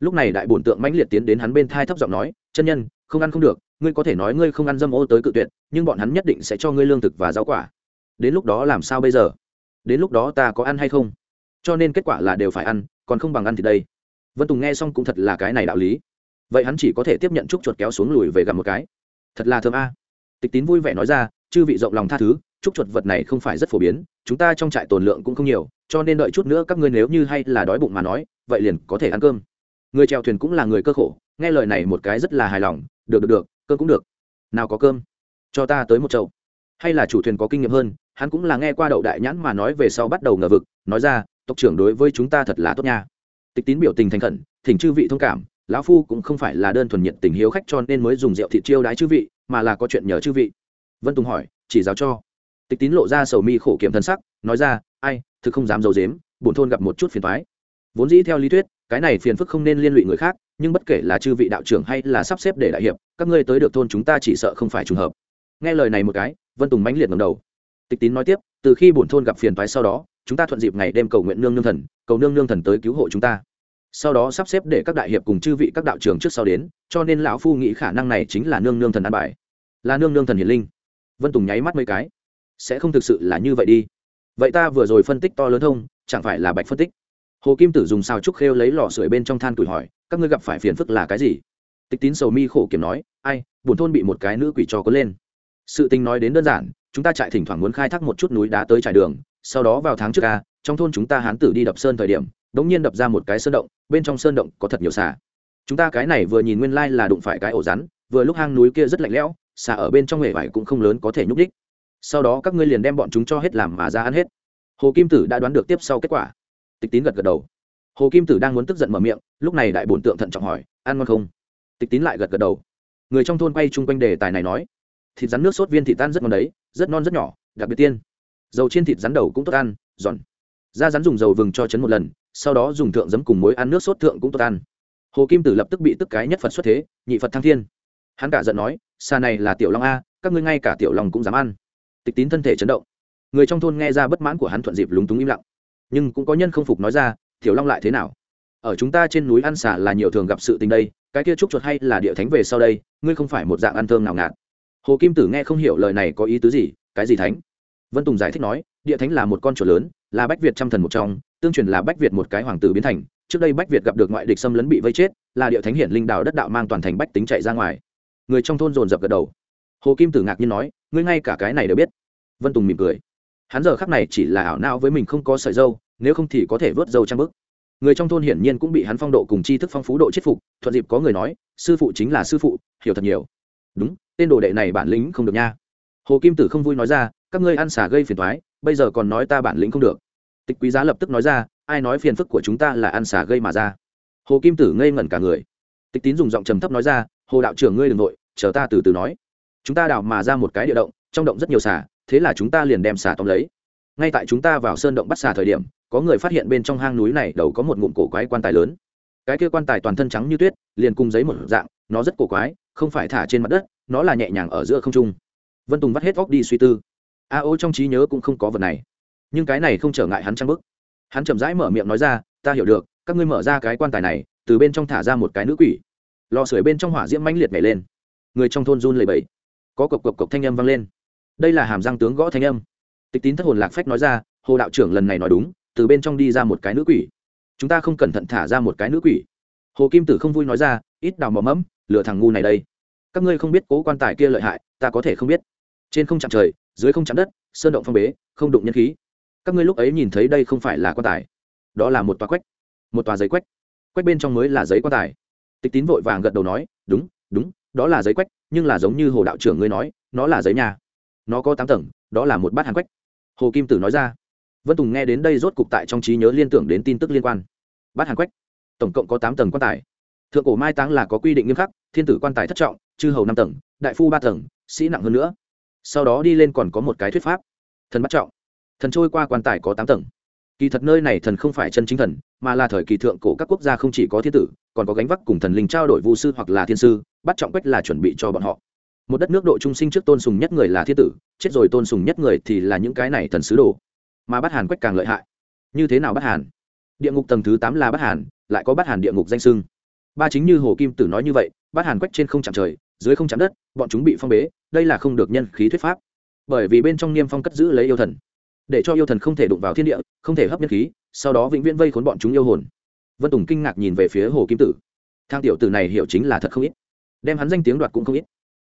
lúc này đại bổn tượng mãnh liệt tiến đến hắn bên thai thấp giọng nói, chân nhân, không ăn không được, ngươi có thể nói ngươi không ăn dâm ô tới cự tuyệt, nhưng bọn hắn nhất định sẽ cho ngươi lương thực và rau quả. Đến lúc đó làm sao bây giờ? Đến lúc đó ta có ăn hay không? Cho nên kết quả là đều phải ăn, còn không bằng ăn thì đây. Vân tùng nghe xong cũng thật là cái này đạo lý. Vậy hắn chỉ có thể tiếp nhận trúc chuột kéo xuống lùi về gặp một cái. Thật là thơm a. Tịch tín vui vẻ nói ra, chư vị rộng lòng tha thứ, trúc chuột vật này không phải rất phổ biến, chúng ta trong trại tồn lượng cũng không nhiều, cho nên đợi chút nữa các ngươi nếu như hay là đói bụng mà nói, vậy liền có thể ăn cơm người chèo thuyền cũng là người cơ khổ, nghe lời này một cái rất là hài lòng, được được được, cơm cũng được. Nào có cơm? Cho ta tới một chậu. Hay là chủ thuyền có kinh nghiệm hơn, hắn cũng là nghe qua đậu đại nhãn mà nói về sau bắt đầu ngờ vực, nói ra, tộc trưởng đối với chúng ta thật là tốt nha. Tịch tín biểu tình thành khẩn, thỉnh chư vị thông cảm, lão phu cũng không phải là đơn thuần nhiệt tình hiếu khách cho nên mới dùng rượu thịt chiêu đái chư vị, mà là có chuyện nhờ chư vị. Vân tùng hỏi, chỉ giáo cho. Tịch tín lộ ra sầu mi khổ kiểm thân sắc, nói ra, ai, thực không dám d i ấ u dếm, bổn thôn gặp một chút phiền thoái vốn dĩ theo lý thuyết cái này phiền phức không nên liên lụy người khác, nhưng bất kể là chư vị đạo trưởng hay là sắp xếp để đại hiệp, các ngươi tới được thôn chúng ta chỉ sợ không phải trùng hợp. Nghe lời này một cái, vân tùng mãnh liệt ngầm đầu. Tịch tín nói tiếp, từ khi bổn thôn gặp phiền thoái sau đó, chúng ta thuận dịp ngày đêm cầu nguyện nương nương thần, cầu nương nương thần tới cứu hộ chúng ta. Sau đó sắp xếp để các đại hiệp cùng chư vị các đạo trưởng trước sau đến, cho nên lão phu nghĩ khả năng này chính là nương nương thần an bài. Là nương nương thần hiền linh. Vân tùng nháy mắt mấy cái. Sẽ không thực sự là như vậy đi. Vậy ta vừa rồi phân tích to lớn thông, chẳng phải là bạch phân tích? Hồ kim tử dùng xào trúc khêu lấy lò sưởi bên trong than tuổi hỏi, các ngươi gặp phải phiền phức là cái gì? Tịch tín sầu mi khổ kiểm nói, ai, buồn thôn bị một cái nữ quỷ trò có lên. Sự tình nói đến đơn giản, chúng ta chạy thỉnh thoảng muốn khai thác một chút núi đá tới trải đường, sau đó vào tháng trước ca trong thôn chúng ta hán tử đi đập sơn thời điểm, đống nhiên đập ra một cái sơn động, bên trong sơn động có thật nhiều xà. Chúng ta cái này vừa nhìn nguyên lai là đụng phải cái ổ rắn, vừa lúc hang núi kia rất lạnh lẽo, xà ở bên trong hệ vải cũng không lớn có thể nhúc đích sau đó các ngươi liền đem bọn chúng cho hết làm mà ra ăn hết. Hồ kim tử đã đoán được tiếp sau kết quả tịch tín gật gật đầu. Hồ kim tử đang muốn tức giận mở miệng, lúc này đại bổn tượng thận trọng hỏi, ăn ngon không? Tịch tín lại gật gật đầu. Người trong thôn quay chung quanh đề tài này nói, thịt rắn nước sốt viên thịt tan rất ngon đấy, rất non rất nhỏ, đặc biệt tiên. Dầu trên thịt rắn đầu cũng tốt ăn, giòn. Da rắn dùng dầu vừng cho chấn một lần, sau đó dùng thượng giấm cùng muối ăn nước sốt thượng cũng tốt ăn. Hồ kim tử lập tức bị tức cái nhất phật xuất thế, nhị phật thăng thiên. Hắn cả giận nói xa này là tiểu long a, các ngươi ngay cả tiểu long cũng dám ăn. Tịch tín thân thể chấn động. Người trong thôn nghe ra bất mãn của hắn thuận dịp lúng túng im lặng nhưng cũng có nhân không phục nói ra, tiểu long lại thế nào? Ở chúng ta trên núi ăn xả là nhiều thường gặp sự tình đây, cái kia trúc chuột hay là địa thánh về sau đây, ngươi không phải một dạng ăn thơm nào ngạt. Hồ kim tử nghe không hiểu lời này có ý tứ gì, cái gì thánh? Vân tùng giải thích nói, địa thánh là một con chuột lớn, là bách việt trăm thần một trong, tương truyền là bách việt một cái hoàng tử biến thành, trước đây bách việt gặp được ngoại địch xâm lấn bị vây chết, là địa thánh hiển linh đào đất đạo mang toàn thành bách tính chạy ra ngoài. Người trong thôn dồn dập gật đầu. Hồ kim tử ngạc nhiên nói, ngươi ngay cả cái này đều biết. Vân tùng mỉm cười hắn giờ khắc này chỉ là ảo não với mình không có sợi dâu, nếu không thì có thể vớt dâu trang bức. Người trong thôn hiển nhiên cũng bị hắn phong độ cùng tri thức phong phú độ chết phục, thuận dịp có người nói, sư phụ chính là sư phụ, hiểu thật nhiều. Đúng, tên đồ đệ này bản lĩnh không được nha. Hồ kim tử không vui nói ra, các ngươi ăn xả gây phiền thoái bây giờ còn nói ta bản lĩnh không được. Tịch quý giá lập tức nói ra, ai nói phiền phức của chúng ta là ăn xả gây mà ra? Hồ kim tử ngây ngẩn cả người. Tịch tín dùng giọng trầm thấp nói ra, hồ đạo trưởng ngươi đ ừ n g nội chờ ta từ từ nói. Chúng ta đào mà ra một cái địa động, trong động rất nhiều xả thế là chúng ta liền đem xả tóm lấy. Ngay tại chúng ta vào sơn động bắt xả thời điểm, có người phát hiện bên trong hang núi này đầu có một ngụm cổ quái quan tài lớn. Cái kia quan tài toàn thân trắng như tuyết, liền cùng giấy một dạng, nó rất cổ quái, không phải thả trên mặt đất, nó là nhẹ nhàng ở giữa không trung. Vân tùng vắt hết óc đi suy tư. A ô trong trí nhớ cũng không có vật này. Nhưng cái này không trở ngại hắn trăng bức hắn chậm rãi mở miệng nói ra, ta hiểu được, các ngươi mở ra cái quan tài này, từ bên trong thả ra một cái nữ quỷ. Lò sưởi bên trong hỏa diễm mãnh liệt nhảy lên. Người trong thôn run lầy bẫy có cộc cộc cộc thanh âm vang lên đây là hàm răng tướng gõ thanh âm. Tịch tín thất hồn lạc phách nói ra, hồ đạo trưởng lần này nói đúng, từ bên trong đi ra một cái nữ quỷ. Chúng ta không cẩn thận thả ra một cái nữ quỷ. Hồ kim tử không vui nói ra, ít đào mò mẫm, lựa thằng ngu này đây. Các ngươi không biết cố quan tài kia lợi hại, ta có thể không biết. Trên không chạm trời, dưới không chạm đất, sơn động phong bế, không đụng nhân khí. Các ngươi lúc ấy nhìn thấy đây không phải là quan tài. Đó là một tòa quách, một tòa giấy quách. Quách bên trong mới là giấy quan tài. Tịch tín vội vàng gật đầu nói, đúng đúng, đó là giấy quách, nhưng là giống như hồ đạo trưởng ngươi nói, nó là giấy nhà nó có tám tầng, đó là một bát hàn quách. Hồ kim tử nói ra. Vân tùng nghe đến đây rốt cục tại trong trí nhớ liên tưởng đến tin tức liên quan. Bát hàn quách. Tổng cộng có tám tầng quan tài. Thượng cổ mai táng là có quy định nghiêm khắc, thiên tử quan tài thất trọng, chư hầu năm tầng, đại phu ba tầng, sĩ nặng hơn nữa. Sau đó đi lên còn có một cái thuyết pháp. Thần bắt trọng. Thần trôi qua quan tài có tám tầng. Kỳ thật nơi này thần không phải chân chính thần, mà là thời kỳ thượng cổ các quốc gia không chỉ có thiên tử, còn có gánh vác cùng thần linh trao đổi vũ sư hoặc là thiên sư, bắt trọng quách là chuẩn bị cho bọn họ một đất nước độ trung sinh trước tôn sùng nhất người là thiên tử, chết rồi tôn sùng nhất người thì là những cái này thần sứ đồ. Mà bắt hàn quách càng lợi hại. Như thế nào bắt hàn? Địa ngục tầng thứ tám là bắt hàn, lại có bắt hàn địa ngục danh sưng ba chính như hồ kim tử nói như vậy, bát hàn quách trên không chạm trời, dưới không chạm đất, bọn chúng bị phong bế, đây là không được nhân khí thuyết pháp. Bởi vì bên trong niêm phong cất giữ lấy yêu thần. Để cho yêu thần không thể đụng vào thiên địa, không thể hấp nhân khí, sau đó vĩnh viễn vây khốn bọn chúng yêu hồn. Vân tùng kinh ngạc nhìn về phía hồ kim tử. Thang tiểu tử này hiểu chính là thật không ít. Đem hắn danh tiếng đoạt cũng không ít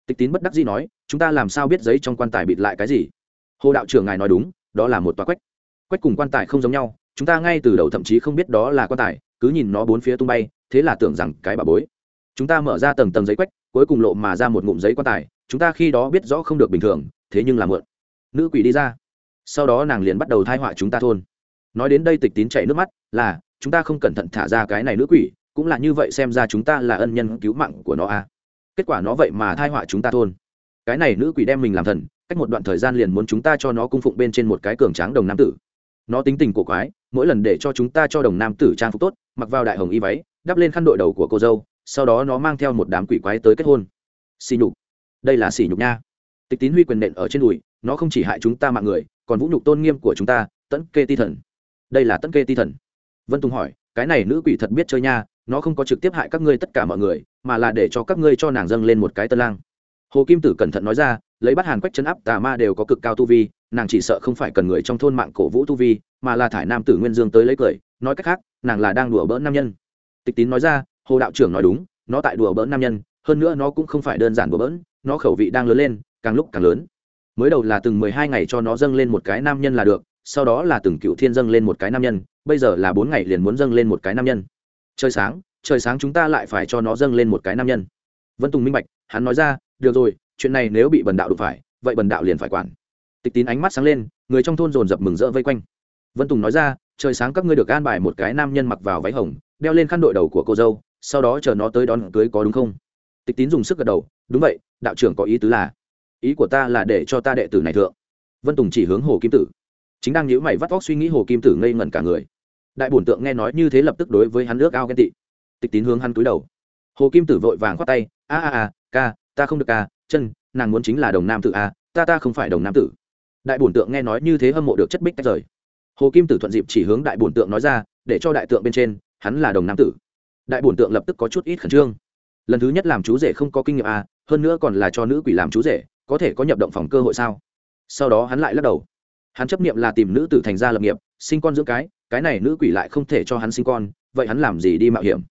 tịch tín bất đắc dĩ nói, chúng ta làm sao biết giấy trong quan tài bịt lại cái gì? Hồ đạo trưởng ngài nói đúng, đó là một tòa quách. Quách cùng quan tài không giống nhau, chúng ta ngay từ đầu thậm chí không biết đó là quan tài, cứ nhìn nó bốn phía tung bay, thế là tưởng rằng cái bà bối. Chúng ta mở ra tầng tầng giấy quách, cuối cùng lộ mà ra một ngụm giấy quan tài, chúng ta khi đó biết rõ không được bình thường, thế nhưng là mượn nữ quỷ đi ra. Sau đó nàng liền bắt đầu thai họa chúng ta thôn. Nói đến đây tịch tín chảy nước mắt, là, chúng ta không cẩn thận thả ra cái này nữ quỷ, cũng là như vậy xem ra chúng ta là ân nhân cứu mạng của nó à kết quả nó vậy mà thai họa chúng ta thôn. Cái này nữ quỷ đem mình làm thần, cách một đoạn thời gian liền muốn chúng ta cho nó cung phụng bên trên một cái cường tráng đồng nam tử. Nó tính tình cổ quái, mỗi lần để cho chúng ta cho đồng nam tử trang phục tốt, mặc vào đại hồng y váy, đắp lên khăn đội đầu của cô dâu, sau đó nó mang theo một đám quỷ quái tới kết hôn. Xì nhục. Đây là xì nhục nha. Tịch tín huy quyền nện ở trên đùi, nó không chỉ hại chúng ta mạng người, còn vũ nhục tôn nghiêm của chúng ta tẫn kê ti thần. Đây là tẫn kê ti thần. Vân tùng hỏi, cái này nữ quỷ thật biết chơi nha nó không có trực tiếp hại các ngươi tất cả mọi người, mà là để cho các ngươi cho nàng dâng lên một cái tân lang. Hồ kim tử cẩn thận nói ra, lấy bắt hàn quách chấn áp tà ma đều có cực cao tu vi, nàng chỉ sợ không phải cần người trong thôn mạng cổ vũ tu vi, mà là thải nam tử nguyên dương tới lấy cười, nói cách khác, nàng là đang đùa bỡn nam nhân. Tịch tín nói ra, hồ đạo trưởng nói đúng, nó tại đùa bỡn nam nhân, hơn nữa nó cũng không phải đơn giản đùa bỡn, nó khẩu vị đang lớn lên, càng lúc càng lớn. Mới đầu là từng mười hai ngày cho nó dâng lên một cái nam nhân là được, sau đó là từng cựu thiên dâng lên một cái nam nhân, bây giờ là bốn ngày liền muốn dâng lên một cái nam nhân trời sáng trời sáng chúng ta lại phải cho nó dâng lên một cái nam nhân. Vân tùng minh bạch, hắn nói ra, được rồi, chuyện này nếu bị bần đạo đụng phải, vậy bần đạo liền phải quản. Tịch tín ánh mắt sáng lên, người trong thôn dồn dập mừng rỡ vây quanh. Vân tùng nói ra, trời sáng các ngươi được an bài một cái nam nhân mặc vào váy hồng, đeo lên khăn đội đầu của cô dâu, sau đó chờ nó tới đón cưới có đúng không? Tịch tín dùng sức gật đầu, đúng vậy, đạo trưởng có ý tứ là, ý của ta là để cho ta đệ tử này thượng. Vân tùng chỉ hướng hồ kim tử. Chính đang nhíu mày vắt vóc suy nghĩ, hồ kim tử ngây ngẩn cả người đại bổn tượng nghe nói như thế lập tức đối với hắn nước ao ghen tị. Tịch tín hướng hắn cúi đầu. Hồ kim tử vội vàng khoát tay, a a a, ca, ta không được ca, chân, nàng muốn chính là đồng nam tử a, ta ta không phải đồng nam tử. Đại bổn tượng nghe nói như thế hâm mộ được chất bích tách rời. Hồ kim tử thuận dịp chỉ hướng đại bổn tượng nói ra, để cho đại tượng bên trên, hắn là đồng nam tử. Đại bổn tượng lập tức có chút ít khẩn trương. Lần thứ nhất làm chú rể không có kinh nghiệm a, hơn nữa còn là cho nữ quỷ làm chú rể, có thể có nhập động phòng cơ hội sao? Sau đó hắn lại lắc đầu. Hắn chấp niệm là tìm nữ tử thành gia lập nghiệp, sinh con dưỡng cái cái này nữ quỷ lại không thể cho hắn sinh con, vậy hắn làm gì đi mạo hiểm?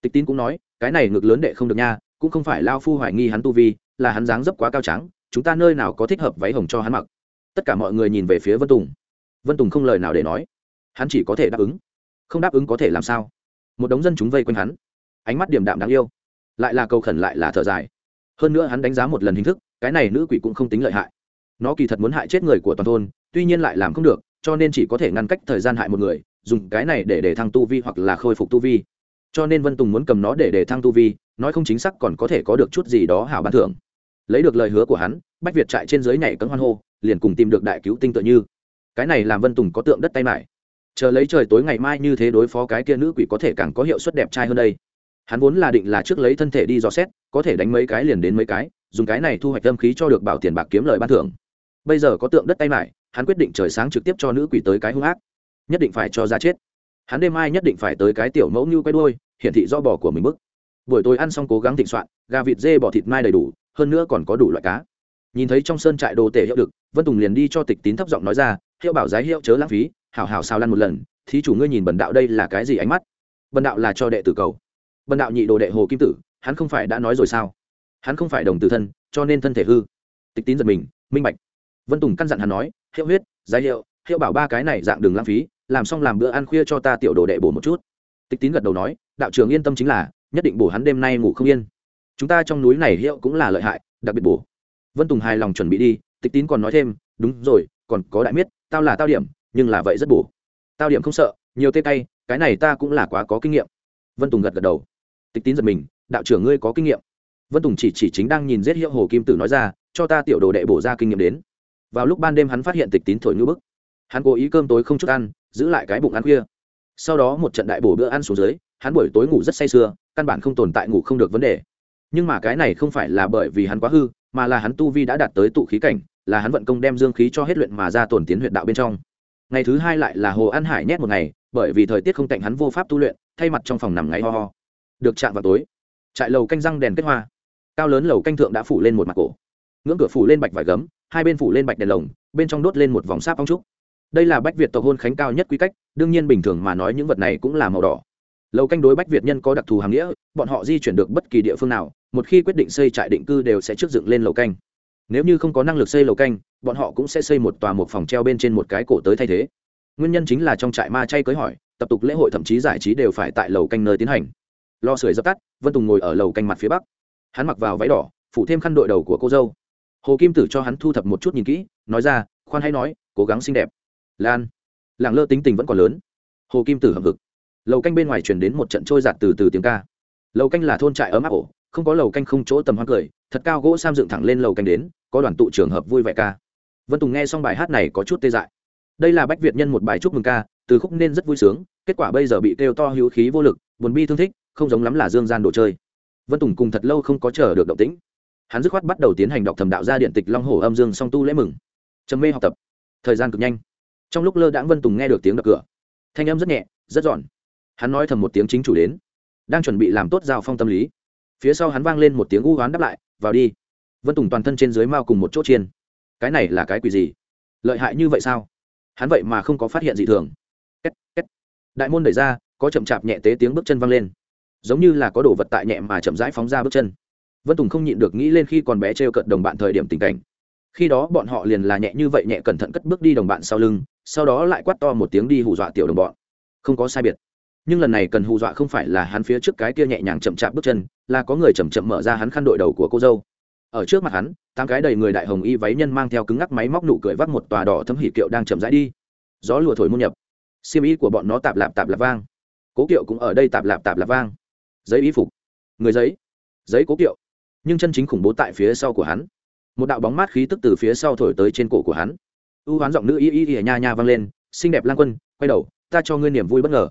Tịch tín cũng nói, cái này ngược lớn đệ không được nha, cũng không phải lao phu hoài nghi hắn tu vi, là hắn dáng dấp quá cao trắng, chúng ta nơi nào có thích hợp váy hồng cho hắn mặc. Tất cả mọi người nhìn về phía vân tùng. Vân tùng không lời nào để nói. Hắn chỉ có thể đáp ứng. Không đáp ứng có thể làm sao? Một đống dân chúng vây quanh hắn. Ánh mắt điểm đạm đáng yêu. Lại là cầu khẩn, lại là thở dài. Hơn nữa hắn đánh giá một lần hình thức, cái này nữ quỷ cũng không tính lợi hại. Nó kỳ thật muốn hại chết người của toàn thôn, tuy nhiên lại làm không được, cho nên chỉ có thể ngăn cách thời gian hại một người dùng cái này để để thăng tu vi hoặc là khôi phục tu vi. Cho nên vân tùng muốn cầm nó để để thăng tu vi, nói không chính xác còn có thể có được chút gì đó hảo bán thưởng. Lấy được lời hứa của hắn, bách việt chạy trên dưới nhảy cấm hoan hô, liền cùng tìm được đại cứu tinh tự như. Cái này làm vân tùng có tượng đất tay mải. Chờ lấy trời tối ngày mai như thế đối phó cái kia nữ quỷ có thể càng có hiệu suất đẹp trai hơn đây. Hắn vốn là định là trước lấy thân thể đi dò xét, có thể đánh mấy cái liền đến mấy cái, dùng cái này thu hoạch âm khí cho được bảo tiền bạc kiếm lời ban thưởng. Bây giờ có tượng đất tay mải, hắn quyết định trời sáng trực tiếp cho nữ quỷ tới cái hung ác nhất định phải cho ra chết. Hắn đêm mai nhất định phải tới cái tiểu mẫu như quay đôi hiển thị do bò của mình bức. Buổi tối ăn xong cố gắng thịnh soạn, gà vịt dê bò thịt mai đầy đủ, hơn nữa còn có đủ loại cá. Nhìn thấy trong sơn trại đồ tể hiệu được vân tùng liền đi cho tịch tín thấp giọng nói ra, hiệu bảo giá hiệu chớ lãng phí, hảo hảo sao lăn một lần, thí chủ ngươi nhìn bần đạo đây là cái gì ánh mắt? Bần đạo là cho đệ tử cầu. Bần đạo nhị đồ đệ hồ kim tử, hắn không phải đã nói rồi sao? Hắn không phải đồng tử thân, cho nên thân thể hư. Tịch tín giật mình, minh bạch. Vân tùng căn dặn hắn nói, hiệu huyết giá hiệu hiệu bảo ba cái này dạng đường lãng phí làm xong làm bữa ăn khuya cho ta tiểu đồ đệ bổ một chút. Tịch tín gật đầu nói, đạo trưởng yên tâm chính là, nhất định bổ hắn đêm nay ngủ không yên. Chúng ta trong núi này hiệu cũng là lợi hại, đặc biệt bổ. Vân tùng hài lòng chuẩn bị đi, tịch tín còn nói thêm, đúng rồi, còn có đại miết, tao là tao điểm, nhưng là vậy rất bổ. Tao điểm không sợ, nhiều tê tay, cái này ta cũng là quá có kinh nghiệm. Vân tùng gật gật đầu. Tịch tín giật mình, đạo trưởng ngươi có kinh nghiệm. Vân tùng chỉ chỉ chính đang nhìn giết hiệu hồ kim tử nói ra, cho ta tiểu đồ đệ bổ ra kinh nghiệm đến. Vào lúc ban đêm hắn phát hiện tịch tín thổi ngữ bức hắn cố ý cơm tối không chút ăn, giữ lại cái bụng ăn khuya. Sau đó một trận đại bổ bữa ăn xuống dưới, hắn buổi tối ngủ rất say sưa, căn bản không tồn tại ngủ không được vấn đề. Nhưng mà cái này không phải là bởi vì hắn quá hư, mà là hắn tu vi đã đạt tới tụ khí cảnh, là hắn vận công đem dương khí cho hết luyện mà ra tổn tiến huyện đạo bên trong. Ngày thứ hai lại là hồ an hải nhét một ngày, bởi vì thời tiết không tạnh hắn vô pháp tu luyện, thay mặt trong phòng nằm ngáy ho ho. Được chạm vào tối, trại lầu canh răng đèn kết hoa. Cao lớn lầu canh thượng đã phủ lên một mặt cổ. Ngưỡng cửa phủ lên bạch vải gấm, hai bên phủ lên bạch đèn lồng, bên trong đốt lên một vòng sáp ong trúc đây là bách việt tộc hôn khánh cao nhất quy cách, đương nhiên bình thường mà nói những vật này cũng là màu đỏ. Lầu canh đối bách việt nhân có đặc thù hàng nghĩa, bọn họ di chuyển được bất kỳ địa phương nào, một khi quyết định xây trại định cư đều sẽ trước dựng lên lầu canh. Nếu như không có năng lực xây lầu canh, bọn họ cũng sẽ xây một tòa một phòng treo bên trên một cái cổ tới thay thế. Nguyên nhân chính là trong trại ma chay cưới hỏi, tập tục lễ hội thậm chí giải trí đều phải tại lầu canh nơi tiến hành. Lo sưởi dập tắt, vân tùng ngồi ở lầu canh mặt phía bắc. Hắn mặc vào váy đỏ, phủ thêm khăn đội đầu của cô dâu. Hồ kim tử cho hắn thu thập một chút nhìn kỹ, nói ra, khoan hay nói, cố gắng xinh đẹp lan. Làng lơ tính tình vẫn còn lớn. Hồ kim tử hầm hực. Lầu canh bên ngoài chuyển đến một trận trôi giạt từ từ tiếng ca. Lầu canh là thôn trại ấm áp ổ, không có lầu canh không chỗ tầm hoa cười, thật cao gỗ sam dựng thẳng lên lầu canh đến, có đoàn tụ trường hợp vui vẻ ca. Vân tùng nghe xong bài hát này có chút tê dại. Đây là bách việt nhân một bài chúc mừng ca, từ khúc nên rất vui sướng, kết quả bây giờ bị kêu to hữu khí vô lực, buồn bi thương thích, không giống lắm là dương gian đồ chơi. Vân tùng cùng thật lâu không có chờ được động tĩnh. Hắn dứt khoát bắt đầu tiến hành đọc thầm đạo gia điện tịch long hồ âm dương song tu lễ mừng. Trầm mê học tập. Thời gian cực nhanh trong lúc lơ đãng vân tùng nghe được tiếng đập cửa thanh âm rất nhẹ rất giòn. Hắn nói thầm một tiếng chính chủ đến đang chuẩn bị làm tốt giao phong tâm lý. Phía sau hắn vang lên một tiếng u hoán đáp lại vào đi. Vân tùng toàn thân trên dưới mao cùng một chỗ chiên. Cái này là cái quỷ gì? Lợi hại như vậy sao? Hắn vậy mà không có phát hiện gì thường. Két, két. đại môn đẩy ra có chậm chạp nhẹ tế tiếng bước chân vang lên. Giống như là có đồ vật tại nhẹ mà chậm rãi phóng ra bước chân. Vân tùng không nhịn được nghĩ lên khi còn bé t r e o cận đồng bạn thời điểm tình cảnh khi đó bọn họ liền là nhẹ như vậy nhẹ cẩn thận cất bước đi đồng bạn sau lưng, sau đó lại quát to một tiếng đi hù dọa tiểu đồng bọn. Không có sai biệt. Nhưng lần này cần hù dọa không phải là hắn phía trước cái kia nhẹ nhàng chậm chạp bước chân, là có người chậm chậm mở ra hắn khăn đội đầu của cô dâu. Ở trước mặt hắn, tám cái đầy người đại hồng y váy nhân mang theo cứng ngắc máy móc nụ cười vắt một tòa đỏ thấm hỉ kiệu đang chậm rãi đi. Gió lùa thổi muôn nhập. Xiêm y của bọn nó tạp lạp tạp lạp vang. Cố kiệu cũng ở đây tạp lạp tạp lạp vang. Giấy y phục. Người giấy. Giấy cố kiệu. Nhưng chân chính khủng bố tại phía sau của hắn một đạo bóng mát khí tức từ phía sau thổi tới trên cổ của hắn. Ưu hoán giọng nữ y y y nha nha vang lên, xinh đẹp lang quân, quay đầu, ta cho ngươi niềm vui bất ngờ.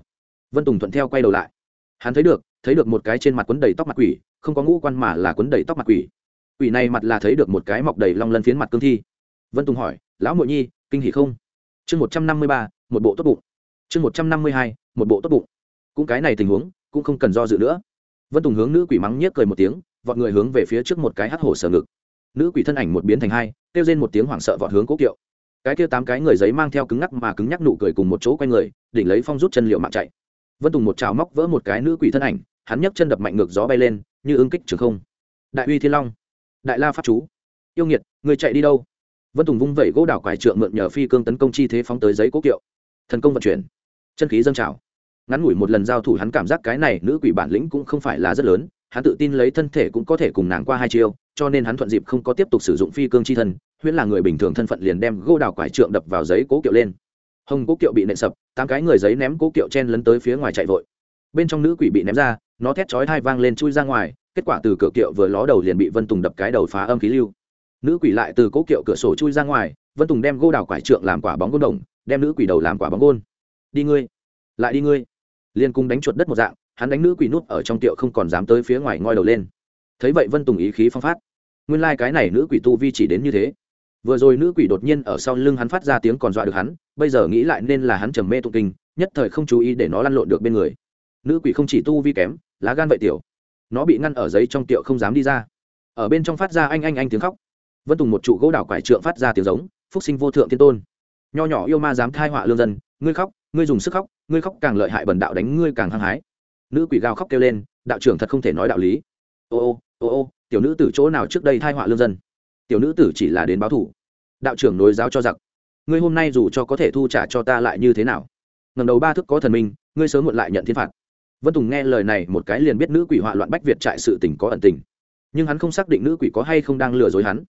Vân tùng thuận theo quay đầu lại. Hắn thấy được thấy được một cái trên mặt quấn đầy tóc mặt quỷ, không có ngũ quan mà là quấn đầy tóc mặt quỷ. Quỷ này mặt là thấy được một cái mọc đầy long lân phiến mặt cương thi. Vân tùng hỏi, lão mội nhi, kinh hỉ không? Chương một trăm năm mươi ba, một bộ tốt bụng. Chương một trăm năm mươi hai, một bộ tốt bụng. Cũng cái này tình huống, cũng không cần do dự nữa. Vân tùng hướng nữ quỷ mắng nhiếc cười một tiếng, vọt người hướng về phía trước một cái hắt hổ sở ngực nữ quỷ thân ảnh một biến thành hai, kêu lên một tiếng hoảng sợ vọt hướng cố kiệu. Cái kia tám cái người giấy mang theo cứng ngắc mà cứng nhắc nụ cười cùng một chỗ quanh người, đỉnh lấy phong rút chân liệu mạng chạy. Vân tùng một trào móc vỡ một cái nữ quỷ thân ảnh, hắn nhấc chân đập mạnh ngược gió bay lên, như ứng kích trường không. Đại uy thiên long, đại la pháp chú, yêu nghiệt, người chạy đi đâu? Vân tùng vung vẩy gỗ đảo quải trượng mượn nhờ phi cương tấn công chi thế phóng tới giấy cố kiệu. Thần công vận chuyển, chân khí dâng trào. Ngắn ngủi một lần giao thủ hắn cảm giác cái này nữ quỷ bản lĩnh cũng không phải là rất lớn hắn tự tin lấy thân thể cũng có thể cùng nàng qua hai chiêu, cho nên hắn thuận dịp không có tiếp tục sử dụng phi cương chi thân, huyễn là người bình thường thân phận liền đem gỗ đào quải trượng đập vào giấy cố kiệu lên. Hồng cố kiệu bị nện sập, tám cái người giấy ném cố kiệu chen lấn tới phía ngoài chạy vội. Bên trong nữ quỷ bị ném ra, nó thét chói hai vang lên chui ra ngoài, kết quả từ cửa kiệu vừa ló đầu liền bị vân tùng đập cái đầu phá âm khí lưu. Nữ quỷ lại từ cố kiệu cửa sổ chui ra ngoài, vân tùng đem gô đào quải trượng làm quả bóng gôn đồng, đem nữ quỷ đầu làm quả bóng gôn. Đi ngươi, lại đi ngươi. Liên cung đánh chuột đất một dạng hắn đánh nữ quỷ nút ở trong tiệu không còn dám tới phía ngoài ngoi đầu lên. Thấy vậy vân tùng ý khí phong phát. Nguyên lai、like、cái này nữ quỷ tu vi chỉ đến như thế. Vừa rồi nữ quỷ đột nhiên ở sau lưng hắn phát ra tiếng còn dọa được hắn, bây giờ nghĩ lại nên là hắn trầm mê tụng kinh, nhất thời không chú ý để nó lăn lộn được bên người. Nữ quỷ không chỉ tu vi kém, lá gan vậy tiểu. Nó bị ngăn ở giấy trong tiệu không dám đi ra. Ở bên trong phát ra anh anh anh tiếng khóc. Vân tùng một trụ gỗ đảo quải trượng phát ra tiếng giống, phúc sinh vô thượng thiên tôn. Nho nhỏ yêu ma dám thai họa lương dân, ngươi khóc, ngươi dùng sức khóc, ngươi khóc càng lợi hại bần đạo đánh ngươi càng hăng hái nữ quỷ gào khóc kêu lên, đạo trưởng thật không thể nói đạo lý. Ô ô ô ô, tiểu nữ tử chỗ nào trước đây thai họa lương dân? Tiểu nữ tử chỉ là đến báo thủ. Đạo trưởng nối giáo cho giặc. Ngươi hôm nay dù cho có thể thu trả cho ta lại như thế nào? Ngầm đầu ba thức có thần minh, ngươi sớm muộn lại nhận thiên phạt. Vân tùng nghe lời này một cái liền biết nữ quỷ họa loạn bách việt trại sự tình có ẩn tình. Nhưng hắn không xác định nữ quỷ có hay không đang lừa dối hắn.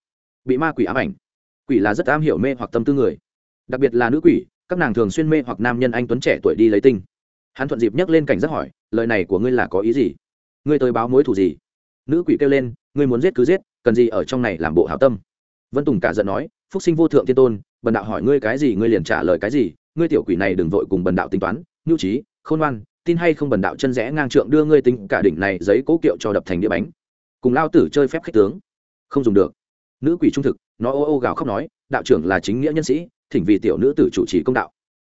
Bị ma quỷ ám ảnh. Quỷ là rất am hiểu mê hoặc tâm tư người. Đặc biệt là nữ quỷ, các nàng thường xuyên mê hoặc nam nhân anh tuấn trẻ tuổi đi lấy tinh hắn thuận dịp nhấc lên cảnh giác hỏi, lời này của ngươi là có ý gì? Ngươi tới báo mối thủ gì? Nữ quỷ kêu lên, ngươi muốn giết cứ giết, cần gì ở trong này làm bộ hảo tâm? Vân tùng cả giận nói, phúc sinh vô thượng thiên tôn, bần đạo hỏi ngươi cái gì, ngươi liền trả lời cái gì? Ngươi tiểu quỷ này đừng vội cùng bần đạo tính toán, nhu trí, khôn ngoan, tin hay không bần đạo chân rẽ ngang trượng đưa ngươi tính cả đỉnh này giấy cố kiệu cho đập thành địa bánh. Cùng lao tử chơi phép khích tướng. Không dùng được. Nữ quỷ trung thực, nó ô ô gào khóc nói, đạo trưởng là chính nghĩa nhân sĩ, thỉnh vì tiểu nữ tử chủ trì công đạo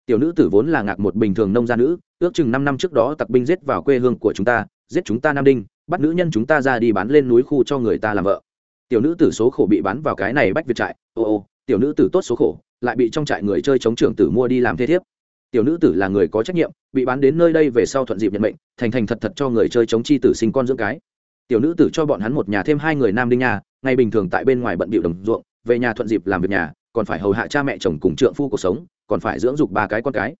tiểu nữ tử vốn là ngạc một bình thường nông gia nữ, ước chừng năm năm trước đó tặc binh giết vào quê hương của chúng ta, giết chúng ta nam đinh, bắt nữ nhân chúng ta ra đi bán lên núi khu cho người ta làm vợ. Tiểu nữ tử số khổ bị bán vào cái này bách việt trại, ô ô, tiểu nữ tử tốt số khổ, lại bị trong trại người chơi chống trưởng tử mua đi làm thế thiếp. Tiểu nữ tử là người có trách nhiệm, bị bán đến nơi đây về sau thuận dịp nhận mệnh, thành thành thật thật cho người chơi chống chi tử sinh con dưỡng cái. Tiểu nữ tử cho bọn hắn một nhà thêm hai người nam đinh nhà ngày bình thường tại bên ngoài bận bịu đồng ruộng, về nhà thuận dịp làm việc nhà, còn phải hầu hạ cha mẹ chồng cùng trượng phu cuộc sống còn phải dưỡng dục ba cái con cái.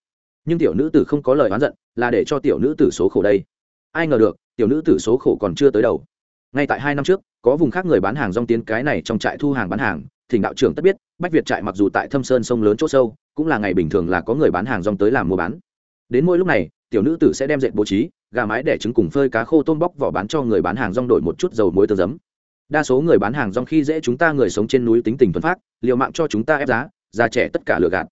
Nhưng tiểu nữ tử không có lời oán giận, là để cho tiểu nữ tử số khổ đây. Ai ngờ được, tiểu nữ tử số khổ còn chưa tới đầu. Ngay tại hai năm trước, có vùng khác người bán hàng rong tiến cái này trong trại thu hàng bán hàng, thỉnh đạo trưởng tất biết, bách việt trại mặc dù tại thâm sơn sông lớn c h ỗ sâu, cũng là ngày bình thường là có người bán hàng rong tới làm mua bán. Đến mỗi lúc này, tiểu nữ tử sẽ đem dệt bố trí, gà mái để trứng cùng phơi cá khô tôm bóc vỏ bán cho người bán hàng rong đổi một chút dầu muối tơ giấm. Đa số người bán hàng rong khi dễ chúng ta người sống trên núi tính tình thuần phát liều mạng cho chúng ta ép giá, già trẻ tất cả lừa gạt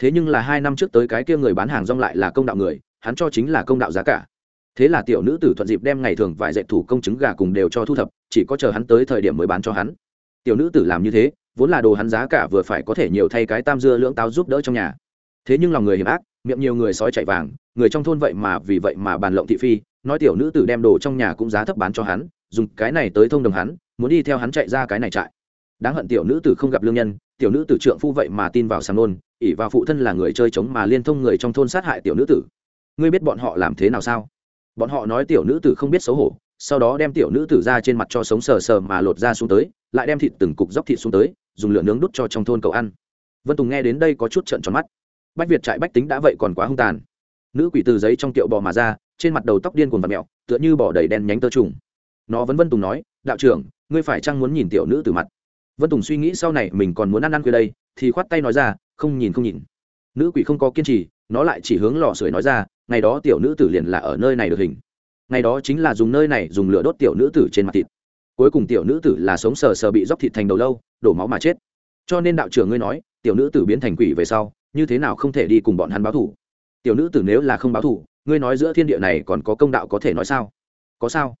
thế nhưng là hai năm trước tới cái kia người bán hàng rong lại là công đạo người, hắn cho chính là công đạo giá cả. Thế là tiểu nữ tử thuận dịp đem ngày thường vài dạy thủ công chứng gà cùng đều cho thu thập, chỉ có chờ hắn tới thời điểm mới bán cho hắn. Tiểu nữ tử làm như thế, vốn là đồ hắn giá cả vừa phải có thể nhiều thay cái tam dưa lưỡng táo giúp đỡ trong nhà. Thế nhưng lòng người hiểm ác, miệng nhiều người sói chạy vàng, người trong thôn vậy mà vì vậy mà bàn lộng thị phi, nói tiểu nữ tử đem đồ trong nhà cũng giá thấp bán cho hắn, dùng cái này tới thông đồng hắn, muốn đi theo hắn chạy ra cái này chạy đáng hận tiểu nữ tử không gặp lương nhân, tiểu nữ tử trượng phu vậy mà tin vào sàng nôn, ỷ vào phụ thân là người chơi chống mà liên thông người trong thôn sát hại tiểu nữ tử. Ngươi biết bọn họ làm thế nào sao? Bọn họ nói tiểu nữ tử không biết xấu hổ, sau đó đem tiểu nữ tử ra trên mặt cho sống sờ sờ mà lột ra xuống tới, lại đem thịt từng cục dốc thịt xuống tới, dùng lửa nướng đút cho trong thôn cậu ăn. Vân tùng nghe đến đây có chút trận tròn mắt. Bách việt trại bách tính đã vậy còn quá hung tàn. Nữ quỷ từ giấy trong tiệu bò mà ra, trên mặt đầu tóc điên cuồng và mẹo tựa như bỏ đầy đen nhánh tơ trùng. Nó vẫn vân tùng nói, đạo trưởng, ngươi phải chăng muốn nhìn tiểu nữ từ mặt? Vân tùng suy nghĩ sau này mình còn muốn ăn ăn khuya đây, thì khoát tay nói ra, không nhìn không nhìn. Nữ quỷ không có kiên trì, nó lại chỉ hướng lò sưởi nói ra, ngày đó tiểu nữ tử liền là ở nơi này được hình. Ngày đó chính là dùng nơi này dùng lửa đốt tiểu nữ tử trên mặt thịt. Cuối cùng tiểu nữ tử là sống sờ sờ bị dóc thịt thành đầu lâu, đổ máu mà chết. Cho nên đạo trưởng ngươi nói, tiểu nữ tử biến thành quỷ về sau, như thế nào không thể đi cùng bọn hắn báo thủ tiểu nữ tử nếu là không báo thủ ngươi nói giữa thiên địa này còn có công đạo có thể nói sao? Có sao?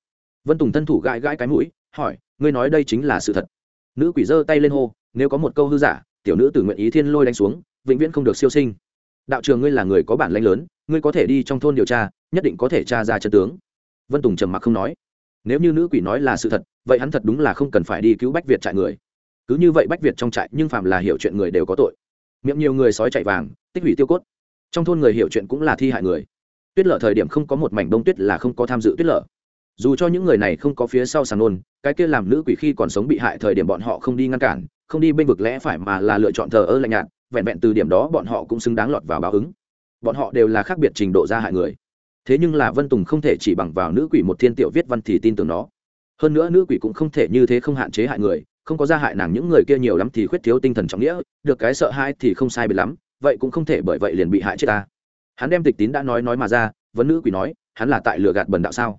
Vân tùng thân thủ gãi gãi cái mũi, hỏi, ngươi nói đây chính là sự thật nữ quỷ giơ tay lên hô, nếu có một câu hư giả, tiểu nữ tử nguyện ý thiên lôi đánh xuống, vĩnh viễn không được siêu sinh. Đạo trường ngươi là người có bản lãnh lớn, ngươi có thể đi trong thôn điều tra, nhất định có thể tra ra chân tướng. Vân tùng trầm mặc không nói. Nếu như nữ quỷ nói là sự thật, vậy hắn thật đúng là không cần phải đi cứu bách việt trại người. Cứ như vậy bách việt trong trại nhưng phạm là hiểu chuyện người đều có tội. Miệng nhiều người sói chạy vàng, tích hủy tiêu cốt. Trong thôn người hiểu chuyện cũng là thi hại người. Tuyết lở thời điểm không có một mảnh đông tuyết là không có tham dự tuyết lở dù cho những người này không có phía sau sàn nôn, cái kia làm nữ quỷ khi còn sống bị hại thời điểm bọn họ không đi ngăn cản, không đi bênh vực lẽ phải mà là lựa chọn thờ ơ lạnh nhạt, vẹn vẹn từ điểm đó bọn họ cũng xứng đáng lọt vào báo ứng. Bọn họ đều là khác biệt trình độ gia hại người. Thế nhưng là vân tùng không thể chỉ bằng vào nữ quỷ một thiên tiểu viết văn thì tin tưởng nó. Hơn nữa nữ quỷ cũng không thể như thế không hạn chế hại người, không có gia hại nàng những người kia nhiều lắm thì khuyết thiếu tinh thần trọng nghĩa, được cái sợ hãi thì không sai biệt lắm, vậy cũng không thể bởi vậy liền bị hại chết ta. Hắn đem tịch tín đã nói nói mà ra, vấn nữ quỷ nói, hắn là tại lừa gạt bần đạo sao?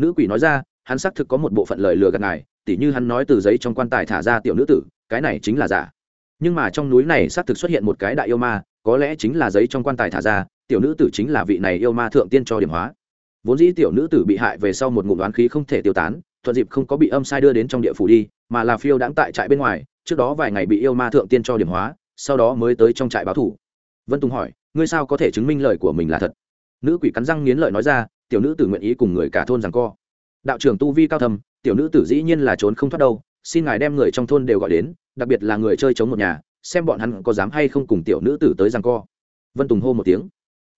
Nữ quỷ nói ra, hắn xác thực có một bộ phận lời lừa gạt ngài, tỉ như hắn nói từ giấy trong quan tài thả ra tiểu nữ tử, cái này chính là giả. Nhưng mà trong núi này xác thực xuất hiện một cái đại yêu ma, có lẽ chính là giấy trong quan tài thả ra, tiểu nữ tử chính là vị này yêu ma thượng tiên cho điểm hóa. Vốn dĩ tiểu nữ tử bị hại về sau một ngụm đoán khí không thể tiêu tán, thuận dịp không có bị âm sai đưa đến trong địa phủ đi, mà là phiêu đãng tại trại bên ngoài, trước đó vài ngày bị yêu ma thượng tiên cho điểm hóa, sau đó mới tới trong trại báo thủ. Vân tùng hỏi, ngươi sao có thể chứng minh lời của mình là thật? Nữ quỷ cắn răng nghiến lợi nói ra tiểu nữ tử nguyện ý cùng người cả thôn rằng co. Đạo trưởng tu vi cao thầm tiểu nữ tử dĩ nhiên là trốn không thoát đâu, xin ngài đem người trong thôn đều gọi đến, đặc biệt là người chơi chống một nhà, xem bọn hắn có dám hay không cùng tiểu nữ tử tới rằng co. Vân tùng hô một tiếng.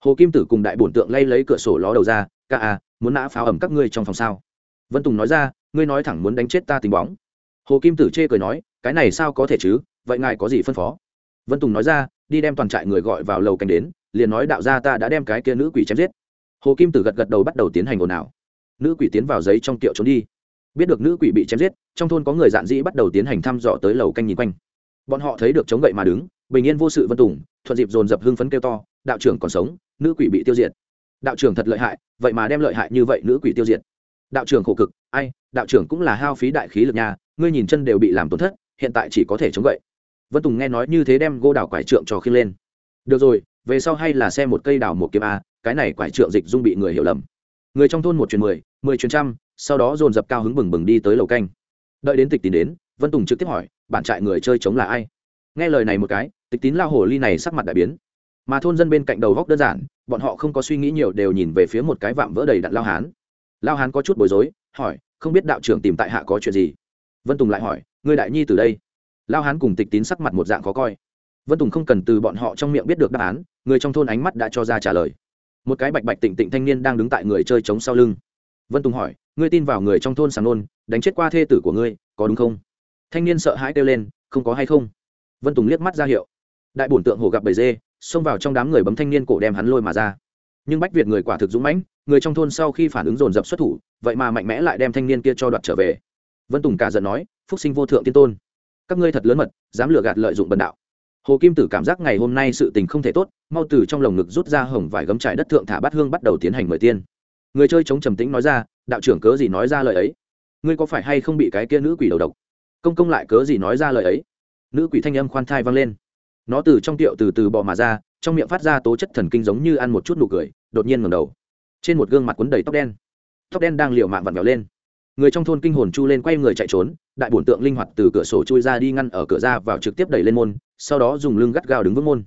Hồ kim tử cùng đại bổn tượng lay lấy cửa sổ ló đầu ra, ca à muốn nã pháo ẩm các ngươi trong phòng sao? Vân tùng nói ra, ngươi nói thẳng muốn đánh chết ta tình bóng. Hồ kim tử chê cười nói, cái này sao có thể chứ, vậy ngài có gì phân phó? Vân tùng nói ra, đi đem toàn trại người gọi vào lầu canh đến, liền nói đạo ra ta đã đem cái kia nữ quỷ chém giết hồ kim tử gật gật đầu bắt đầu tiến hành ồn ào. Nữ quỷ tiến vào giấy trong tiệu trốn đi. Biết được nữ quỷ bị chém giết, trong thôn có người dạn dĩ bắt đầu tiến hành thăm dò tới lầu canh nhìn quanh. Bọn họ thấy được chống gậy mà đứng, bình yên vô sự vân tùng, thuận dịp dồn dập hưng phấn kêu to, đạo trưởng còn sống, nữ quỷ bị tiêu diệt. Đạo trưởng thật lợi hại, vậy mà đem lợi hại như vậy nữ quỷ tiêu diệt. Đạo trưởng khổ cực, ai, đạo trưởng cũng là hao phí đại khí lực nhà ngươi nhìn chân đều bị làm tổn thất, hiện tại chỉ có thể chống gậy. Vân tùng nghe nói như thế đem gô đào quải trượng cho khiêng lên. Được rồi về sau hay là xem một cây đào một kiếm a, cái này quải trượng dịch dung bị người hiểu lầm. Người trong thôn một chuyến mười mười chuyến trăm, sau đó dồn dập cao hứng bừng bừng đi tới lầu canh. Đợi đến tịch tín đến, vân tùng trực tiếp hỏi, bạn trại người chơi chống là ai? Nghe lời này một cái, tịch tín lao hồ ly này sắc mặt đại biến. Mà thôn dân bên cạnh đầu góc đơn giản, bọn họ không có suy nghĩ nhiều đều nhìn về phía một cái vạm vỡ đầy đặn lao hán. Lao hán có chút bối rối, hỏi, không biết đạo trưởng tìm tại hạ có chuyện gì? Vân tùng lại hỏi, ngươi đại nhi từ đây? Lao hán cùng tịch tín sắc mặt một dạng khó coi vân tùng không cần từ bọn họ trong miệng biết được đáp án, người trong thôn ánh mắt đã cho ra trả lời. Một cái bạch bạch tịnh tịnh thanh niên đang đứng tại người chơi trống sau lưng. Vân tùng hỏi, ngươi tin vào người trong thôn sàng nôn, đánh chết qua thê tử của ngươi, có đúng không? Thanh niên sợ hãi kêu lên, không có hay không? Vân tùng liếc mắt ra hiệu. Đại bổn tượng hồ gặp bầy dê, xông vào trong đám người bấm thanh niên cổ đem hắn lôi mà ra. Nhưng bách việt người quả thực dũng mãnh, người trong thôn sau khi phản ứng dồn dập xuất thủ, vậy mà mạnh mẽ lại đem thanh niên kia cho đoạt trở về. Vân tùng cả giận nói, phúc sinh vô thượng tiên tôn, các ngươi thật lớn mật, dám lừa gạt lợi dụng bần đạo hồ kim tử cảm giác ngày hôm nay sự tình không thể tốt, mau từ trong lồng ngực rút ra hồng vải gấm trải đất thượng thả bát hương bắt đầu tiến hành mời tiên. Người chơi chống trầm tĩnh nói ra, đạo trưởng cớ gì nói ra lời ấy? Ngươi có phải hay không bị cái kia nữ quỷ đầu độc? Công công lại cớ gì nói ra lời ấy? Nữ quỷ thanh âm khoan thai vang lên. Nó từ trong tiệu từ từ bò mà ra, trong miệng phát ra tố chất thần kinh giống như ăn một chút nụ cười, đột nhiên ngầm đầu. Trên một gương mặt quấn đầy tóc đen. Tóc đen đang liều mạng vặn vẹo lên người trong thôn kinh hồn chu lên quay người chạy trốn, đại bổn tượng linh hoạt từ cửa sổ chui ra đi ngăn ở cửa ra vào trực tiếp đẩy lên môn, sau đó dùng lưng gắt gao đứng vững môn.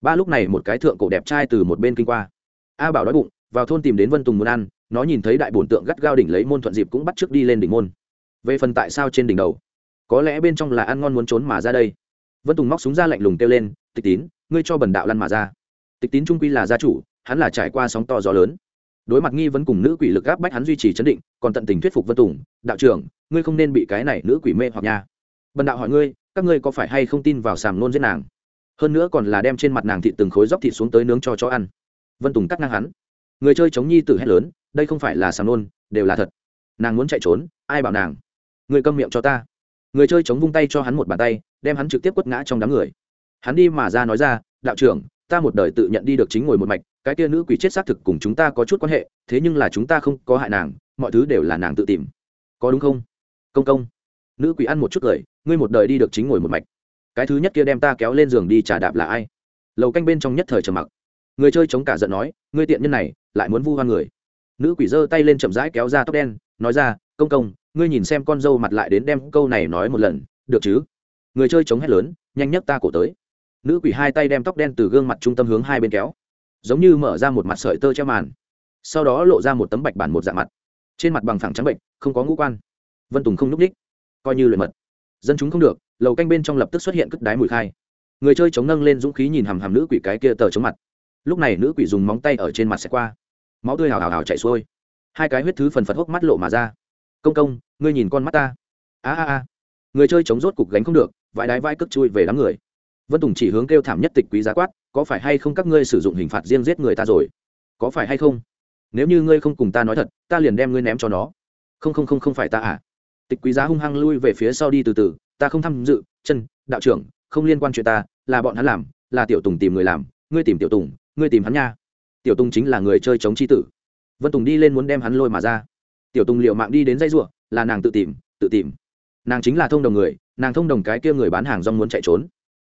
Ba lúc này một cái thượng cổ đẹp trai từ một bên kinh qua. A bảo đói bụng, vào thôn tìm đến vân tùng muốn ăn, nó nhìn thấy đại bổn tượng gắt gao đỉnh lấy môn thuận dịp cũng bắt trước đi lên đỉnh môn. Về phần tại sao trên đỉnh đầu? Có lẽ bên trong là ăn ngon muốn trốn mà ra đây. Vân tùng móc súng ra lạnh lùng kêu lên, tịch tín, ngươi cho bần đạo lăn mà ra. Tịch tín trung quy là gia chủ, hắn là trải qua sóng to gió lớn đối mặt nghi vấn cùng nữ quỷ lực gáp bách hắn duy trì chấn định, còn tận tình thuyết phục vân tùng, đạo trưởng, ngươi không nên bị cái này nữ quỷ mê hoặc nha. Bần đạo hỏi ngươi, các ngươi có phải hay không tin vào sàm nôn giết nàng? Hơn nữa còn là đem trên mặt nàng thị từng khối dốc thịt xuống tới nướng cho chó ăn. Vân tùng cắt ngang hắn. Người chơi chống nhi tử hét lớn, đây không phải là sàm nôn đều là thật. Nàng muốn chạy trốn, ai bảo nàng? Người câm miệng cho ta. Người chơi chống vung tay cho hắn một bàn tay, đem hắn trực tiếp quất ngã trong đám người. Hắn đi mà ra nói ra, đạo trưởng ta một đời tự nhận đi được chính ngồi một mạch, cái kia nữ quỷ chết xác thực cùng chúng ta có chút quan hệ, thế nhưng là chúng ta không có hại nàng, mọi thứ đều là nàng tự tìm. Có đúng không? Công công. Nữ quỷ ăn một chút cười, ngươi một đời đi được chính ngồi một mạch. Cái thứ nhất kia đem ta kéo lên giường đi trả đạp là ai? Lầu canh bên trong nhất thời trầm mặc. Người chơi chống cả giận nói, ngươi tiện nhân này, lại muốn vu hoan người. Nữ quỷ giơ tay lên chậm rãi kéo ra tóc đen, nói ra, công công, ngươi nhìn xem con dâu mặt lại đến đem câu này nói một lần, được chứ? Người chơi chống hét lớn, nhanh nhất ta cổ tới nữ quỷ hai tay đem tóc đen từ gương mặt trung tâm hướng hai bên kéo, giống như mở ra một mặt sợi tơ che màn, sau đó lộ ra một tấm bạch bản một dạng mặt, trên mặt bằng phẳng trắng bệnh, không có ngũ quan. Vân tùng không n ú c ních coi như luyện mật. Dân chúng không được, lầu canh bên trong lập tức xuất hiện cất đái mùi khai. Người chơi chống nâng lên dũng khí nhìn hàm hàm nữ quỷ cái kia tờ chống mặt. Lúc này nữ quỷ dùng móng tay ở trên mặt sẽ qua, máu tươi hào hào hào chạy xuôi. Hai cái huyết thứ phần phật hốc mắt lộ mà ra. Công công, ngươi nhìn con mắt ta. A a a. Người chơi chống rốt cục gánh không được, vãi đái vai cất chui về đám người vân tùng chỉ hướng kêu thảm nhất tịch quý giá quát, có phải hay không các ngươi sử dụng hình phạt riêng giết người ta rồi? Có phải hay không? Nếu như ngươi không cùng ta nói thật, ta liền đem ngươi ném cho nó. Không không không không phải ta à. Tịch quý giá hung hăng lui về phía sau đi từ từ, ta không tham dự, chân, đạo trưởng, không liên quan chuyện ta, là bọn hắn làm, là tiểu tùng tìm người làm, ngươi tìm tiểu tùng, ngươi tìm hắn nha. Tiểu tùng chính là người chơi chống c h i tử. Vân tùng đi lên muốn đem hắn lôi mà ra. Tiểu tùng liệu mạng đi đến dây r u ộ là nàng tự tìm tự tìm. Nàng chính là thông đồng người, nàng thông đồng cái kia người bán hàng rong muốn chạy trốn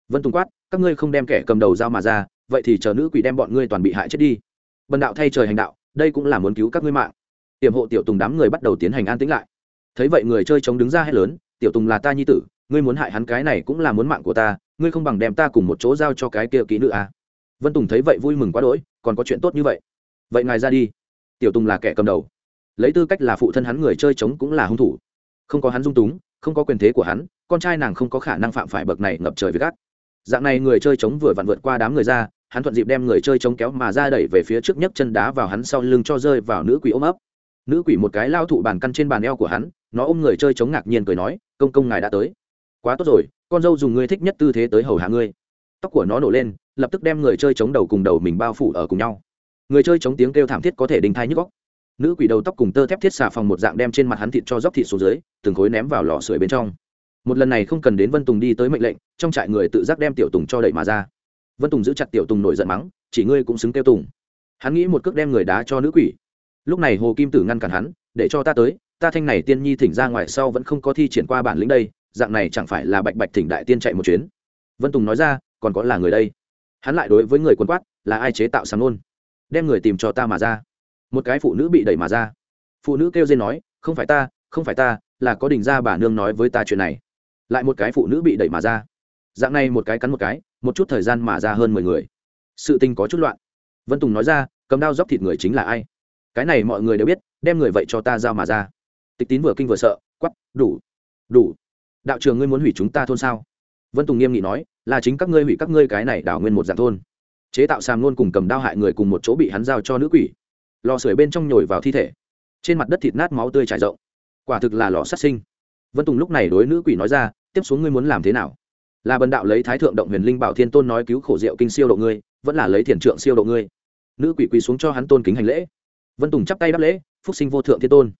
vân tùng quát, các ngươi không đem kẻ cầm đầu dao mà ra, vậy thì chờ nữ quỷ đem bọn ngươi toàn bị hại chết đi. Bần đạo thay trời hành đạo, đây cũng là muốn cứu các ngươi mạng. Tiềm hộ tiểu tùng đám người bắt đầu tiến hành an tĩnh lại. Thấy vậy người chơi chống đứng ra hét lớn, tiểu tùng là ta nhi tử, ngươi muốn hại hắn cái này cũng là muốn mạng của ta, ngươi không bằng đem ta cùng một chỗ giao cho cái kia kỹ nữ à. vân tùng thấy vậy vui mừng quá đỗi, còn có chuyện tốt như vậy. Vậy ngài ra đi. Tiểu tùng là kẻ cầm đầu. Lấy tư cách là phụ thân hắn người chơi chống cũng là hung thủ. Không có hắn dung túng, không có quyền thế của hắn, con trai nàng không có khả năng phạm phải bậc này ngập trời với gắt dạng này người chơi chống vừa vặn vượt qua đám người ra, hắn thuận dịp đem người chơi chống kéo mà ra đẩy về phía trước nhấc chân đá vào hắn sau lưng cho rơi vào nữ quỷ ôm ấp. Nữ quỷ một cái lao thụ bàn căn trên bàn eo của hắn, nó ôm người chơi chống ngạc nhiên cười nói, công công ngài đã tới. Quá tốt rồi, con dâu dùng ngươi thích nhất tư thế tới hầu hạ ngươi. Tóc của nó nổ lên, lập tức đem người chơi chống đầu cùng đầu mình bao phủ ở cùng nhau. Người chơi chống tiếng kêu thảm thiết có thể đình thai nhức góc nữ quỷ đầu tóc cùng tơ thép thiết xà phòng một dạng đem trên mặt hắn thịt cho dốc thịt xuống dưới, từng khối ném vào lò sưởi bên trong. Một lần này không cần đến vân tùng đi tới mệnh lệnh trong trại người tự giác đem tiểu tùng cho đẩy mà ra. Vân tùng giữ chặt tiểu tùng nổi giận mắng, chỉ ngươi cũng xứng kêu tùng. Hắn nghĩ một cước đem người đá cho nữ quỷ. Lúc này hồ kim tử ngăn cản hắn, để cho ta tới, ta thanh này tiên nhi thỉnh ra ngoài sau vẫn không có thi triển qua bản lĩnh đây, dạng này chẳng phải là bạch bạch thỉnh đại tiên chạy một chuyến. Vân tùng nói ra, còn có là người đây. Hắn lại đối với người quân quát, là ai chế tạo sáng nôn? Đem người tìm cho ta mà ra. Một cái phụ nữ bị đẩy mà ra. Phụ nữ kêu dên nói, không phải ta, không phải ta, là có đình ra bà nương nói với ta chuyện này. Lại một cái phụ nữ bị đẩy mà ra dạng này một cái cắn một cái, một chút thời gian mà ra hơn mười người. Sự tình có chút loạn. Vân tùng nói ra, cầm đao dóc thịt người chính là ai? Cái này mọi người đều biết, đem người vậy cho ta giao mà ra. Tịch tín vừa kinh vừa sợ quắp đủ đủ. Đạo trường ngươi muốn hủy chúng ta thôn sao? Vân tùng nghiêm nghị nói, là chính các ngươi hủy các ngươi cái này đảo nguyên một dạng thôn. Chế tạo sàm luôn cùng cầm đao hại người cùng một chỗ bị hắn giao cho nữ quỷ. Lò sưởi bên trong nhồi vào thi thể. Trên mặt đất thịt nát máu tươi trải rộng. Quả thực là lò sát sinh. Vân tùng lúc này đối nữ quỷ nói ra, tiếp xuống ngươi muốn làm thế nào? Là bần đạo lấy thái thượng động huyền linh bảo thiên tôn nói cứu khổ diệu kinh siêu độ ngươi, vẫn là lấy thiền trượng siêu độ ngươi. Nữ quỷ quỳ xuống cho hắn tôn kính hành lễ. Vân tùng chắp tay đáp lễ, phúc sinh vô thượng thiên tôn.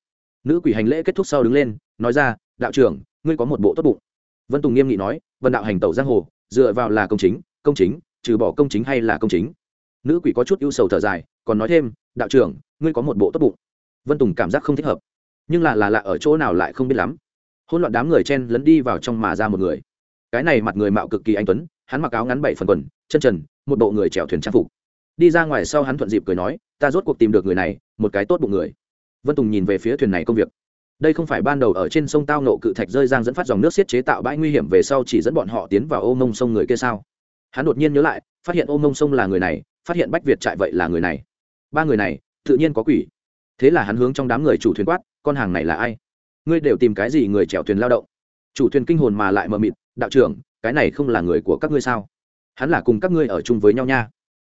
Nữ quỷ hành lễ kết thúc sau đứng lên, nói ra, đạo trưởng, ngươi có một bộ tốt bụng. Vân tùng nghiêm nghị nói, vân đạo hành tẩu giang hồ, dựa vào là công chính công chính, trừ bỏ công chính hay là công chính? Nữ quỷ có chút ưu sầu thở dài, còn nói thêm, đạo trưởng, ngươi có một bộ tốt bụng. Vân tùng cảm giác không thích hợp. Nhưng là là lạ ở chỗ nào lại không biết lắm. Hôn loạn đám người chen lấn đi vào trong mà ra một người cái này mặt người mạo cực kỳ anh tuấn, hắn mặc áo ngắn bảy phần quần, chân trần, một bộ người chèo thuyền trang phục. Đi ra ngoài sau hắn thuận dịp cười nói, ta rốt cuộc tìm được người này, một cái tốt bụng người. Vân tùng nhìn về phía thuyền này công việc. Đây không phải ban đầu ở trên sông tao nộ cự thạch rơi giang dẫn phát dòng nước xiết chế tạo bãi nguy hiểm về sau chỉ dẫn bọn họ tiến vào ô mông sông người kia sao? Hắn đột nhiên nhớ lại, phát hiện ô mông sông là người này, phát hiện bách việt trại vậy là người này. Ba người này, tự nhiên có quỷ. Thế là hắn hướng trong đám người chủ thuyền quát, con hàng này là ai? Ngươi đều tìm cái gì người chèo thuyền lao động? Chủ thuyền kinh hồn mà lại mờ mịt đạo trưởng, cái này không là người của các ngươi sao? Hắn là cùng các ngươi ở chung với nhau nha.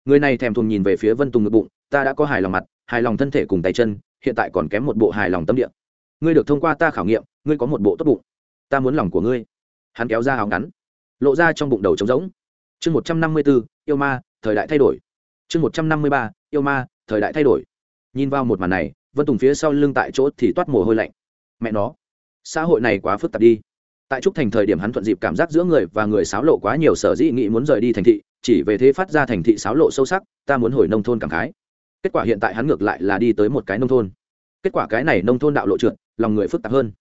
Người này thèm thuồng nhìn về phía vân tùng ngực bụng, ta đã có hài lòng mặt, hài lòng thân thể cùng tay chân, hiện tại còn kém một bộ hài lòng tâm địa. Ngươi được thông qua ta khảo nghiệm, ngươi có một bộ tốt bụng. Ta muốn lòng của ngươi. Hắn kéo ra áo ngắn, lộ ra trong bụng đầu trống rỗng. Chương một trăm năm mươi bốn yêu ma, thời đại thay đổi. Chương một trăm năm mươi ba, yêu ma, thời đại thay đổi. Nhìn vào một màn này, vân tùng phía sau lưng tại chỗ thì toát mồ hôi lạnh. Mẹ nó, xã hội này quá phức tạp đi tại trúc thành thời điểm hắn thuận dịp cảm giác giữa người và người xáo lộ quá nhiều sở dĩ nghĩ muốn rời đi thành thị, chỉ về thế phát ra thành thị xáo lộ sâu sắc, ta muốn hồi nông thôn cảm khái. Kết quả hiện tại hắn ngược lại là đi tới một cái nông thôn. Kết quả cái này nông thôn đạo lộ trượt, lòng người phức tạp hơn.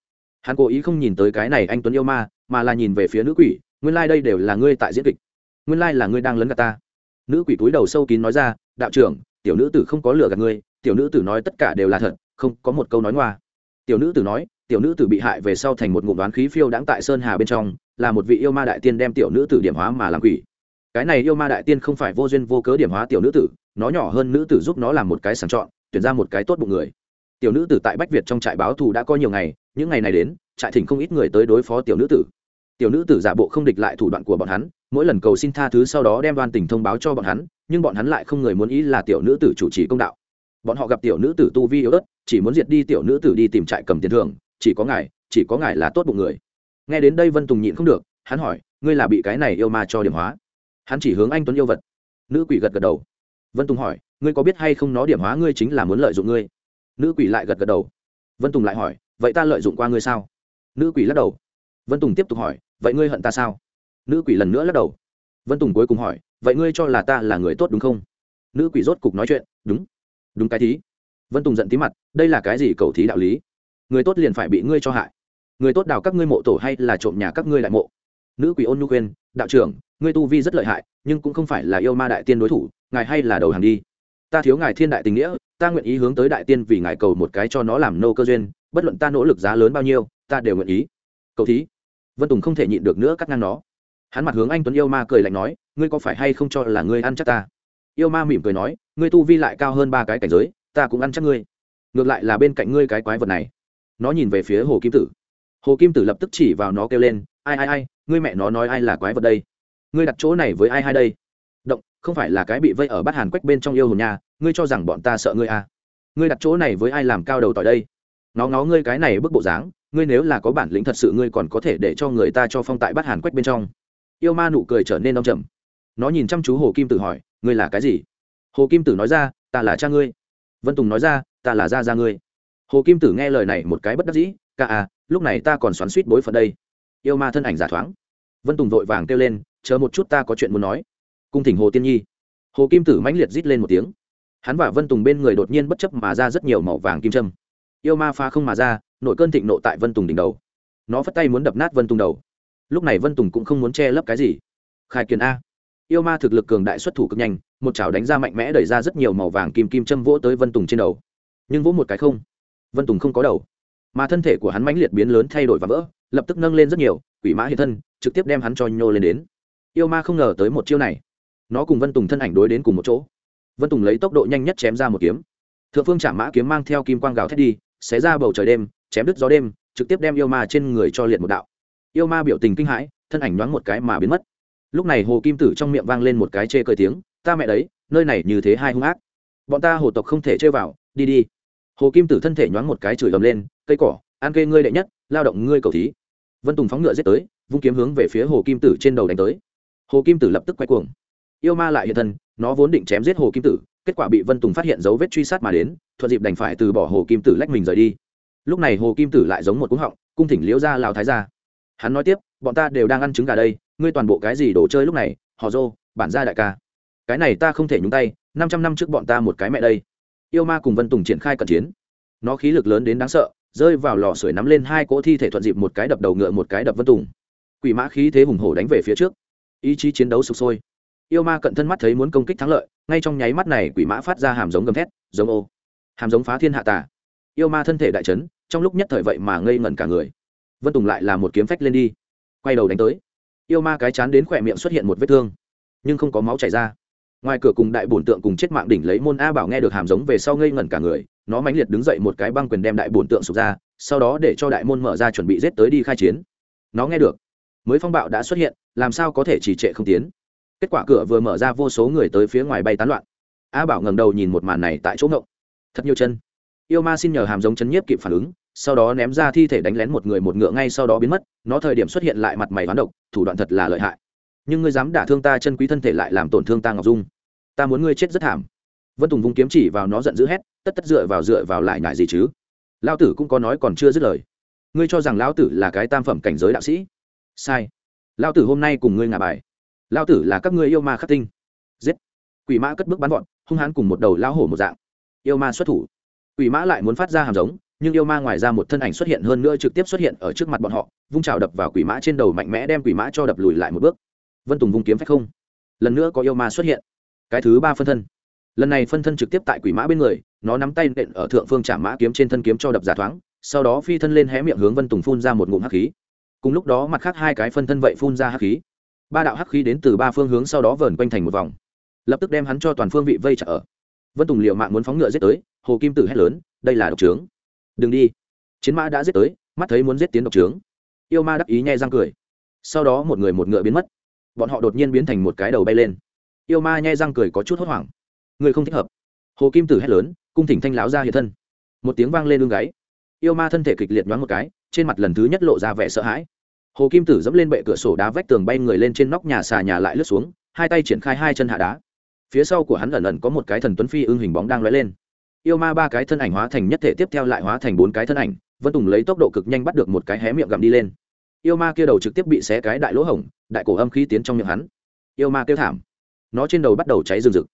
Hắn cố ý không nhìn tới cái này anh tuấn yêu ma, mà là nhìn về phía nữ quỷ, nguyên lai、like、đây đều là ngươi tại diễn kịch. Nguyên lai、like、là ngươi đang lấn gạt ta. Nữ quỷ túi đầu sâu kín nói ra, đạo trưởng, tiểu nữ tử không có lừa gạt ngươi, tiểu nữ tử nói tất cả đều là thật, không có một câu nói ngoa. Tiểu nữ tử nói tiểu nữ tử bị hại về sau thành một ngụm đoán khí phiêu đãng tại sơn hà bên trong, là một vị yêu ma đại tiên đem tiểu nữ tử điểm hóa mà làm quỷ. Cái này yêu ma đại tiên không phải vô duyên vô cớ điểm hóa tiểu nữ tử, nó nhỏ hơn nữ tử giúp nó làm một cái sàng chọn, tuyển ra một cái tốt bụng người. Tiểu nữ tử tại bách việt trong trại báo thù đã có nhiều ngày, những ngày này đến, trại thỉnh không ít người tới đối phó tiểu nữ tử. Tiểu nữ tử giả bộ không địch lại thủ đoạn của bọn hắn, mỗi lần cầu xin tha thứ sau đó đem đoan tình thông báo cho bọn hắn, nhưng bọn hắn lại không người muốn ý là tiểu nữ tử chủ trì công đạo. Bọn họ gặp tiểu nữ tử tu vi yếu ớt, chỉ muốn diệt đi tiểu nữ tử đi tìm trại cầm tiền thưởng chỉ có ngài, chỉ có ngài là tốt bụng người. Nghe đến đây vân tùng nhịn không được, hắn hỏi, ngươi là bị cái này yêu ma cho điểm hóa? Hắn chỉ hướng anh tuấn yêu vật. Nữ quỷ gật gật đầu. Vân tùng hỏi, ngươi có biết hay không nó điểm hóa ngươi chính là muốn lợi dụng ngươi? Nữ quỷ lại gật gật đầu. Vân tùng lại hỏi, vậy ta lợi dụng qua ngươi sao? Nữ quỷ lắc đầu. Vân tùng tiếp tục hỏi, vậy ngươi hận ta sao? Nữ quỷ lần nữa lắc đầu. Vân tùng cuối cùng hỏi, vậy ngươi cho là ta là người tốt đúng không? Nữ quỷ rốt cục nói chuyện, đúng. Đúng cái thí. Vân tùng giận tí mặt, đây là cái gì cầu thí đạo lý? Người tốt liền phải bị ngươi cho hại. Người tốt đào các ngươi mộ tổ hay là trộm nhà các ngươi lại mộ? Nữ quỷ ôn nhu quên đạo trưởng, ngươi tu vi rất lợi hại, nhưng cũng không phải là yêu ma đại tiên đối thủ, ngài hay là đầu hàng đi. Ta thiếu ngài thiên đại tình nghĩa, ta nguyện ý hướng tới đại tiên vì ngài cầu một cái cho nó làm nô cơ duyên, bất luận ta nỗ lực giá lớn bao nhiêu, ta đều nguyện ý. Cầu thí. Vân tùng không thể nhịn được nữa cắt ngang nó. Hắn mặt hướng anh tuấn yêu ma cười lạnh nói, ngươi có phải hay không cho là ngươi ăn chắc ta? Yêu ma mỉm cười nói, ngươi tu vi lại cao hơn ba cái cảnh giới, ta cũng ăn chắc ngươi. Ngược lại là bên cạnh ngươi cái quái vật này nó nhìn về phía hồ kim tử. Hồ kim tử lập tức chỉ vào nó kêu lên, ai ai ai, ngươi mẹ nó nói ai là quái vật đây? Ngươi đặt chỗ này với ai hai đây? Động, không phải là cái bị vây ở bát hàn quách bên trong yêu hồn nhà ngươi cho rằng bọn ta sợ ngươi à? Ngươi đặt chỗ này với ai làm cao đầu tỏi đây? Nó ngó ngươi cái này bức bộ dáng, ngươi nếu là có bản lĩnh thật sự ngươi còn có thể để cho người ta cho phong tại bát hàn quách bên trong. Yêu ma nụ cười trở nên đông trầm. Nó nhìn chăm chú hồ kim tử hỏi, ngươi là cái gì? Hồ kim tử nói ra, ta là cha ngươi. Vân tùng nói ra, ta là gia gia ngươi hồ kim tử nghe lời này một cái bất đắc dĩ, ca à lúc này ta còn xoắn suýt bối phận đây. Yêu ma thân ảnh giả thoáng. Vân tùng vội vàng kêu lên, chờ một chút ta có chuyện muốn nói. Cung thỉnh hồ tiên nhi. Hồ kim tử mãnh liệt rít lên một tiếng. Hắn và vân tùng bên người đột nhiên bất chấp mà ra rất nhiều màu vàng kim trâm yêu ma pha không mà ra, nội cơn thịnh nộ tại vân tùng đỉnh đầu. Nó phất tay muốn đập nát vân tùng đầu. Lúc này vân tùng cũng không muốn che lấp cái gì. Khai kiến a. Yêu ma thực lực cường đại xuất thủ cực nhanh, một chảo đánh ra mạnh mẽ đẩy ra rất nhiều màu vàng kim kim châm vỗ tới vân tùng trên đầu. Nhưng vỗ một cái không vân tùng không có đầu mà thân thể của hắn mãnh liệt biến lớn thay đổi và vỡ lập tức nâng lên rất nhiều quỷ mã hiện thân trực tiếp đem hắn cho nhô lên đến yêu ma không ngờ tới một chiêu này nó cùng vân tùng thân ảnh đối đến cùng một chỗ vân tùng lấy tốc độ nhanh nhất chém ra một kiếm thượng phương trả mã kiếm mang theo kim quang gào thét đi xé ra bầu trời đêm chém đứt gió đêm trực tiếp đem yêu ma trên người cho liệt một đạo yêu ma biểu tình kinh hãi thân ảnh nhoáng một cái mà biến mất lúc này hồ kim tử trong miệng vang lên một cái chê cười tiếng ta mẹ đấy nơi này như thế hai hung ác bọn ta hồ tộc không thể chơi vào đi đi hồ kim tử thân thể nhoáng một cái chửi ầm lên, cây cỏ an kê ngươi đệ nhất, lao động ngươi cầu thí. Vân tùng phóng ngựa giết tới, vung kiếm hướng về phía hồ kim tử trên đầu đánh tới. Hồ kim tử lập tức quay cuồng. Yêu ma lại hiện thân, nó vốn định chém giết hồ kim tử, kết quả bị vân tùng phát hiện dấu vết truy sát mà đến, thuận dịp đành phải từ bỏ hồ kim tử lách mình rời đi. Lúc này hồ kim tử lại giống một cúng họng, cung thỉnh liễu ra lào thái ra hắn nói tiếp, bọn ta đều đang ăn trứng gà đây, ngươi toàn bộ cái gì đồ chơi lúc này họ dô bản gia đại ca. Cái này ta không thể nhúng tay, năm trăm năm trước bọn ta một cái mẹ đây yêu ma cùng vân tùng triển khai cận chiến. Nó khí lực lớn đến đáng sợ, rơi vào lò sưởi nắm lên hai cỗ thi thể thuận dịp một cái đập đầu ngựa một cái đập vân tùng. Quỷ mã khí thế hùng hổ đánh về phía trước. Ý chí chiến đấu sụp sôi. Yêu ma cận thân mắt thấy muốn công kích thắng lợi, ngay trong nháy mắt này quỷ mã phát ra hàm giống gầm thét, giống ô. Hàm giống phá thiên hạ tà. Yêu ma thân thể đại trấn trong lúc nhất thời vậy mà ngây ngẩn cả người. Vân tùng lại là một kiếm phách lên đi. Quay đầu đánh tới. Yêu ma cái chán đến khỏe miệng xuất hiện một vết thương, nhưng không có máu chảy ra ngoài cửa cùng đại bổn tượng cùng chết mạng đỉnh lấy môn a bảo nghe được hàm giống về sau ngây ngẩn cả người, nó mãnh liệt đứng dậy một cái băng quyền đem đại bổn tượng sụp ra, sau đó để cho đại môn mở ra chuẩn bị giết tới đi khai chiến. Nó nghe được, mới phong bạo đã xuất hiện, làm sao có thể trì trệ không tiến? Kết quả cửa vừa mở ra vô số người tới phía ngoài bay tán loạn. A bảo ngẩng đầu nhìn một màn này tại chỗ ngộng. Thật nhiều chân. Yêu ma xin nhờ hàm giống chân nhiếp kịp phản ứng, sau đó ném ra thi thể đánh lén một người một ngựa ngay sau đó biến mất, nó thời điểm xuất hiện lại mặt mày hoán độc, thủ đoạn thật là lợi hại nhưng ngươi dám đả thương ta chân quý thân thể lại làm tổn thương ta ngọc dung. Ta muốn ngươi chết rất thảm. Vân tùng vung kiếm chỉ vào nó giận dữ hét, tất tất dựa vào dựa vào lại ngại gì chứ? Lao tử cũng có nói còn chưa dứt lời. Ngươi cho rằng lão tử là cái tam phẩm cảnh giới đạo sĩ? Sai. Lao tử hôm nay cùng ngươi ngả bài. Lao tử là các ngươi yêu ma khắc tinh. Giết. Quỷ mã cất bước bắn gọn hung hãn cùng một đầu lao hổ một dạng. Yêu ma xuất thủ. Quỷ mã lại muốn phát ra hàm giống, nhưng yêu ma ngoài ra một thân ảnh xuất hiện hơn nữa trực tiếp xuất hiện ở trước mặt bọn họ, vung trào đập vào quỷ mã trên đầu mạnh mẽ đem quỷ mã cho đập lùi lại một bước vân tùng vung kiếm phách không lần nữa có yêu ma xuất hiện cái thứ ba phân thân lần này phân thân trực tiếp tại quỷ mã bên người nó nắm tay nện ở thượng phương trả mã kiếm trên thân kiếm cho đập giả thoáng sau đó phi thân lên hé miệng hướng vân tùng phun ra một ngụm hắc khí cùng lúc đó mặt khác hai cái phân thân vậy phun ra hắc khí ba đạo hắc khí đến từ ba phương hướng sau đó vờn quanh thành một vòng lập tức đem hắn cho toàn phương vị vây trả ở vân tùng liệu mạng muốn phóng ngựa giết tới hồ kim tử hét lớn đây là độc trướng đừng đi chiến mã đã giết tới mắt thấy muốn giết tiến độc trướng yêu ma đắc ý nhai răng cười sau đó một người một ngựa biến mất bọn họ đột nhiên biến thành một cái đầu bay lên. Yêu ma nhai răng cười có chút hốt hoảng. Người không thích hợp. Hồ kim tử hét lớn, cung thỉnh thanh láo ra hiện thân. Một tiếng vang lên lưng gáy. Yêu ma thân thể kịch liệt nhoáng một cái, trên mặt lần thứ nhất lộ ra vẻ sợ hãi. Hồ kim tử dẫm lên bệ cửa sổ đá vách tường bay người lên trên nóc nhà xà nhà lại lướt xuống, hai tay triển khai hai chân hạ đá. Phía sau của hắn lần lần có một cái thần tuấn phi ưng hình bóng đang lóe lên. Yêu ma ba cái thân ảnh hóa thành nhất thể tiếp theo lại hóa thành bốn cái thân ảnh, vân tùng lấy tốc độ cực nhanh bắt được một cái hé miệng gặm đi lên yêu ma kia đầu trực tiếp bị xé cái đại lỗ hổng, đại cổ âm khí tiến trong miệng hắn. Yêu ma kêu thảm. Nó trên đầu bắt đầu cháy rừng rực.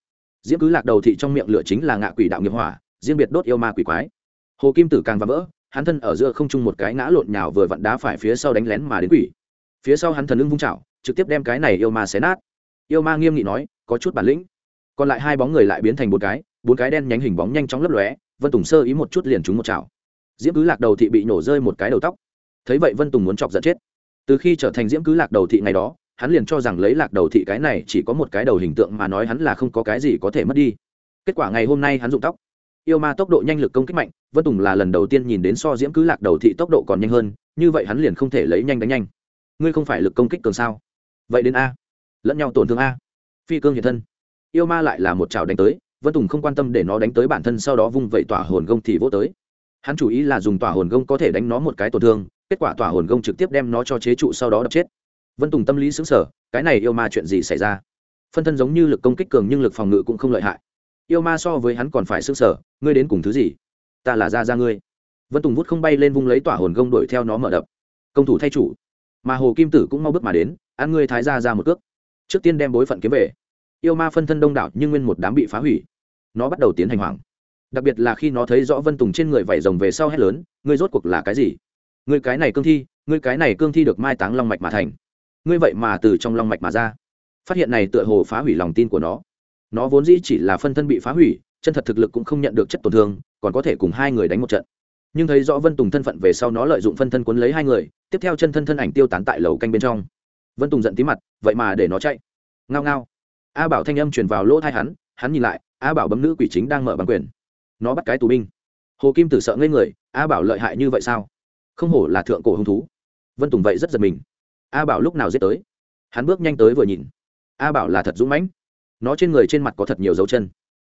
Diễm cứ lạc đầu thị trong miệng lửa chính là ngạ quỷ đạo nghiệp hỏa, riêng biệt đốt yêu ma quỷ quái. Hồ kim tử càng và vỡ, hắn thân ở giữa không trung một cái ngã lộn nhào vừa vặn đá phải phía sau đánh lén mà đến quỷ. Phía sau hắn thần lưng vung chảo, trực tiếp đem cái này yêu ma xé nát. Yêu ma nghiêm nghị nói, có chút bản lĩnh. Còn lại hai bóng người lại biến thành một cái, bốn cái đen nhánh hình bóng nhanh chóng lấp lóe, vân tùng sơ ý một chút liền trúng một chảo. Diễm cứ lạc đầu thị bị nổ rơi một cái đầu tóc thấy vậy vân tùng muốn chọc giận chết. Từ khi trở thành diễm cứ lạc đầu thị ngày đó, hắn liền cho rằng lấy lạc đầu thị cái này chỉ có một cái đầu hình tượng mà nói hắn là không có cái gì có thể mất đi. Kết quả ngày hôm nay hắn dụng tóc. Yêu ma tốc độ nhanh lực công kích mạnh, vân tùng là lần đầu tiên nhìn đến so diễm cứ lạc đầu thị tốc độ còn nhanh hơn, như vậy hắn liền không thể lấy nhanh đánh nhanh. Ngươi không phải lực công kích cường sao? Vậy đến a. Lẫn nhau tổn thương a. Phi cương hiện thân. Yêu ma lại là một trào đánh tới, vân tùng không quan tâm để nó đánh tới bản thân sau đó vung vẩy tỏa hồn gông thì vô tới. Hắn chủ ý là dùng tỏa hồn gông có thể đánh nó một cái tổn thương kết quả tỏa hồn gông trực tiếp đem nó cho chế trụ sau đó đập chết. Vân tùng tâm lý xứng sở cái này yêu ma chuyện gì xảy ra? Phân thân giống như lực công kích cường nhưng lực phòng ngự cũng không lợi hại. Yêu ma so với hắn còn phải xứng sở ngươi đến cùng thứ gì? Ta là ra ra ngươi. Vân tùng vút không bay lên vung lấy tỏa hồn gông đuổi theo nó mở đập. Công thủ thay chủ. Mà hồ kim tử cũng mau bước mà đến ăn ngươi thái ra ra một cước. Trước tiên đem bối phận kiếm về. Yêu ma phân thân đông đảo nhưng nguyên một đám bị phá hủy. Nó bắt đầu tiến hành hoảng. Đặc biệt là khi nó thấy rõ vân tùng trên người vải rồng về sau hét lớn, ngươi rốt cuộc là cái gì? Ngươi cái này cương thi, ngươi cái này cương thi được mai táng long mạch mà thành. Ngươi vậy mà từ trong long mạch mà ra. Phát hiện này tựa hồ phá hủy lòng tin của nó. Nó vốn dĩ chỉ là phân thân bị phá hủy, chân thật thực lực cũng không nhận được chất tổn thương, còn có thể cùng hai người đánh một trận. Nhưng thấy rõ vân tùng thân phận về sau nó lợi dụng phân thân quấn lấy hai người, tiếp theo chân thân thân ảnh tiêu tán tại lầu canh bên trong. Vân tùng giận tí mặt, vậy mà để nó chạy. Ngao ngao. A bảo thanh âm truyền vào lỗ thai hắn hắn nhìn lại, a bảo bấm nữ quỷ chính đang mở bằng quyền. Nó bắt cái tù binh. Hồ kim tử sợ ngây người, a bảo lợi hại như vậy sao? Không hổ là thượng cổ hung thú. Vân tùng vậy rất giật mình. A bảo lúc nào giết tới? Hắn bước nhanh tới vừa nhìn. A bảo là thật dũng mãnh. Nó trên người trên mặt có thật nhiều dấu chân.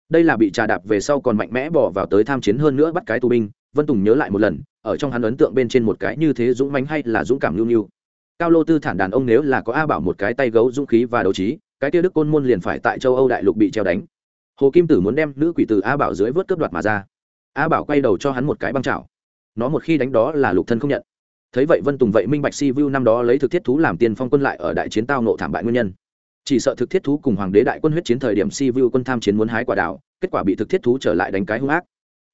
Đây là bị trà đạp về sau còn mạnh mẽ bỏ vào tới tham chiến hơn nữa bắt cái tù binh. Vân tùng nhớ lại một lần, ở trong hắn ấn tượng bên trên một cái như thế dũng mãnh hay là dũng cảm lưu nhu. Cao lô tư thản đàn ông nếu là có a bảo một cái tay gấu dũng khí và đấu trí, cái tiêu đức côn môn liền phải tại châu âu đại lục bị treo đánh. Hồ kim tử muốn đem nữ quỷ từ a bảo dưới vớt cướp đoạt mà ra. A bảo quay đầu cho hắn một cái băng chảo nó một khi đánh đó là lục thân không nhận. Thấy vậy vân tùng vậy minh bạch si vu năm đó lấy thực thiết thú làm tiên phong quân lại ở đại chiến tao nộ thảm bại nguyên nhân. Chỉ sợ thực thiết thú cùng hoàng đế đại quân huyết chiến thời điểm si vu quân tham chiến muốn hái quả đảo kết quả bị thực thiết thú trở lại đánh cái hung ác.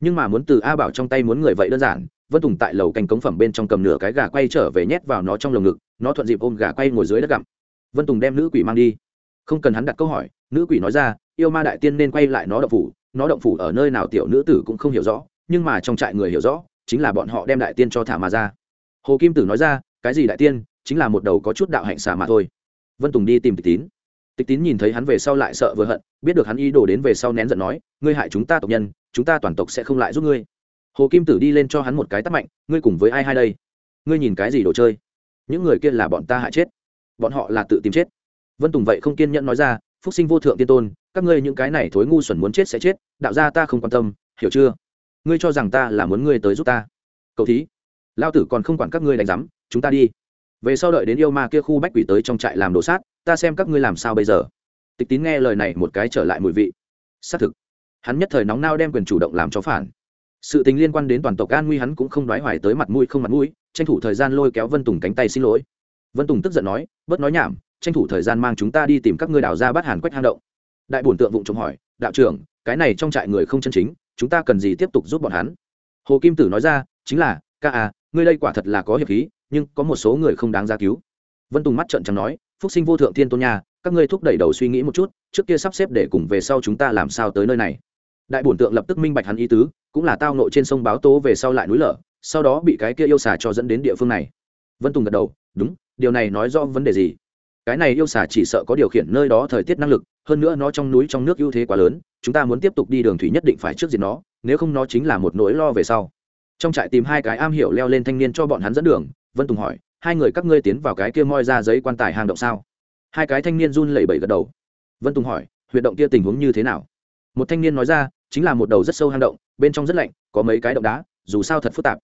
Nhưng mà muốn từ a bảo trong tay muốn người vậy đơn giản, vân tùng tại lầu canh cống phẩm bên trong cầm nửa cái gà quay trở về nhét vào nó trong lồng ngực, nó thuận dịp ôm gà quay ngồi dưới đất gặm. Vân tùng đem nữ quỷ mang đi. Không cần hắn đặt câu hỏi, nữ quỷ nói ra, yêu ma đại tiên nên quay lại nó động phủ, nó động phủ ở nơi nào tiểu nữ tử cũng không hiểu rõ, nhưng mà trong trại người hiểu rõ chính là bọn họ đem đại tiên cho thả mà ra. Hồ kim tử nói ra, cái gì đại tiên? Chính là một đầu có chút đạo hạnh xà mà thôi. Vân tùng đi tìm tịch tín. Tịch tín nhìn thấy hắn về sau lại sợ vừa hận, biết được hắn ý đồ đến về sau nén giận nói, ngươi hại chúng ta tộc nhân, chúng ta toàn tộc sẽ không lại giúp ngươi. Hồ kim tử đi lên cho hắn một cái tắt mạnh, ngươi cùng với ai hai đây? Ngươi nhìn cái gì đồ chơi? Những người kia là bọn ta hại chết. Bọn họ là tự tìm chết. Vân tùng vậy không kiên nhẫn nói ra, phúc sinh vô thượng tiên tôn, các ngươi những cái này thối ngu xuẩn muốn chết sẽ chết, đạo ra ta không quan tâm, hiểu chưa? Ngươi cho rằng ta là muốn ngươi tới giúp ta? Cậu thí, lao tử còn không quản các ngươi đánh giám, chúng ta đi. Về sau đợi đến yêu ma kia khu bách quỷ tới trong trại làm đồ sát, ta xem các ngươi làm sao bây giờ. Tịch tín nghe lời này một cái trở lại mùi vị. Xác thực, hắn nhất thời nóng nao đem quyền chủ động làm cho phản. Sự tình liên quan đến toàn tộc an nguy hắn cũng không đoái hoài tới mặt mũi không mặt mũi, tranh thủ thời gian lôi kéo vân tùng cánh tay xin lỗi. Vân tùng tức giận nói, bớt nói nhảm, tranh thủ thời gian mang chúng ta đi tìm các ngươi đào ra bắt hàn quách hang động. Đại bổn tượng vụng trộm hỏi, đạo trưởng, cái này trong trại người không chân chính chúng ta cần gì tiếp tục giúp bọn hắn? Hồ kim tử nói ra chính là ca à ngươi đây quả thật là có hiệp khí nhưng có một số người không đáng ra cứu. Vân tùng mắt trợn trắng nói phúc sinh vô thượng thiên tôn nhà, các ngươi thúc đẩy đầu suy nghĩ một chút trước kia sắp xếp để cùng về sau chúng ta làm sao tới nơi này. Đại bổn tượng lập tức minh bạch hắn ý tứ cũng là tao nội trên sông báo tố về sau lại núi lở sau đó bị cái kia yêu xà cho dẫn đến địa phương này. Vân tùng gật đầu đúng điều này nói rõ vấn đề gì? Cái này yêu xà chỉ sợ có điều khiển nơi đó thời tiết năng lực, hơn nữa nó trong núi trong nước ưu thế quá lớn, chúng ta muốn tiếp tục đi đường thủy nhất định phải trước diệt nó, nếu không nó chính là một nỗi lo về sau. Trong trại tìm hai cái am hiểu leo lên thanh niên cho bọn hắn dẫn đường, vân tùng hỏi, hai người các ngươi tiến vào cái kia moi ra giấy quan tài hang động sao? Hai cái thanh niên run lẩy bẩy gật đầu. Vân tùng hỏi, huyệt động kia tình huống như thế nào? Một thanh niên nói ra, chính là một đầu rất sâu hang động, bên trong rất lạnh, có mấy cái động đá, dù sao thật phức tạp.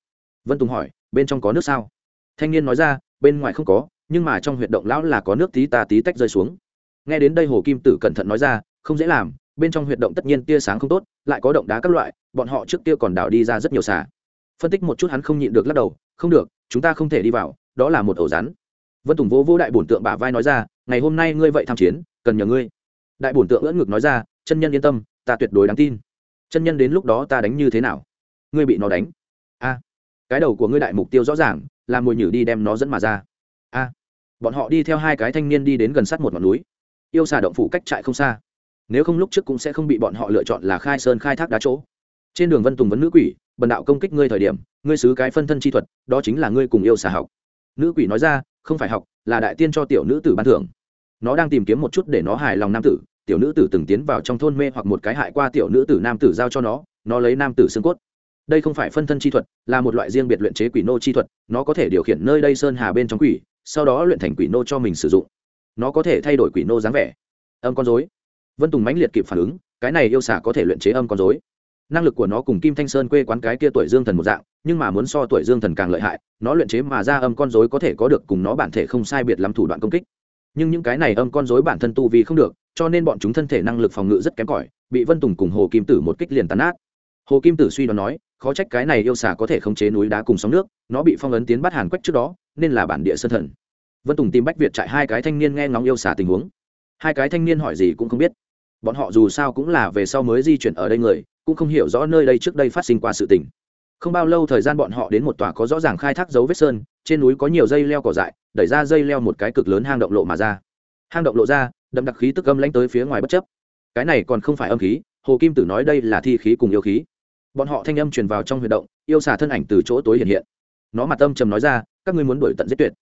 Vân tùng hỏi, bên trong có nước sao? Thanh niên nói ra, bên ngoài không có nhưng mà trong huyệt động lão là có nước tí ta tí tách rơi xuống. Nghe đến đây hồ kim tử cẩn thận nói ra, không dễ làm, bên trong huyệt động tất nhiên tia sáng không tốt, lại có động đá các loại, bọn họ trước kia còn đào đi ra rất nhiều xà. Phân tích một chút hắn không nhịn được lắc đầu, không được, chúng ta không thể đi vào, đó là một ổ rắn. Vân tùng vô vô đại bổn tượng bả vai nói ra, ngày hôm nay ngươi vậy tham chiến, cần nhờ ngươi. Đại bổn tượng ưỡn ngực nói ra, chân nhân yên tâm, ta tuyệt đối đáng tin. Chân nhân đến lúc đó ta đánh như thế nào? Ngươi bị nó đánh. A, cái đầu của ngươi đại mục tiêu rõ ràng, là mồi nhử đi đem nó dẫn mà ra bọn họ đi theo hai cái thanh niên đi đến gần sát một ngọn núi. Yêu xà động phủ cách trại không xa. Nếu không lúc trước cũng sẽ không bị bọn họ lựa chọn là khai sơn khai thác đá chỗ. Trên đường vân tùng vấn nữ quỷ, bần đạo công kích ngươi thời điểm, ngươi xứ cái phân thân chi thuật, đó chính là ngươi cùng yêu xà học. Nữ quỷ nói ra, không phải học, là đại tiên cho tiểu nữ tử ban thưởng. Nó đang tìm kiếm một chút để nó hài lòng nam tử, tiểu nữ tử từng tiến vào trong thôn mê hoặc một cái hại qua tiểu nữ tử nam tử giao cho nó nó lấy nam tử xương cốt. Đây không phải phân thân chi thuật, là một loại riêng biệt luyện chế quỷ nô chi thuật, nó có thể điều khiển nơi đây sơn hà bên trong quỷ sau đó luyện thành quỷ nô cho mình sử dụng. Nó có thể thay đổi quỷ nô dáng vẻ. Âm con dối vân tùng mãnh liệt kịp phản ứng, cái này yêu xả có thể luyện chế âm con dối năng lực của nó cùng kim thanh sơn quê quán cái kia tuổi dương thần một dạng, nhưng mà muốn so tuổi dương thần càng lợi hại, nó luyện chế mà ra âm con dối có thể có được cùng nó bản thể không sai biệt lắm thủ đoạn công kích. Nhưng những cái này âm con dối bản thân tu vì không được, cho nên bọn chúng thân thể năng lực phòng ngự rất kém cỏi, bị vân tùng cùng hồ kim tử một kích liền tàn ác hồ kim tử suy đoán nói, khó trách cái này yêu xà có thể khống chế núi đá cùng sóng nước, nó bị phong ấn tiến bắt hàn quách trước đó, nên là bản địa sơn thần. Vân tùng tìm bách việt trại hai cái thanh niên nghe ngóng yêu xà tình huống. Hai cái thanh niên hỏi gì cũng không biết. Bọn họ dù sao cũng là về sau mới di chuyển ở đây người, cũng không hiểu rõ nơi đây trước đây phát sinh qua sự tình. Không bao lâu thời gian bọn họ đến một tòa có rõ ràng khai thác dấu vết sơn, trên núi có nhiều dây leo cỏ dại, đẩy ra dây leo một cái cực lớn hang động lộ mà ra. Hang động lộ ra, đậm đặc khí tức âm lãnh tới phía ngoài bất chấp. Cái này còn không phải âm khí, hồ kim tử nói đây là thi khí cùng yêu khí bọn họ thanh âm truyền vào trong huyệt động, yêu xà thân ảnh từ chỗ tối hiện hiện. Nó mặt âm trầm nói ra, các ngươi muốn đuổi tận giết tuyệt.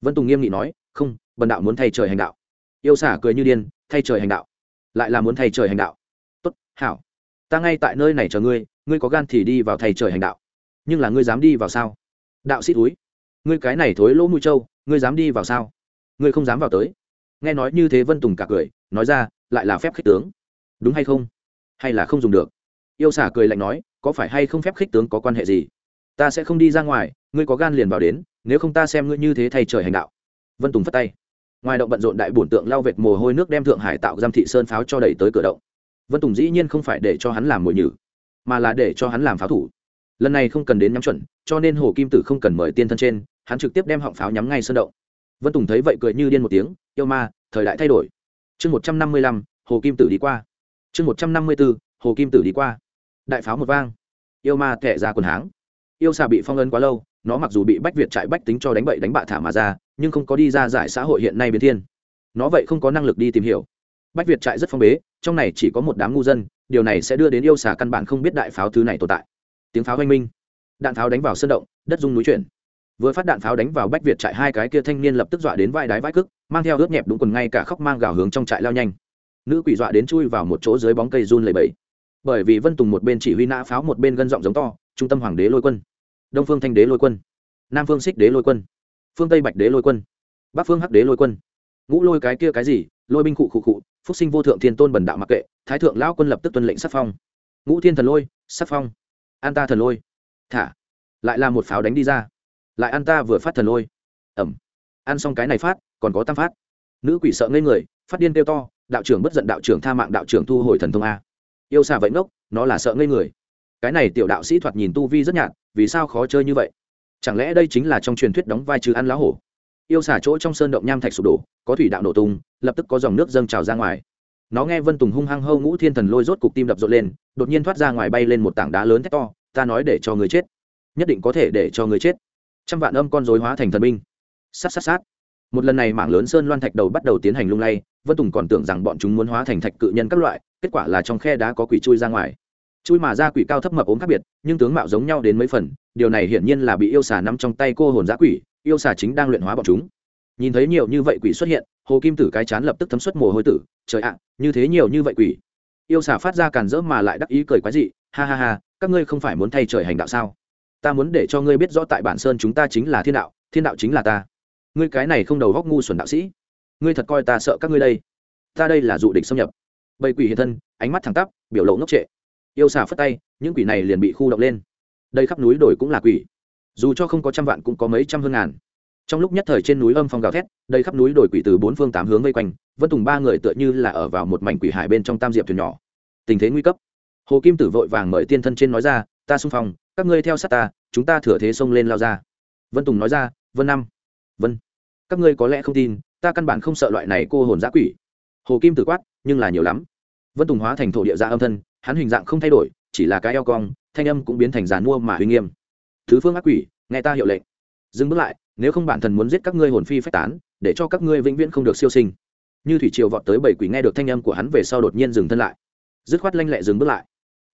Vân tùng nghiêm nghị nói, không bần đạo muốn thay trời hành đạo. Yêu xà cười như điên, thay trời hành đạo? Lại là muốn thay trời hành đạo? Tốt, hảo. Ta ngay tại nơi này chờ ngươi ngươi có gan thì đi vào thầy trời hành đạo. Nhưng là ngươi dám đi vào sao? Đạo sĩ túi ngươi cái này thối lỗ mũi trâu, ngươi dám đi vào sao? Ngươi không dám vào tới. Nghe nói như thế vân tùng cả cười, nói ra, lại là phép khích tướng. Đúng hay không? Hay là không dùng được? Yêu xả cười lạnh nói có phải hay không phép khích tướng có quan hệ gì? Ta sẽ không đi ra ngoài, ngươi có gan liền vào đến, nếu không ta xem ngươi như thế thay trời hành đạo. Vân tùng phất tay. Ngoài động bận rộn đại bổn tượng lao vệt mồ hôi nước đem thượng hải tạo giam thị sơn pháo cho đẩy tới cửa động. Vân tùng dĩ nhiên không phải để cho hắn làm mồi nhử, mà là để cho hắn làm pháo thủ. Lần này không cần đến nhắm chuẩn, cho nên hồ kim tử không cần mời tiên thân trên, hắn trực tiếp đem họng pháo nhắm ngay sơn động. Vân tùng thấy vậy cười như điên một tiếng, yêu ma, thời đại thay đổi. Chương một trăm năm mươi lăm, hồ kim tử đi qua. Chương một trăm năm mươi b ố hồ kim tử đi qua đại pháo một vang. Yêu ma thẻ ra quần háng. Yêu xà bị phong ấn quá lâu, nó mặc dù bị bách việt trại bách tính cho đánh bậy đánh bạ thả mà ra, nhưng không có đi ra giải xã hội hiện nay biến thiên. Nó vậy không có năng lực đi tìm hiểu. Bách việt trại rất phong bế, trong này chỉ có một đám ngu dân, điều này sẽ đưa đến yêu xà căn bản không biết đại pháo thứ này tồn tại. Tiếng pháo oanh minh. Đạn pháo đánh vào sân động, đất dung núi chuyển. Vừa phát đạn pháo đánh vào bách việt trại, hai cái kia thanh niên lập tức dọa đến vai đái vai cức mang theo ướt nhẹp đúng quần ngay cả khóc mang gào hướng trong trại lao nhanh. Nữ quỷ dọa đến chui vào một chỗ dưới bóng cây run lầy bẫy bởi vì vân tùng một bên chỉ huy nã pháo một bên gân giọng giống to, trung tâm hoàng đế lôi quân. Đông phương thanh đế lôi quân. Nam phương xích đế lôi quân. Phương tây bạch đế lôi quân. Bắc phương hắc đế lôi quân. Ngũ lôi cái kia cái gì? Lôi binh cụ cụ cụ phúc sinh vô thượng thiên tôn bần đạo mặc kệ, thái thượng lão quân lập tức tuân lệnh sắc phong. Ngũ thiên thần lôi sắc phong. An ta thần lôi. Thả. Lại là một pháo đánh đi ra. Lại an ta vừa phát thần lôi. Ẩm. Ăn xong cái này phát, còn có tam phát. Nữ quỷ sợ ngây người, phát điên kêu to, đạo trưởng bất giận đạo trưởng tha mạng đạo trưởng thu hồi thần thông a yêu xà vậy ngốc, nó là sợ ngây người. Cái này tiểu đạo sĩ thoạt nhìn tu vi rất nhạt, vì sao khó chơi như vậy? Chẳng lẽ đây chính là trong truyền thuyết đóng vai trừ ăn lá hổ? Yêu xả chỗ trong sơn động nham thạch sụp đổ, có thủy đạo nổ tung, lập tức có dòng nước dâng trào ra ngoài. Nó nghe vân tùng hung hăng hâu ngũ thiên thần lôi rốt cục tim đập rộn lên, đột nhiên thoát ra ngoài bay lên một tảng đá lớn thét to, ta nói để cho người chết. Nhất định có thể để cho người chết. Trăm vạn âm con dối hóa thành thần binh. Sát sát sát. Một lần này mảng lớn sơn loan thạch đầu bắt đầu tiến hành lung lay, vân tùng còn tưởng rằng bọn chúng muốn hóa thành thạch cự nhân các loại kết quả là trong khe đá có quỷ chui ra ngoài. Chui mà ra quỷ cao thấp mập ốm khác biệt, nhưng tướng mạo giống nhau đến mấy phần, điều này hiển nhiên là bị yêu xà nắm trong tay cô hồn giã quỷ, yêu xà chính đang luyện hóa bọn chúng. Nhìn thấy nhiều như vậy quỷ xuất hiện, hồ kim tử cái chán lập tức thấm xuất mồ hôi tử, trời ạ, như thế nhiều như vậy quỷ. Yêu xà phát ra càn rỡ mà lại đắc ý cười quái dị, ha ha ha, các ngươi không phải muốn thay trời hành đạo sao? Ta muốn để cho ngươi biết rõ tại bản sơn chúng ta chính là thiên đạo thiên đạo chính là ta. Ngươi cái này không đầu góc ngu xuẩn đạo sĩ. Ngươi thật coi ta sợ các ngươi đây. Ta đây là dụ địch xâm nhập bầy quỷ hiện thân, ánh mắt thẳng tắp, biểu lộ ngốc trệ. Yêu xà phất tay, những quỷ này liền bị khu động lên. Đây khắp núi đồi cũng là quỷ. Dù cho không có trăm vạn cũng có mấy trăm hơn ngàn. Trong lúc nhất thời trên núi âm phong gào thét, đây khắp núi đồi quỷ từ bốn phương tám hướng vây quanh vân tùng ba người tựa như là ở vào một mảnh quỷ hải bên trong tam diệp thuyền nhỏ. Tình thế nguy cấp. Hồ kim tử vội vàng mời tiên thân trên nói ra, ta xung phong, các ngươi theo sát ta, chúng ta thừa thế xông lên lao ra. Vân tùng nói ra, vân năm. Vân, các ngươi có lẽ không tin, ta căn bản không sợ loại này cô hồn giã quỷ. Hồ kim tử quát nhưng là nhiều lắm. Vân tùng hóa thành thổ địa gia âm thân, hắn hình dạng không thay đổi, chỉ là cái eo cong, thanh âm cũng biến thành giàn mua mà uy nghiêm. Thứ phương ác quỷ, nghe ta hiệu lệnh. Dừng bước lại, nếu không bản thần muốn giết các ngươi hồn phi phách tán, để cho các ngươi vĩnh viễn không được siêu sinh. Như thủy triều vọt tới bảy quỷ nghe được thanh âm của hắn về sau đột nhiên dừng thân lại. Dứt khoát lanh lẹ dừng bước lại.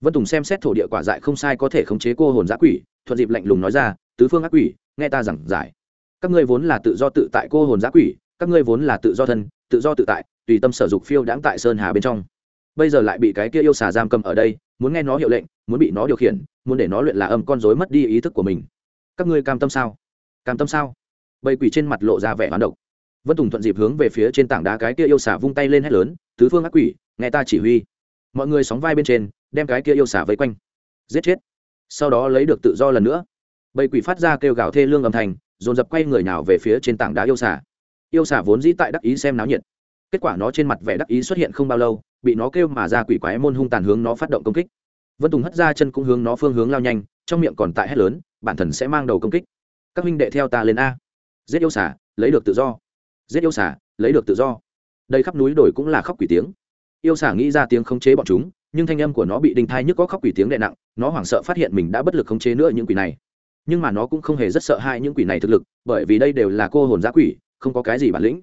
Vân tùng xem xét thổ địa quả dại không sai có thể khống chế cô hồn giã quỷ, thuận dịp lạnh lùng nói ra, tứ phương ác quỷ, nghe ta giảng giải. Các ngươi vốn là tự do tự tại cô hồn giã quỷ, các ngươi vốn là tự do thân, tự do tự tại tùy tâm sở dục phiêu đãng tại sơn hà bên trong. Bây giờ lại bị cái kia yêu xà giam cầm ở đây, muốn nghe nó hiệu lệnh, muốn bị nó điều khiển, muốn để nó luyện là âm con dối mất đi ý thức của mình. Các ngươi cam tâm sao? Cam tâm sao? Bầy quỷ trên mặt lộ ra vẻ hoán độc. Vân tùng thuận dịp hướng về phía trên tảng đá cái kia yêu xà vung tay lên hét lớn, tứ phương ác quỷ, nghe ta chỉ huy. Mọi người sóng vai bên trên, đem cái kia yêu xà vây quanh. Giết chết. Sau đó lấy được tự do lần nữa. Bầy quỷ phát ra kêu gào thê lương âm thanh, dồn dập quay người nào về phía trên tảng đá yêu xà. Yêu xà vốn dĩ tại đắc ý xem náo nhiệt kết quả nó trên mặt vẻ đắc ý xuất hiện không bao lâu, bị nó kêu mà ra quỷ quái môn hung tàn hướng nó phát động công kích. Vân tùng hất ra chân cũng hướng nó phương hướng lao nhanh, trong miệng còn tại hét lớn, bản thần sẽ mang đầu công kích. Các huynh đệ theo ta lên a. Giết yêu xả lấy được tự do. Giết yêu xả lấy được tự do. Đây khắp núi đồi cũng là khóc quỷ tiếng. Yêu xả nghĩ ra tiếng khống chế bọn chúng, nhưng thanh âm của nó bị đinh thai nhức có khóc quỷ tiếng đệ nặng, nó hoảng sợ phát hiện mình đã bất lực khống chế nữa những quỷ này. Nhưng mà nó cũng không hề rất sợ hai những quỷ này thực lực, bởi vì đây đều là cô hồn giã quỷ, không có cái gì bản lĩnh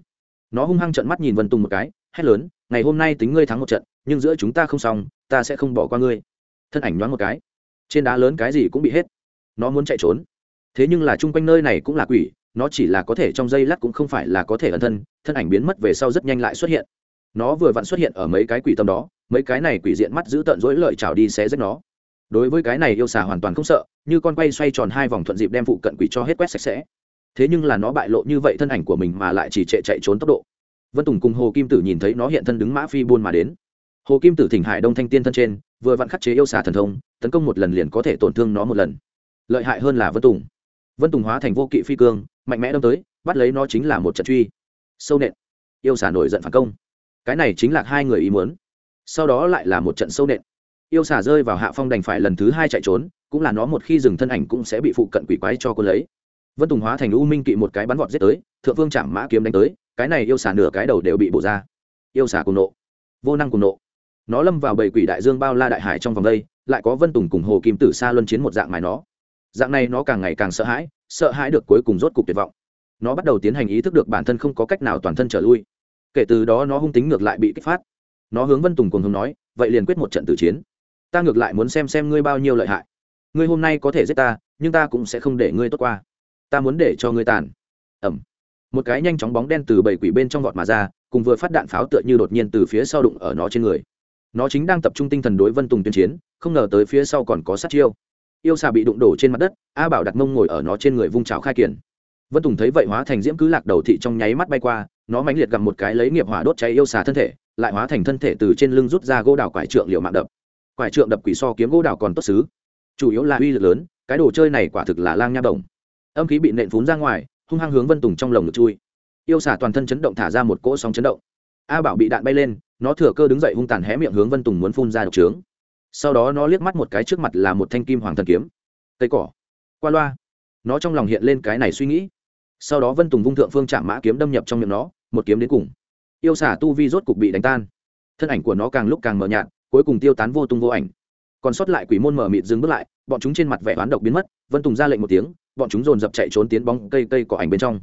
nó hung hăng trận mắt nhìn vân tùng một cái, hét lớn, ngày hôm nay tính ngươi thắng một trận, nhưng giữa chúng ta không xong, ta sẽ không bỏ qua ngươi. Thân ảnh nhoáng một cái. Trên đá lớn cái gì cũng bị hết. Nó muốn chạy trốn. Thế nhưng là chung quanh nơi này cũng là quỷ, nó chỉ là có thể trong dây lát cũng không phải là có thể ẩn thân thân ảnh biến mất về sau rất nhanh lại xuất hiện. Nó vừa vặn xuất hiện ở mấy cái quỷ tâm đó, mấy cái này quỷ diện mắt giữ tận rỗi lợi trào đi xé rách nó. Đối với cái này yêu xà hoàn toàn không sợ, như con quay xoay tròn hai vòng thuận dịp đem phụ cận quỷ cho hết quét sạch sẽ thế nhưng là nó bại lộ như vậy thân ảnh của mình mà lại chỉ trệ chạy trốn tốc độ. Vân tùng cùng hồ kim tử nhìn thấy nó hiện thân đứng mã phi buôn mà đến. Hồ kim tử thỉnh hải đông thanh tiên thân trên, vừa vặn khắc chế yêu xà thần thông, tấn công một lần liền có thể tổn thương nó một lần. Lợi hại hơn là vân tùng. Vân tùng hóa thành vô kỵ phi cương, mạnh mẽ đâm tới, bắt lấy nó chính là một trận truy. Sâu nện. Yêu xà nổi giận phản công. Cái này chính là hai người ý muốn. Sau đó lại là một trận sâu nện. Yêu xà rơi vào hạ phong đành phải lần thứ hai chạy trốn, cũng là nó một khi dừng thân ảnh cũng sẽ bị phụ cận quỷ quái cho cô lấy vân tùng hóa thành u minh kỵ một cái bắn vọt giết tới, thượng vương chạm mã kiếm đánh tới, cái này yêu xả nửa cái đầu đều bị bổ ra. Yêu xả cùng nộ. Vô năng cùng nộ. Nó lâm vào bầy quỷ đại dương bao la đại hải trong vòng đây, lại có vân tùng cùng hồ kim tử xa luân chiến một dạng mài nó. Dạng này nó càng ngày càng sợ hãi sợ hãi được cuối cùng rốt cục tuyệt vọng. Nó bắt đầu tiến hành ý thức được bản thân không có cách nào toàn thân trở lui. Kể từ đó nó hung tính ngược lại bị kích phát. Nó hướng vân tùng cùng hướng nói, vậy liền quyết một trận tử chiến. Ta ngược lại muốn xem xem ngươi bao nhiêu lợi hại. Ngươi hôm nay có thể giết ta, nhưng ta cũng sẽ không để ngươi tốt qua ta muốn để cho ngươi tàn. Ẩm một cái nhanh chóng bóng đen từ bảy quỷ bên trong vọt mà ra, cùng vừa phát đạn pháo tựa như đột nhiên từ phía sau đụng ở nó trên người. Nó chính đang tập trung tinh thần đối vân tùng tuyên chiến, không ngờ tới phía sau còn có sát chiêu. Yêu xà bị đụng đổ trên mặt đất, a bảo đặt mông ngồi ở nó trên người vung trào khai kiển. Vân tùng thấy vậy hóa thành diễm cứ lạc đầu thị trong nháy mắt bay qua, nó mãnh liệt gặp một cái lấy nghiệp hỏa đốt cháy yêu xà thân thể, lại hóa thành thân thể từ trên lưng rút ra gỗ đào quải trượng liệu mạng đập. Quải trượng đập quỷ so kiếm gỗ đào còn tốt xứ. Chủ yếu là uy lực lớn, cái đồ chơi này quả thực là lang nha đồng âm khí bị nện phún ra ngoài, hung hăng hướng vân tùng trong lồng ngực chui. Yêu xả toàn thân chấn động thả ra một cỗ sóng chấn động. A bảo bị đạn bay lên, nó thừa cơ đứng dậy hung tàn hé miệng hướng vân tùng muốn phun ra độc trướng. Sau đó nó liếc mắt một cái trước mặt là một thanh kim hoàng thần kiếm. Cây cỏ. Qua loa. Nó trong lòng hiện lên cái này suy nghĩ. Sau đó vân tùng vung thượng phương chạm mã kiếm đâm nhập trong miệng nó, một kiếm đến cùng. Yêu xả tu vi rốt cục bị đánh tan. Thân ảnh của nó càng lúc càng mờ nhạt, cuối cùng tiêu tán vô tung vô ảnh. Còn sót lại quỷ môn mở mịt dừng bước lại, bọn chúng trên mặt vẻ oán độc biến mất, vân tùng ra lệnh một tiếng bọn chúng dồn dập chạy trốn tiến bóng cây cây cỏ ảnh bên trong.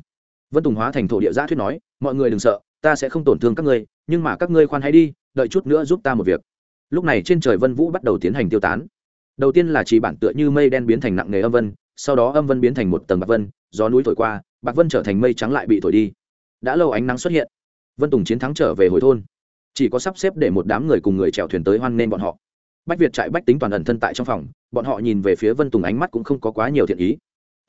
Vân tùng hóa thành thổ địa giã thuyết nói, mọi người đừng sợ, ta sẽ không tổn thương các ngươi, nhưng mà các ngươi khoan hãy đi, đợi chút nữa giúp ta một việc. Lúc này trên trời vân vũ bắt đầu tiến hành tiêu tán. Đầu tiên là chỉ bản tựa như mây đen biến thành nặng nghề âm vân, sau đó âm vân biến thành một tầng bạc vân, gió núi thổi qua, bạc vân trở thành mây trắng lại bị thổi đi. Đã lâu ánh nắng xuất hiện, vân tùng chiến thắng trở về hồi thôn. Chỉ có sắp xếp để một đám người cùng người chèo thuyền tới hoan nên bọn họ. Bách việt trại bách tính toàn ẩn thân tại trong phòng, bọn họ nhìn về phía vân tùng ánh mắt cũng không có quá nhiều thiện ý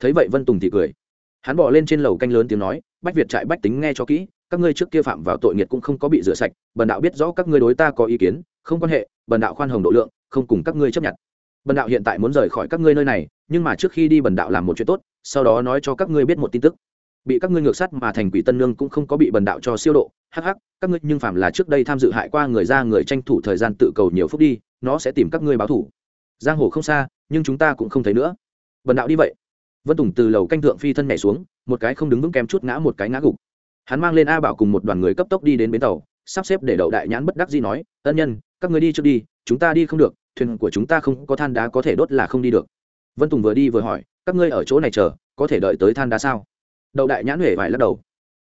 thấy vậy vân tùng thì cười. Hắn bỏ lên trên lầu canh lớn tiếng nói, bách việt trại bách tính nghe cho kỹ, các ngươi trước kia phạm vào tội nghiệt cũng không có bị rửa sạch, bần đạo biết rõ các ngươi đối ta có ý kiến, không quan hệ, bần đạo khoan hồng độ lượng, không cùng các ngươi chấp nhận. Bần đạo hiện tại muốn rời khỏi các ngươi nơi này, nhưng mà trước khi đi bần đạo làm một chuyện tốt, sau đó nói cho các ngươi biết một tin tức. Bị các ngươi ngược sắt mà thành quỷ tân nương cũng không có bị bần đạo cho siêu độ, hắc hắc, các ngươi nhưng phạm là trước đây tham dự hại qua người ra người tranh thủ thời gian tự cầu nhiều phút đi, nó sẽ tìm các ngươi báo thủ. Giang hồ không xa, nhưng chúng ta cũng không thấy nữa. Bần đạo đi vậy vân tùng từ lầu canh thượng phi thân nhảy xuống, một cái không đứng vững kém chút ngã một cái ngã gục. Hắn mang lên a bảo cùng một đoàn người cấp tốc đi đến bến tàu, sắp xếp để đậu đại nhãn bất đắc dĩ nói, ân nhân, các người đi trước đi, chúng ta đi không được, thuyền của chúng ta không có than đá có thể đốt là không đi được. Vân tùng vừa đi vừa hỏi, các ngươi ở chỗ này chờ, có thể đợi tới than đá sao? Đậu đại nhãn huệ vải lắc đầu.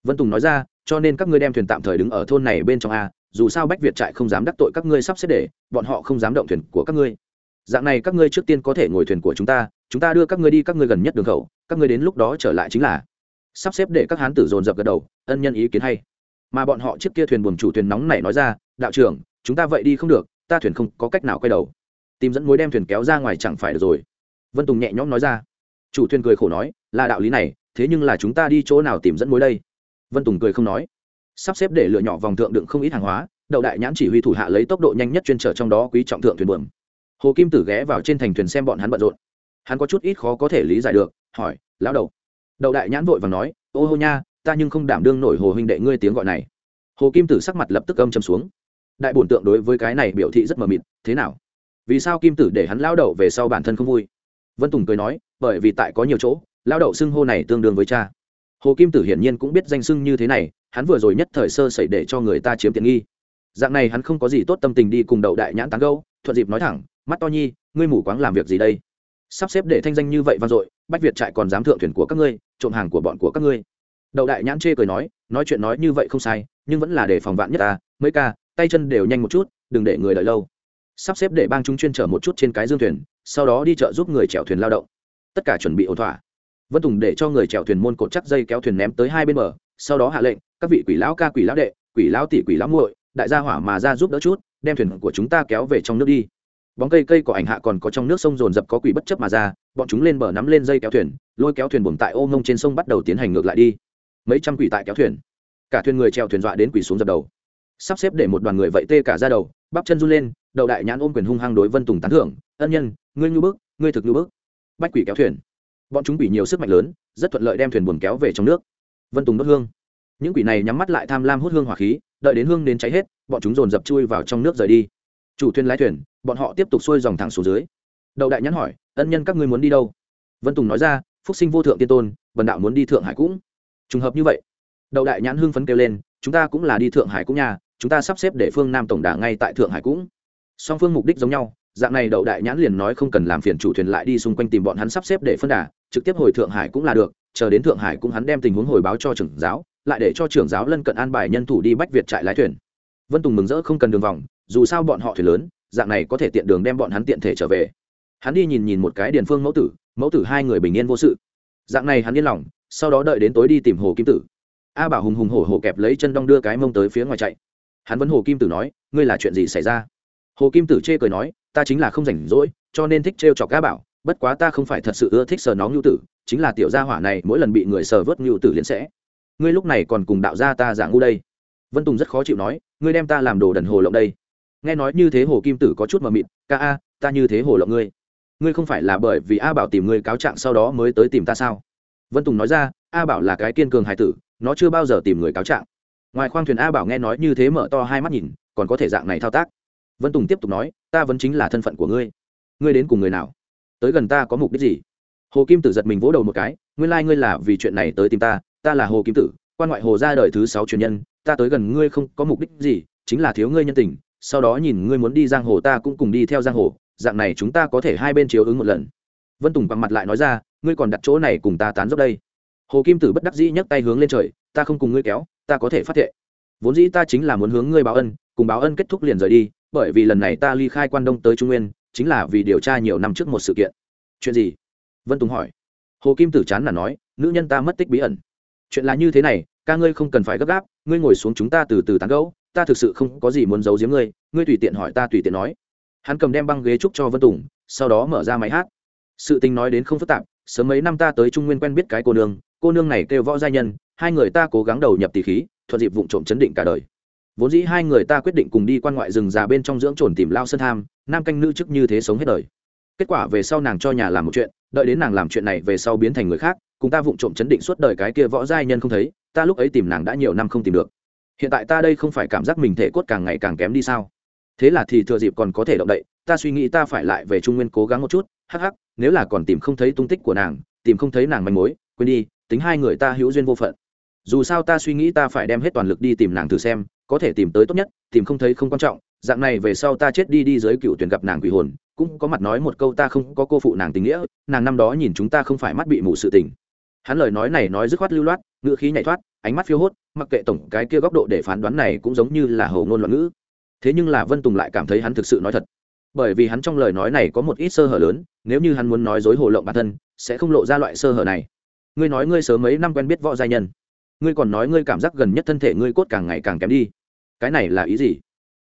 Vân tùng nói ra, cho nên các ngươi đem thuyền tạm thời đứng ở thôn này bên trong a, dù sao bách việt trại không dám đắc tội các ngươi sắp xếp để, bọn họ không dám động thuyền của các ngươi. Dạng này các ngươi trước tiên có thể ngồi thuyền của chúng ta chúng ta đưa các ngươi đi các ngươi gần nhất đường khẩu, các ngươi đến lúc đó trở lại chính là. Sắp xếp để các hán tử dồn dập gật đầu, ân nhân ý kiến hay. Mà bọn họ chiếc kia thuyền buồm chủ thuyền nóng này nói ra, đạo trưởng, chúng ta vậy đi không được, ta thuyền không có cách nào quay đầu. Tìm dẫn mối đem thuyền kéo ra ngoài chẳng phải được rồi. Vân tùng nhẹ nhõm nói ra. Chủ thuyền cười khổ nói, là đạo lý này, thế nhưng là chúng ta đi chỗ nào tìm dẫn mối đây? Vân tùng cười không nói. Sắp xếp để lựa nhỏ vòng thượng đựng không ít hàng hóa, đậu đại nhãn chỉ huy thủ hạ lấy tốc độ nhanh nhất chuyên trở trong đó quý trọng thượng thuyền buồm. Hồ kim tử ghé vào trên thành thuyền xem bọn hắn bận rộn hắn có chút ít khó có thể lý giải được, hỏi, lão đầu. Đậu đại nhãn vội và nói, ô hô nha, ta nhưng không đảm đương nổi hồ huynh đệ ngươi tiếng gọi này. Hồ kim tử sắc mặt lập tức âm châm xuống. Đại bổn tượng đối với cái này biểu thị rất mờ mịt, thế nào? Vì sao kim tử để hắn lao đậu về sau bản thân không vui? Vân tùng cười nói, bởi vì tại có nhiều chỗ lao đậu xưng hô này tương đương với cha. Hồ kim tử hiển nhiên cũng biết danh xưng như thế này, hắn vừa rồi nhất thời sơ sẩy để cho người ta chiếm tiện nghi. Dạng này hắn không có gì tốt tâm tình đi cùng đậu đại nhãn tán gâu thuận dịp nói thẳng, mắt to nhi, ngươi mù quáng làm việc gì đây? Sắp xếp để thanh danh như vậy vang dội, bách việt trại còn dám thượng thuyền của các ngươi, trộm hàng của bọn của các ngươi. Đậu đại nhãn chê cười nói nói chuyện nói như vậy không sai, nhưng vẫn là để phòng vạn nhất ta, mấy ca, tay chân đều nhanh một chút, đừng để người đợi lâu. Sắp xếp để bang chúng chuyên chở một chút trên cái dương thuyền, sau đó đi chợ giúp người chèo thuyền lao động. Tất cả chuẩn bị ổn thỏa. Vân tùng để cho người chèo thuyền môn cột chắc dây kéo thuyền ném tới hai bên bờ, sau đó hạ lệnh, các vị quỷ lão ca, quỷ lão đệ, quỷ lão tỷ, quỷ lão muội, đại gia hỏa mà ra giúp đỡ chút, đem thuyền của chúng ta kéo về trong nước đi bóng cây cây có ảnh hạ còn có trong nước sông dồn dập có quỷ bất chấp mà ra, bọn chúng lên bờ nắm lên dây kéo thuyền, lôi kéo thuyền buồm tại ô mông trên sông bắt đầu tiến hành ngược lại đi. Mấy trăm quỷ tại kéo thuyền. Cả thuyền người treo thuyền dọa đến quỷ xuống dập đầu. Sắp xếp để một đoàn người vậy tê cả ra đầu, bắp chân run lên, đầu đại nhãn ôm quyền hung hăng đối vân tùng tán thưởng, ân nhân, ngươi nhu bức, ngươi thực nhu bức. Bách quỷ kéo thuyền. Bọn chúng quỷ nhiều sức mạnh lớn, rất thuận lợi đem thuyền buồm kéo về trong nước. Vân tùng đốt hương. Những quỷ này nhắm mắt lại tham lam hút hương hỏa khí, đợi đến hương đến cháy hết, bọn chúng dồn dập chui vào trong nước rời đi. Chủ thuyền lái thuyền bọn họ tiếp tục xuôi dòng thẳng xuống dưới. Đậu đại nhắn hỏi, ân nhân các ngươi muốn đi đâu? Vân tùng nói ra, phúc sinh vô thượng tiên tôn vần đạo muốn đi thượng hải cũng. Trùng hợp như vậy, đậu đại nhãn hưng phấn kêu lên, chúng ta cũng là đi thượng hải cũng nhà chúng ta sắp xếp để phương nam tổng đà ngay tại thượng hải cũng. Song phương mục đích giống nhau, dạng này đậu đại nhãn liền nói không cần làm phiền chủ thuyền lại đi xung quanh tìm bọn hắn sắp xếp để phân đà, trực tiếp hồi thượng hải cũng là được, chờ đến thượng hải cũng hắn đem tình huống hồi báo cho trưởng giáo, lại để cho trưởng giáo lân cận an bài nhân thủ đi bách việt trại lái thuyền. Vân tùng mừng rỡ không cần đường vòng, dù sao bọn họ thuyền lớn dạng này có thể tiện đường đem bọn hắn tiện thể trở về. Hắn đi nhìn nhìn một cái điền phương mẫu tử mẫu tử hai người bình yên vô sự. Dạng này hắn yên lòng, sau đó đợi đến tối đi tìm hồ kim tử. A bảo hùng hùng hổ hổ kẹp lấy chân đong đưa cái mông tới phía ngoài chạy. Hắn vẫn hồ kim tử nói, ngươi là chuyện gì xảy ra? Hồ kim tử chê cười nói, ta chính là không rảnh rỗi, cho nên thích trêu chọc a bảo, bất quá ta không phải thật sự ưa thích sờ nóng nhu tử, chính là tiểu gia hỏa này mỗi lần bị người sờ vớt nhu tử liền sẽ. Ngươi lúc này còn cùng đạo gia ta giả ngu đây. Vân tùng rất khó chịu nói, ngươi đem ta làm đồ đần hồ lộng đây nghe nói như thế hồ kim tử có chút mờ mịt, ca a, ta như thế hồ lộng ngươi. Ngươi không phải là bởi vì a bảo tìm ngươi cáo trạng sau đó mới tới tìm ta sao? Vân tùng nói ra, a bảo là cái kiên cường hải tử, nó chưa bao giờ tìm người cáo trạng. Ngoài khoang thuyền a bảo nghe nói như thế mở to hai mắt nhìn, còn có thể dạng này thao tác. Vân tùng tiếp tục nói, ta vẫn chính là thân phận của ngươi. Ngươi đến cùng người nào? Tới gần ta có mục đích gì? Hồ kim tử giật mình vỗ đầu một cái, nguyên lai、like、ngươi là vì chuyện này tới tìm ta ta là hồ kim tử, quan ngoại hồ ra đời thứ sáu truyền nhân, ta tới gần ngươi không có mục đích gì, chính là thiếu ngươi nhân tình sau đó nhìn ngươi muốn đi giang hồ ta cũng cùng đi theo giang hồ, dạng này chúng ta có thể hai bên chiếu ứng một lần. Vân tùng bằng mặt lại nói ra, ngươi còn đặt chỗ này cùng ta tán dốc đây. Hồ kim tử bất đắc dĩ nhấc tay hướng lên trời, ta không cùng ngươi kéo, ta có thể phát thệ. Vốn dĩ ta chính là muốn hướng ngươi báo ân, cùng báo ân kết thúc liền rời đi, bởi vì lần này ta ly khai quan đông tới trung nguyên, chính là vì điều tra nhiều năm trước một sự kiện. Chuyện gì? Vân tùng hỏi. Hồ kim tử chán là nói, nữ nhân ta mất tích bí ẩn. Chuyện là như thế này, ca ngươi không cần phải gấp gáp, ngươi ngồi xuống chúng ta từ từ tán gẫu ta thực sự không có gì muốn giấu giếm ngươi ngươi tùy tiện hỏi ta tùy tiện nói. Hắn cầm đem băng ghế trúc cho vân tùng, sau đó mở ra máy hát. Sự tình nói đến không phức tạp, sớm mấy năm ta tới trung nguyên quen biết cái cô nương cô nương này kêu võ gia nhân, hai người ta cố gắng đầu nhập tỷ khí, thuận dịp vụ trộm chấn định cả đời. Vốn dĩ hai người ta quyết định cùng đi quan ngoại rừng già bên trong dưỡng trồn tìm lao sơn tham, nam canh nữ chức như thế sống hết đời. Kết quả về sau nàng cho nhà làm một chuyện, đợi đến nàng làm chuyện này về sau biến thành người khác, cùng ta vụng trộm chấn định suốt đời cái kia võ giai nhân không thấy, ta lúc ấy tìm nàng đã nhiều năm không tìm được hiện tại ta đây không phải cảm giác mình thể cốt càng ngày càng kém đi sao? Thế là thì thừa dịp còn có thể động đậy, ta suy nghĩ ta phải lại về trung nguyên cố gắng một chút, hắc hắc, nếu là còn tìm không thấy tung tích của nàng, tìm không thấy nàng manh mối, quên đi, tính hai người ta hữu duyên vô phận. Dù sao ta suy nghĩ ta phải đem hết toàn lực đi tìm nàng thử xem, có thể tìm tới tốt nhất, tìm không thấy không quan trọng, dạng này về sau ta chết đi đi dưới cựu tuyển gặp nàng quỷ hồn, cũng có mặt nói một câu ta không có cô phụ nàng tình nghĩa, nàng năm đó nhìn chúng ta không phải mắt bị mù sự tình. Hắn lời nói này nói dứt khoát lưu loát, ngữ khí nhảy thoát ánh mắt phiêu hốt, mặc kệ tổng cái kia góc độ để phán đoán này cũng giống như là hầu ngôn loạn ngữ. Thế nhưng là vân tùng lại cảm thấy hắn thực sự nói thật. Bởi vì hắn trong lời nói này có một ít sơ hở lớn, nếu như hắn muốn nói dối hồ lộng bản thân, sẽ không lộ ra loại sơ hở này. Ngươi nói ngươi sớm mấy năm quen biết võ gia nhân. Ngươi còn nói ngươi cảm giác gần nhất thân thể ngươi cốt càng ngày càng kém đi. Cái này là ý gì?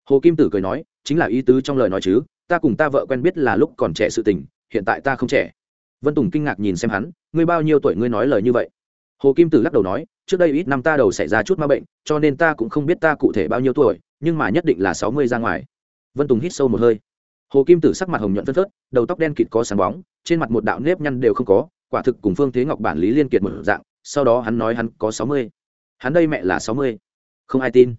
Hồ kim tử cười nói, chính là ý tứ trong lời nói chứ, ta cùng ta vợ quen biết là lúc còn trẻ sự tình, hiện tại ta không trẻ. Vân tùng kinh ngạc nhìn xem hắn, ngươi bao nhiêu tuổi ngươi nói lời như vậy? Hồ kim tử lắc đầu nói trước đây ít năm ta đầu xảy ra chút ma bệnh, cho nên ta cũng không biết ta cụ thể bao nhiêu tuổi, nhưng mà nhất định là sáu mươi ra ngoài. Vân tùng hít sâu một hơi. Hồ kim tử sắc mặt hồng nhuận phân phớt, đầu tóc đen kịt có sáng bóng, trên mặt một đạo nếp nhăn đều không có, quả thực cùng phương thế ngọc bản lý liên kiệt một dạng, sau đó hắn nói hắn có sáu mươi. Hắn đây mẹ là sáu mươi. Không ai tin.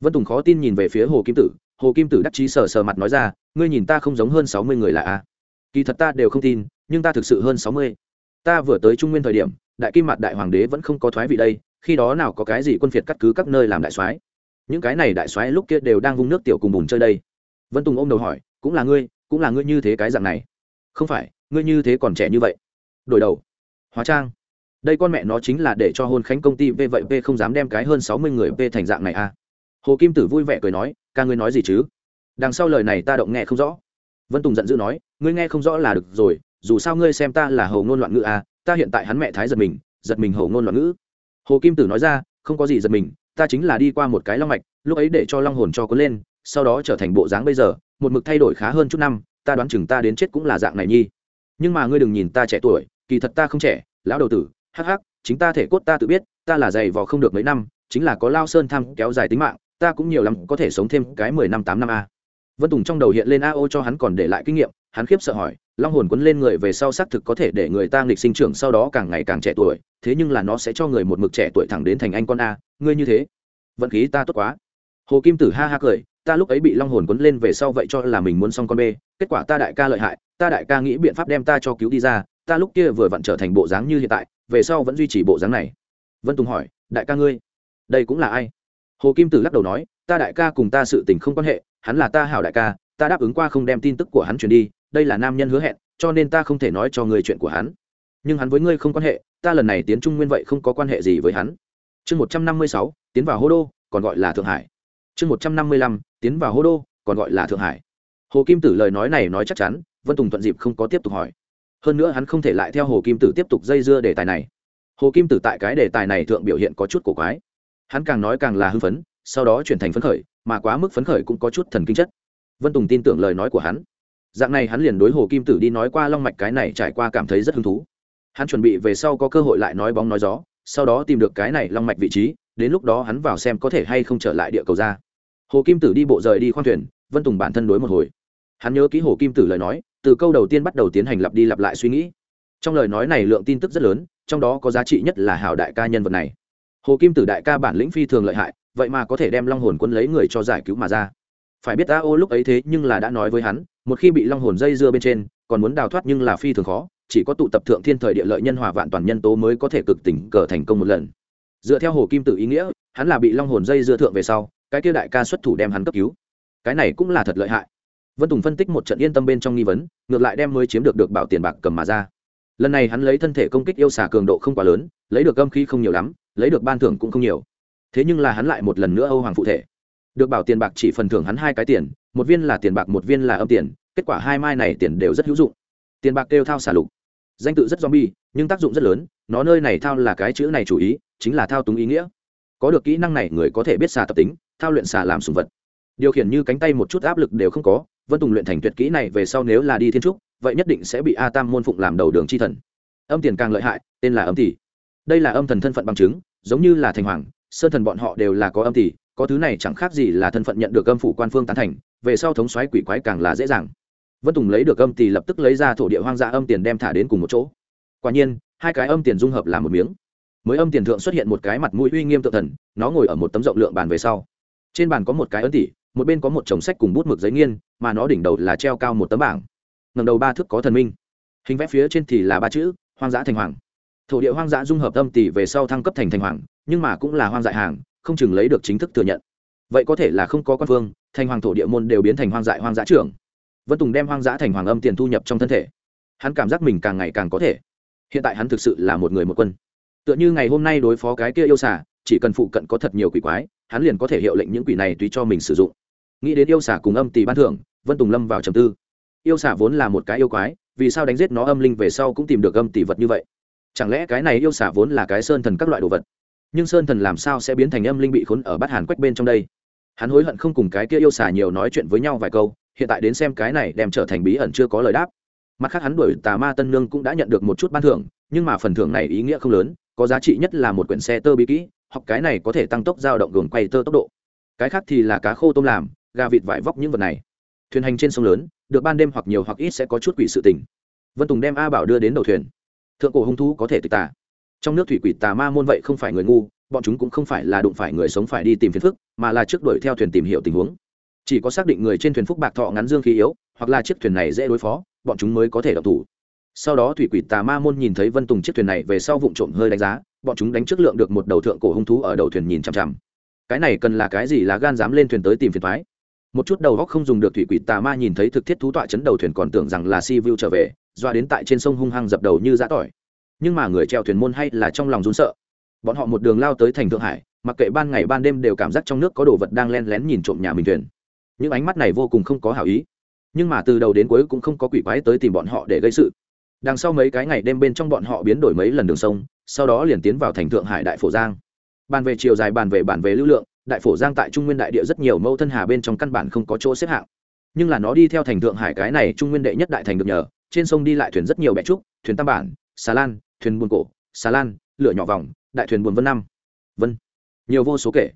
Vân tùng khó tin nhìn về phía hồ kim tử, hồ kim tử đắc chí sờ sờ mặt nói ra, ngươi nhìn ta không giống hơn sáu mươi người là a. Kỳ thật ta đều không tin, nhưng ta thực sự hơn sáu mươi. Ta vừa tới trung nguyên thời điểm, đại kim mặt đại hoàng đế vẫn không có thoái vị đây khi đó nào có cái gì quân phiệt cắt cứ các nơi làm đại soái? Những cái này đại soái lúc kia đều đang vung nước tiểu cùng bùn chơi đây. Vân tùng ôm đầu hỏi, cũng là ngươi, cũng là ngươi như thế cái dạng này? Không phải, ngươi như thế còn trẻ như vậy. Đổi đầu. Hóa trang. Đây con mẹ nó chính là để cho hôn khánh công ty v vậy v không dám đem cái hơn sáu mươi người v thành dạng này à? Hồ kim tử vui vẻ cười nói, ca ngươi nói gì chứ? Đằng sau lời này ta động nghe không rõ. Vân tùng giận dữ nói, ngươi nghe không rõ là được rồi, dù sao ngươi xem ta là hầu ngôn loạn ngữ à ta hiện tại hắn mẹ thái giật mình giật mình hầu ngôn loạn ngữ hồ kim tử nói ra, không có gì giật mình, ta chính là đi qua một cái long mạch, lúc ấy để cho long hồn cho cuốn lên, sau đó trở thành bộ dáng bây giờ, một mực thay đổi khá hơn chút năm, ta đoán chừng ta đến chết cũng là dạng này nhi. Nhưng mà ngươi đừng nhìn ta trẻ tuổi, kỳ thật ta không trẻ, lão đầu tử, hắc hắc, chính ta thể cốt ta tự biết, ta là dày vò không được mấy năm, chính là có lao sơn tham kéo dài tính mạng, ta cũng nhiều lắm có thể sống thêm cái mười năm tám năm a. Vân tùng trong đầu hiện lên a ô cho hắn còn để lại kinh nghiệm hắn khiếp sợ hỏi, long hồn quấn lên người về sau xác thực có thể để người ta nghịch sinh trưởng sau đó càng ngày càng trẻ tuổi, thế nhưng là nó sẽ cho người một mực trẻ tuổi thẳng đến thành anh con a, ngươi như thế, vận khí ta tốt quá. Hồ kim tử ha ha cười, ta lúc ấy bị long hồn quấn lên về sau vậy cho là mình muốn xong con bê kết quả ta đại ca lợi hại, ta đại ca nghĩ biện pháp đem ta cho cứu đi ra, ta lúc kia vừa vặn trở thành bộ dáng như hiện tại, về sau vẫn duy trì bộ dáng này. Vân tùng hỏi, đại ca ngươi, đây cũng là ai? Hồ kim tử lắc đầu nói, ta đại ca cùng ta sự tình không quan hệ, hắn là ta hảo đại ca, ta đáp ứng qua không đem tin tức của hắn truyền đi đây là nam nhân hứa hẹn, cho nên ta không thể nói cho người chuyện của hắn. Nhưng hắn với ngươi không quan hệ, ta lần này tiến trung nguyên vậy không có quan hệ gì với hắn. Chương một trăm năm mươi sáu, tiến vào hô đô, còn gọi là thượng hải. Chương một trăm năm mươi lăm, tiến vào hô đô, còn gọi là thượng hải. Hồ kim tử lời nói này nói chắc chắn, vân tùng thuận dịp không có tiếp tục hỏi. Hơn nữa hắn không thể lại theo hồ kim tử tiếp tục dây dưa đề tài này. Hồ kim tử tại cái đề tài này thượng biểu hiện có chút cổ quái. Hắn càng nói càng là hưng phấn, sau đó chuyển thành phấn khởi, mà quá mức phấn khởi cũng có chút thần kinh chất. Vân tùng tin tưởng lời nói của hắn dạng này hắn liền đối hồ kim tử đi nói qua long mạch cái này trải qua cảm thấy rất hứng thú. Hắn chuẩn bị về sau có cơ hội lại nói bóng nói gió, sau đó tìm được cái này long mạch vị trí, đến lúc đó hắn vào xem có thể hay không trở lại địa cầu ra. Hồ kim tử đi bộ rời đi khoang thuyền, vân tùng bản thân đối một hồi. Hắn nhớ ký hồ kim tử lời nói, từ câu đầu tiên bắt đầu tiến hành lặp đi lặp lại suy nghĩ. Trong lời nói này lượng tin tức rất lớn, trong đó có giá trị nhất là hảo đại ca nhân vật này. Hồ kim tử đại ca bản lĩnh phi thường lợi hại, vậy mà có thể đem long hồn quân lấy người cho giải cứu mà ra. Phải biết ta ô lúc ấy thế nhưng là đã nói với hắn một khi bị long hồn dây dưa bên trên, còn muốn đào thoát nhưng là phi thường khó, chỉ có tụ tập thượng thiên thời địa lợi nhân hòa vạn toàn nhân tố mới có thể cực tỉnh cờ thành công một lần. Dựa theo hồ kim tử ý nghĩa, hắn là bị long hồn dây dưa thượng về sau, cái kia đại ca xuất thủ đem hắn cấp cứu. Cái này cũng là thật lợi hại. Vân tùng phân tích một trận yên tâm bên trong nghi vấn, ngược lại đem mới chiếm được được bảo tiền bạc cầm mà ra. Lần này hắn lấy thân thể công kích yêu xả cường độ không quá lớn, lấy được âm khí không nhiều lắm, lấy được ban thưởng cũng không nhiều. Thế nhưng là hắn lại một lần nữa âu hoàng phụ thể. Được bảo tiền bạc chỉ phần thưởng hắn hai cái tiền một viên là tiền bạc, một viên là âm tiền, kết quả hai mai này tiền đều rất hữu dụng. Tiền bạc kêu thao xả lục. Danh tự rất zombie, nhưng tác dụng rất lớn, nó nơi này thao là cái chữ này chủ ý, chính là thao túng ý nghĩa. Có được kỹ năng này, người có thể biết xả tập tính, thao luyện xả làm sùng vật. Điều khiển như cánh tay một chút áp lực đều không có, vân tùng luyện thành tuyệt kỹ này về sau nếu là đi thiên trúc, vậy nhất định sẽ bị a tam môn phụng làm đầu đường c h i thần. Âm tiền càng lợi hại, tên là âm tỷ. Đây là âm thần thân phận bằng chứng, giống như là thành hoàng, sơn thần bọn họ đều là có âm tỷ có thứ này chẳng khác gì là thân phận nhận được âm phủ quan phương tán thành, về sau thống xoáy quỷ quái càng là dễ dàng. Vân tùng lấy được âm thì lập tức lấy ra thổ địa hoang dã âm tiền đem thả đến cùng một chỗ. Quả nhiên, hai cái âm tiền dung hợp làm một miếng. Mới âm tiền thượng xuất hiện một cái mặt mũi uy nghiêm tự thần, nó ngồi ở một tấm rộng lượng bàn về sau. Trên bàn có một cái ấn tỷ một bên có một chồng sách cùng bút mực giấy nghiên, mà nó đỉnh đầu là treo cao một tấm bảng. Ngầm đầu ba thước có thần minh. Hình vẽ phía trên thì là ba chữ, hoang dã thành hoàng. Thổ địa hoang dã dung hợp âm tỷ về sau thăng cấp thành thành hoàng, nhưng mà cũng là hoang dại hàng không chừng lấy được chính thức thừa nhận. Vậy có thể là không có quan phương thành hoàng thổ địa môn đều biến thành hoang dại hoang dã trưởng. Vân tùng đem hoang dã thành hoàng âm tiền thu nhập trong thân thể. Hắn cảm giác mình càng ngày càng có thể. Hiện tại hắn thực sự là một người một quân. Tựa như ngày hôm nay đối phó cái kia yêu xả chỉ cần phụ cận có thật nhiều quỷ quái, hắn liền có thể hiệu lệnh những quỷ này tùy cho mình sử dụng. Nghĩ đến yêu xả cùng âm tỷ ban thưởng, vân tùng lâm vào trầm tư. Yêu xả vốn là một cái yêu quái, vì sao đánh giết nó âm linh về sau cũng tìm được âm tỷ vật như vậy? Chẳng lẽ cái này yêu xả vốn là cái sơn thần các loại đồ vật? Nhưng sơn thần làm sao sẽ biến thành âm linh bị khốn ở bát hàn quách bên trong đây? Hắn hối hận không cùng cái kia yêu xà nhiều nói chuyện với nhau vài câu, hiện tại đến xem cái này đem trở thành bí ẩn chưa có lời đáp. Mặt khác hắn đuổi tà ma tân nương cũng đã nhận được một chút ban thưởng, nhưng mà phần thưởng này ý nghĩa không lớn, có giá trị nhất là một quyển xe tơ bí kỹ hoặc cái này có thể tăng tốc dao động gồm quay tơ tốc độ. Cái khác thì là cá khô tôm làm, gà vịt vải vóc những vật này. Thuyền hành trên sông lớn, được ban đêm hoặc nhiều hoặc ít sẽ có chút quỷ sự tình. Vân tùng đem a bảo đưa đến đầu thuyền. Thượng cổ hung thú có thể tịch tả trong nước thủy quỷ tà ma môn vậy không phải người ngu, bọn chúng cũng không phải là đụng phải người sống phải đi tìm phiền phức, mà là trước đuổi theo thuyền tìm hiểu tình huống. Chỉ có xác định người trên thuyền phúc bạc thọ ngắn dương khí yếu, hoặc là chiếc thuyền này dễ đối phó, bọn chúng mới có thể đọc thủ. Sau đó thủy quỷ tà ma môn nhìn thấy vân tùng chiếc thuyền này về sau vụ trộm hơi đánh giá, bọn chúng đánh trước lượng được một đầu thượng cổ hung thú ở đầu thuyền nhìn chằm chằm. Cái này cần là cái gì là gan dám lên thuyền tới tìm phiền thoái một chút đầu góc không dùng được thủy quỷ tà ma nhìn thấy thực thiết thú tọa chấn đầu thuyền còn tưởng rằng là si vu trở về, doa đến tại trên sông hung hăng dập đầu như giã tỏi nhưng mà người treo thuyền môn hay là trong lòng run sợ. Bọn họ một đường lao tới thành thượng hải, mặc kệ ban ngày ban đêm đều cảm giác trong nước có đồ vật đang len lén nhìn trộm nhà mình thuyền. Những ánh mắt này vô cùng không có hảo ý. Nhưng mà từ đầu đến cuối cũng không có quỷ quái tới tìm bọn họ để gây sự. Đằng sau mấy cái ngày đêm bên trong bọn họ biến đổi mấy lần đường sông, sau đó liền tiến vào thành thượng hải đại phổ giang. Bàn về chiều dài, bàn về bản về lưu lượng, đại phổ giang tại trung nguyên đại địa rất nhiều mâu thân hà bên trong căn bản không có chỗ xếp hạng. Nhưng là nó đi theo thành thượng hải cái này trung nguyên đệ nhất đại thành được nhờ, trên sông đi lại thuyền rất nhiều bẹ trúc, thuyền tam bản, xà lan thuyền buồn cổ, xà lan, lửa nhỏ vòng, đại thuyền buồn vân năm vân. Nhiều vô số kể.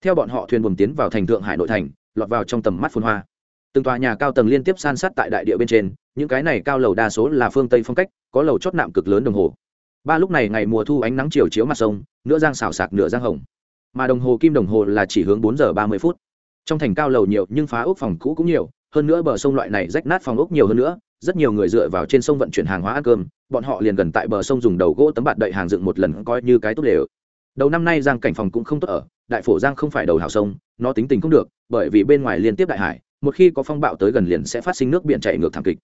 Theo bọn họ thuyền buồn tiến vào thành thượng hải nội thành, lọt vào trong tầm mắt phun hoa. Từng tòa nhà cao tầng liên tiếp san sát tại đại địa bên trên, những cái này cao lầu đa số là phương tây phong cách, có lầu chót nạm cực lớn đồng hồ. Ba lúc này ngày mùa thu ánh nắng chiều chiếu mặt sông, nửa giang xào sạc nửa giang hồng. Mà đồng hồ kim đồng hồ là chỉ hướng bốn giờ ba mươi phút. Trong thành cao lầu nhiều, nhưng phá ốc phòng cũ cũng nhiều hơn nữa bờ sông loại này rách nát phòng ốc nhiều hơn nữa, rất nhiều người dựa vào trên sông vận chuyển hàng hóa ăn cơm, bọn họ liền gần tại bờ sông dùng đầu gỗ tấm bạt đậy hàng dựng một lần coi như cái tốt đều. Đầu năm nay giang cảnh phòng cũng không tốt ở, đại phổ giang không phải đầu hào sông, nó tính tình không được, bởi vì bên ngoài liên tiếp đại hải, một khi có phong bạo tới gần liền sẽ phát sinh nước biển chảy ngược thảm kịch.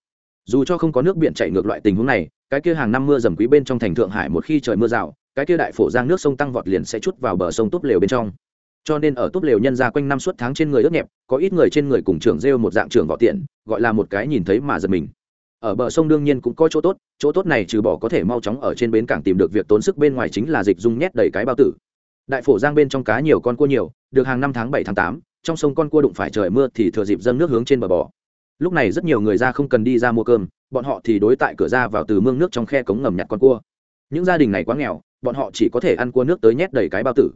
Dù cho không có nước biển chảy ngược loại tình huống này, cái kia hàng năm mưa dầm quý bên trong thành thượng hải một khi trời mưa rào, cái kia đại phổ giang nước sông tăng vọt liền sẽ chút vào bờ sông túp lều bên trong cho nên ở túp lều nhân ra quanh năm suốt tháng trên người ướt nhẹp, có ít người trên người cùng trưởng rêu một dạng trưởng võ tiện, gọi là một cái nhìn thấy mà giật mình. Ở bờ sông đương nhiên cũng có chỗ tốt chỗ tốt này trừ bỏ có thể mau chóng ở trên bến cảng tìm được việc tốn sức bên ngoài chính là dịch dung nhét đầy cái bao tử. Đại phổ giang bên trong cá nhiều con cua nhiều, được hàng năm tháng bảy tháng tám, trong sông con cua đụng phải trời mưa thì thừa dịp dâng nước hướng trên bờ bò. Lúc này rất nhiều người ra không cần đi ra mua cơm, bọn họ thì đối tại cửa ra vào từ mương nước trong khe cống ngầm nhặt con cua. Những gia đình này quá nghèo, bọn họ chỉ có thể ăn cua nước tới nhét đầy cái bao tử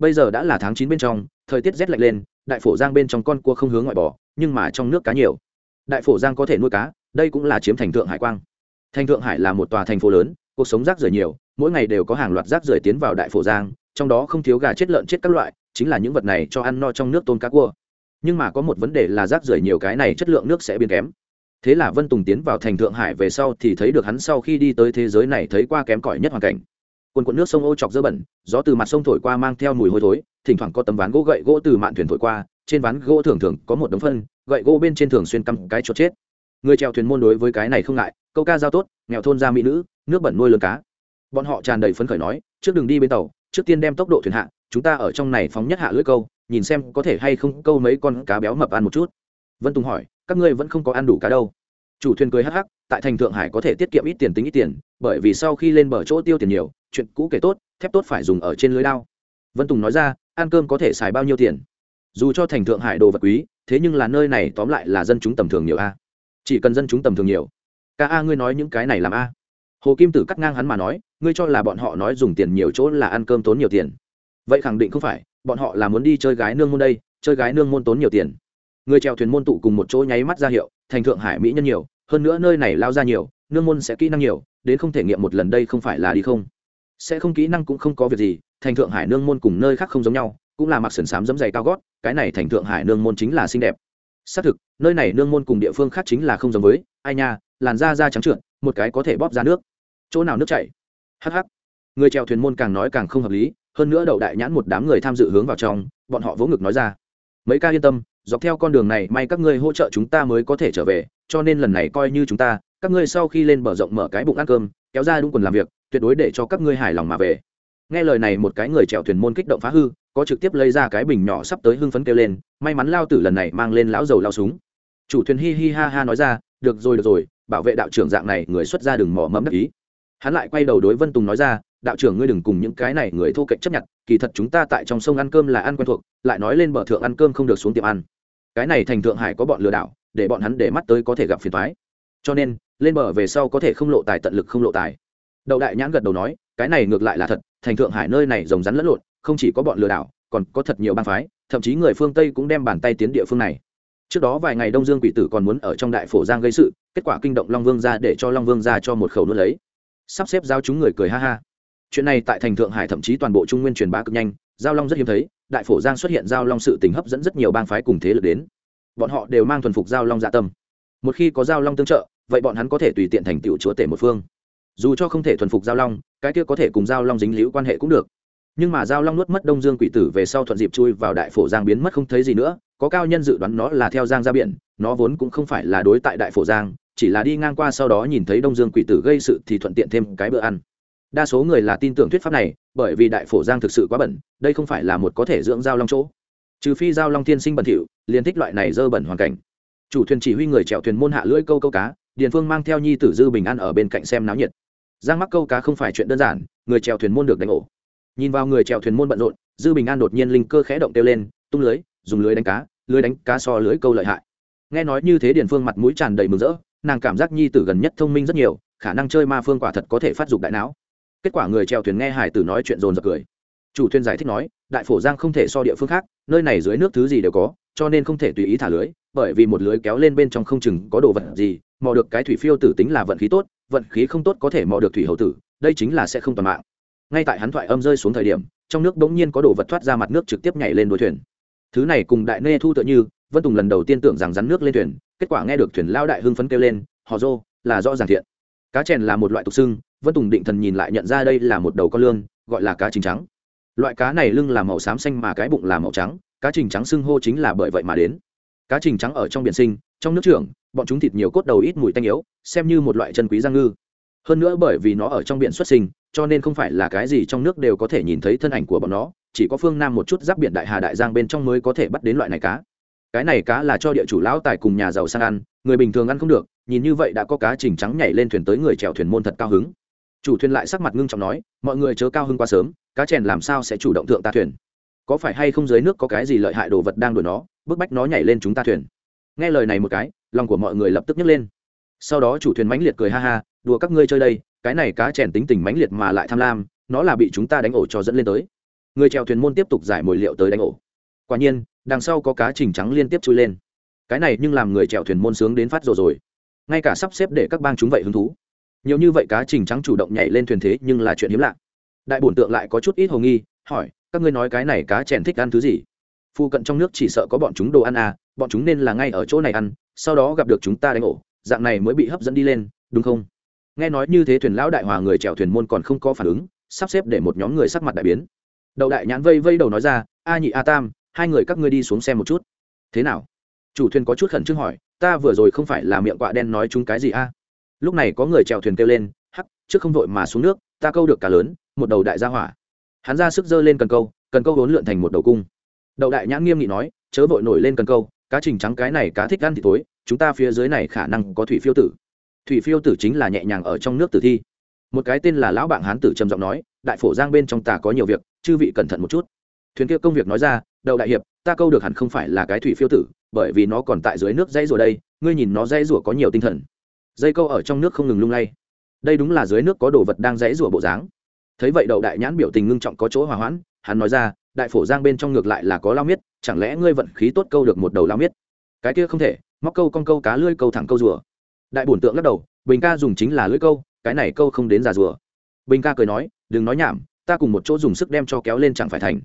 bây giờ đã là tháng chín bên trong, thời tiết rét lạnh lên, đại phổ giang bên trong con cua không hướng ngoại bỏ nhưng mà trong nước cá nhiều. Đại phổ giang có thể nuôi cá, đây cũng là chiếm thành thượng hải quang. Thành thượng hải là một tòa thành phố lớn, cuộc sống rác rưởi nhiều, mỗi ngày đều có hàng loạt rác rưởi tiến vào đại phổ giang, trong đó không thiếu gà chết lợn chết các loại, chính là những vật này cho ăn no trong nước tôm cá cua. Nhưng mà có một vấn đề là rác rưởi nhiều cái này chất lượng nước sẽ biến kém. Thế là vân tùng tiến vào thành thượng hải về sau thì thấy được hắn sau khi đi tới thế giới này thấy qua kém cỏi nhất hoàn cảnh quần quần nước sông ô chọc dơ bẩn, gió từ mặt sông thổi qua mang theo mùi hôi thối, thỉnh thoảng có tấm ván gỗ gậy gỗ từ mạn thuyền thổi qua, trên ván gỗ thường thường có một đống phân, gậy gỗ bên trên thường xuyên cắm cái chốt chết. Người trèo thuyền môn đối với cái này không ngại, câu ca giao tốt, nghèo thôn ra mỹ nữ, nước bẩn nuôi lớn cá. Bọn họ tràn đầy phấn khởi nói, trước đường đi bên tàu, trước tiên đem tốc độ thuyền hạ, chúng ta ở trong này phóng nhất hạ lưỡi câu, nhìn xem có thể hay không câu mấy con cá béo mập ăn một chút. Vân tùng hỏi, các ngươi vẫn không có ăn đủ cá đâu chủ thuyền cười hắc hắc, tại thành thượng hải có thể tiết kiệm ít tiền tính ít tiền, bởi vì sau khi lên bờ chỗ tiêu tiền nhiều, chuyện cũ kể tốt, thép tốt phải dùng ở trên lưới lao. vân tùng nói ra, ăn cơm có thể xài bao nhiêu tiền? Dù cho thành thượng hải đồ vật quý, thế nhưng là nơi này tóm lại là dân chúng tầm thường nhiều a. Chỉ cần dân chúng tầm thường nhiều. Ca a, ngươi nói những cái này làm a? Hồ kim tử cắt ngang hắn mà nói, ngươi cho là bọn họ nói dùng tiền nhiều chỗ là ăn cơm tốn nhiều tiền. Vậy khẳng định không phải, bọn họ là muốn đi chơi gái nương môn đây, chơi gái nương môn tốn nhiều tiền. Người trèo thuyền môn tụ cùng một chỗ nháy mắt ra hiệu thành thượng hải mỹ nhân nhiều, hơn nữa nơi này lao ra nhiều, nương môn sẽ kỹ năng nhiều, đến không thể nghiệm một lần đây không phải là đi không. Sẽ không kỹ năng cũng không có việc gì, thành thượng hải nương môn cùng nơi khác không giống nhau, cũng là mặc sườn xám dẫm dày cao gót, cái này thành thượng hải nương môn chính là xinh đẹp. Xác thực, nơi này nương môn cùng địa phương khác chính là không giống với, ai nha, làn da da trắng trượt, một cái có thể bóp ra nước. Chỗ nào nước chảy? Hh người chèo thuyền môn càng nói càng không hợp lý, hơn nữa đậu đại nhãn một đám người tham dự hướng vào trong, bọn họ vỗ ngực nói ra. Mấy ca yên tâm dọc theo con đường này, may các ngươi hỗ trợ chúng ta mới có thể trở về, cho nên lần này coi như chúng ta, các ngươi sau khi lên bờ rộng mở cái bụng ăn cơm, kéo ra đúng quần làm việc, tuyệt đối để cho các ngươi hài lòng mà về. Nghe lời này, một cái người chèo thuyền môn kích động phá hư, có trực tiếp lấy ra cái bình nhỏ sắp tới hưng phấn kêu lên, may mắn lao tử lần này mang lên lão dầu lao súng. Chủ thuyền hi hi ha ha nói ra, được rồi được rồi, bảo vệ đạo trưởng dạng này, người xuất ra đừng mỏ mẫm đắc ý hắn lại quay đầu đối vân tùng nói ra, đạo trưởng ngươi đừng cùng những cái này người thô cạnh chấp nhận, kỳ thật chúng ta tại trong sông ăn cơm là ăn quen thuộc, lại nói lên bờ thượng ăn cơm không được xuống tiệm ăn. Cái này thành thượng hải có bọn lừa đảo, để bọn hắn để mắt tới có thể gặp phiền thoái cho nên, lên bờ về sau có thể không lộ tài tận lực không lộ tài. Đậu đại nhãn gật đầu nói, cái này ngược lại là thật, thành thượng hải nơi này rồng rắn lẫn lộn, không chỉ có bọn lừa đảo, còn có thật nhiều bang phái, thậm chí người phương tây cũng đem bàn tay tiến địa phương này. Trước đó vài ngày đông dương quỷ tử còn muốn ở trong đại phổ giang gây sự, kết quả kinh động long vương ra để cho long vương ra cho một khẩu nuốt lấy sắp xếp giao chúng người cười ha ha. Chuyện này tại thành thượng hải thậm chí toàn bộ trung nguyên truyền bá cực nhanh, giao long rất hiếm thấy, đại phổ giang xuất hiện giao long sự tình hấp dẫn rất nhiều bang phái cùng thế lực đến. Bọn họ đều mang thuần phục giao long dạ tâm. Một khi có giao long tương trợ, vậy bọn hắn có thể tùy tiện thành tựu chúa tể một phương. Dù cho không thể thuần phục giao long, cái kia có thể cùng giao long dính liễu quan hệ cũng được. Nhưng mà giao long nuốt mất đông dương quỷ tử về sau thuận dịp chui vào đại phổ giang biến mất không thấy gì nữa, có cao nhân dự đoán nó là theo giang ra biển, nó vốn cũng không phải là đối tại đại phổ giang chỉ là đi ngang qua sau đó nhìn thấy đông dương quỷ tử gây sự thì thuận tiện thêm cái bữa ăn. Đa số người là tin tưởng thuyết pháp này, bởi vì đại phổ giang thực sự quá bẩn, đây không phải là một có thể dưỡng giao long chỗ. Trừ phi giao long tiên sinh bẩn thỉu, liền thích loại này dơ bẩn hoàn cảnh. Chủ thuyền chỉ huy người chèo thuyền môn hạ lưỡi câu câu cá, điền phương mang theo nhi tử dư bình an ở bên cạnh xem náo nhiệt. Giang mắc câu cá không phải chuyện đơn giản, người chèo thuyền môn được đánh ổ. Nhìn vào người chèo thuyền môn bận rộn, dư bình an đột nhiên linh cơ khẽ động kêu lên, tung lưới, dùng lưới đánh cá, lưới đánh cá so lưới câu lợi hại. Nghe nói như thế điền phương mặt mũi tràn đầy mừng rỡ nàng cảm giác nhi tử gần nhất thông minh rất nhiều, khả năng chơi ma phương quả thật có thể phát dục đại não. Kết quả người treo thuyền nghe hải tử nói chuyện rồn dập cười. Chủ thuyền giải thích nói, đại phổ giang không thể so địa phương khác, nơi này dưới nước thứ gì đều có, cho nên không thể tùy ý thả lưới, bởi vì một lưới kéo lên bên trong không chừng có đồ vật gì, mò được cái thủy phiêu tử tính là vận khí tốt, vận khí không tốt có thể mò được thủy hậu tử, đây chính là sẽ không toàn mạng. Ngay tại hắn thoại âm rơi xuống thời điểm, trong nước bỗng nhiên có đồ vật thoát ra mặt nước trực tiếp nhảy lên đuôi thuyền. Thứ này cùng đại nê thu tựa như vân tùng lần đầu tiên tưởng rằng rắn nước lên thuyền, kết quả nghe được thuyền lao đại hưng phấn kêu lên họ rô, là rõ ràng thiện. Cá chèn là một loại tục xưng, vân tùng định thần nhìn lại nhận ra đây là một đầu con lương gọi là cá trình trắng. Loại cá này lưng là màu xám xanh mà cái bụng là màu trắng, cá trình trắng xưng hô chính là bởi vậy mà đến. Cá trình trắng ở trong biển sinh, trong nước trưởng, bọn chúng thịt nhiều cốt đầu ít mùi tanh yếu, xem như một loại chân quý giang ngư. Hơn nữa bởi vì nó ở trong biển xuất sinh, cho nên không phải là cái gì trong nước đều có thể nhìn thấy thân ảnh của bọn nó, chỉ có phương nam một chút giáp biển đại hà đại giang bên trong mới có thể bắt đến loại này cá cái này cá là cho địa chủ lão tài cùng nhà giàu sang ăn, người bình thường ăn không được, nhìn như vậy đã có cá trình trắng nhảy lên thuyền tới người chèo thuyền môn thật cao hứng. Chủ thuyền lại sắc mặt ngưng trọng nói, mọi người chớ cao hứng quá sớm, cá chèn làm sao sẽ chủ động thượng ta thuyền? Có phải hay không dưới nước có cái gì lợi hại đồ vật đang đuổi nó, bức bách nó nhảy lên chúng ta thuyền? Nghe lời này một cái, lòng của mọi người lập tức nhấc lên. Sau đó chủ thuyền mãnh liệt cười ha ha, đùa các ngươi chơi đây, cái này cá chèn tính tình mãnh liệt mà lại tham lam, nó là bị chúng ta đánh ổ cho dẫn lên tới. Người chèo thuyền môn tiếp tục giải mồi liệu tới đánh ổ. Quả nhiên đằng sau có cá trình trắng liên tiếp chui lên. Cái này nhưng làm người chèo thuyền môn sướng đến phát rồi rồi. Ngay cả sắp xếp để các bang chúng vậy hứng thú. Nhiều như vậy cá trình trắng chủ động nhảy lên thuyền thế nhưng là chuyện hiếm lạ. Đại bổn tượng lại có chút ít hồ nghi, hỏi, các ngươi nói cái này cá chèn thích ăn thứ gì? Phu cận trong nước chỉ sợ có bọn chúng đồ ăn à bọn chúng nên là ngay ở chỗ này ăn, sau đó gặp được chúng ta đánh ổ, dạng này mới bị hấp dẫn đi lên, đúng không? Nghe nói như thế thuyền lão đại hòa người chèo thuyền môn còn không có phản ứng, sắp xếp để một nhóm người sắc mặt đại biến. Đậu đại nhãn vây vây đầu nói ra, a nhị a tam hai người các ngươi đi xuống xem một chút. Thế nào? Chủ thuyền có chút khẩn trương hỏi. Ta vừa rồi không phải là miệng quạ đen nói chúng cái gì a? Lúc này có người chèo thuyền kêu lên, hắc, trước không vội mà xuống nước, ta câu được cả lớn, một đầu đại gia hỏa. Hắn ra sức giơ lên cần câu cần câu vốn lượn thành một đầu cung. Đậu đại nhãn nghiêm nghị nói, chớ vội nổi lên cần câu, cá trình trắng cái này cá thích ăn thì tối chúng ta phía dưới này khả năng có thủy phiêu tử. Thủy phiêu tử chính là nhẹ nhàng ở trong nước tử thi. Một cái tên là lão bạn hán tử trầm giọng nói, đại phổ giang bên trong tà có nhiều việc, chư vị cẩn thận một chút. Thuyền kia công việc nói ra đậu đại hiệp, ta câu được hẳn không phải là cái thủy phiêu tử, bởi vì nó còn tại dưới nước dây rùa đây, ngươi nhìn nó dây rùa có nhiều tinh thần. Dây câu ở trong nước không ngừng lung lay. Đây đúng là dưới nước có đồ vật đang dãy rùa bộ dáng. Thấy vậy đậu đại nhãn biểu tình ngưng trọng có chỗ hòa hoãn, hắn nói ra, đại phổ giang bên trong ngược lại là có lao miết, chẳng lẽ ngươi vận khí tốt câu được một đầu lao miết? Cái kia không thể, móc câu con câu cá lưỡi câu thẳng câu rùa. Đại bổn tượng lắc đầu, bình ca dùng chính là lưỡi câu, cái này câu không đến già rùa. Bình ca cười nói, đừng nói nhảm, ta cùng một chỗ dùng sức đem cho kéo lên chẳng phải thành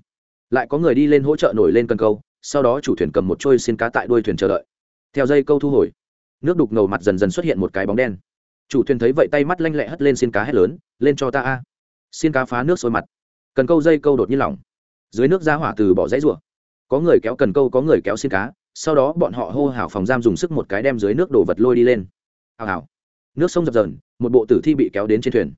lại có người đi lên hỗ trợ nổi lên cần câu, sau đó chủ thuyền cầm một trôi xin cá tại đuôi thuyền chờ đợi. Theo dây câu thu hồi, nước đục ngầu mặt dần dần xuất hiện một cái bóng đen. Chủ thuyền thấy vậy tay mắt lanh lẹ hất lên xin cá hét lớn, lên cho ta a. Xin cá phá nước sôi mặt. Cần câu dây câu đột nhiên lỏng. Dưới nước ra hỏa từ bỏ dãy rủa. Có người kéo cần câu, có người kéo xin cá, sau đó bọn họ hô hào phòng giam dùng sức một cái đem dưới nước đổ vật lôi đi lên. Hào hào. Nước sông dập dờn, một bộ tử thi bị kéo đến trên thuyền.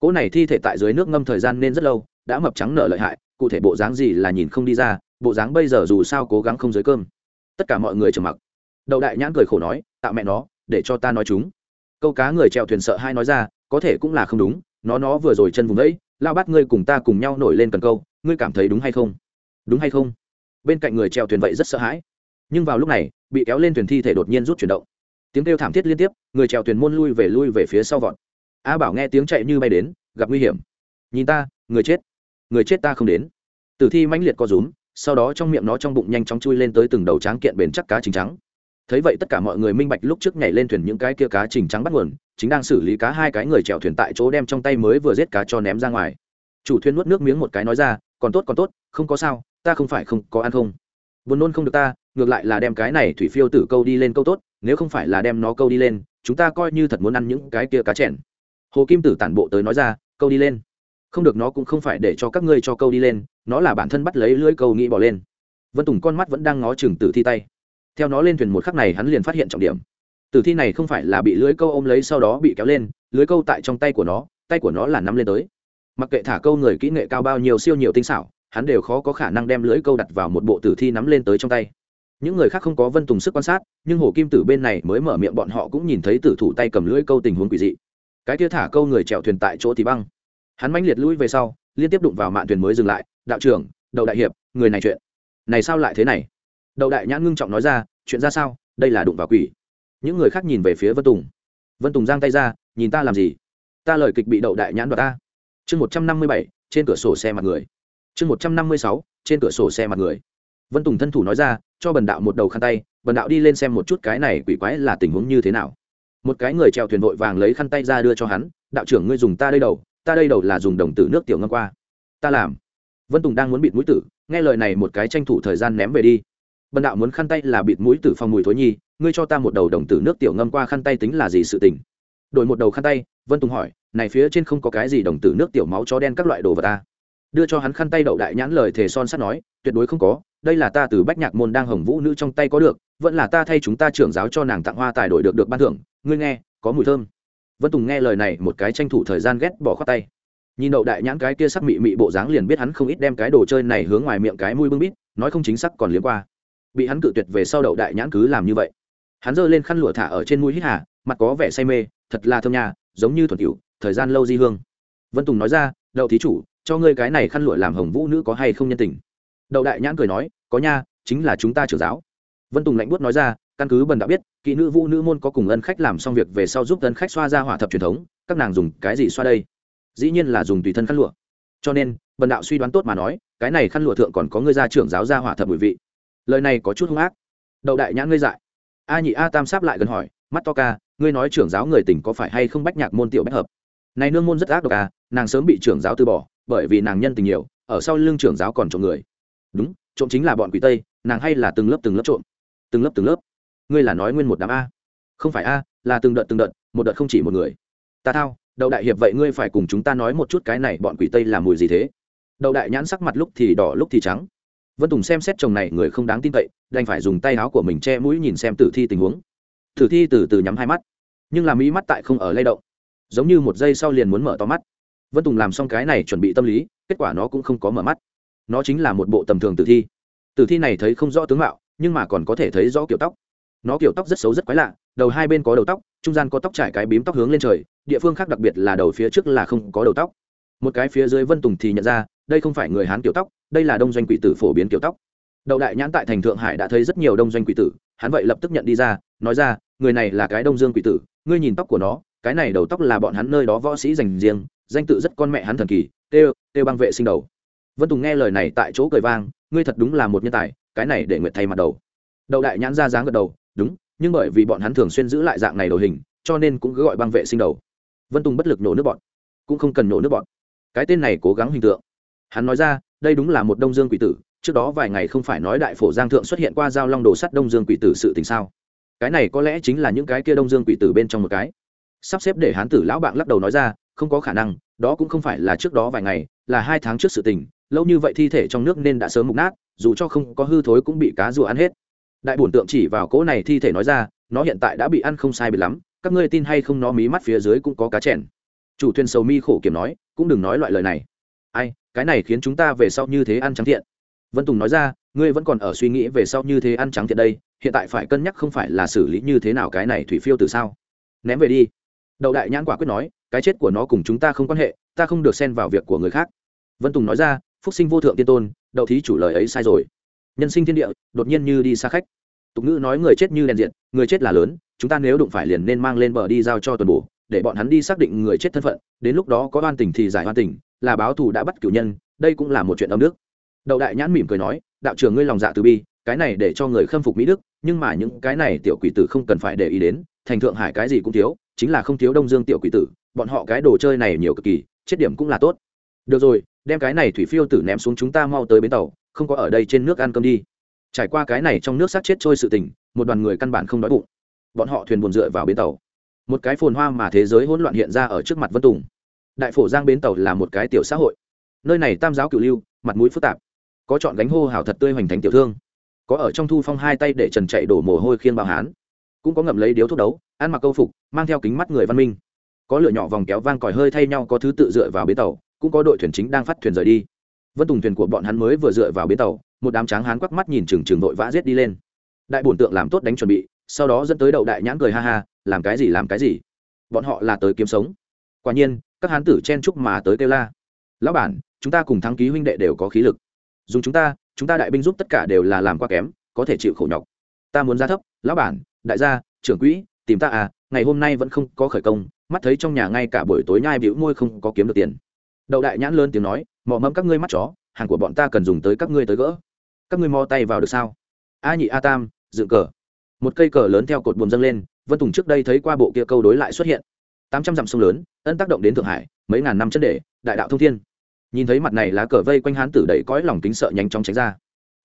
Cỗ này thi thể tại dưới nước ngâm thời gian nên rất lâu, đã mập trắng nở lợi hại cụ thể bộ dáng gì là nhìn không đi ra, bộ dáng bây giờ dù sao cố gắng không dưới cơm. Tất cả mọi người trầm mặc. Đậu đại nhãn cười khổ nói tạo mẹ nó, để cho ta nói chúng. Câu cá người trèo thuyền sợ hai nói ra, có thể cũng là không đúng, nó nó vừa rồi chân vùng đấy lao bắt ngươi cùng ta cùng nhau nổi lên cần câu, ngươi cảm thấy đúng hay không? Đúng hay không? Bên cạnh người trèo thuyền vậy rất sợ hãi. Nhưng vào lúc này, bị kéo lên thuyền thi thể đột nhiên rút chuyển động. Tiếng kêu thảm thiết liên tiếp, người trèo thuyền môn lui về lui về phía sau vọt. A bảo nghe tiếng chạy như bay đến, gặp nguy hiểm. Nhìn ta, người chết người chết ta không đến. Tử thi mãnh liệt co rúm, sau đó trong miệng nó trong bụng nhanh chóng chui lên tới từng đầu tráng kiện bền chắc cá trình trắng. Thấy vậy tất cả mọi người minh bạch lúc trước nhảy lên thuyền những cái kia cá trình trắng bắt nguồn, chính đang xử lý cá hai cái người chèo thuyền tại chỗ đem trong tay mới vừa giết cá cho ném ra ngoài. Chủ thuyền nuốt nước miếng một cái nói ra, còn tốt còn tốt, không có sao, ta không phải không có ăn không. Buồn nôn không được ta, ngược lại là đem cái này thủy phiêu tử câu đi lên câu tốt, nếu không phải là đem nó câu đi lên, chúng ta coi như thật muốn ăn những cái kia cá chèn. Hồ kim tử tản bộ tới nói ra, câu đi lên không được nó cũng không phải để cho các ngươi cho câu đi lên, nó là bản thân bắt lấy lưỡi câu nghĩ bỏ lên. Vân tùng con mắt vẫn đang ngó chừng tử thi tay. Theo nó lên thuyền một khắc này hắn liền phát hiện trọng điểm. Tử thi này không phải là bị lưới câu ôm lấy sau đó bị kéo lên lưới câu tại trong tay của nó, tay của nó là nắm lên tới. Mặc kệ thả câu người kỹ nghệ cao bao nhiêu siêu nhiều tinh xảo, hắn đều khó có khả năng đem lưới câu đặt vào một bộ tử thi nắm lên tới trong tay. Những người khác không có vân tùng sức quan sát, nhưng hồ kim tử bên này mới mở miệng bọn họ cũng nhìn thấy tử thủ tay cầm lưỡi câu tình huống quỷ dị. Cái kia thả câu người trèo thuyền tại chỗ thì băng hắn mãnh liệt lui về sau, liên tiếp đụng vào mạn thuyền mới dừng lại, đạo trưởng, đậu đại hiệp, người này chuyện, này sao lại thế này? Đậu đại nhãn ngưng trọng nói ra, chuyện ra sao? Đây là đụng vào quỷ. Những người khác nhìn về phía vân tùng. Vân tùng giang tay ra, nhìn ta làm gì? Ta lời kịch bị đậu đại nhãn đoạt ta. Chương một trăm năm mươi bảy, trên cửa sổ xe mặt người. Chương một trăm năm mươi sáu, trên cửa sổ xe mặt người. Vân tùng thân thủ nói ra, cho bần đạo một đầu khăn tay, bần đạo đi lên xem một chút cái này quỷ quái là tình huống như thế nào. Một cái người trèo thuyền vội vàng lấy khăn tay ra đưa cho hắn, đạo trưởng, ngươi dùng ta đây đầu ta đây đầu là dùng đồng tử nước tiểu ngâm qua. Ta làm. Vân tùng đang muốn bịt mũi tử, nghe lời này một cái tranh thủ thời gian ném về đi. Bần đạo muốn khăn tay là bịt mũi tử phong mùi thối nhi, ngươi cho ta một đầu đồng tử nước tiểu ngâm qua khăn tay tính là gì sự tình? Đổi một đầu khăn tay, vân tùng hỏi, này phía trên không có cái gì đồng tử nước tiểu máu chó đen các loại đồ vật ta? Đưa cho hắn khăn tay đậu đại nhãn lời thề son sắt nói, tuyệt đối không có, đây là ta từ bách nhạc môn đang hồng vũ nữ trong tay có được, vẫn là ta thay chúng ta trưởng giáo cho nàng tặng hoa tài đổi được được ban thưởng, ngươi nghe, có mùi thơm vân tùng nghe lời này một cái tranh thủ thời gian ghét bỏ khoát tay. Nhìn đậu đại nhãn cái kia sắc mị mị bộ dáng liền biết hắn không ít đem cái đồ chơi này hướng ngoài miệng cái mũi bưng bít, nói không chính xác còn liếm qua. Bị hắn cự tuyệt về sau đậu đại nhãn cứ làm như vậy. Hắn giơ lên khăn lụa thả ở trên mũi hít hà, mặt có vẻ say mê, thật là thơm nhà giống như thuần cựu thời gian lâu di hương. Vân tùng nói ra, đậu thí chủ, cho ngươi cái này khăn lụa làm hồng vũ nữ có hay không nhân tình? Đậu đại nhãn cười nói, có nha, chính là chúng ta trưởng giáo. Vân tùng lạnh buốt nói ra căn cứ bần đã biết, kỹ nữ vũ nữ môn có cùng ân khách làm xong việc về sau giúp ân khách xoa ra hỏa thập truyền thống, các nàng dùng cái gì xoa đây? Dĩ nhiên là dùng tùy thân khăn lụa. Cho nên, bần đạo suy đoán tốt mà nói, cái này khăn lụa thượng còn có ngươi gia trưởng giáo gia hỏa thập bụi vị. Lời này có chút hung ác. Đậu đại nhãn ngươi dại. A nhị a tam sáp lại gần hỏi, mắt to ca, ngươi nói trưởng giáo người tỉnh có phải hay không bách nhạc môn tiểu bách hợp? Này nương môn rất ác độc à nàng sớm bị trưởng giáo từ bỏ, bởi vì nàng nhân tình nhiều, ở sau lưng trưởng giáo còn trộm người. Đúng, trộm chính là bọn quỷ tây, nàng hay là từng lớp từng lớp trộm. Từng lớp từng lớp ngươi là nói nguyên một đám a? Không phải a, là từng đợt từng đợt, một đợt không chỉ một người. Ta thao, đậu đại hiệp vậy ngươi phải cùng chúng ta nói một chút cái này bọn quỷ tây làm mùi gì thế? Đậu đại nhãn sắc mặt lúc thì đỏ, lúc thì trắng. Vân tùng xem xét chồng này, người không đáng tin cậy, đành phải dùng tay áo của mình che mũi nhìn xem tử thi tình huống. Tử thi từ từ nhắm hai mắt, nhưng làm ý mắt tại không ở lay động. Giống như một giây sau liền muốn mở to mắt. Vân tùng làm xong cái này chuẩn bị tâm lý, kết quả nó cũng không có mở mắt. Nó chính là một bộ tầm thường tử thi. Tử thi này thấy không rõ tướng mạo, nhưng mà còn có thể thấy rõ kiểu tóc nó kiểu tóc rất xấu rất quái lạ, đầu hai bên có đầu tóc, trung gian có tóc trải cái bím tóc hướng lên trời, địa phương khác đặc biệt là đầu phía trước là không có đầu tóc. Một cái phía dưới vân tùng thì nhận ra, đây không phải người hán kiểu tóc, đây là đông doanh quỷ tử phổ biến kiểu tóc. Đậu đại nhãn tại thành thượng hải đã thấy rất nhiều đông doanh quỷ tử, hắn vậy lập tức nhận đi ra, nói ra, người này là cái đông dương quỷ tử, ngươi nhìn tóc của nó, cái này đầu tóc là bọn hắn nơi đó võ sĩ dành riêng, danh tự rất con mẹ hắn thần kỳ, têu têu băng vệ sinh đầu. Vân tùng nghe lời này tại chỗ cười vang, ngươi thật đúng là một nhân tài, cái này để nguyệt thay mặt đầu. Đậu đại nhãn ra dáng gật đầu đúng, nhưng bởi vì bọn hắn thường xuyên giữ lại dạng này đồ hình, cho nên cũng cứ gọi băng vệ sinh đầu. Vân tùng bất lực nổ nước bọn, cũng không cần nổ nước bọn. Cái tên này cố gắng hình tượng. Hắn nói ra, đây đúng là một đông dương quỷ tử, trước đó vài ngày không phải nói đại phổ giang thượng xuất hiện qua giao long đồ sắt đông dương quỷ tử sự tình sao? Cái này có lẽ chính là những cái kia đông dương quỷ tử bên trong một cái. Sắp xếp để hán tử lão bạn lắc đầu nói ra, không có khả năng, đó cũng không phải là trước đó vài ngày, là hai tháng trước sự tình, lâu như vậy thi thể trong nước nên đã sớm mục nát, dù cho không có hư thối cũng bị cá rùa ăn hết đại bổn tượng chỉ vào cỗ này thi thể nói ra, nó hiện tại đã bị ăn không sai bị lắm, các ngươi tin hay không nó mí mắt phía dưới cũng có cá chèn. Chủ thuyền sầu mi khổ kiểm nói, cũng đừng nói loại lời này. Ai, cái này khiến chúng ta về sau như thế ăn trắng thiện. Vân tùng nói ra, ngươi vẫn còn ở suy nghĩ về sau như thế ăn trắng thiện đây, hiện tại phải cân nhắc không phải là xử lý như thế nào cái này thủy phiêu từ sao? Ném về đi. Đậu đại nhãn quả quyết nói, cái chết của nó cùng chúng ta không quan hệ, ta không được xen vào việc của người khác. Vân tùng nói ra, phúc sinh vô thượng tiên tôn, đậu thí chủ lời ấy sai rồi nhân sinh thiên địa, đột nhiên như đi xa khách tục ngữ nói người chết như đèn diện người chết là lớn, chúng ta nếu đụng phải liền nên mang lên bờ đi giao cho tuần bổ, để bọn hắn đi xác định người chết thân phận, đến lúc đó có oan tình thì giải oan tình, là báo thù đã bắt cửu nhân, đây cũng là một chuyện âm đức. đậu đại nhãn mỉm cười nói, đạo trưởng ngươi lòng dạ từ bi, cái này để cho người khâm phục mỹ đức, nhưng mà những cái này tiểu quỷ tử không cần phải để ý đến, thành thượng hải cái gì cũng thiếu, chính là không thiếu đông dương tiểu quỷ tử, bọn họ cái đồ chơi này nhiều cực kỳ, chết điểm cũng là tốt được rồi, đem cái này thủy phiêu tử ném xuống chúng ta mau tới bến tàu không có ở đây trên nước ăn cơm đi. Trải qua cái này trong nước sát chết trôi sự tình, một đoàn người căn bản không đói bụng. Bọn họ thuyền buồn dựa vào bến tàu. Một cái phồn hoa mà thế giới hỗn loạn hiện ra ở trước mặt vân tùng. Đại phổ giang bến tàu là một cái tiểu xã hội. Nơi này tam giáo cửu lưu, mặt mũi phức tạp. Có chọn gánh hô hào thật tươi hoành thành tiểu thương. Có ở trong thu phong hai tay để trần chạy đổ mồ hôi khiên bao hán. Cũng có ngậm lấy điếu thuốc đấu, ăn mặc câu phục, mang theo kính mắt người văn minh. Có lửa nhỏ vòng kéo vang còi hơi thay nhau có thứ tự dựa vào bến tàu, cũng có đội thuyền chính đang phát thuyền rời đi vân tùng thuyền của bọn hắn mới vừa dựa vào bến tàu, một đám tráng hán quắc mắt nhìn chừng chừng vội vã rết đi lên. Đại bổn tượng làm tốt đánh chuẩn bị, sau đó dẫn tới đậu đại nhãn cười ha ha, làm cái gì làm cái gì. Bọn họ là tới kiếm sống. Quả nhiên, các hán tử chen chúc mà tới kêu la. Lão bản, chúng ta cùng thắng ký huynh đệ đều có khí lực. Dùng chúng ta chúng ta đại binh giúp tất cả đều là làm qua kém, có thể chịu khổ nhọc. Ta muốn ra thấp, lão bản, đại gia, trưởng quỹ, tìm ta à ngày hôm nay vẫn không có khởi công, mắt thấy trong nhà ngay cả buổi tối nhai bĩu môi không có kiếm được tiền. Đậu đại nhãn lớn tiếng nói mò mẫm các ngươi mắt chó, hàng của bọn ta cần dùng tới các ngươi tới gỡ. Các ngươi mò tay vào được sao? A nhị a tam, dựng cờ. Một cây cờ lớn theo cột buồm dâng lên, vân tùng trước đây thấy qua bộ kia câu đối lại xuất hiện. Tám trăm dặm sông lớn, ân tác động đến thượng hải, mấy ngàn năm chân để, đại đạo thông thiên. Nhìn thấy mặt này lá cờ vây quanh hán tử đầy cõi lòng kính sợ nhanh chóng tránh ra.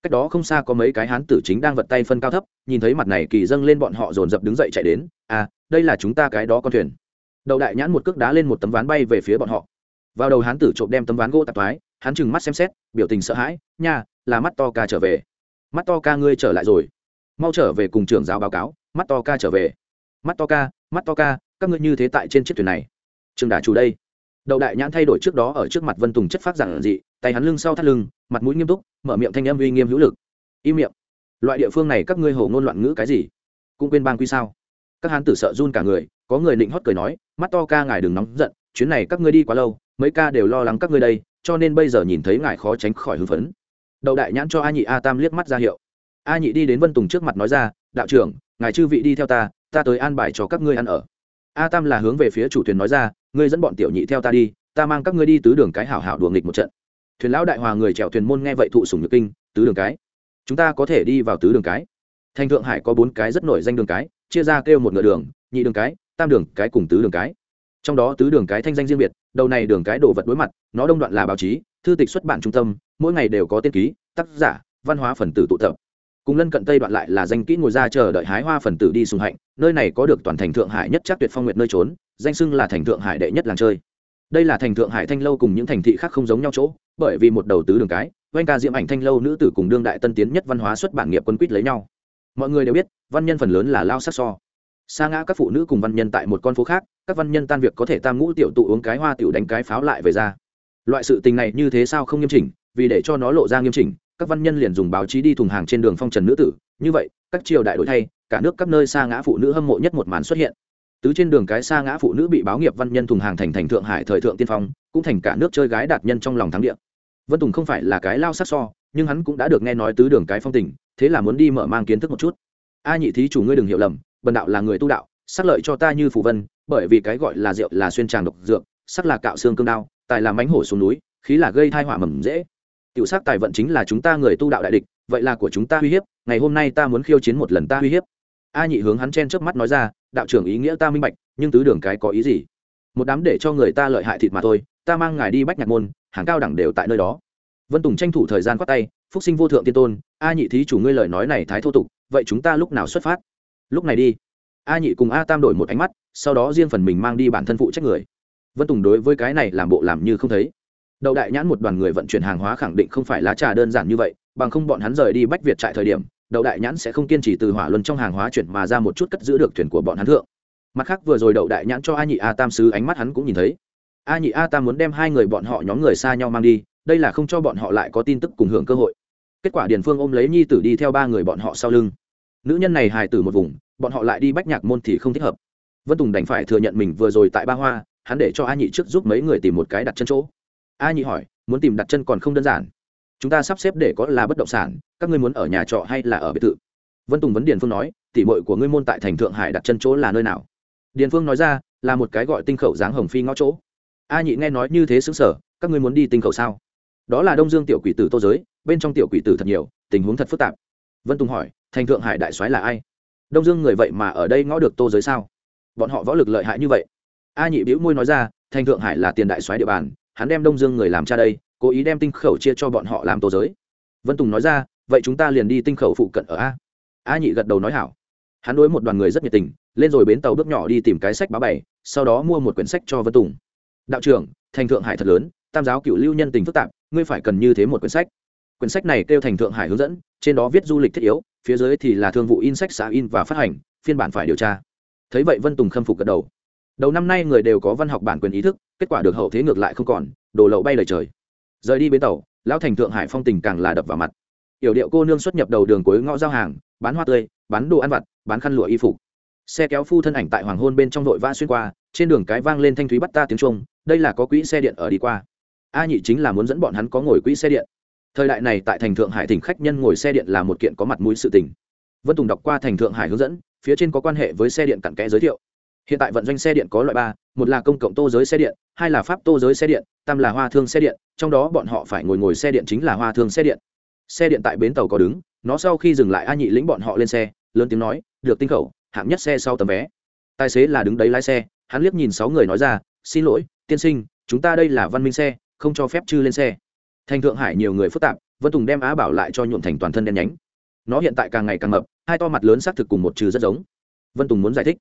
Cách đó không xa có mấy cái hán tử chính đang vật tay phân cao thấp, nhìn thấy mặt này kỳ dâng lên bọn họ dồn dập đứng dậy chạy đến. À đây là chúng ta cái đó con thuyền. Đậu đại nhãn một cước đá lên một tấm ván bay về phía bọn họ vào đầu hán tử trộm đem tấm ván gỗ tạp thoái, hắn chừng mắt xem xét, biểu tình sợ hãi, nha, là mắt to ca trở về. Mắt to ca ngươi trở lại rồi. Mau trở về cùng trưởng giáo báo cáo, mắt to ca trở về. Mắt to ca, mắt to ca, các ngươi như thế tại trên chiếc thuyền này. Trường đà chủ đây. Đậu đại nhãn thay đổi trước đó ở trước mặt vân tùng chất phát giản dị, tay hắn lưng sau thắt lưng, mặt mũi nghiêm túc, mở miệng thanh âm uy nghiêm hữu lực. Im miệng. Loại địa phương này các ngươi hổ ngôn loạn ngữ cái gì? Cũng quên bang quy sao? Các hán tử sợ run cả người, có người định hót cười nói, mắt to ca ngài đừng nóng giận, chuyến này các ngươi đi quá lâu mấy ca đều lo lắng các ngươi đây, cho nên bây giờ nhìn thấy ngài khó tránh khỏi hưng phấn. Đậu đại nhãn cho a nhị a tam liếc mắt ra hiệu. A nhị đi đến vân tùng trước mặt nói ra, đạo trưởng, ngài chư vị đi theo ta ta tới an bài cho các ngươi ăn ở. A tam là hướng về phía chủ thuyền nói ra, ngươi dẫn bọn tiểu nhị theo ta đi, ta mang các ngươi đi tứ đường cái hảo hảo đùa nghịch một trận. Thuyền lão đại hòa người chèo thuyền môn nghe vậy thụ sùng nhược kinh, tứ đường cái? Chúng ta có thể đi vào tứ đường cái? Thành thượng hải có bốn cái rất nổi danh đường cái, chia ra kêu một ngựa đường, nhị đường cái, tam đường cái cùng tứ đường cái trong đó tứ đường cái thanh danh riêng biệt, đầu này đường cái đồ vật đối mặt, nó đông đoạn là báo chí, thư tịch xuất bản trung tâm, mỗi ngày đều có tên ký, tác giả, văn hóa phần tử tụ tập. Cùng lân cận tây đoạn lại là danh kỹ ngồi ra chờ đợi hái hoa phần tử đi sùng hạnh, nơi này có được toàn thành thượng hải nhất chắc tuyệt phong nguyện nơi trốn, danh xưng là thành thượng hải đệ nhất làng chơi. Đây là thành thượng hải thanh lâu cùng những thành thị khác không giống nhau chỗ, bởi vì một đầu tứ đường cái oanh ca diễm ảnh thanh lâu nữ tử cùng đương đại tân tiến nhất văn hóa xuất bản nghiệp quân quýt lấy nhau. Mọi người đều biết, văn nhân phần lớn là lao sắc so xa ngã các phụ nữ cùng văn nhân tại một con phố khác, các văn nhân tan việc có thể tam ngũ tiểu tụ uống cái hoa tiểu đánh cái pháo lại về ra. Loại sự tình này như thế sao không nghiêm chỉnh, vì để cho nó lộ ra nghiêm chỉnh, các văn nhân liền dùng báo chí đi thùng hàng trên đường phong trần nữ tử. Như vậy, các triều đại đổi thay, cả nước các nơi xa ngã phụ nữ hâm mộ nhất một màn xuất hiện. Tứ trên đường cái xa ngã phụ nữ bị báo nghiệp văn nhân thùng hàng thành thành thượng hải thời thượng tiên phong, cũng thành cả nước chơi gái đạt nhân trong lòng thắng địa. Vân tùng không phải là cái lao sắc so, nhưng hắn cũng đã được nghe nói tứ đường cái phong tình, thế là muốn đi mở mang kiến thức một chút. A nhị thí chủ ngươi đừng hiểu lầm bần đạo là người tu đạo, sắc lợi cho ta như phù vân, bởi vì cái gọi là rượu là xuyên tràng độc dược, sắc là cạo xương cương đao, tài là mánh hổ xuống núi, khí là gây thai hỏa mầm dễ. Tiểu sắc tài vận chính là chúng ta người tu đạo đại địch, vậy là của chúng ta uy hiếp, ngày hôm nay ta muốn khiêu chiến một lần ta uy hiếp. A nhị hướng hắn chen trước mắt nói ra, đạo trưởng ý nghĩa ta minh bạch, nhưng tứ đường cái có ý gì? Một đám để cho người ta lợi hại thịt mà thôi, ta mang ngài đi bách nhạc môn, hàng cao đẳng đều tại nơi đó. Vân tùng tranh thủ thời gian quát tay, phúc sinh vô thượng tiên tôn, a nhị thí chủ ngươi lời nói này thái thô tục, vậy chúng ta lúc nào xuất phát? Lúc này đi. A nhị cùng a tam đổi một ánh mắt, sau đó riêng phần mình mang đi bản thân phụ trách người. Vân tùng đối với cái này làm bộ làm như không thấy. Đậu đại nhãn một đoàn người vận chuyển hàng hóa khẳng định không phải lá trà đơn giản như vậy, bằng không bọn hắn rời đi bách việt trại thời điểm, đậu đại nhãn sẽ không kiên trì từ hỏa luân trong hàng hóa chuyển mà ra một chút cất giữ được thuyền của bọn hắn thượng. Mặt khác vừa rồi đậu đại nhãn cho a nhị a tam sứ ánh mắt hắn cũng nhìn thấy. A nhị a tam muốn đem hai người bọn họ nhóm người xa nhau mang đi, đây là không cho bọn họ lại có tin tức cùng hưởng cơ hội. Kết quả điền phương ôm lấy nhi tử đi theo ba người bọn họ sau lưng nữ nhân này hài tử một vùng, bọn họ lại đi bách nhạc môn thì không thích hợp. Vân tùng đành phải thừa nhận mình vừa rồi tại ba hoa, hắn để cho a nhị trước giúp mấy người tìm một cái đặt chân chỗ. A nhị hỏi, muốn tìm đặt chân còn không đơn giản? Chúng ta sắp xếp để có là bất động sản, các ngươi muốn ở nhà trọ hay là ở biệt thự? Vân tùng vấn điền phương nói, tỉ mội của ngươi môn tại thành thượng hải đặt chân chỗ là nơi nào? Điền phương nói ra, là một cái gọi tinh khẩu dáng hồng phi ngõ chỗ. A nhị nghe nói như thế xứng sở các ngươi muốn đi tinh khẩu sao? Đó là đông dương tiểu quỷ tử tô giới, bên trong tiểu quỷ tử thật nhiều, tình huống thật phức tạp vân tùng hỏi, thành thượng hải đại soái là ai? Đông dương người vậy mà ở đây ngõ được tô giới sao? Bọn họ võ lực lợi hại như vậy. A nhị bĩu môi nói ra, thành thượng hải là tiền đại soái địa bàn, hắn đem đông dương người làm cha đây, cố ý đem tinh khẩu chia cho bọn họ làm tô giới. Vân tùng nói ra, vậy chúng ta liền đi tinh khẩu phụ cận ở a. A nhị gật đầu nói hảo. Hắn đối một đoàn người rất nhiệt tình, lên rồi bến tàu bước nhỏ đi tìm cái sách báo bày, sau đó mua một quyển sách cho vân tùng. Đạo trưởng, thành thượng hải thật lớn, tam giáo cựu lưu nhân tình phức tạp, ngươi phải cần như thế một quyển sách quyển sách này kêu thành thượng hải hướng dẫn, trên đó viết du lịch thiết yếu, phía dưới thì là thương vụ in sách xã in và phát hành, phiên bản phải điều tra. Thấy vậy vân tùng khâm phục gật đầu. Đầu năm nay người đều có văn học bản quyền ý thức, kết quả được hậu thế ngược lại không còn đổ lậu bay lời trời. Rời đi bến tàu, lão thành thượng hải phong tình càng là đập vào mặt. Yểu điệu cô nương xuất nhập đầu đường cuối ngõ giao hàng, bán hoa tươi, bán đồ ăn vặt, bán khăn lụa y phục. Xe kéo phu thân ảnh tại hoàng hôn bên trong đội va xuyên qua, trên đường cái vang lên thanh thúy bắt ta tiếng trung, đây là có quỹ xe điện ở đi qua. A nhị chính là muốn dẫn bọn hắn có ngồi quỹ xe điện thời đại này tại thành thượng hải tỉnh khách nhân ngồi xe điện là một kiện có mặt mũi sự tình. Vân tùng đọc qua thành thượng hải hướng dẫn, phía trên có quan hệ với xe điện cặn kẽ giới thiệu. Hiện tại vận doanh xe điện có loại ba, một là công cộng tô giới xe điện, hai là pháp tô giới xe điện, tam là hoa thương xe điện, trong đó bọn họ phải ngồi ngồi xe điện chính là hoa thương xe điện. Xe điện tại bến tàu có đứng, nó sau khi dừng lại a nhị lĩnh bọn họ lên xe, lớn tiếng nói, được tinh khẩu, hạng nhất xe sau tấm vé. Tài xế là đứng đấy lái xe, hắn liếc nhìn sáu người nói ra, xin lỗi, tiên sinh, chúng ta đây là văn minh xe, không cho phép chư lên xe thành thượng hải nhiều người phức tạp, vân tùng đem á bảo lại cho nhuộm thành toàn thân đen nhánh. Nó hiện tại càng ngày càng mập, hai to mặt lớn xác thực cùng một trừ rất giống. Vân tùng muốn giải thích.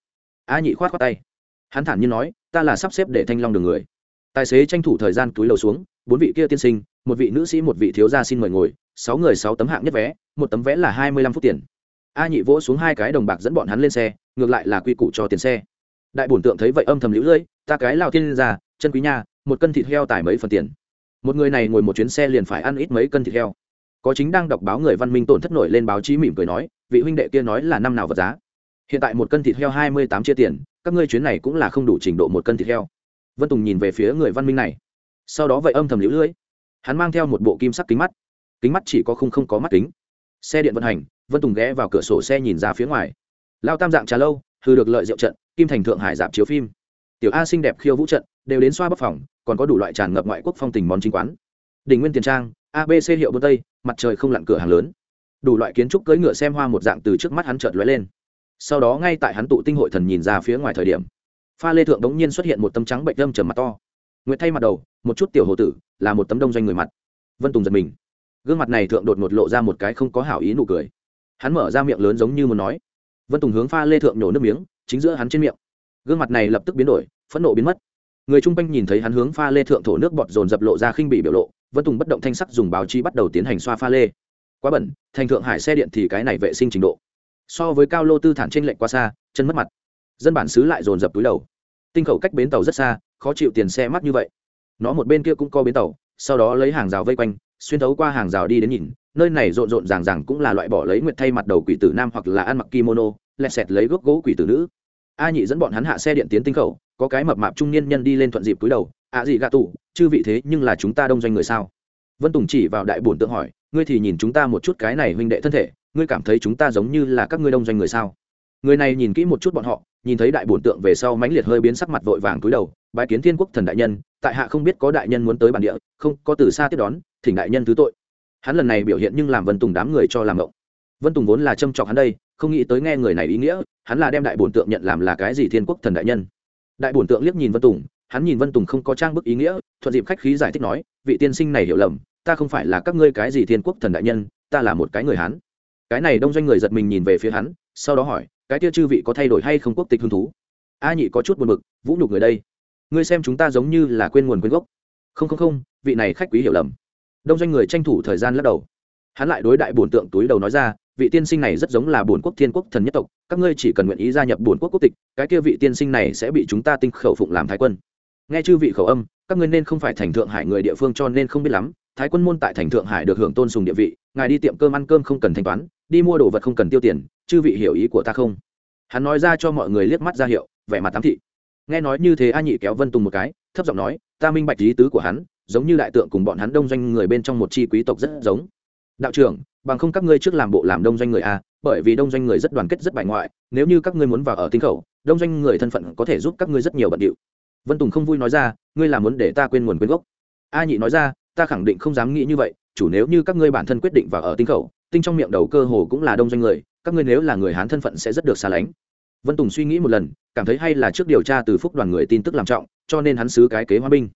A nhị khoát khoát tay. Hắn thản nhiên nói, ta là sắp xếp để thanh long đường người. Tài xế tranh thủ thời gian túi lầu xuống, bốn vị kia tiên sinh, một vị nữ sĩ, một vị thiếu gia xin mời ngồi, sáu người sáu tấm hạng nhất vé, một tấm vé là hai mươi lăm phút tiền. A nhị vỗ xuống hai cái đồng bạc dẫn bọn hắn lên xe, ngược lại là quy củ cho tiền xe. Đại bổn tượng thấy vậy âm thầm lũ lưỡi ta cái lao tiên ra chân quý nha, một cân thịt heo tải mấy phần tiền một người này ngồi một chuyến xe liền phải ăn ít mấy cân thịt heo. Có chính đang đọc báo người văn minh tổn thất nổi lên báo chí mỉm cười nói, vị huynh đệ kia nói là năm nào vật giá. Hiện tại một cân thịt heo hai mươi tám chia tiền, các ngươi chuyến này cũng là không đủ trình độ một cân thịt heo. Vân tùng nhìn về phía người văn minh này. Sau đó vậy âm thầm lũ lưỡi hắn mang theo một bộ kim sắc kính mắt. Kính mắt chỉ có không không có mắt kính. Xe điện vận hành, vân tùng ghé vào cửa sổ xe nhìn ra phía ngoài. Lao tam dạng trà lâu hư được lợi rượu trận, kim thành thượng hải dạp chiếu phim. Tiểu a xinh đẹp khiêu vũ trận đều đến xoa bắp phòng, còn có đủ loại tràn ngập ngoại quốc phong tình món chính quán. Đỉnh nguyên tiền trang abc hiệu bơ tây, mặt trời không lặn cửa hàng lớn. Đủ loại kiến trúc cưỡi ngựa xem hoa một dạng từ trước mắt hắn chợt lóe lên. Sau đó ngay tại hắn tụ tinh hội thần nhìn ra phía ngoài thời điểm, pha lê thượng đống nhiên xuất hiện một tấm trắng bệnh đâm trầm mặt to. Nguyệt thay mặt đầu, một chút tiểu hồ tử, là một tấm đông doanh người mặt. Vân tùng giật mình. Gương mặt này thượng đột ngột lộ ra một cái không có hảo ý nụ cười. Hắn mở ra miệng lớn giống như muốn nói. Vân tùng hướng pha lê thượng nhổ nước miếng, chính giữa hắn trên miệng. Gương mặt này lập tức biến đổi, phẫn nộ biến mất người chung quanh nhìn thấy hắn hướng pha lê thượng thổ nước bọt dồn dập lộ ra khinh bị biểu lộ, vân tùng bất động thanh sắc dùng báo chí bắt đầu tiến hành xoa pha lê. Quá bẩn, thành thượng hải xe điện thì cái này vệ sinh trình độ. So với cao lô tư thản trên lệnh quá xa, chân mất mặt. Dân bản xứ lại dồn dập túi đầu. Tinh khẩu cách bến tàu rất xa, khó chịu tiền xe mắc như vậy. Nó một bên kia cũng có bến tàu, sau đó lấy hàng rào vây quanh, xuyên thấu qua hàng rào đi đến nhìn, nơi này rộn rộn ràng ràng cũng là loại bỏ lấy nguyệt thay mặt đầu quỷ tử nam hoặc là ăn mặc kimono lẹt xẹt lấy gốc gỗ quỷ tử nữ. A nhị dẫn bọn hắn hạ xe điện tiến tinh khẩu có cái mập mạp trung niên nhân đi lên thuận dịp cúi đầu, ạ à gì gạ tủ, chư vị thế, nhưng là chúng ta đông doanh người sao? Vân tùng chỉ vào đại bổn tượng hỏi, ngươi thì nhìn chúng ta một chút cái này huynh đệ thân thể, ngươi cảm thấy chúng ta giống như là các ngươi đông doanh người sao? Người này nhìn kỹ một chút bọn họ, nhìn thấy đại bổn tượng về sau mãnh liệt hơi biến sắc mặt vội vàng cúi đầu, bái kiến thiên quốc thần đại nhân, tại hạ không biết có đại nhân muốn tới bản địa, không, có từ xa tiếp đón, thỉnh đại nhân thứ tội. Hắn lần này biểu hiện nhưng làm vân tùng đám người cho làm ngộng. Vân tùng vốn là châm trọc hắn đây, không nghĩ tới nghe người này ý nghĩa, hắn là đem đại bổn tượng nhận làm là cái gì thiên quốc thần đại nhân đại bổn tượng liếc nhìn vân tùng, hắn nhìn vân tùng không có trang bức ý nghĩa, thuận dịp khách khí giải thích nói, vị tiên sinh này hiểu lầm, ta không phải là các ngươi cái gì thiên quốc thần đại nhân, ta là một cái người hán. Cái này đông doanh người giật mình nhìn về phía hắn, sau đó hỏi, cái kia chư vị có thay đổi hay không quốc tịch hứng thú? A nhị có chút buồn bực, vũ nhục người đây, ngươi xem chúng ta giống như là quên nguồn quên gốc. Không không không, vị này khách quý hiểu lầm. Đông doanh người tranh thủ thời gian lắc đầu. Hắn lại đối đại bổn tượng túi đầu nói ra vị tiên sinh này rất giống là bổn quốc thiên quốc thần nhất tộc, các ngươi chỉ cần nguyện ý gia nhập bổn quốc quốc tịch, cái kia vị tiên sinh này sẽ bị chúng ta tinh khẩu phụng làm thái quân. Nghe chư vị khẩu âm, các ngươi nên không phải thành thượng hải người địa phương cho nên không biết lắm, thái quân môn tại thành thượng hải được hưởng tôn sùng địa vị, ngài đi tiệm cơm ăn cơm không cần thanh toán, đi mua đồ vật không cần tiêu tiền, chư vị hiểu ý của ta không? Hắn nói ra cho mọi người liếc mắt ra hiệu, vẻ mặt tám thị. Nghe nói như thế a nhị kéo vân tùng một cái, thấp giọng nói, ta minh bạch lý tứ của hắn, giống như đại tượng cùng bọn hắn đông doanh người bên trong một chi quý tộc rất giống. Đạo trưởng bằng không các ngươi trước làm bộ làm đông doanh người a, bởi vì đông doanh người rất đoàn kết rất bài ngoại, nếu như các ngươi muốn vào ở tinh khẩu, đông doanh người thân phận có thể giúp các ngươi rất nhiều bận điệu. Vân tùng không vui nói ra, ngươi là muốn để ta quên nguồn quên gốc. A nhị nói ra, ta khẳng định không dám nghĩ như vậy, chủ nếu như các ngươi bản thân quyết định vào ở tinh khẩu, tinh trong miệng đầu cơ hồ cũng là đông doanh người, các ngươi nếu là người hán thân phận sẽ rất được xa lánh. Vân tùng suy nghĩ một lần, cảm thấy hay là trước điều tra từ phúc đoàn người tin tức làm trọng, cho nên hắn xứ cái kế hoa binh.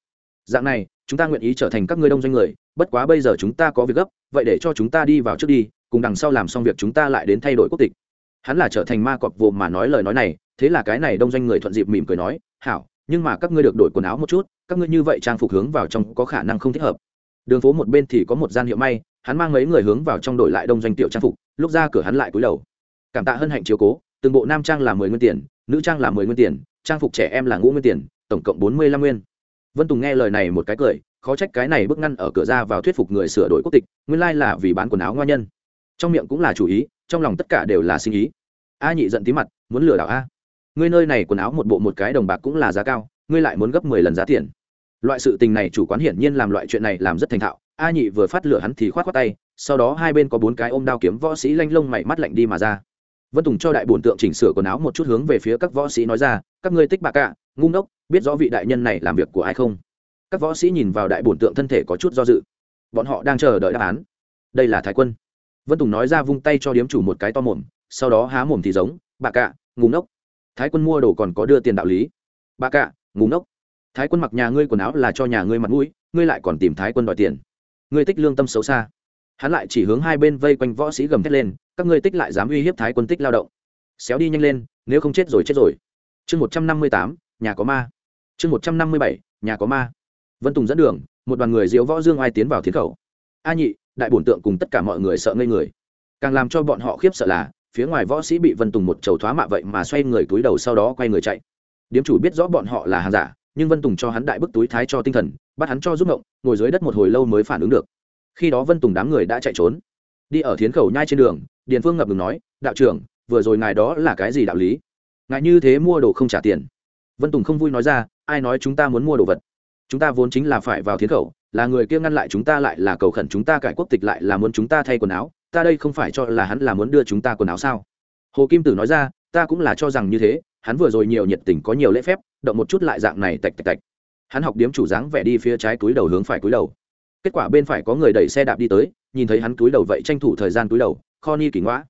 Dạng này chúng ta nguyện ý trở thành các ngươi đông doanh người, bất quá bây giờ chúng ta có việc gấp, vậy để cho chúng ta đi vào trước đi, cùng đằng sau làm xong việc chúng ta lại đến thay đổi quốc tịch. Hắn là trở thành ma cọp vô mà nói lời nói này, thế là cái này đông doanh người thuận dịp mỉm cười nói, hảo, nhưng mà các ngươi được đổi quần áo một chút, các ngươi như vậy trang phục hướng vào trong có khả năng không thích hợp. Đường phố một bên thì có một gian hiệu may, hắn mang mấy người hướng vào trong đổi lại đông doanh tiểu trang phục, lúc ra cửa hắn lại cúi đầu. Cảm tạ hân hạnh chiếu cố, từng bộ nam trang là mười nguyên tiền, nữ trang là mười nguyên tiền, trang phục trẻ em là ngũ nguyên tiền, tổng cộng bốn mươi lăm nguyên vân tùng nghe lời này một cái cười, khó trách cái này bước ngăn ở cửa ra vào thuyết phục người sửa đổi quốc tịch, nguyên lai là vì bán quần áo ngoa nhân. Trong miệng cũng là chủ ý, trong lòng tất cả đều là sinh ý. A nhị giận tí mặt, muốn lừa đảo a. Ngươi nơi này quần áo một bộ một cái đồng bạc cũng là giá cao, ngươi lại muốn gấp mười lần giá tiền. Loại sự tình này chủ quán hiển nhiên làm loại chuyện này làm rất thành thạo, a nhị vừa phát lửa hắn thì khoát khoát tay, sau đó hai bên có bốn cái ôm đao kiếm võ sĩ lanh lông mày mắt lạnh đi mà ra. Vân tùng cho đại bổn tượng chỉnh sửa quần áo một chút hướng về phía các võ sĩ nói ra, các ngươi tích bạc cạ ngu ngốc, biết rõ vị đại nhân này làm việc của ai không? Các võ sĩ nhìn vào đại bổn tượng thân thể có chút do dự. Bọn họ đang chờ đợi đáp án. Đây là thái quân. Vân tùng nói ra vung tay cho điếm chủ một cái to mồm, sau đó há mồm thì giống bà cạ ngủ ngốc. Thái quân mua đồ còn có đưa tiền đạo lý. Bà cạ ngủ ngốc. Thái quân mặc nhà ngươi quần áo là cho nhà ngươi mặt mũi, ngươi lại còn tìm thái quân đòi tiền. Ngươi tích lương tâm xấu xa. Hắn lại chỉ hướng hai bên vây quanh võ sĩ gầm thét lên, các ngươi tích lại dám uy hiếp thái quân tích lao động. Xéo đi nhanh lên, nếu không chết rồi chết rồi. Chương một trăm năm mươi tám nhà có ma. Chương một trăm năm mươi bảy, nhà có ma. Vân tùng dẫn đường, một đoàn người diễu võ dương ai tiến vào thiến khẩu. A nhị, đại bổn tượng cùng tất cả mọi người sợ ngây người. Càng làm cho bọn họ khiếp sợ là, phía ngoài võ sĩ bị vân tùng một chầu thoá mạ vậy mà xoay người túi đầu sau đó quay người chạy. Điếm chủ biết rõ bọn họ là hàng giả, nhưng vân tùng cho hắn đại bức túi thái cho tinh thần, bắt hắn cho giúp ngộng, ngồi dưới đất một hồi lâu mới phản ứng được. Khi đó vân tùng đám người đã chạy trốn. Đi ở thiến khẩu nhai trên đường, điền phương ngập ngừng nói, đạo trưởng, vừa rồi ngài đó là cái gì đạo lý? Ngài như thế mua đồ không trả tiền vân tùng không vui nói ra, ai nói chúng ta muốn mua đồ vật? Chúng ta vốn chính là phải vào thiến khẩu, là người kia ngăn lại chúng ta lại là cầu khẩn chúng ta cải quốc tịch lại là muốn chúng ta thay quần áo, ta đây không phải cho là hắn là muốn đưa chúng ta quần áo sao? Hồ kim tử nói ra, ta cũng là cho rằng như thế, hắn vừa rồi nhiều nhiệt tình có nhiều lễ phép, động một chút lại dạng này tạch tạch tạch. Hắn học điếm chủ dáng vẻ đi phía trái túi đầu hướng phải túi đầu. Kết quả bên phải có người đẩy xe đạp đi tới, nhìn thấy hắn túi đầu vậy tranh thủ thời gian túi đầu, kho ni kỳ ngoã.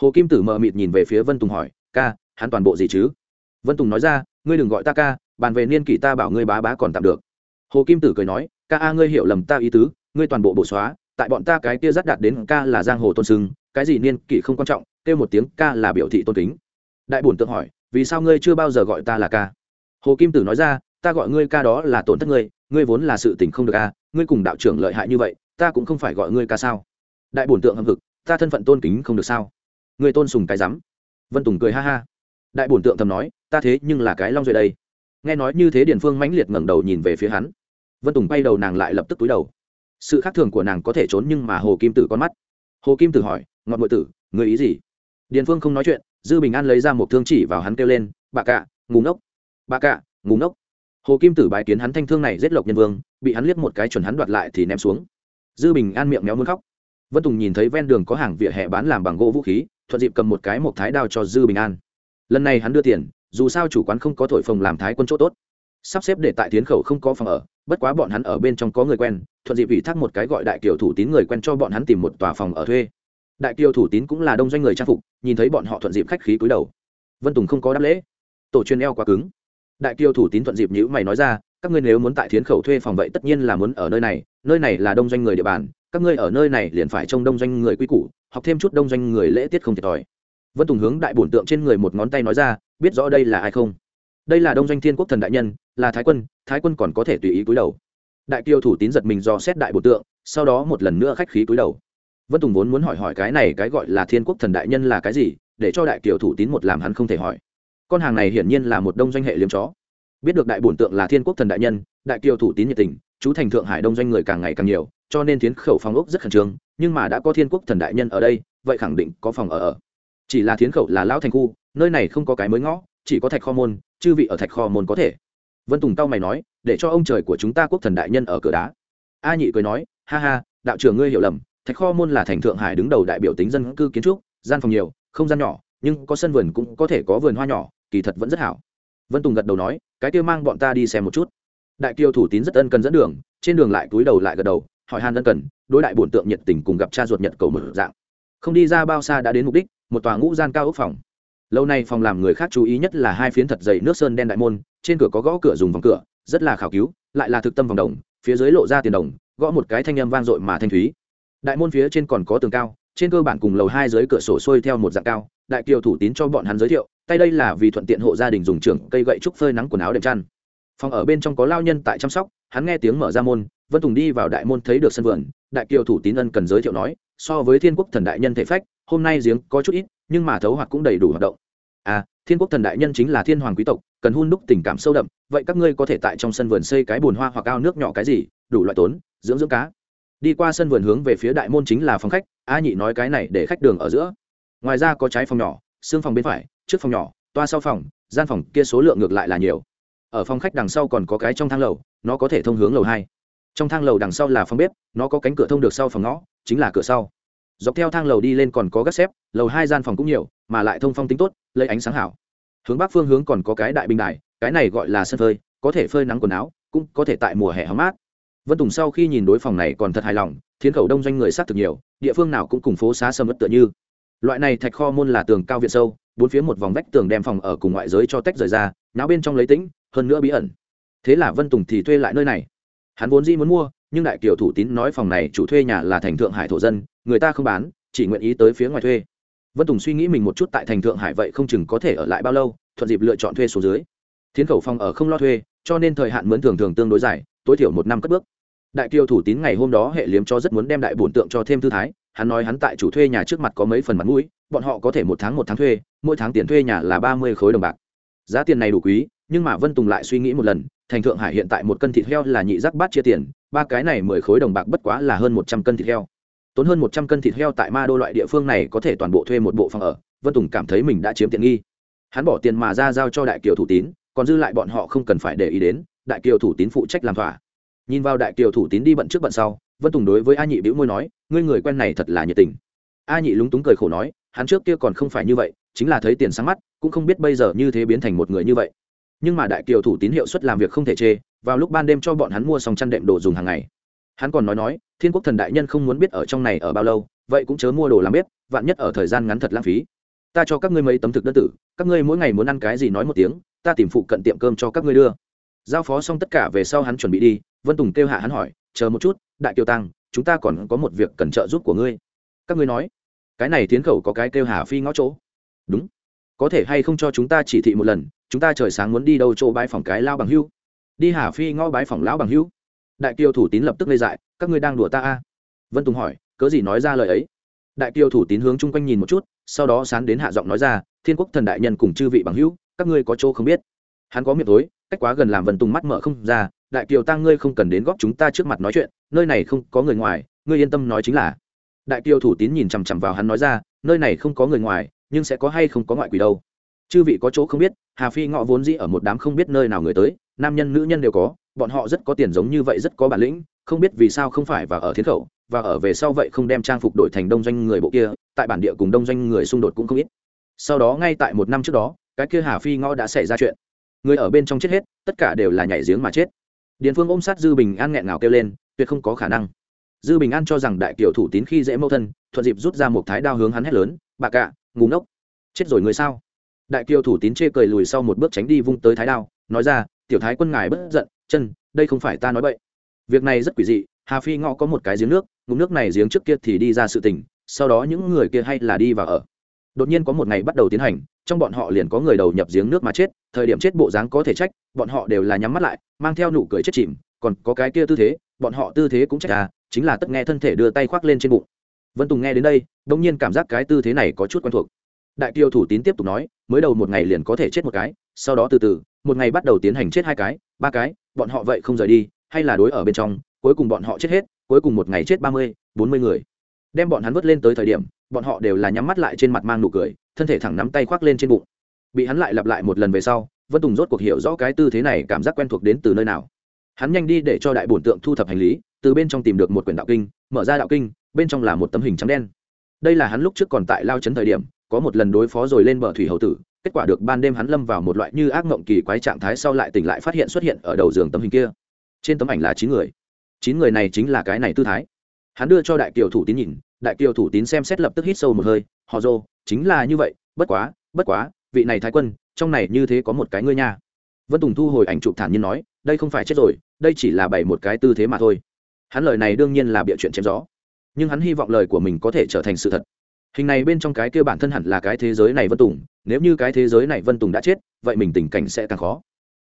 Hồ kim tử mờ mịt nhìn về phía vân tùng hỏi, ca, hắn toàn bộ gì chứ? Vân tùng nói ra ngươi đừng gọi ta ca, bàn về niên kỷ ta bảo ngươi bá bá còn tạm được. Hồ kim tử cười nói, ca a, ngươi hiểu lầm ta ý tứ, ngươi toàn bộ bộ xóa, tại bọn ta cái kia rất đạt đến ca là giang hồ tôn sưng, cái gì niên kỷ không quan trọng, kêu một tiếng ca là biểu thị tôn kính. Đại bổn tượng hỏi, vì sao ngươi chưa bao giờ gọi ta là ca? Hồ kim tử nói ra, ta gọi ngươi ca đó là tổn thất ngươi ngươi vốn là sự tình không được ca ngươi cùng đạo trưởng lợi hại như vậy, ta cũng không phải gọi ngươi ca sao? Đại bổn tượng hâm hực, ta thân phận tôn kính không được sao? Ngươi tôn sùng cái rắm. Vân tùng cười ha ha. Đại bổn tượng thầm nói ta thế nhưng là cái long duệ đây. Nghe nói như thế điền phương mãnh liệt ngẩng đầu nhìn về phía hắn. Vân tùng bay đầu nàng lại lập tức túi đầu. Sự khác thường của nàng có thể trốn nhưng mà hồ kim tử con mắt. Hồ kim tử hỏi, ngọn ngội tử người ý gì? Điền phương không nói chuyện, dư bình an lấy ra một thương chỉ vào hắn kêu lên bà cạ ngủ ngốc. Bà cạ ngủ ngốc. Hồ kim tử bài kiến hắn thanh thương này giết lộc nhân vương, bị hắn liếc một cái chuẩn hắn đoạt lại thì ném xuống. Dư bình an miệng méo muốn khóc. Vân tùng nhìn thấy ven đường có hàng vỉa hè bán làm bằng gỗ vũ khí, thuận dịp cầm một cái một thái đao cho dư bình an. Lần này hắn đưa tiền dù sao chủ quán không có thổi phồng làm thái quân chỗ tốt. Sắp xếp để tại tiến khẩu không có phòng ở, bất quá bọn hắn ở bên trong có người quen, thuận dịp ủy thác một cái gọi đại kiều thủ tín người quen cho bọn hắn tìm một tòa phòng ở thuê. Đại kiều thủ tín cũng là đông doanh người trang phục, nhìn thấy bọn họ thuận dịp khách khí cúi đầu. Vân tùng không có đáp lễ. Tổ chuyên eo quá cứng. Đại kiều thủ tín thuận dịp nhữ mày nói ra, các ngươi nếu muốn tại thiến khẩu thuê phòng vậy tất nhiên là muốn ở nơi này nơi này là đông doanh người địa bàn, các ngươi ở nơi này liền phải trông đông doanh người quy củ, học thêm chút đông doanh người lễ tiết không thiệt thòi. Vân tùng hướng đại bổn tượng trên người một ngón tay nói ra biết rõ đây là ai không? Đây là đông doanh thiên quốc thần đại nhân, là thái quân thái quân còn có thể tùy ý cúi đầu. Đại kiều thủ tín giật mình do xét đại bộ tượng, sau đó một lần nữa khách khí cúi đầu. Vân tùng vốn muốn hỏi hỏi cái này cái gọi là thiên quốc thần đại nhân là cái gì, để cho đại kiều thủ tín một làm hắn không thể hỏi. Con hàng này hiển nhiên là một đông doanh hệ liếm chó. Biết được đại bổn tượng là thiên quốc thần đại nhân, đại kiều thủ tín nhiệt tình, chú thành thượng hải đông doanh người càng ngày càng nhiều, cho nên tiến khẩu phòng ốc rất khẩn trương, nhưng mà đã có thiên quốc thần đại nhân ở đây, vậy khẳng định có phòng ở ở chỉ là thiến khẩu là lão thành khu, nơi này không có cái mới ngõ, chỉ có thạch kho môn, chư vị ở thạch kho môn có thể. Vân tùng tao mày nói, để cho ông trời của chúng ta quốc thần đại nhân ở cửa đá. A nhị cười nói, ha ha, đạo trưởng ngươi hiểu lầm, thạch kho môn là thành thượng hải đứng đầu đại biểu tính dân cư kiến trúc, gian phòng nhiều, không gian nhỏ, nhưng có sân vườn cũng có thể có vườn hoa nhỏ, kỳ thật vẫn rất hảo. Vân tùng gật đầu nói, cái kia mang bọn ta đi xem một chút. Đại kiều thủ tín rất ân cần dẫn đường, trên đường lại túi đầu lại gật đầu, hỏi han ân cần, đối đại bổn tượng nhiệt tình cùng gặp cha ruột nhật cầu mở dạng. Không đi ra bao xa đã đến mục đích một tòa ngũ gian cao ốc phòng. Lâu nay phòng làm người khác chú ý nhất là hai phiến thật dày nước sơn đen đại môn, trên cửa có gõ cửa dùng vòng cửa, rất là khảo cứu, lại là thực tâm vòng đồng, phía dưới lộ ra tiền đồng, gõ một cái thanh âm vang dội mà thanh thúy. Đại môn phía trên còn có tường cao, trên cơ bản cùng lầu hai dưới cửa sổ xuôi theo một dạng cao, đại kiều thủ tín cho bọn hắn giới thiệu, tay đây là vì thuận tiện hộ gia đình dùng trưởng cây gậy trúc phơi nắng quần áo đệm chăn. Phòng ở bên trong có lao nhân tại chăm sóc, hắn nghe tiếng mở ra môn, vân tùng đi vào đại môn thấy được sân vườn, đại kiều thủ tín ân cần giới thiệu nói, so với thiên quốc thần đại nhân thể phách hôm nay giếng có chút ít, nhưng mà thấu hoạt cũng đầy đủ hoạt động. À thiên quốc thần đại nhân chính là thiên hoàng quý tộc, cần hun đúc tình cảm sâu đậm, vậy các ngươi có thể tại trong sân vườn xây cái bồn hoa hoặc ao nước nhỏ cái gì, đủ loại tốn, dưỡng dưỡng cá. Đi qua sân vườn hướng về phía đại môn chính là phòng khách, a nhị nói cái này để khách đường ở giữa. Ngoài ra có trái phòng nhỏ, xương phòng bên phải, trước phòng nhỏ, toa sau phòng, gian phòng kia số lượng ngược lại là nhiều. Ở phòng khách đằng sau còn có cái trong thang lầu, nó có thể thông hướng lầu hai. Trong thang lầu đằng sau là phòng bếp, nó có cánh cửa thông được sau phòng ngõ, chính là cửa sau dọc theo thang lầu đi lên còn có gác xếp, lầu hai gian phòng cũng nhiều, mà lại thông phong tính tốt, lấy ánh sáng hảo. Hướng bắc phương hướng còn có cái đại bình đài, cái này gọi là sân phơi, có thể phơi nắng quần áo, cũng có thể tại mùa hè hóng mát. Vân tùng sau khi nhìn đối phòng này còn thật hài lòng, thiên khẩu đông doanh người sát thực nhiều, địa phương nào cũng cùng phố xá sâm ất tựa như. Loại này thạch kho môn là tường cao viện sâu, bốn phía một vòng vách tường đem phòng ở cùng ngoại giới cho tách rời ra náo bên trong lấy tĩnh, hơn nữa bí ẩn. Thế là vân tùng thì thuê lại nơi này. Hắn vốn dĩ muốn mua, nhưng đại kiều thủ tín nói phòng này chủ thuê nhà là thành thượng hải thổ dân người ta không bán, chỉ nguyện ý tới phía ngoài thuê. Vân tùng suy nghĩ mình một chút tại thành thượng hải vậy không chừng có thể ở lại bao lâu, thuận dịp lựa chọn thuê số dưới. Thiến khẩu phòng ở không lo thuê, cho nên thời hạn mướn thường thường tương đối dài, tối thiểu một năm cất bước. Đại kiều thủ tín ngày hôm đó hệ liếm cho rất muốn đem đại bổn tượng cho thêm thư thái, hắn nói hắn tại chủ thuê nhà trước mặt có mấy phần mặt mũi, bọn họ có thể một tháng một tháng thuê, mỗi tháng tiền thuê nhà là ba mươi khối đồng bạc. Giá tiền này đủ quý, nhưng mà vân tùng lại suy nghĩ một lần, thành thượng hải hiện tại một cân thịt heo là nhị rắc bát chia tiền, ba cái này mười khối đồng bạc bất quá là hơn một trăm cân thịt heo tốn hơn một trăm cân thịt heo tại ma đô loại địa phương này có thể toàn bộ thuê một bộ phòng ở. Vân tùng cảm thấy mình đã chiếm tiện nghi. Hắn bỏ tiền mà ra giao cho đại kiều thủ tín, còn dư lại bọn họ không cần phải để ý đến, đại kiều thủ tín phụ trách làm thỏa. Nhìn vào đại kiều thủ tín đi bận trước bận sau, vân tùng đối với a nhị bĩu môi nói, ngươi người quen này thật là nhiệt tình. A nhị lúng túng cười khổ nói, hắn trước kia còn không phải như vậy, chính là thấy tiền sáng mắt, cũng không biết bây giờ như thế biến thành một người như vậy. Nhưng mà đại kiều thủ tín hiệu suất làm việc không thể chê, vào lúc ban đêm cho bọn hắn mua xong chăn đệm đồ dùng hàng ngày hắn còn nói nói, thiên quốc thần đại nhân không muốn biết ở trong này ở bao lâu, vậy cũng chớ mua đồ làm bếp, vạn nhất ở thời gian ngắn thật lãng phí. Ta cho các ngươi mấy tấm thực đơn tử, các ngươi mỗi ngày muốn ăn cái gì nói một tiếng, ta tìm phụ cận tiệm cơm cho các ngươi đưa. Giao phó xong tất cả về sau hắn chuẩn bị đi, vân tùng kêu hạ hắn hỏi, chờ một chút, đại kiều tăng, chúng ta còn có một việc cần trợ giúp của ngươi. Các ngươi nói, cái này tiến khẩu có cái kêu hà phi ngõ chỗ. Đúng, có thể hay không cho chúng ta chỉ thị một lần, chúng ta trời sáng muốn đi đâu chỗ bãi phòng cái lao bằng hưu? Đi hà phi ngõ bãi phòng lão bằng hưu đại kiều thủ tín lập tức lê dại, các ngươi đang đùa ta a? À? vân tùng hỏi, cớ gì nói ra lời ấy? Đại kiều thủ tín hướng chung quanh nhìn một chút, sau đó sán đến hạ giọng nói ra, thiên quốc thần đại nhân cùng chư vị bằng hữu, các ngươi có chỗ không biết? Hắn có miệng tối cách quá gần làm vân tùng mắt mở không ra, đại kiều tăng ngươi không cần đến góp chúng ta trước mặt nói chuyện, nơi này không có người ngoài, ngươi yên tâm nói chính là. Đại kiều thủ tín nhìn chằm chằm vào hắn nói ra, nơi này không có người ngoài, nhưng sẽ có hay không có ngoại quỷ đâu? Chư vị có chỗ không biết, hà phi ngọ vốn dĩ ở một đám không biết nơi nào người tới, nam nhân nữ nhân đều có bọn họ rất có tiền giống như vậy rất có bản lĩnh, không biết vì sao không phải và ở thiên khẩu, và ở về sau vậy không đem trang phục đổi thành đông doanh người bộ kia, tại bản địa cùng đông doanh người xung đột cũng không ít. Sau đó ngay tại một năm trước đó, cái kia hà phi ngõ đã xảy ra chuyện. Người ở bên trong chết hết, tất cả đều là nhảy giếng mà chết. Điền phương ôm sát dư bình an nghẹn ngào kêu lên, tuyệt không có khả năng. Dư bình an cho rằng đại kiều thủ tín khi dễ mâu thân, thuận dịp rút ra một thái đao hướng hắn hét lớn, bà cạ ngủ ngốc, chết rồi người sao? Đại kiều thủ tín chê cười lùi sau một bước tránh đi vung tới thái đao, nói ra, tiểu thái quân ngài bất giận chân, đây không phải ta nói bậy. Việc này rất quỷ dị, hà phi ngõ có một cái giếng nước, ngụm nước này giếng trước kia thì đi ra sự tình, sau đó những người kia hay là đi vào ở. Đột nhiên có một ngày bắt đầu tiến hành, trong bọn họ liền có người đầu nhập giếng nước mà chết, thời điểm chết bộ dáng có thể trách, bọn họ đều là nhắm mắt lại, mang theo nụ cười chết chìm, còn có cái kia tư thế, bọn họ tư thế cũng trách à chính là tất nghe thân thể đưa tay khoác lên trên bụng. Vân tùng nghe đến đây đ ỗ n g nhiên cảm giác cái tư thế này có chút quen thuộc. Đại kiều thủ tín tiếp tục nói, mới đầu một ngày liền có thể chết một cái, sau đó từ từ, một ngày bắt đầu tiến hành chết hai cái ba cái, bọn họ vậy không rời đi, hay là đối ở bên trong, cuối cùng bọn họ chết hết, cuối cùng một ngày chết ba mươi, bốn mươi người. Đem bọn hắn vớt lên tới thời điểm, bọn họ đều là nhắm mắt lại trên mặt mang nụ cười, thân thể thẳng nắm tay khoác lên trên bụng. Bị hắn lại lặp lại một lần về sau, vân tùng rốt cuộc hiểu rõ cái tư thế này cảm giác quen thuộc đến từ nơi nào. Hắn nhanh đi để cho đại bổn tượng thu thập hành lý, từ bên trong tìm được một quyển đạo kinh, mở ra đạo kinh, bên trong là một tấm hình trắng đen. Đây là hắn lúc trước còn tại lao trấn thời điểm, có một lần đối phó rồi lên bờ thủy hậu tử kết quả được ban đêm hắn lâm vào một loại như ác mộng kỳ quái trạng thái sau lại tỉnh lại phát hiện xuất hiện ở đầu giường tấm hình kia. Trên tấm ảnh là chín người. Chín người này chính là cái này tư thái. Hắn đưa cho đại kiều thủ tín nhìn, đại kiều thủ tín xem xét lập tức hít sâu một hơi, họ dô, chính là như vậy, bất quá bất quá, vị này thái quân, trong này như thế có một cái ngươi nha. Vân tùng thu hồi ảnh chụp thản nhiên nói, đây không phải chết rồi, đây chỉ là bày một cái tư thế mà thôi. Hắn lời này đương nhiên là bịa chuyện chém gió. Nhưng hắn hy vọng lời của mình có thể trở thành sự thật. Hình này bên trong cái kia bản thân hẳn là cái thế giới này vân tùng nếu như cái thế giới này vân tùng đã chết, vậy mình tình cảnh sẽ càng khó.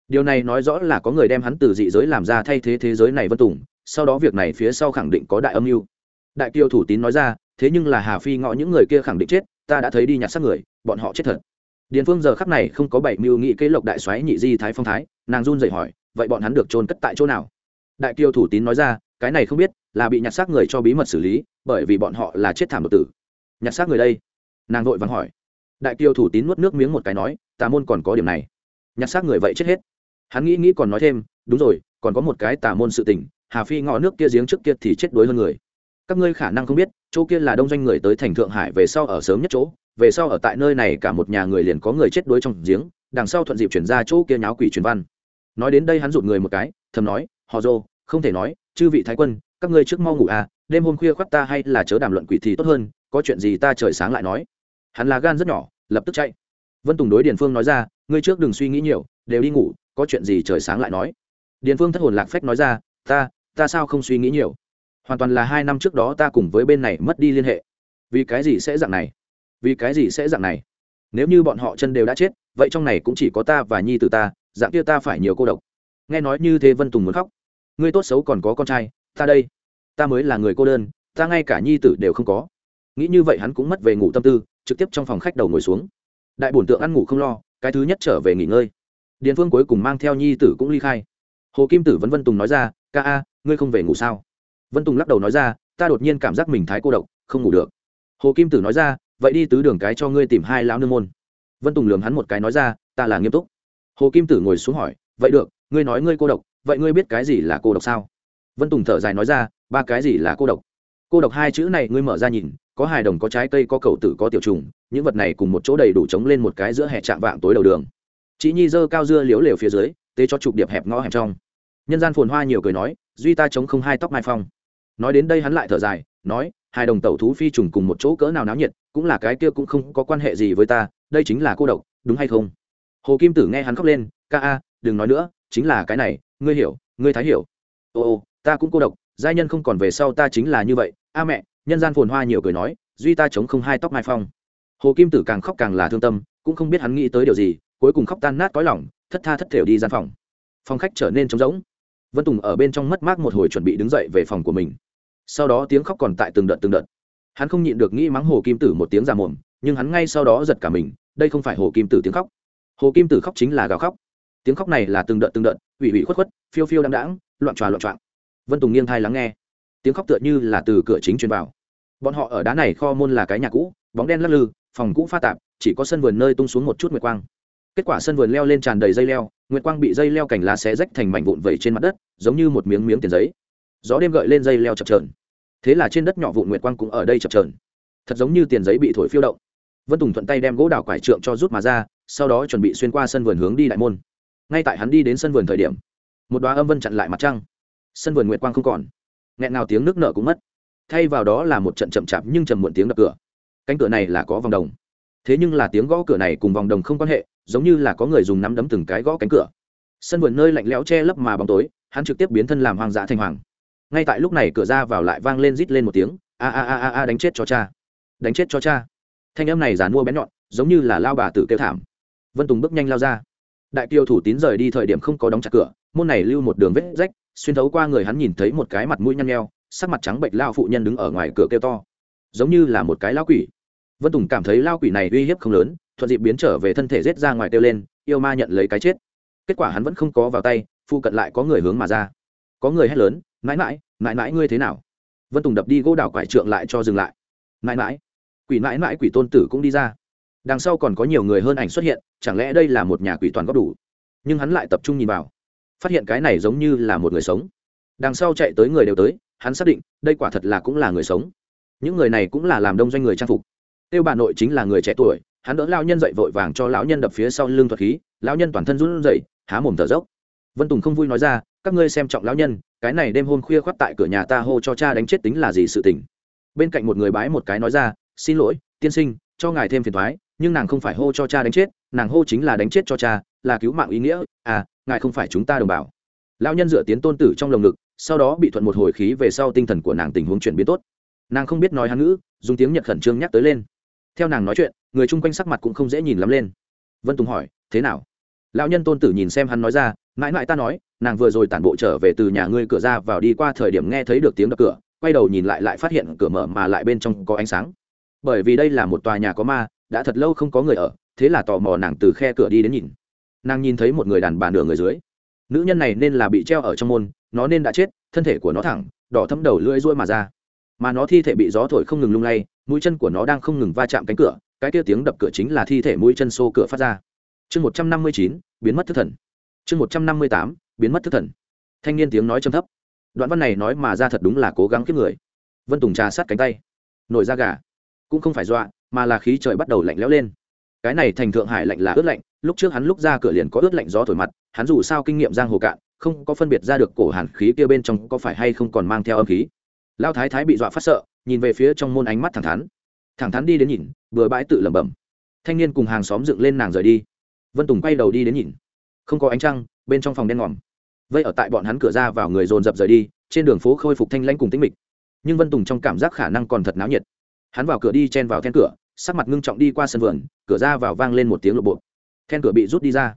Điều này nói rõ là có người đem hắn từ dị giới làm ra thay thế thế giới này vân tùng, sau đó việc này phía sau khẳng định có đại âm mưu. Đại kiều thủ tín nói ra, thế nhưng là hà phi ngõ những người kia khẳng định chết, ta đã thấy đi nhặt xác người, bọn họ chết thật. Điền phương giờ khắc này không có bảy mưu nghị kế lộc đại xoáy nhị di thái phong thái, nàng run dậy hỏi, vậy bọn hắn được trôn cất tại chỗ nào? Đại kiều thủ tín nói ra, cái này không biết, là bị nhặt xác người cho bí mật xử lý, bởi vì bọn họ là chết thảm đột tử. Nhặt xác người đây? Nàng vội vàng hỏi đại kiều thủ tín nuốt nước miếng một cái nói, tà môn còn có điểm này. Nhặt xác người vậy chết hết. Hắn nghĩ nghĩ còn nói thêm, đúng rồi, còn có một cái tà môn sự tình, hà phi ngõ nước kia giếng trước kia thì chết đuối hơn người. Các ngươi khả năng không biết, chỗ kia là đông doanh người tới thành thượng hải về sau ở sớm nhất chỗ, về sau ở tại nơi này cả một nhà người liền có người chết đuối trong giếng, đằng sau thuận dịp chuyển ra chỗ kia nháo quỷ truyền văn. Nói đến đây hắn rụt người một cái, thầm nói, họ dô, không thể nói, chư vị thái quân, các ngươi trước mau ngủ à đêm hôm khuya khoác ta hay là chớ đàm luận quỷ thì tốt hơn, có chuyện gì ta trời sáng lại nói hắn là gan rất nhỏ, lập tức chạy. Vân tùng đối điền phương nói ra, ngươi trước đừng suy nghĩ nhiều, đều đi ngủ, có chuyện gì trời sáng lại nói. Điền phương thất hồn lạc phách nói ra, ta ta sao không suy nghĩ nhiều? Hoàn toàn là hai năm trước đó ta cùng với bên này mất đi liên hệ. Vì cái gì sẽ dạng này? Vì cái gì sẽ dạng này? Nếu như bọn họ chân đều đã chết, vậy trong này cũng chỉ có ta và nhi từ ta, dạng kia ta phải nhiều cô độc. Nghe nói như thế vân tùng muốn khóc. Ngươi tốt xấu còn có con trai, ta đây. Ta mới là người cô đơn, ta ngay cả nhi tử đều không có. Nghĩ như vậy hắn cũng mất về ngủ tâm tư trực tiếp trong phòng khách đầu ngồi xuống. Đại bổn tượng ăn ngủ không lo, cái thứ nhất trở về nghỉ ngơi. Điền phương cuối cùng mang theo nhi tử cũng ly khai. Hồ kim tử vẫn vân tùng nói ra, ca a, ngươi không về ngủ sao? Vân tùng lắc đầu nói ra, ta đột nhiên cảm giác mình thái cô độc, không ngủ được. Hồ kim tử nói ra, vậy đi tứ đường cái cho ngươi tìm hai lão nương môn. Vân tùng lường hắn một cái nói ra, ta là nghiêm túc. Hồ kim tử ngồi xuống hỏi, vậy được, ngươi nói ngươi cô độc, vậy ngươi biết cái gì là cô độc sao? Vân tùng thở dài nói ra, ba cái gì là cô độc? Cô độc hai chữ này ngươi mở ra nhìn có hài đồng, có trái cây, có cầu tử, có tiểu trùng, những vật này cùng một chỗ đầy đủ chống lên một cái giữa hẹ chạm vạng tối đầu đường. Chị nhi dơ cao dưa liếu lều phía dưới, tế cho chụp điệp hẹp ngõ hẹp trong. Nhân gian phồn hoa nhiều cười nói, duy ta chống không hai tóc mai phong. Nói đến đây hắn lại thở dài, nói hai đồng tẩu thú phi trùng cùng một chỗ cỡ nào náo nhiệt, cũng là cái kia cũng không có quan hệ gì với ta, đây chính là cô độc, đúng hay không? Hồ kim tử nghe hắn khóc lên, ca a, đừng nói nữa, chính là cái này, ngươi hiểu, ngươi thái hiểu. Ô ô, ta cũng cô độc, giai nhân không còn về sau ta chính là như vậy, a mẹ nhân gian phồn hoa nhiều cười nói, duy ta chống không hai tóc mai phong. Hồ kim tử càng khóc càng là thương tâm, cũng không biết hắn nghĩ tới điều gì, cuối cùng khóc tan nát cõi lỏng thất tha thất thểu đi gian phòng. Phòng khách trở nên trống rỗng. Vân tùng ở bên trong mất mát một hồi chuẩn bị đứng dậy về phòng của mình. Sau đó tiếng khóc còn tại từng đợt từng đợt. Hắn không nhịn được nghĩ mắng hồ kim tử một tiếng ra mồm, nhưng hắn ngay sau đó giật cả mình, đây không phải hồ kim tử tiếng khóc. Hồ kim tử khóc chính là gào khóc. Tiếng khóc này là từng đợt từng đợt, ủy ủy khuất khuất, phiêu phiêu đăng đãng, loạn tròa loạn trọng vân tùng nghiêng thai lắng nghe. Tiếng khóc tựa như là từ cửa chính truyền vào bọn họ ở đá này kho môn là cái nhà cũ, bóng đen lắc lư, phòng cũ pha tạp, chỉ có sân vườn nơi tung xuống một chút nguyệt quang. Kết quả sân vườn leo lên tràn đầy dây leo, nguyệt quang bị dây leo cành lá xé rách thành mảnh vụn vẩy trên mặt đất, giống như một miếng miếng tiền giấy. Gió đêm gợi lên dây leo chập trờn thế là trên đất nhỏ vụn nguyệt quang cũng ở đây chập trờn thật giống như tiền giấy bị thổi phiêu động. Vân tùng thuận tay đem gỗ đào quải trượng cho rút mà ra, sau đó chuẩn bị xuyên qua sân vườn hướng đi đại môn. Ngay tại hắn đi đến sân vườn thời điểm, một đoá âm vân chặn lại mặt trăng. Sân vườn nguyệt quang không còn. Nghẹn nào tiếng nước nợ cũng mất thay vào đó là một trận chậm chạp nhưng trầm muộn tiếng đập cửa. Cánh cửa này là có vòng đồng. Thế nhưng là tiếng gõ cửa này cùng vòng đồng không quan hệ, giống như là có người dùng nắm đấm từng cái gõ cánh cửa. Sân vườn nơi lạnh lẽo che lấp mà bóng tối, hắn trực tiếp biến thân làm hoang dã thành hoàng. Ngay tại lúc này cửa ra vào lại vang lên rít lên một tiếng, a a a a a, đánh chết cho cha! Đánh chết cho cha! Thanh âm này giàn mua bén nhọn, giống như là lao bà tử kêu thảm. Vân tùng bước nhanh lao ra. Đại kiều thủ tín rời đi thời điểm không có đóng chặt cửa, môn này lưu một đường vết rách, xuyên thấu qua người hắn nhìn thấy một cái mặt mũi nhăn nheo sắc mặt trắng bệnh lao phụ nhân đứng ở ngoài cửa kêu to. Giống như là một cái lao quỷ. Vân tùng cảm thấy lao quỷ này uy hiếp không lớn, thuận dịp biến trở về thân thể rết ra ngoài kêu lên, yêu ma nhận lấy cái chết. Kết quả hắn vẫn không có vào tay phụ cận lại có người hướng mà ra. Có người hét lớn, mãi mãi mãi mãi ngươi thế nào? Vân tùng đập đi gỗ đào quải trượng lại cho dừng lại. Mãi mãi, quỷ mãi mãi quỷ tôn tử cũng đi ra. Đằng sau còn có nhiều người hơn ảnh xuất hiện, chẳng lẽ đây là một nhà quỷ toàn góp đủ? Nhưng hắn lại tập trung nhìn vào, phát hiện cái này giống như là một người sống. Đằng sau chạy tới người đều tới hắn xác định, đây quả thật là cũng là người sống. Những người này cũng là làm đông doanh người trang phục. Tiêu bà nội chính là người trẻ tuổi, hắn đỡ lao nhân dậy vội vàng cho lão nhân đập phía sau lưng thuật khí, lão nhân toàn thân run rẩy, há mồm thở dốc. Vân tùng không vui nói ra, các ngươi xem trọng lão nhân, cái này đêm hôm khuya khoác tại cửa nhà ta hô cho cha đánh chết tính là gì sự tình. Bên cạnh một người bái một cái nói ra, xin lỗi, tiên sinh, cho ngài thêm phiền thoái, nhưng nàng không phải hô cho cha đánh chết, nàng hô chính là đánh chết cho cha, là cứu mạng ý nghĩa à ngài không phải chúng ta đồng bào. Lão nhân dựa tiến tôn tử trong lồng ngực sau đó bị thuận một hồi khí về sau tinh thần của nàng tình huống chuyển biến tốt. Nàng không biết nói hán ngữ, dùng tiếng nhật khẩn trương nhắc tới lên. Theo nàng nói chuyện, người chung quanh sắc mặt cũng không dễ nhìn lắm lên. Vân tùng hỏi, thế nào? Lão nhân tôn tử nhìn xem hắn nói ra, mãi mãi ta nói, nàng vừa rồi tản bộ trở về từ nhà ngươi cửa ra vào đi qua thời điểm nghe thấy được tiếng đập cửa, quay đầu nhìn lại lại phát hiện cửa mở mà lại bên trong có ánh sáng. Bởi vì đây là một tòa nhà có ma, đã thật lâu không có người ở, thế là tò mò nàng từ khe cửa đi đến nhìn. Nàng nhìn thấy một người đàn bà nửa người dưới nữ nhân này nên là bị treo ở trong môn, nó nên đã chết, thân thể của nó thẳng, đỏ thấm đầu lưỡi ruôi mà ra. Mà nó thi thể bị gió thổi không ngừng lung lay, mũi chân của nó đang không ngừng va chạm cánh cửa, cái kia tiếng đập cửa chính là thi thể mũi chân xô cửa phát ra. Chương một trăm năm mươi chín, biến mất thức thần. Chương một trăm năm mươi tám, biến mất thức thần. Thanh niên tiếng nói châm thấp. Đoạn văn này nói mà ra thật đúng là cố gắng kiếp người. Vân tùng trà sát cánh tay. Nổi da gà. Cũng không phải dọa, mà là khí trời bắt đầu lạnh lẽo lên. Cái này thành thượng hải lạnh là ướt lạnh lúc trước hắn lúc ra cửa liền có ướt lạnh gió thổi mặt, hắn dù sao kinh nghiệm giang hồ cạn, không có phân biệt ra được cổ hàn khí kia bên trong có phải hay không còn mang theo âm khí. Lao thái thái bị dọa phát sợ, nhìn về phía trong môn ánh mắt thẳng thắn. Thẳng thắn đi đến nhìn vừa bãi tự lẩm bẩm. Thanh niên cùng hàng xóm dựng lên nàng rời đi. Vân tùng quay đầu đi đến nhìn. Không có ánh trăng, bên trong phòng đen ngòm. Vây ở tại bọn hắn cửa ra vào người dồn dập rời đi, trên đường phố khôi phục thanh lãnh cùng tĩnh mịch. Nhưng vân tùng trong cảm giác khả năng còn thật náo nhiệt. Hắn vào cửa đi chen vào then cửa, sắc mặt ngưng trọng đi qua sân vườn, cửa ra vào vang lên một tiếng lộ bộ then cửa bị rút đi ra.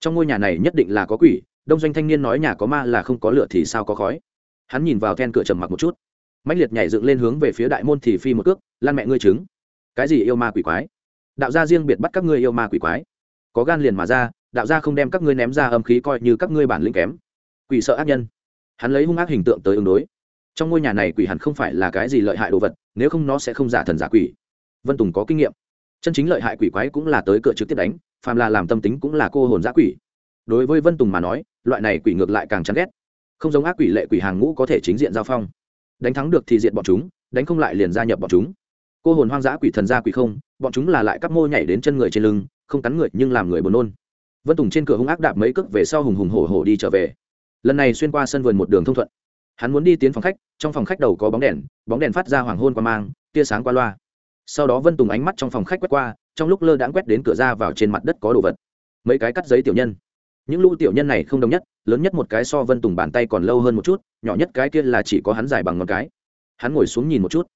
Trong ngôi nhà này nhất định là có quỷ, đông doanh thanh niên nói nhà có ma là không có lửa thì sao có khói. Hắn nhìn vào then cửa trầm mặc một chút. Mạnh liệt nhảy dựng lên hướng về phía đại môn thì phi một cước, lan mẹ ngươi trứng. Cái gì yêu ma quỷ quái? Đạo gia riêng biệt bắt các ngươi yêu ma quỷ quái. Có gan liền mà ra, đạo gia không đem các ngươi ném ra âm khí coi như các ngươi bản lĩnh kém. Quỷ sợ ác nhân. Hắn lấy hung ác hình tượng tới ứng đối. Trong ngôi nhà này quỷ hẳn không phải là cái gì lợi hại đồ vật, nếu không nó sẽ không giả thần giả quỷ. Vân tùng có kinh nghiệm. Chân chính lợi hại quỷ quái cũng là tới cửa trực tiếp đánh phàm là làm tâm tính cũng là cô hồn giã quỷ. Đối với vân tùng mà nói, loại này quỷ ngược lại càng chán ghét. Không giống ác quỷ lệ quỷ hàng ngũ có thể chính diện giao phong. Đánh thắng được thì diện bọn chúng, đánh không lại liền gia nhập bọn chúng. Cô hồn hoang dã quỷ thần gia quỷ không, bọn chúng là lại cắp môi nhảy đến chân người trên lưng, không cắn người nhưng làm người buồn nôn. Vân tùng trên cửa hung ác đạp mấy cước về sau hùng hùng hổ hổ đi trở về. Lần này xuyên qua sân vườn một đường thông thuận. Hắn muốn đi tiến phòng khách, trong phòng khách đầu có bóng đèn bóng đèn phát ra hoàng hôn qua mang, tia sáng qua loa. Sau đó vân tùng ánh mắt trong phòng khách quét qua trong lúc lơ đãng quét đến cửa ra vào trên mặt đất có đồ vật. Mấy cái cắt giấy tiểu nhân. Những lũ tiểu nhân này không đồng nhất, lớn nhất một cái so vân tùng bàn tay còn lâu hơn một chút, nhỏ nhất cái kia là chỉ có hắn dài bằng ngón cái. Hắn ngồi xuống nhìn một chút.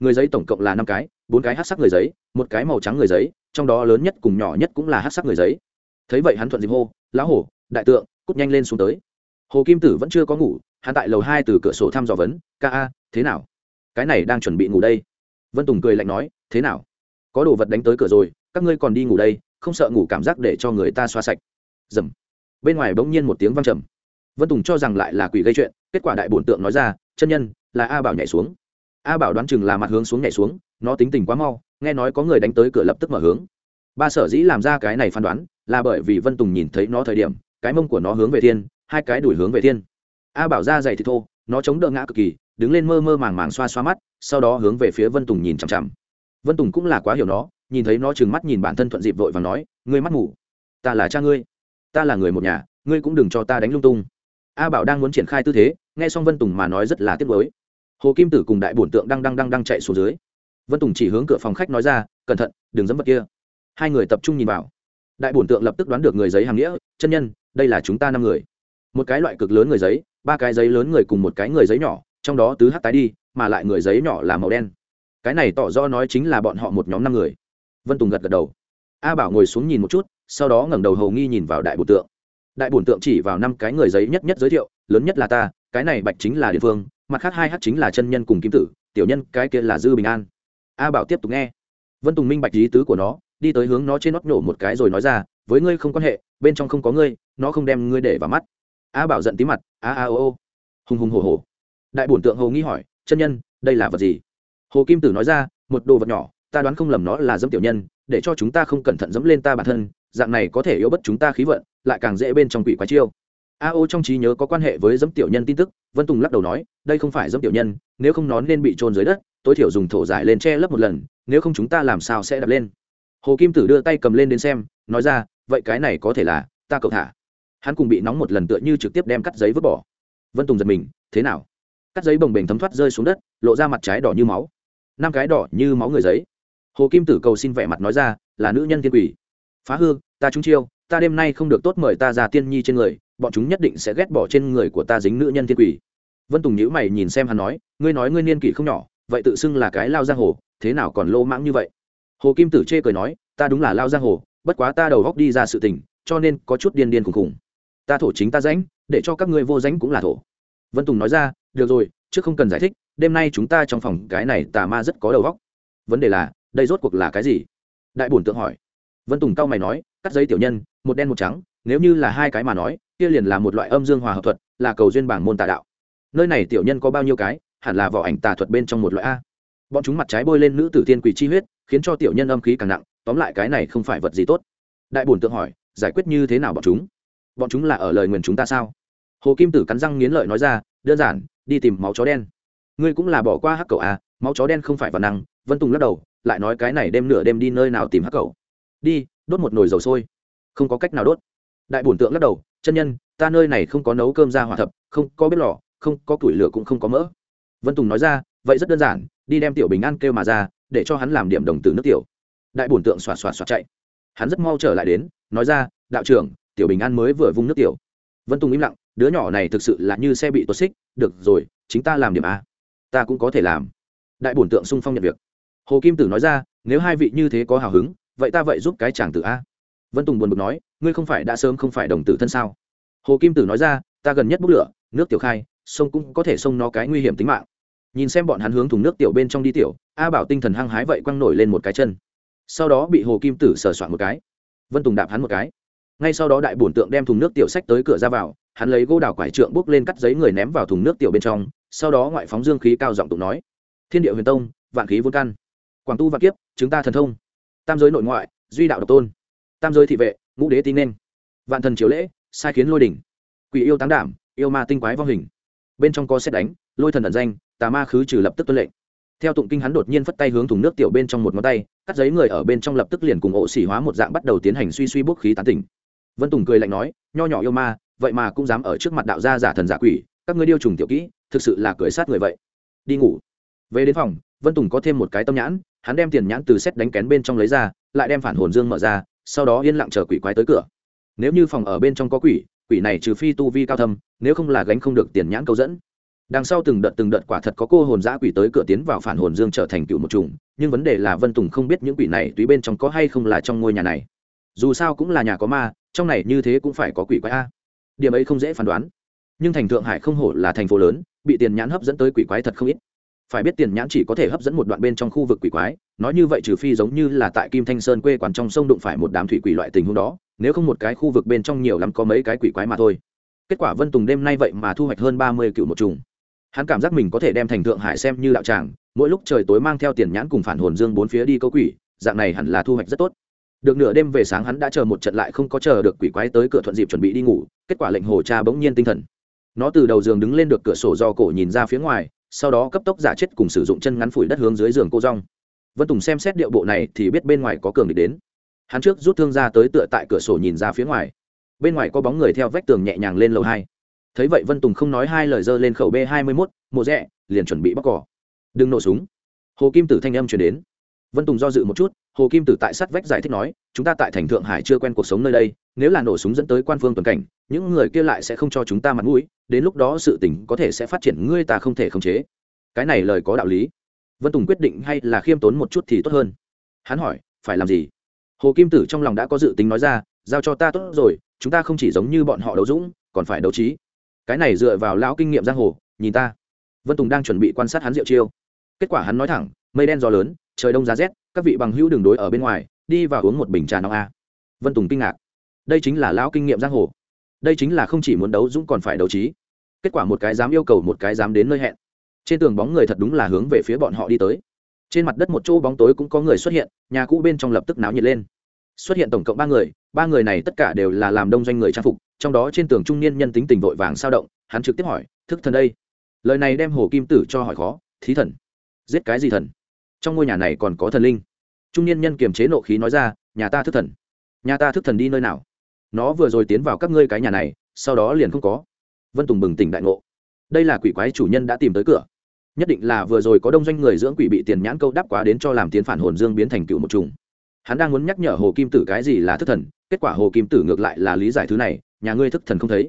Người giấy tổng cộng là năm cái, bốn cái hát sắc người giấy, một cái màu trắng người giấy, trong đó lớn nhất cùng nhỏ nhất cũng là hát sắc người giấy. Thấy vậy hắn thuận dịp hô, lão hổ, đại tượng, cút nhanh lên xuống tới. Hồ kim tử vẫn chưa có ngủ, hắn tại lầu hai từ cửa sổ thăm dò vấn, ca a, thế nào? Cái này đang chuẩn bị ngủ đây. Vân tùng cười lạnh nói, thế nào? Có đồ vật đánh tới cửa rồi, các ngươi còn đi ngủ đây, không sợ ngủ cảm giác để cho người ta xoa sạch. Dầm. Bên ngoài bỗng nhiên một tiếng văng trầm. Vân tùng cho rằng lại là quỷ gây chuyện, kết quả đại bổn tượng nói ra, chân nhân, là a bảo nhảy xuống. A bảo đoán chừng là mặt hướng xuống nhảy xuống, nó tính tình quá mau, nghe nói có người đánh tới cửa lập tức mở hướng. Ba sở dĩ làm ra cái này phán đoán, là bởi vì vân tùng nhìn thấy nó thời điểm, cái mông của nó hướng về thiên, hai cái đuổi hướng về thiên. A bảo ra dày thì thô, nó chống đỡ ngã cực kỳ, đứng lên mơ mơ màng màng xoa xoa mắt, sau đó hướng về phía vân tùng nhìn chằm chằm vân tùng cũng là quá hiểu nó, nhìn thấy nó trừng mắt nhìn bản thân thuận dịp vội và nói, ngươi mắt ngủ ta là cha ngươi. Ta là người một nhà, ngươi cũng đừng cho ta đánh lung tung. A bảo đang muốn triển khai tư thế, nghe xong vân tùng mà nói rất là tiếc mới hồ kim tử cùng đại bổn tượng đang đang đang đang chạy xuống dưới. Vân tùng chỉ hướng cửa phòng khách nói ra, cẩn thận, đừng dẫm vật kia. Hai người tập trung nhìn vào. Đại bổn tượng lập tức đoán được người giấy hàng nghĩa, chân nhân, đây là chúng ta năm người. Một cái loại cực lớn người giấy, ba cái giấy lớn người cùng một cái người giấy nhỏ, trong đó tứ hát tái đi, mà lại người giấy nhỏ là màu đen cái này tỏ rõ nói chính là bọn họ một nhóm năm người. Vân tùng gật gật đầu. A bảo ngồi xuống nhìn một chút, sau đó ngẩng đầu hầu nghi nhìn vào đại bổn tượng. Đại bổn tượng chỉ vào năm cái người giấy nhất nhất giới thiệu, lớn nhất là ta, cái này bạch chính là địa phương, mặt khác hai h chính là chân nhân cùng kim tử, tiểu nhân cái kia là dư bình an. A bảo tiếp tục nghe. Vân tùng minh bạch lý tứ của nó, đi tới hướng nó trên nót nhổ một cái rồi nói ra, với ngươi không quan hệ, bên trong không có ngươi, nó không đem ngươi để vào mắt. A bảo giận tí mặt, a a ô ô hùng hùng hồ hồ đại bổn tượng hồ nghi hỏi, chân nhân, đây là vật gì? Hồ kim tử nói ra, một đồ vật nhỏ, ta đoán không lầm nó là dẫm tiểu nhân, để cho chúng ta không cẩn thận dẫm lên ta bản thân, dạng này có thể yếu bất chúng ta khí vận, lại càng dễ bên trong quỷ quái chiêu. A ô trong trí nhớ có quan hệ với dẫm tiểu nhân tin tức, vân tùng lắc đầu nói, đây không phải dẫm tiểu nhân, nếu không nó nên bị trôn dưới đất, tối thiểu dùng thổ giải lên che lấp một lần, nếu không chúng ta làm sao sẽ đập lên? Hồ kim tử đưa tay cầm lên đến xem, nói ra, vậy cái này có thể là ta cậu thả. Hắn cùng bị nóng một lần tựa như trực tiếp đem cắt giấy vứt bỏ. Vân tùng giật mình, thế nào? Cắt giấy bồng bềnh thấm thoát rơi xuống đất, lộ ra mặt trái đỏ như máu năm cái đỏ như máu người giấy. Hồ kim tử cầu xin vẻ mặt nói ra, là nữ nhân thiên quỷ. Phá hư, ta trúng chiêu, ta đêm nay không được tốt mời ta ra tiên nhi trên người, bọn chúng nhất định sẽ ghét bỏ trên người của ta dính nữ nhân thiên quỷ. Vân tùng nhữ mày nhìn xem hắn nói, ngươi nói ngươi niên kỷ không nhỏ, vậy tự xưng là cái lao giang hồ, thế nào còn lô mãng như vậy? Hồ kim tử chê cười nói, ta đúng là lao giang hồ, bất quá ta đầu góc đi ra sự tình, cho nên có chút điên điên khùng khùng. Ta thổ chính ta ránh để cho các ngươi vô ránh cũng là thổ. Vân tùng nói ra, được rồi chứ không cần giải thích đêm nay chúng ta trong phòng cái này tà ma rất có đầu góc vấn đề là, đây rốt cuộc là cái gì? Đại bổn tượng hỏi. Vân tùng cao mày nói, cắt giấy tiểu nhân, một đen một trắng, nếu như là hai cái mà nói, kia liền là một loại âm dương hòa hợp thuật, là cầu duyên bảng môn tà đạo. Nơi này tiểu nhân có bao nhiêu cái, hẳn là vỏ ảnh tà thuật bên trong một loại a. Bọn chúng mặt trái bôi lên nữ tử tiên quỷ chi huyết, khiến cho tiểu nhân âm khí càng nặng, tóm lại cái này không phải vật gì tốt. Đại bổn tượng hỏi, giải quyết như thế nào bọn chúng? Bọn chúng là ở lời nguyền chúng ta sao? Hồ kim tử cắn răng nghiến lợi nói ra, đơn giản, đi tìm máu chó đen ngươi cũng là bỏ qua hắc cậu à máu chó đen không phải văn năng, vân tùng lắc đầu, lại nói cái này đêm nửa đêm đi nơi nào tìm hắc cậu? đi, đốt một nồi dầu sôi. Không có cách nào đốt. Đại bổn tượng lắc đầu, chân nhân, ta nơi này không có nấu cơm ra hỏa thập, không có bếp lò, không có củi lửa cũng không có mỡ. Vân tùng nói ra, vậy rất đơn giản, đi đem tiểu bình an kêu mà ra, để cho hắn làm điểm đồng từ nước tiểu. Đại bổn tượng xoạt xoạt xoạt chạy. Hắn rất mau trở lại đến, nói ra, đạo trưởng, tiểu bình an mới vừa vung nước tiểu. Vân tùng im lặng, đứa nhỏ này thực sự là như xe bị tuột xích, được rồi, chính ta làm điểm a ta cũng có thể làm. Đại bổn tượng sung phong nhận việc. Hồ kim tử nói ra, nếu hai vị như thế có hào hứng, vậy ta vậy giúp cái chàng tử a. Vân tùng buồn bực nói, ngươi không phải đã sớm không phải đồng tử thân sao? Hồ kim tử nói ra, ta gần nhất bốc lửa, nước tiểu khai, sông cũng có thể sông nó cái nguy hiểm tính mạng. Nhìn xem bọn hắn hướng thùng nước tiểu bên trong đi tiểu, a bảo tinh thần hăng hái vậy quăng nổi lên một cái chân. Sau đó bị hồ kim tử sờ soạn một cái. Vân tùng đạp hắn một cái. Ngay sau đó đại bổn tượng đem thùng nước tiểu sách tới cửa ra vào, hắn lấy gỗ đào quải trượng bốc lên cắt giấy người ném vào thùng nước tiểu bên trong sau đó ngoại phóng dương khí cao giọng tụng nói, thiên địa huyền tông, vạn khí vốn căn, quảng tu vạn kiếp chúng ta thần thông, tam giới nội ngoại, duy đạo độc tôn, tam giới thị vệ, ngũ đế tin nên, vạn thần triều lễ, sai khiến lôi đỉnh, quỷ yêu tán đảm, yêu ma tinh quái vong hình, bên trong có xét đánh, lôi thần ẩn danh, tà ma khứ trừ lập tức tuân lệnh. Theo tụng kinh hắn đột nhiên phất tay hướng thùng nước tiểu bên trong một ngón tay, cắt giấy người ở bên trong lập tức liền cùng ổ xỉ hóa một dạng bắt đầu tiến hành suy suy bốc khí tán tỉnh. Vân tùng cười lạnh nói, nho nhỏ yêu ma, vậy mà cũng dám ở trước mặt đạo gia giả thần giả quỷ, các ngươi điêu trùng tiểu kỹ thực sự là cười sát người vậy. Đi ngủ. Về đến phòng, vân tùng có thêm một cái tâm nhãn, hắn đem tiền nhãn từ xét đánh kén bên trong lấy ra, lại đem phản hồn dương mở ra, sau đó yên lặng chờ quỷ quái tới cửa. Nếu như phòng ở bên trong có quỷ quỷ này trừ phi tu vi cao thâm, nếu không là gánh không được tiền nhãn câu dẫn. Đằng sau từng đợt từng đợt quả thật có cô hồn giã quỷ tới cửa tiến vào phản hồn dương trở thành cựu một trùng nhưng vấn đề là vân tùng không biết những quỷ này túy bên trong có hay không là trong ngôi nhà này. Dù sao cũng là nhà có ma, trong này như thế cũng phải có quỷ quái a. Điểm ấy không dễ phán đoán nhưng thành thượng hải không hổ là thành phố lớn, bị tiền nhãn hấp dẫn tới quỷ quái thật không ít. Phải biết tiền nhãn chỉ có thể hấp dẫn một đoạn bên trong khu vực quỷ quái, nói như vậy trừ phi giống như là tại kim thanh sơn quê quán trong sông đụng phải một đám thủy quỷ loại tình huống đó, nếu không một cái khu vực bên trong nhiều lắm có mấy cái quỷ quái mà thôi. Kết quả vân tùng đêm nay vậy mà thu hoạch hơn ba mươi cựu một trùng. Hắn cảm giác mình có thể đem thành thượng hải xem như đạo tràng, mỗi lúc trời tối mang theo tiền nhãn cùng phản hồn dương bốn phía đi câu quỷ, dạng này hẳn là thu hoạch rất tốt. Được nửa đêm về sáng hắn đã chờ một trận lại không có chờ được quỷ quái tới cửa thuận dịp chuẩn bị đi ngủ, kết quả lệnh hồ cha bỗng nhiên tinh thần nó từ đầu giường đứng lên được cửa sổ do cổ nhìn ra phía ngoài, sau đó cấp tốc giả chết cùng sử dụng chân ngắn phủi đất hướng dưới giường cô rong. Vân tùng xem xét điệu bộ này thì biết bên ngoài có cường địch đến. Hắn trước rút thương ra tới tựa tại cửa sổ nhìn ra phía ngoài. Bên ngoài có bóng người theo vách tường nhẹ nhàng lên lầu hai. Thấy vậy vân tùng không nói hai lời dơ lên khẩu b hai mươi mốt, mộ rẽ liền chuẩn bị bóc cỏ. Đừng nổ súng. Hồ kim tử thanh âm chuyển đến vân tùng do dự một chút, hồ kim tử tại sát vách giải thích nói, chúng ta tại thành thượng hải chưa quen cuộc sống nơi đây, nếu là nổ súng dẫn tới quan phương tuần cảnh, những người kia lại sẽ không cho chúng ta mặt mũi, đến lúc đó sự tình có thể sẽ phát triển, ngươi ta không thể khống chế. Cái này lời có đạo lý. Vân tùng quyết định hay là khiêm tốn một chút thì tốt hơn. Hắn hỏi, phải làm gì? Hồ kim tử trong lòng đã có dự tính nói ra, giao cho ta tốt rồi, chúng ta không chỉ giống như bọn họ đấu dũng, còn phải đấu trí. Cái này dựa vào lão kinh nghiệm giang hồ, nhìn ta. Vân tùng đang chuẩn bị quan sát hắn diệu chiêu. Kết quả hắn nói thẳng mây đen gió lớn, trời đông giá rét, các vị bằng hữu đường đối ở bên ngoài, đi và uống một bình trà nóng a. Vân tùng kinh ngạc. Đây chính là lão kinh nghiệm giang hồ. Đây chính là không chỉ muốn đấu dũng còn phải đấu trí. Kết quả một cái dám yêu cầu, một cái dám đến nơi hẹn. Trên tường bóng người thật đúng là hướng về phía bọn họ đi tới. Trên mặt đất một chỗ bóng tối cũng có người xuất hiện, nhà cũ bên trong lập tức náo nhiệt lên. Xuất hiện tổng cộng ba người ba người này tất cả đều là làm đông doanh người trang phục, trong đó trên tường trung niên nhân tính tình vội vàng sao động, hắn trực tiếp hỏi, thức thần đây? Lời này đem hồ kim tử cho hỏi khó, thí thần, giết cái gì thần? Trong ngôi nhà này còn có thần linh. Trung niên nhân kiềm chế nộ khí nói ra, nhà ta thức thần. Nhà ta thức thần đi nơi nào? Nó vừa rồi tiến vào các ngươi cái nhà này, sau đó liền không có. Vân tùng bừng tỉnh đại ngộ. Đây là quỷ quái chủ nhân đã tìm tới cửa. Nhất định là vừa rồi có đông doanh người dưỡng quỷ bị tiền nhãn câu đáp quá đến cho làm tiến phản hồn dương biến thành cựu một trùng hắn đang muốn nhắc nhở hồ kim tử cái gì là thức thần, kết quả hồ kim tử ngược lại là lý giải thứ này, nhà ngươi thức thần không thấy.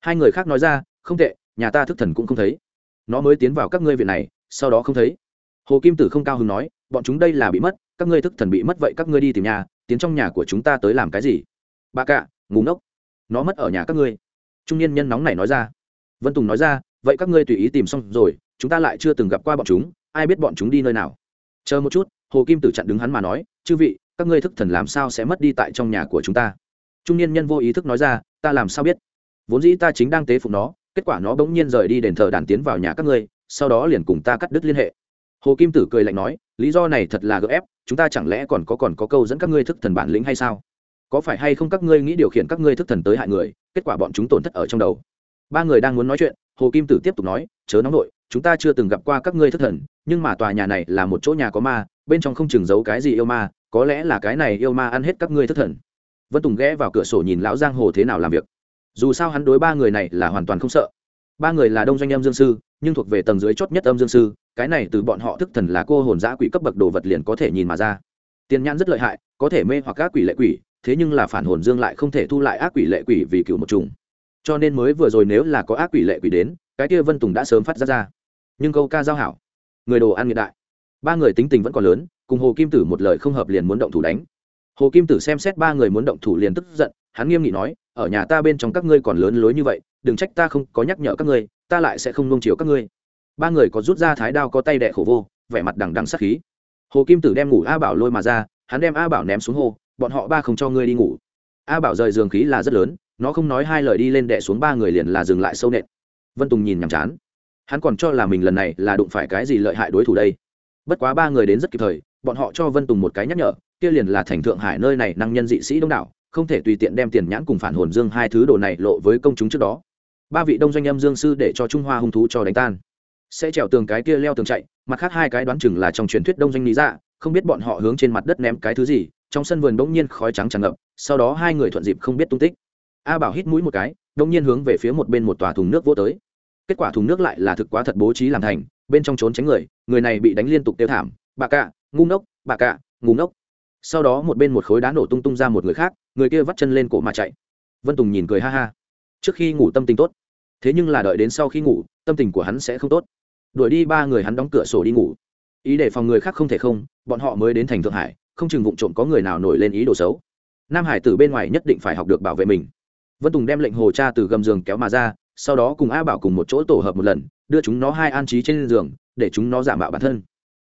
Hai người khác nói ra, không tệ, nhà ta thức thần cũng không thấy. Nó mới tiến vào các ngươi viện này, sau đó không thấy hồ kim tử không cao hứng nói, bọn chúng đây là bị mất, các ngươi thức thần bị mất vậy các ngươi đi tìm nhà, tiến trong nhà của chúng ta tới làm cái gì? Bà cạ ngủ ngốc, nó mất ở nhà các ngươi. Trung niên nhân nóng này nói ra. Vân tùng nói ra, vậy các ngươi tùy ý tìm xong rồi, chúng ta lại chưa từng gặp qua bọn chúng, ai biết bọn chúng đi nơi nào? Chờ một chút, hồ kim tử chặn đứng hắn mà nói, chư vị, các ngươi thức thần làm sao sẽ mất đi tại trong nhà của chúng ta? Trung niên nhân vô ý thức nói ra, ta làm sao biết? Vốn dĩ ta chính đang tế phục nó, kết quả nó bỗng nhiên rời đi đền thờ đàn tiến vào nhà các ngươi, sau đó liền cùng ta cắt đứt liên hệ hồ kim tử cười lạnh nói, lý do này thật là gợ ép, chúng ta chẳng lẽ còn có còn có câu dẫn các ngươi thức thần bản lĩnh hay sao? Có phải hay không các ngươi nghĩ điều khiển các ngươi thức thần tới hại người, kết quả bọn chúng tổn thất ở trong đầu? Ba người đang muốn nói chuyện, hồ kim tử tiếp tục nói, chớ nóng nội, chúng ta chưa từng gặp qua các ngươi thức thần, nhưng mà tòa nhà này là một chỗ nhà có ma, bên trong không chừng giấu cái gì yêu ma, có lẽ là cái này yêu ma ăn hết các ngươi thức thần. Vân tùng ghé vào cửa sổ nhìn lão giang hồ thế nào làm việc. Dù sao hắn đối ba người này là hoàn toàn không sợ. Ba người là đông doanh âm dương sư, nhưng thuộc về tầng dưới chót nhất âm dương sư cái này từ bọn họ thức thần là cô hồn giã quỷ cấp bậc đồ vật liền có thể nhìn mà ra. Tiền nhãn rất lợi hại, có thể mê hoặc các quỷ lệ quỷ, thế nhưng là phản hồn dương lại không thể thu lại ác quỷ lệ quỷ vì cựu một trùng cho nên mới vừa rồi nếu là có ác quỷ lệ quỷ đến, cái kia vân tùng đã sớm phát ra ra. Nhưng câu ca giao hảo. Người đồ ăn nghiệt đại. Ba người tính tình vẫn còn lớn, cùng hồ kim tử một lời không hợp liền muốn động thủ đánh. Hồ kim tử xem xét ba người muốn động thủ liền tức giận, hắn nghiêm nghị nói, ở nhà ta bên trong các ngươi còn lớn lối như vậy, đừng trách ta không có nhắc nhở các ngươi, ta lại sẽ không nung chiều các ngươi ba người có rút ra thái đao có tay đẻ khổ vô, vẻ mặt đằng đằng sắc khí. Hồ kim tử đem ngủ a bảo lôi mà ra, hắn đem a bảo ném xuống hồ bọn họ ba không cho ngươi đi ngủ. A bảo rời giường khí là rất lớn, nó không nói hai lời đi lên đẻ xuống ba người liền là dừng lại sâu nện. Vân tùng nhìn nhàm chán. Hắn còn cho là mình lần này là đụng phải cái gì lợi hại đối thủ đây. Bất quá ba người đến rất kịp thời, bọn họ cho vân tùng một cái nhắc nhở, kia liền là thành thượng hải nơi này năng nhân dị sĩ đông đảo, không thể tùy tiện đem tiền nhãn cùng phản hồn dương hai thứ đồ này lộ với công chúng trước đó. Ba vị đông doanh âm dương sư để cho trung hoa hung thú cho đánh tan sẽ trèo tường cái kia leo tường chạy, mặt khác hai cái đoán chừng là trong truyền thuyết đông doanh lý dạ không biết bọn họ hướng trên mặt đất ném cái thứ gì, trong sân vườn bỗng nhiên khói trắng tràn ngập, sau đó hai người thuận dịp không biết tung tích. A bảo hít mũi một cái, bỗng nhiên hướng về phía một bên một tòa thùng nước vô tới. Kết quả thùng nước lại là thực quá thật bố trí làm thành, bên trong trốn tránh người người này bị đánh liên tục tiêu thảm. Bà cạ ngu ngốc, bà cạ ngu ngốc. Sau đó một bên một khối đá nổ tung tung ra một người khác, người kia vắt chân lên cổ mà chạy. Vân tùng nhìn cười ha ha. Trước khi ngủ tâm tình tốt. Thế nhưng là đợi đến sau khi ngủ, tâm tình của hắn sẽ không tốt đuổi đi ba người hắn đóng cửa sổ đi ngủ. Ý để phòng người khác không thể không, bọn họ mới đến thành thượng hải, không chừng vụ trộm có người nào nổi lên ý đồ xấu. Nam hải từ bên ngoài nhất định phải học được bảo vệ mình. Vân tùng đem lệnh hồ cha từ gầm giường kéo mà ra, sau đó cùng a bảo cùng một chỗ tổ hợp một lần, đưa chúng nó hai an trí trên giường, để chúng nó giả mạo bản thân.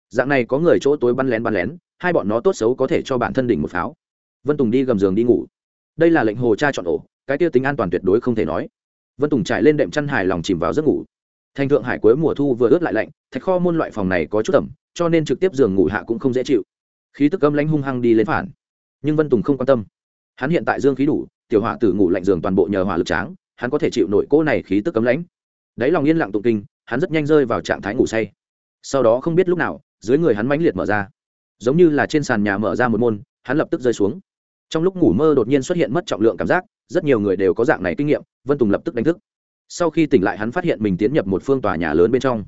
Dạng này có người chỗ tối bắn lén bắn lén, hai bọn nó tốt xấu có thể cho bản thân đỉnh một pháo. Vân tùng đi gầm giường đi ngủ. Đây là lệnh hồ cha chọn ổ, cái tiêu tính an toàn tuyệt đối không thể nói. Vân tùng chạy lên đệm chăn hài lòng chìm vào giấc ngủ thành thượng hải cuối mùa thu vừa ướt lại lạnh thạch kho môn loại phòng này có chút ẩm, cho nên trực tiếp giường ngủ hạ cũng không dễ chịu. Khí tức âm lãnh hung hăng đi lên phản. Nhưng vân tùng không quan tâm. Hắn hiện tại dương khí đủ tiểu hỏa tử ngủ lạnh giường toàn bộ nhờ hỏa lực tráng hắn có thể chịu nội cỗ này khí tức cấm lãnh. Đáy lòng yên lặng tụng kinh hắn rất nhanh rơi vào trạng thái ngủ say. Sau đó không biết lúc nào dưới người hắn mãnh liệt mở ra. Giống như là trên sàn nhà mở ra một môn hắn lập tức rơi xuống. Trong lúc ngủ mơ đột nhiên xuất hiện mất trọng lượng cảm giác rất nhiều người đều có dạng này kinh nghiệm vân tùng lập tức đánh thức sau khi tỉnh lại hắn phát hiện mình tiến nhập một phương tòa nhà lớn bên trong.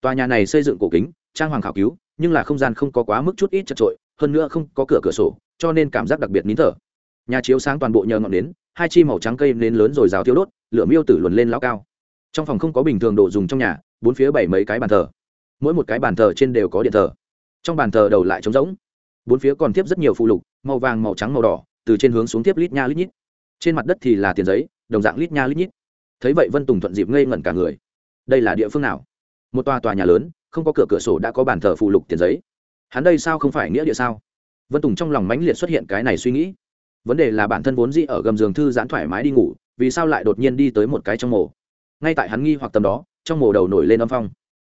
Tòa nhà này xây dựng cổ kính, trang hoàng khảo cứu, nhưng là không gian không có quá mức chút ít chật trội hơn nữa không có cửa cửa sổ, cho nên cảm giác đặc biệt nín thở. Nhà chiếu sáng toàn bộ nhờ ngọn nến, hai chi màu trắng cây nến lớn rồi rào thiêu đốt, lửa miêu tử luồn lên lao cao. Trong phòng không có bình thường đồ dùng trong nhà, bốn phía bảy mấy cái bàn thờ. Mỗi một cái bàn thờ trên đều có điện thờ. Trong bàn thờ đầu lại trống rỗng. Bốn phía còn tiếp rất nhiều phụ lục, màu vàng, màu trắng, màu đỏ, từ trên hướng xuống tiếp lít nha lít nhít. Trên mặt đất thì là tiền giấy, đồng dạng lít nha lít nhít thấy vậy vân tùng thuận dịp ngây ngẩn cả người đây là địa phương nào một tòa tòa nhà lớn không có cửa cửa sổ đã có bàn thờ phụ lục tiền giấy hắn đây sao không phải nghĩa địa sao vân tùng trong lòng mãnh liệt xuất hiện cái này suy nghĩ vấn đề là bản thân vốn dĩ ở gầm giường thư giãn thoải mái đi ngủ vì sao lại đột nhiên đi tới một cái trong mồ ngay tại hắn nghi hoặc tầm đó trong mồ đầu nổi lên âm phong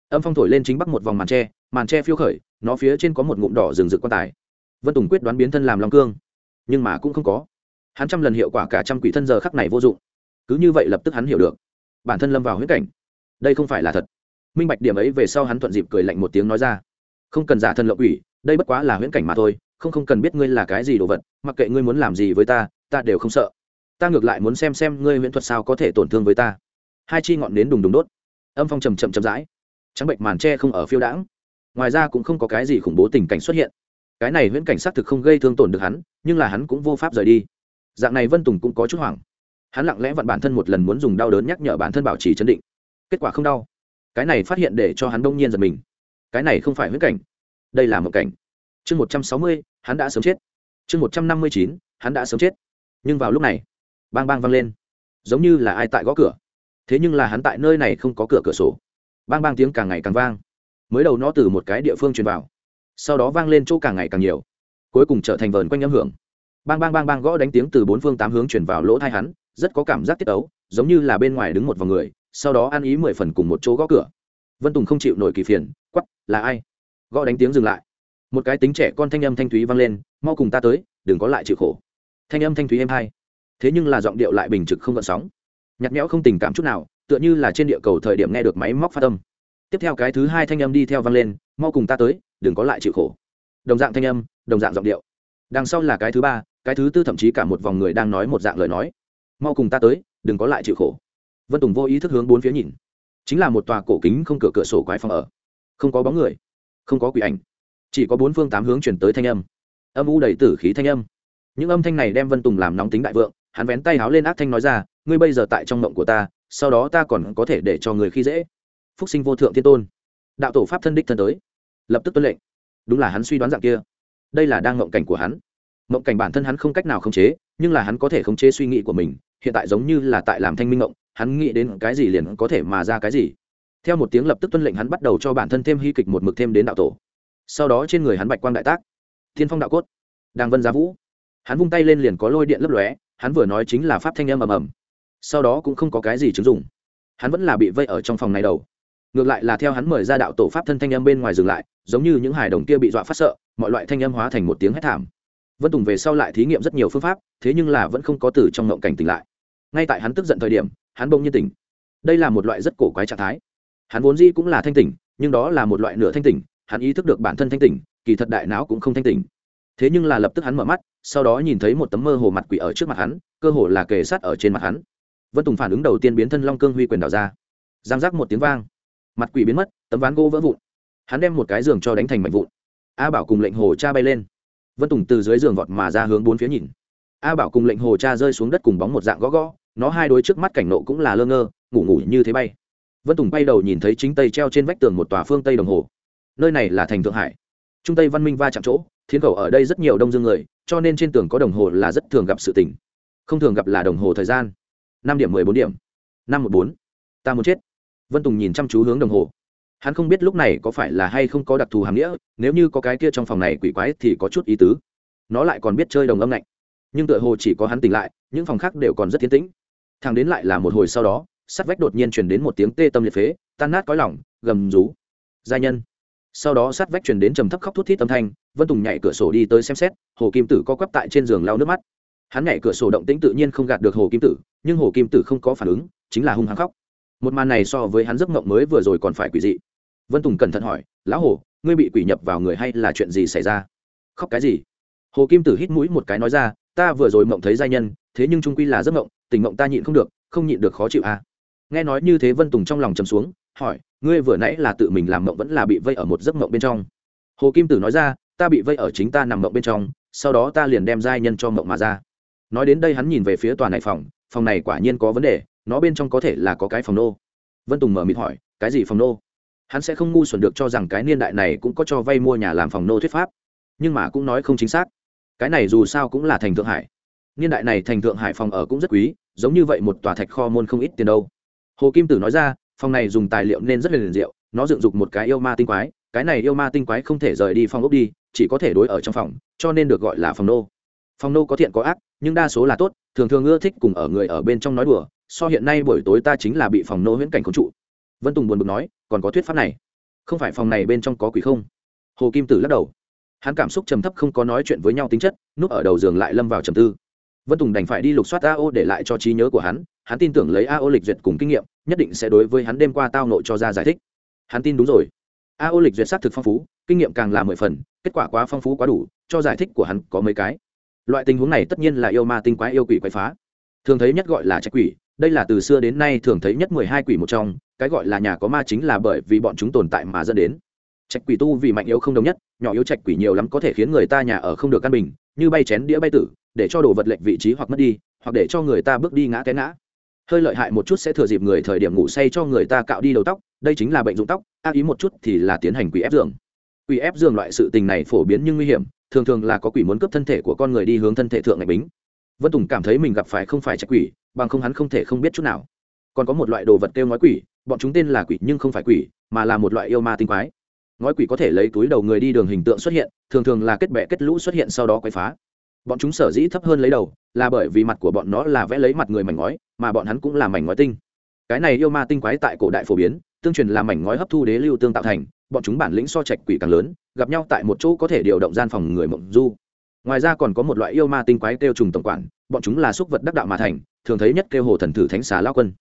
âm phong thổi lên chính bắc một vòng màn tre màn tre phiêu khởi nó phía trên có một ngụm đỏ rừng rực quan tài vân tùng quyết đoán biến thân làm long cương nhưng mà cũng không có hắn trăm lần hiệu quả cả trăm quỷ thân giờ khắc này vô dụng cứ như vậy lập tức hắn hiểu được. Bản thân lâm vào huyết cảnh. Đây không phải là thật. Minh bạch điểm ấy về sau hắn thuận dịp cười lạnh một tiếng nói ra. Không cần giả thân lộng ủy, đây bất quá là huyễn cảnh mà thôi không không cần biết ngươi là cái gì đồ vật mặc kệ ngươi muốn làm gì với ta ta đều không sợ. Ta ngược lại muốn xem xem ngươi huyễn thuật sao có thể tổn thương với ta. Hai chi ngọn nến đùng đùng đốt. Âm phong trầm chậm chậm rãi. Trắng bệnh màn tre không ở phiêu đãng. Ngoài ra cũng không có cái gì khủng bố tình cảnh xuất hiện. Cái này huyễn cảnh xác thực không gây thương tổn được hắn nhưng là hắn cũng vô pháp rời đi. Dạng này vân tùng cũng có chút hoảng hắn lặng lẽ vặn bản thân một lần muốn dùng đau đớn nhắc nhở bản thân bảo trì chấn định. Kết quả không đau. Cái này phát hiện để cho hắn đông nhiên giật mình. Cái này không phải huyết cảnh. Đây là một cảnh. Chương một trăm sáu mươi, hắn đã sớm chết. Chương một trăm năm mươi chín, hắn đã sớm chết. Nhưng vào lúc này, bang bang vang lên. Giống như là ai tại gõ cửa. Thế nhưng là hắn tại nơi này không có cửa cửa sổ. Bang bang tiếng càng ngày càng vang. Mới đầu nó từ một cái địa phương truyền vào. Sau đó vang lên chỗ càng ngày càng nhiều. Cuối cùng trở thành vờn quanh âm hưởng. Bang bang bang bang gõ đánh tiếng từ bốn phương tám hướng chuyển vào lỗ thai hắn rất có cảm giác tiết ấu giống như là bên ngoài đứng một vòng người, sau đó ăn ý mười phần cùng một chỗ gõ cửa. Vân tùng không chịu nổi kỳ phiền quắp là ai? Gõ đánh tiếng dừng lại. Một cái tính trẻ con thanh âm thanh thúy vang lên, mau cùng ta tới, đừng có lại chịu khổ. Thanh âm thanh thúy êm hay thế nhưng là giọng điệu lại bình trực không gợn sóng. Nhạt nhẽo không tình cảm chút nào, tựa như là trên địa cầu thời điểm nghe được máy móc phát âm. Tiếp theo cái thứ hai thanh âm đi theo vang lên, mau cùng ta tới, đừng có lại chịu khổ. Đồng dạng thanh âm, đồng dạng giọng điệu. Đằng sau là cái thứ ba, cái thứ tư thậm chí cả một vòng người đang nói một dạng lời nói mau cùng ta tới, đừng có lại chịu khổ. Vân tùng vô ý thức hướng bốn phía nhìn. Chính là một tòa cổ kính không cửa cửa sổ quái phòng ở. Không có bóng người, không có quỷ ảnh, chỉ có bốn phương tám hướng chuyển tới thanh âm. Âm u đầy tử khí thanh âm. Những âm thanh này đem vân tùng làm nóng tính đại vượng, hắn vén tay háo lên ác thanh nói ra, ngươi bây giờ tại trong mộng của ta, sau đó ta còn có thể để cho người khi dễ. Phúc sinh vô thượng thiên tôn. Đạo tổ pháp thân đích thân tới. Lập tức tuân lệnh. Đúng là hắn suy đoán dạng kia. Đây là đang mộng cảnh của hắn. Mộng cảnh bản thân hắn không cách nào khống chế, nhưng là hắn có thể khống chế suy nghĩ của mình hiện tại giống như là tại làm thanh minh ngộng, hắn nghĩ đến cái gì liền có thể mà ra cái gì. Theo một tiếng lập tức tuân lệnh hắn bắt đầu cho bản thân thêm hy kịch một mực thêm đến đạo tổ. Sau đó trên người hắn bạch quang đại tác, thiên phong đạo cốt, đàng vân giá vũ. Hắn vung tay lên liền có lôi điện lấp lóe, hắn vừa nói chính là pháp thanh âm ầm ầm. Sau đó cũng không có cái gì chứng dụng. Hắn vẫn là bị vây ở trong phòng này đầu. Ngược lại là theo hắn mời ra đạo tổ pháp thân thanh âm bên ngoài dừng lại, giống như những hài đồng kia bị dọa phát sợ, mọi loại thanh âm hóa thành một tiếng hét thảm vân tùng về sau lại thí nghiệm rất nhiều phương pháp, thế nhưng là vẫn không có từ trong ngộng cảnh tỉnh lại. Ngay tại hắn tức giận thời điểm, hắn bỗng nhiên tỉnh. Đây là một loại rất cổ quái trạng thái. Hắn vốn dĩ cũng là thanh tỉnh, nhưng đó là một loại nửa thanh tỉnh, hắn ý thức được bản thân thanh tỉnh, kỳ thật đại não cũng không thanh tỉnh. Thế nhưng là lập tức hắn mở mắt, sau đó nhìn thấy một tấm mơ hồ mặt quỷ ở trước mặt hắn, cơ hồ là kề sát ở trên mặt hắn. Vân tùng phản ứng đầu tiên biến thân long cương huy quyền đào ra. Giang giác một tiếng vang. Mặt quỷ biến mất, tấm ván gỗ vỡ vụn. Hắn đem một cái giường cho đánh thành mảnh vụn. A bảo cùng lệnh hồ cha bay lên vân tùng từ dưới giường vọt mà ra hướng bốn phía nhìn. A bảo cùng lệnh hồ cha rơi xuống đất cùng bóng một dạng gõ gõ, nó hai đôi trước mắt cảnh nộ cũng là lơ ngơ, ngủ ngủ như thế bay. Vân tùng bay đầu nhìn thấy chính tây treo trên vách tường một tòa phương tây đồng hồ. Nơi này là thành thượng hải. Trung tây văn minh va chạm chỗ, thiên cầu ở đây rất nhiều đông dương người, cho nên trên tường có đồng hồ là rất thường gặp sự tỉnh không thường gặp là đồng hồ thời gian. Năm điểm mười bốn điểm. Năm một bốn. Ta muốn chết. Vân tùng nhìn chăm chú hướng đồng hồ hắn không biết lúc này có phải là hay không có đặc thù hàm nghĩa, nếu như có cái kia trong phòng này quỷ quái thì có chút ý tứ. Nó lại còn biết chơi đồng âm lạnh. Nhưng tựa hồ chỉ có hắn tỉnh lại, những phòng khác đều còn rất tiến tĩnh. Thằng đến lại là một hồi sau đó, sắt vách đột nhiên chuyển đến một tiếng tê tâm liệt phế, tan nát cõi lỏng gầm rú. Giai nhân. Sau đó sát vách chuyển đến trầm thấp khóc thút thít âm thanh, vân tùng nhảy cửa sổ đi tới xem xét, hồ kim tử co quắp tại trên giường lau nước mắt. Hắn nhảy cửa sổ động tĩnh tự nhiên không gạt được hồ kim tử, nhưng hồ kim tử không có phản ứng, chính là hung hăng khóc một màn này so với hắn giấc mộng mới vừa rồi còn phải quỷ dị. Vân tùng cẩn thận hỏi, lão hồ, ngươi bị quỷ nhập vào người hay là chuyện gì xảy ra? Khóc cái gì? Hồ kim tử hít mũi một cái nói ra, ta vừa rồi mộng thấy giai nhân, thế nhưng trung quy là giấc mộng, tình mộng ta nhịn không được, không nhịn được khó chịu à. nghe nói như thế vân tùng trong lòng chầm xuống, hỏi, ngươi vừa nãy là tự mình làm mộng vẫn là bị vây ở một giấc mộng bên trong? Hồ kim tử nói ra, ta bị vây ở chính ta nằm mộng bên trong, sau đó ta liền đem giai nhân cho mộng mà ra. Nói đến đây hắn nhìn về phía tòa này phòng phòng này quả nhiên có vấn đề nó bên trong có thể là có cái phòng nô. Vân tùng mở mịt hỏi, cái gì phòng nô? Hắn sẽ không ngu xuẩn được cho rằng cái niên đại này cũng có cho vay mua nhà làm phòng nô thuyết pháp, nhưng mà cũng nói không chính xác. Cái này dù sao cũng là thành thượng hải. Niên đại này thành thượng hải phòng ở cũng rất quý, giống như vậy một tòa thạch kho môn không ít tiền đâu. Hồ kim tử nói ra, phòng này dùng tài liệu nên rất liền diệu, nó dựng dục một cái yêu ma tinh quái, cái này yêu ma tinh quái không thể rời đi phòng ốc đi, chỉ có thể đối ở trong phòng, cho nên được gọi là phòng nô. Phòng nô có thiện có ác, nhưng đa số là tốt, thường thường ưa thích cùng ở người ở bên trong nói đùa so hiện nay buổi tối ta chính là bị phòng nô huyễn cảnh khống trụ. Vân tùng buồn bực nói, còn có thuyết pháp này. Không phải phòng này bên trong có quỷ không? Hồ kim tử lắc đầu. Hắn cảm xúc trầm thấp không có nói chuyện với nhau tính chất, núp ở đầu giường lại lâm vào trầm tư. Vân tùng đành phải đi lục soát ao để lại cho trí nhớ của hắn hắn tin tưởng lấy ao lịch duyệt cùng kinh nghiệm, nhất định sẽ đối với hắn đêm qua tao nội cho ra giải thích. Hắn tin đúng rồi. Ao lịch duyệt xác thực phong phú, kinh nghiệm càng là mười phần, kết quả quá phong phú quá đủ, cho giải thích của hắn có mấy cái. Loại tình huống này tất nhiên là yêu ma tinh quái yêu quỷ quái phá. Thường thấy nhất gọi là trách quỷ đây là từ xưa đến nay thường thấy nhất mười hai quỷ một trong, cái gọi là nhà có ma chính là bởi vì bọn chúng tồn tại mà dẫn đến. Trạch quỷ tu vì mạnh yếu không đồng nhất, nhỏ yếu trạch quỷ nhiều lắm có thể khiến người ta nhà ở không được căn bình, như bay chén đĩa bay tử, để cho đồ vật lệch vị trí hoặc mất đi, hoặc để cho người ta bước đi ngã té ngã. Hơi lợi hại một chút sẽ thừa dịp người thời điểm ngủ say cho người ta cạo đi đầu tóc, đây chính là bệnh dụng tóc, ác ý một chút thì là tiến hành quỷ ép giường. Quỷ ép giường loại sự tình này phổ biến nhưng nguy hiểm, thường thường là có quỷ muốn cướp thân thể của con người đi hướng thân thể thượng ngạch bính vân tùng cảm thấy mình gặp phải không phải trạch quỷ, bằng không hắn không thể không biết chút nào. Còn có một loại đồ vật kêu ngói quỷ, bọn chúng tên là quỷ nhưng không phải quỷ, mà là một loại yêu ma tinh quái. Ngói quỷ có thể lấy túi đầu người đi đường hình tượng xuất hiện, thường thường là kết bẹ kết lũ xuất hiện sau đó quay phá. Bọn chúng sở dĩ thấp hơn lấy đầu, là bởi vì mặt của bọn nó là vẽ lấy mặt người mảnh ngói, mà bọn hắn cũng là mảnh ngói tinh. Cái này yêu ma tinh quái tại cổ đại phổ biến, tương truyền là mảnh ngói hấp thu đế lưu tương tạo thành, bọn chúng bản lĩnh so trạch quỷ càng lớn, gặp nhau tại một chỗ có thể điều động gian phòng người mộng du ngoài ra còn có một loại yêu ma tinh quái kêu trùng tổng quản, bọn chúng là súc vật đắc đạo mà thành, thường thấy nhất kêu hồ thần thử thánh xà lao quân.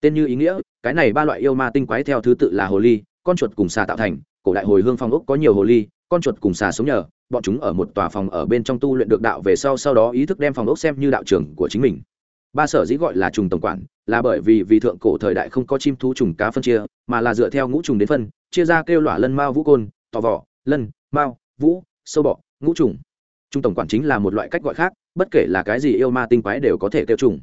Tên như ý nghĩa, cái này ba loại yêu ma tinh quái theo thứ tự là hồ ly, con chuột cùng xà tạo thành, cổ đại hồi hương phong ốc có nhiều hồ ly, con chuột cùng xà sống nhờ, bọn chúng ở một tòa phòng ở bên trong tu luyện được đạo về sau sau đó ý thức đem phòng ốc xem như đạo trưởng của chính mình. Ba sở dĩ gọi là trùng tổng quản, là bởi vì vì thượng cổ thời đại không có chim thú trùng cá phân chia, mà là dựa theo ngũ trùng đến phân, chia ra kêu lỏa lân, mao, vũ, côn, tò vỏ lân, mao, vũ, sâu bọ, ngũ trùng trung tổng quản chính là một loại cách gọi khác, bất kể là cái gì yêu ma tinh quái đều có thể kêu trùng.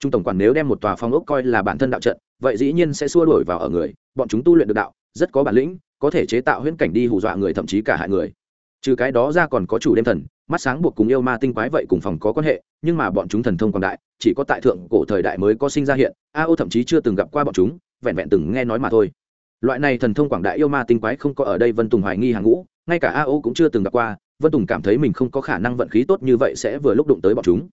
Trung tổng quản nếu đem một tòa phong ốc coi là bản thân đạo trận, vậy dĩ nhiên sẽ xua đổi vào ở người, bọn chúng tu luyện được đạo, rất có bản lĩnh, có thể chế tạo huyễn cảnh đi hù dọa người thậm chí cả hại người. Trừ cái đó ra còn có chủ đêm thần, mắt sáng buộc cùng yêu ma tinh quái vậy cùng phòng có quan hệ, nhưng mà bọn chúng thần thông quảng đại, chỉ có tại thượng cổ thời đại mới có sinh ra hiện, a ô thậm chí chưa từng gặp qua bọn chúng, vẹn vẹn từng nghe nói mà thôi. Loại này thần thông quảng đại yêu ma tinh quái không có ở đây vân tùng hoài nghi hàng ngũ, ngay cả a ô cũng chưa từng gặp qua vân tùng cảm thấy mình không có khả năng vận khí tốt như vậy sẽ vừa lúc đụng tới bọn chúng.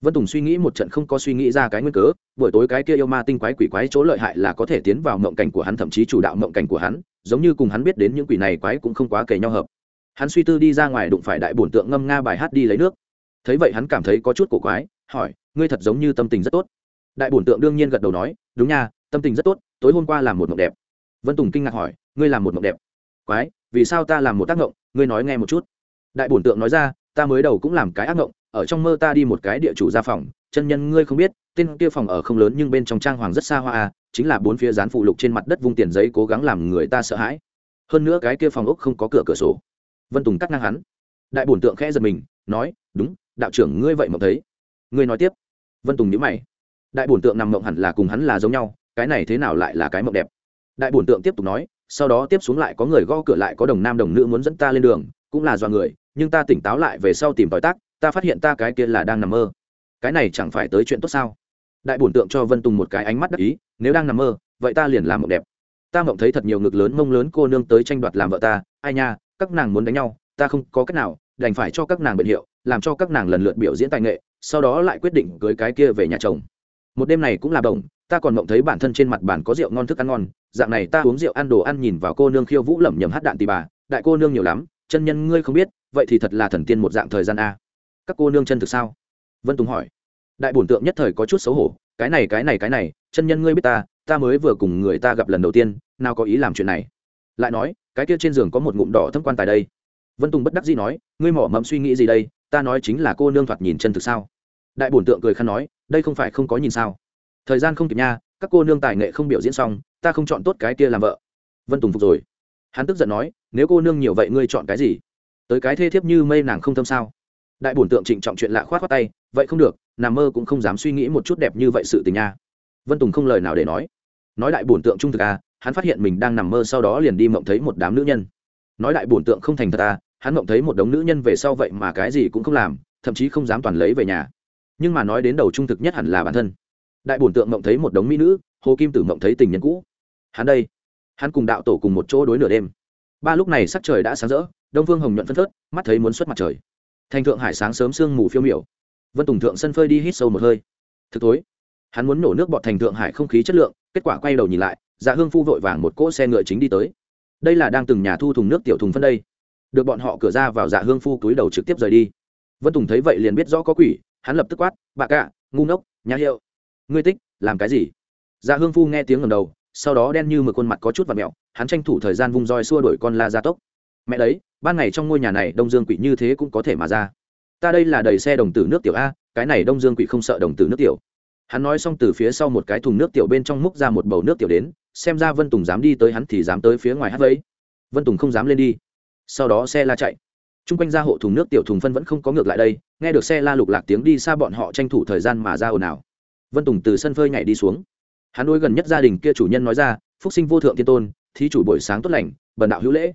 Vân tùng suy nghĩ một trận không có suy nghĩ ra cái nguyên cớ, buổi tối cái kia yêu ma tinh quái quỷ quái chỗ lợi hại là có thể tiến vào mộng cảnh của hắn, thậm chí chủ đạo mộng cảnh của hắn, giống như cùng hắn biết đến những quỷ này quái cũng không quá kể nhau hợp. Hắn suy tư đi ra ngoài đụng phải đại bổn tượng ngâm nga bài hát đi lấy nước. Thấy vậy hắn cảm thấy có chút cổ quái, hỏi, ngươi thật giống như tâm tình rất tốt. Đại bổn tượng đương nhiên gật đầu nói, đúng nha, tâm tình rất tốt, tối hôm qua làm một mộng đẹp. Vân tùng kinh ngạc hỏi, ngươi làm một mộng đẹp? Quái, vì sao ta làm một tác mộng ngươi nói nghe một chút đại bổn tượng nói ra ta mới đầu cũng làm cái ác mộng ở trong mơ ta đi một cái địa chủ ra phòng chân nhân ngươi không biết tên kia phòng ở không lớn nhưng bên trong trang hoàng rất xa hoa à, chính là bốn phía dán phụ lục trên mặt đất vung tiền giấy cố gắng làm người ta sợ hãi. Hơn nữa cái kia phòng ốc không có cửa cửa sổ. Vân tùng cắt ngang hắn. Đại bổn tượng khẽ giật mình nói đúng đạo trưởng ngươi vậy mộng thấy. Ngươi nói tiếp. Vân tùng nhữ mày. Đại bổn tượng nằm mộng hẳn là cùng hắn là giống nhau cái này thế nào lại là cái mộng đẹp? Đại bổn tượng tiếp tục nói sau đó tiếp xuống lại có người gõ cửa lại có đồng nam đồng nữ muốn dẫn ta lên đường cũng là do người nhưng ta tỉnh táo lại về sau tìm tòi tác, ta phát hiện ta cái kia là đang nằm mơ. Cái này chẳng phải tới chuyện tốt sao? Đại bổn tượng cho vân tùng một cái ánh mắt đắc ý, nếu đang nằm mơ, vậy ta liền làm mộng đẹp. Ta mộng thấy thật nhiều ngực lớn mông lớn cô nương tới tranh đoạt làm vợ ta, ai nha, các nàng muốn đánh nhau, ta không có cách nào, đành phải cho các nàng bệnh hiệu, làm cho các nàng lần lượt biểu diễn tài nghệ, sau đó lại quyết định cưới cái kia về nhà chồng. Một đêm này cũng là đồng ta còn mộng thấy bản thân trên mặt bàn có rượu ngon thức ăn ngon, dạng này ta uống rượu ăn đồ ăn nhìn vào cô nương khiêu vũ lẩm nhẩm hát đạn tì bà, đại cô nương nhiều lắm chân nhân ngươi không biết, vậy thì thật là thần tiên một dạng thời gian a. Các cô nương chân thực sao? Vân tùng hỏi. Đại bổn tượng nhất thời có chút xấu hổ, cái này cái này cái này, chân nhân ngươi biết ta ta mới vừa cùng người ta gặp lần đầu tiên, nào có ý làm chuyện này. Lại nói, cái kia trên giường có một ngụm đỏ thâm quan tài đây. Vân tùng bất đắc dĩ nói, ngươi mỏ mẫm suy nghĩ gì đây, ta nói chính là cô nương thoạt nhìn chân thực sao? Đại bổn tượng cười khăn nói, đây không phải không có nhìn sao? Thời gian không kịp nha, các cô nương tài nghệ không biểu diễn xong, ta không chọn tốt cái kia làm vợ. Vân tùng phục rồi hắn tức giận nói, nếu cô nương nhiều vậy ngươi chọn cái gì? Tới cái thê thiếp như mây nàng không thâm sao? Đại bổn tượng trịnh trọng chuyện lạ khoát khoát tay, vậy không được, nằm mơ cũng không dám suy nghĩ một chút đẹp như vậy sự tình nha. Vân tùng không lời nào để nói. Nói đại bổn tượng trung thực à hắn phát hiện mình đang nằm mơ sau đó liền đi mộng thấy một đám nữ nhân. Nói đại bổn tượng không thành thật à hắn mộng thấy một đống nữ nhân về sau vậy mà cái gì cũng không làm, thậm chí không dám toàn lấy về nhà. Nhưng mà nói đến đầu trung thực nhất hẳn là bản thân. Đại bổn tượng mộng thấy một đống mỹ nữ, hồ kim tử mộng thấy tình nhân cũ. Hắn đây hắn cùng đạo tổ cùng một chỗ đối nửa đêm. Ba lúc này sắc trời đã sáng rỡ, đông vương hồng nhuận phân phớt, mắt thấy muốn xuất mặt trời. Thành thượng hải sáng sớm sương mù phiêu miểu. Vân tùng thượng sân phơi đi hít sâu một hơi. Thực tối, hắn muốn nổ nước bọt thành thượng hải không khí chất lượng, kết quả quay đầu nhìn lại dạ hương phu vội vàng một cỗ xe ngựa chính đi tới. Đây là đang từng nhà thu thùng nước tiểu thùng phân đây. Được bọn họ cửa ra vào dạ hương phu túi đầu trực tiếp rời đi. Vân tùng thấy vậy liền biết rõ có quỷ, hắn lập tức quát bà cạ ngu ngốc, nhã hiệu. Ngươi tích, làm cái gì? Dạ hương phu nghe tiếng ngầm đầu sau đó đen như mực khuôn mặt có chút và mẹo, hắn tranh thủ thời gian vung roi xua đuổi con la gia tốc. Mẹ đấy, ban ngày trong ngôi nhà này đông dương quỷ như thế cũng có thể mà ra. Ta đây là đầy xe đồng tử nước tiểu a, cái này đông dương quỷ không sợ đồng tử nước tiểu. Hắn nói xong từ phía sau một cái thùng nước tiểu bên trong múc ra một bầu nước tiểu đến, xem ra vân tùng dám đi tới hắn thì dám tới phía ngoài hát vẫy. Vân tùng không dám lên đi. Sau đó xe la chạy. T r u n g quanh ra hộ thùng nước tiểu thùng phân vẫn không có ngược lại đây, nghe được xe la lục lạc tiếng đi xa bọn họ tranh thủ thời gian mà ra ồn ào. Vân tùng từ sân phơi nhảy đi xuống hắn đôi gần nhất gia đình kia chủ nhân nói ra, phúc sinh vô thượng thiên tôn, thí chủ buổi sáng tốt lành, bần đạo hữu lễ.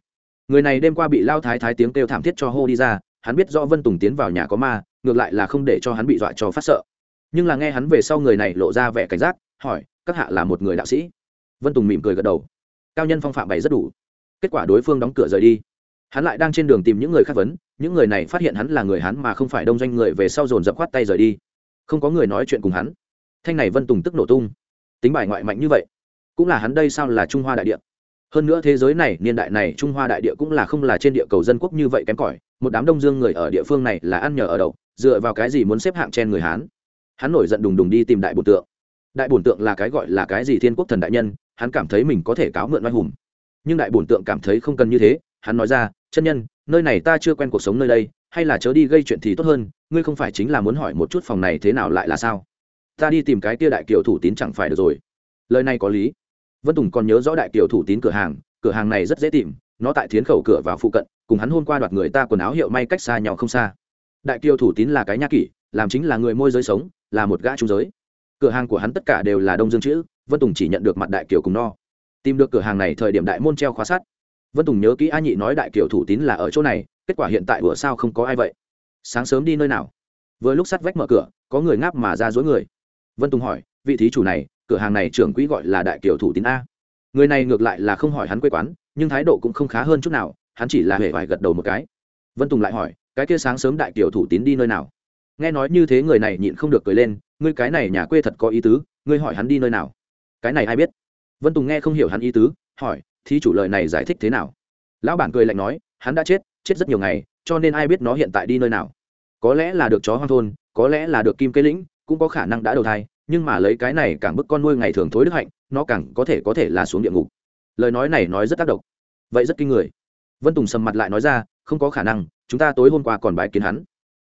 Người này đêm qua bị lao thái thái tiếng kêu thảm thiết cho hô đi ra, hắn biết do vân tùng tiến vào nhà có ma, ngược lại là không để cho hắn bị dọa cho phát sợ. Nhưng là nghe hắn về sau người này lộ ra vẻ cảnh giác, hỏi, các hạ là một người đạo sĩ? Vân tùng mỉm cười gật đầu. Cao nhân phong phạm bày rất đủ. Kết quả đối phương đóng cửa rời đi. Hắn lại đang trên đường tìm những người khác vấn, những người này phát hiện hắn là người hắn mà không phải đông doanh người về sau dồn dập khoát tay rời đi. Không có người nói chuyện cùng hắn. Thanh này vân tùng tức nổ tung tính bài ngoại mạnh như vậy, cũng là hắn đây sao là trung hoa đại địa. Hơn nữa thế giới này, niên đại này trung hoa đại địa cũng là không là trên địa cầu dân quốc như vậy kém cỏi, một đám đông dương người ở địa phương này là ăn nhờ ở đậu, dựa vào cái gì muốn xếp hạng trên người hán hắn nổi giận đùng đùng đi tìm đại bổn tượng. Đại bổn tượng là cái gọi là cái gì thiên quốc thần đại nhân, hắn cảm thấy mình có thể cáo mượn oai hùng. Nhưng đại bổn tượng cảm thấy không cần như thế, hắn nói ra, chân nhân, nơi này ta chưa quen cuộc sống nơi đây, hay là chớ đi gây chuyện thì tốt hơn, ngươi không phải chính là muốn hỏi một chút phòng này thế nào lại là sao? Ta đi tìm cái kia đại kiều thủ tín chẳng phải được rồi. Lời này có lý. Vân tùng còn nhớ rõ đại kiều thủ tín cửa hàng cửa hàng này rất dễ tìm, nó tại thiến khẩu cửa vào phụ cận, cùng hắn hôm qua đoạt người ta quần áo hiệu may cách xa nhau không xa. Đại kiều thủ tín là cái nha kỷ, làm chính là người môi giới sống, là một gã trung giới. Cửa hàng của hắn tất cả đều là đông dương chữ, vân tùng chỉ nhận được mặt đại kiều cùng no. Tìm được cửa hàng này thời điểm đại môn treo khóa sát vân tùng nhớ kỹ a nhị nói đại kiều thủ tín là ở chỗ này, kết quả hiện tại vừa sao không có ai vậy? Sáng sớm đi nơi nào? Vừa lúc sắt vách mở cửa, có người ngáp mà ra dối người vân tùng hỏi, vị thí chủ này, cửa hàng này trưởng quỹ gọi là đại kiểu thủ tín a. Người này ngược lại là không hỏi hắn quê quán, nhưng thái độ cũng không khá hơn chút nào, hắn chỉ là hề vải gật đầu một cái. Vân tùng lại hỏi, cái kia sáng sớm đại kiểu thủ tín đi nơi nào? Nghe nói như thế người này nhịn không được cười lên, ngươi cái này nhà quê thật có ý tứ, ngươi hỏi hắn đi nơi nào? Cái này ai biết? Vân tùng nghe không hiểu hắn ý tứ, hỏi, thí chủ lời này giải thích thế nào? Lão bản cười lạnh nói, hắn đã chết chết rất nhiều ngày, cho nên ai biết nó hiện tại đi nơi nào? Có lẽ là được chó hoang thôn, có lẽ là được kim cây lĩnh cũng có khả năng đã đầu thai, nhưng mà lấy cái này càng bức con nuôi ngày thường thối đức hạnh, nó càng có thể có thể là xuống địa ngục. Lời nói này nói rất tác động. Vậy rất kinh người. Vân tùng sầm mặt lại nói ra, không có khả năng, chúng ta tối hôm qua còn bài kiến hắn.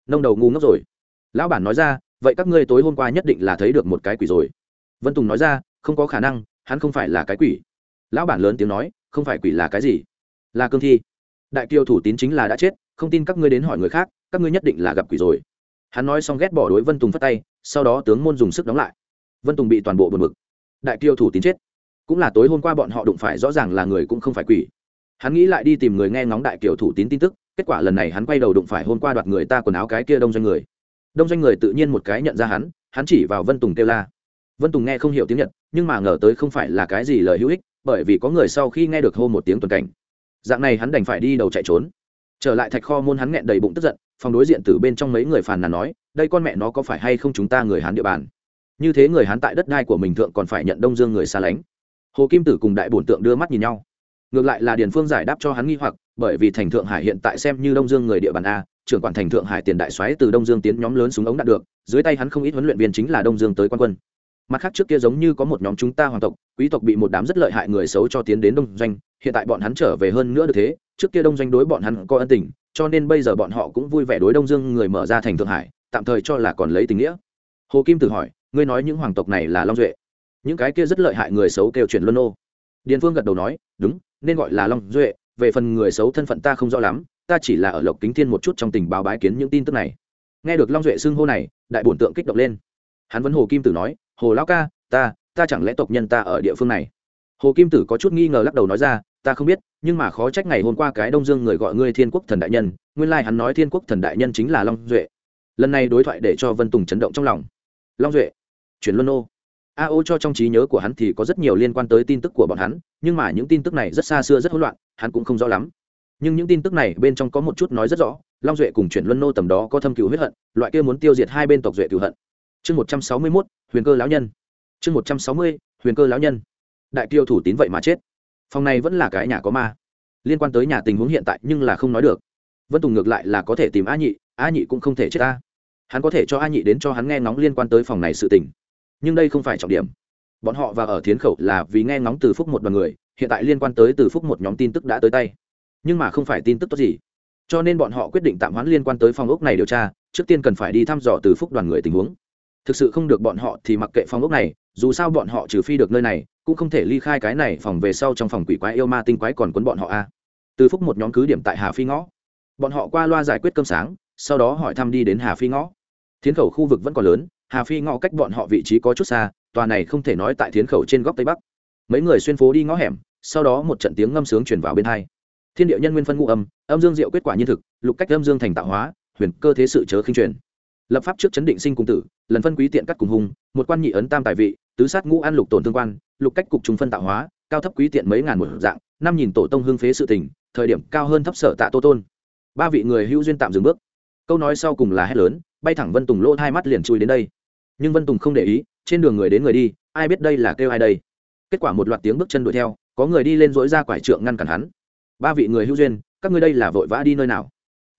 Nông đầu ngu ngốc rồi. Lão bản nói ra, vậy các ngươi tối hôm qua nhất định là thấy được một cái quỷ rồi. Vân tùng nói ra, không có khả năng, hắn không phải là cái quỷ. Lão bản lớn tiếng nói, không phải quỷ là cái gì? Là cương thi. Đại kiều thủ tín chính là đã chết, không tin các ngươi đến hỏi người khác, các ngươi nhất định là gặp quỷ rồi hắn nói xong ghét bỏ đối vân tùng phất tay, sau đó tướng môn dùng sức đóng lại. Vân tùng bị toàn bộ bật mực đại kiều thủ tín chết. Cũng là tối hôm qua bọn họ đụng phải rõ ràng là người cũng không phải quỷ. Hắn nghĩ lại đi tìm người nghe ngóng đại kiều thủ tín tin tức, kết quả lần này hắn quay đầu đụng phải hôm qua đoạt người ta quần áo cái kia đông doanh người. Đông doanh người tự nhiên một cái nhận ra hắn hắn chỉ vào vân tùng kêu la. Vân tùng nghe không hiểu tiếng nhật, nhưng mà ngờ tới không phải là cái gì lời hữu ích, bởi vì có người sau khi nghe được hô một tiếng tuần cảnh. Dạng này hắn đành phải đi đầu chạy trốn trở lại thạch kho môn hắn nghẹn đầy bụng tức giận, phòng đối diện từ bên trong mấy người phàn nàn nói, đây con mẹ nó có phải hay không chúng ta người hán địa bàn? Như thế người hán tại đất đai của mình thượng còn phải nhận đông dương người xa lánh. Hồ kim tử cùng đại bổn tượng đưa mắt nhìn nhau. Ngược lại là điền phương giải đáp cho hắn nghi hoặc, bởi vì thành thượng hải hiện tại xem như đông dương người địa bàn a, trưởng quản thành thượng hải tiền đại xoáy từ đông dương tiến nhóm lớn súng ống đạt được, dưới tay hắn không ít huấn luyện viên chính là đông dương tới quan quân mặt khác trước kia giống như có một nhóm chúng ta hoàng tộc, quý tộc bị một đám rất lợi hại người xấu cho tiến đến đông doanh, hiện tại bọn hắn trở về hơn nữa được thế, trước kia đông doanh đối bọn hắn có ân tình, cho nên bây giờ bọn họ cũng vui vẻ đối đông dương người mở ra thành thượng hải, tạm thời cho là còn lấy tình nghĩa. Hồ kim tử hỏi, ngươi nói những hoàng tộc này là long duệ? Những cái kia rất lợi hại người xấu kêu chuyển luân ô điền phương gật đầu nói, đúng, nên gọi là long duệ, về phần người xấu thân phận ta không rõ lắm, ta chỉ là ở lộc kính thiên một chút trong tình báo bái kiến những tin tức này. Nghe được long duệ xưng hô này, đại bổn tượng kích động lên. Hắn vẫn hồ kim tử nói hồ lão ca, ta ta chẳng lẽ tộc nhân ta ở địa phương này? Hồ kim tử có chút nghi ngờ lắc đầu nói ra, ta không biết, nhưng mà khó trách ngày hôm qua cái đông dương người gọi ngươi thiên quốc thần đại nhân, nguyên lai、like、hắn nói thiên quốc thần đại nhân chính là long duệ. Lần này đối thoại để cho vân tùng chấn động trong lòng. Long duệ, chuyển luân ô. A ô cho trong trí nhớ của hắn thì có rất nhiều liên quan tới tin tức của bọn hắn, nhưng mà những tin tức này rất xa xưa rất hỗn loạn, hắn cũng không rõ lắm. Nhưng những tin tức này bên trong có một chút nói rất rõ, long duệ cùng chuyển luân nô tầm đó có thâm cựu huyết hận, loại kia muốn tiêu diệt hai bên tộc duệ cựu hận chương một trăm sáu mươi mốt, huyền cơ lão nhân. Chương một trăm sáu mươi, huyền cơ lão nhân. Đại tiêu thủ tín vậy mà chết. Phòng này vẫn là cái nhà có ma. Liên quan tới nhà tình huống hiện tại nhưng là không nói được. Vân tùng ngược lại là có thể tìm a nhị a nhị cũng không thể chết ta. Hắn có thể cho a nhị đến cho hắn nghe ngóng liên quan tới phòng này sự tình. Nhưng đây không phải trọng điểm. Bọn họ và ở thiến khẩu là vì nghe ngóng từ phúc một đoàn người, hiện tại liên quan tới từ phúc một nhóm tin tức đã tới tay. Nhưng mà không phải tin tức tốt gì. Cho nên bọn họ quyết định tạm hoãn liên quan tới phòng ốc này điều tra, trước tiên cần phải đi thăm dò từ phúc đoàn người tình huống thực sự không được bọn họ thì mặc kệ phòng ốc này, dù sao bọn họ trừ phi được nơi này, cũng không thể ly khai cái này phòng về sau trong phòng quỷ quái yêu ma tinh quái còn quấn bọn họ a. Từ phúc một nhóm cứ điểm tại hà phi ngõ. Bọn họ qua loa giải quyết cơm sáng, sau đó hỏi thăm đi đến hà phi ngõ. Thiến khẩu khu vực vẫn còn lớn, hà phi ngõ cách bọn họ vị trí có chút xa, tòa này không thể nói tại thiến khẩu trên góc tây bắc. Mấy người xuyên phố đi ngõ hẻm, sau đó một trận tiếng ngâm sướng chuyển vào bên hai. Thiên địa nhân nguyên phân ngũ âm âm dương diệu kết quả nhiên thực, lục cách âm dương thành tạo hóa, huyền cơ thế sự chớ khinh truyền lập pháp trước chấn định sinh cùng tử, lần phân quý tiện cắt cùng hùng một quan nhị ấn tam tài vị, tứ sát ngũ an lục tổn tương quan, lục cách cục trùng phân tạo hóa, cao thấp quý tiện mấy ngàn một dạng, năm nhìn tổ tông hương phế sự tình, thời điểm cao hơn thấp sở tạ tô tôn. Ba vị người hữu duyên tạm dừng bước. Câu nói sau cùng là hét lớn, bay thẳng vân tùng lỗ hai mắt liền chui đến đây. Nhưng vân tùng không để ý, trên đường người đến người đi, ai biết đây là kêu ai đây. Kết quả một loạt tiếng bước chân đuổi theo, có người đi lên dỗi ra quải trượng ngăn cản hắn. Ba vị người hữu duyên, các ngươi đây là vội vã đi nơi nào?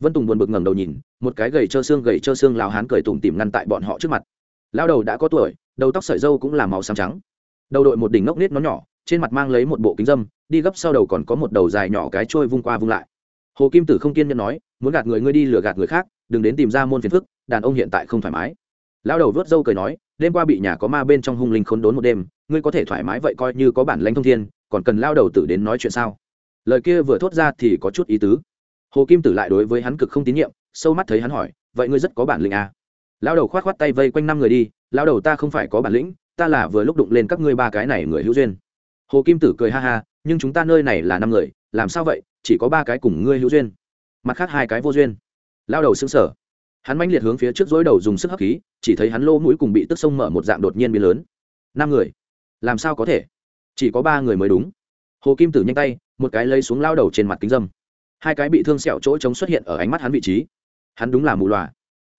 Vân tùng buồn bực ngẩng đầu nhìn, một cái gầy trơ xương gầy trơ xương lao hán cười tủm tìm ngăn tại bọn họ trước mặt. Lao đầu đã có tuổi, đầu tóc sợi dâu cũng là màu xám trắng. Đầu đội một đỉnh ngốc nết nó nhỏ, trên mặt mang lấy một bộ kính dâm, đi gấp sau đầu còn có một đầu dài nhỏ cái trôi vung qua vung lại. Hồ kim tử không kiên nhẫn nói, muốn gạt người ngươi đi lừa gạt người khác, đừng đến tìm ra môn phiền phức, đàn ông hiện tại không thoải mái. Lão đầu vớt râu cười nói, đêm qua bị nhà có ma bên trong hung linh khốn đốn một đêm, ngươi có thể thoải mái vậy coi như có bản lãnh thông thiên, còn cần lao đầu tử đến nói chuyện sao? Lời kia vừa thốt ra thì có chút ý tứ hồ kim tử lại đối với hắn cực không tín nhiệm, sâu mắt thấy hắn hỏi, vậy ngươi rất có bản lĩnh à? lao đầu khoát khoát tay vây quanh năm người đi lao đầu ta không phải có bản lĩnh, ta là vừa lúc đụng lên các ngươi ba cái này người hữu duyên. Hồ kim tử cười ha ha, nhưng chúng ta nơi này là năm người, làm sao vậy, chỉ có ba cái cùng ngươi hữu duyên, mặt khác hai cái vô duyên. Lao đầu xứng sở hắn manh liệt hướng phía trước dối đầu dùng sức hấp khí, chỉ thấy hắn lỗ mũi cùng bị tức sông mở một dạng đột nhiên biến lớn. Năm người? Làm sao có thể? Chỉ có ba người mới đúng. Hồ kim tử nhanh tay, một cái lấy xuống lao đầu trên mặt kính dâm hai cái bị thương sẹo chỗ trống xuất hiện ở ánh mắt hắn vị trí. Hắn đúng là mù loà.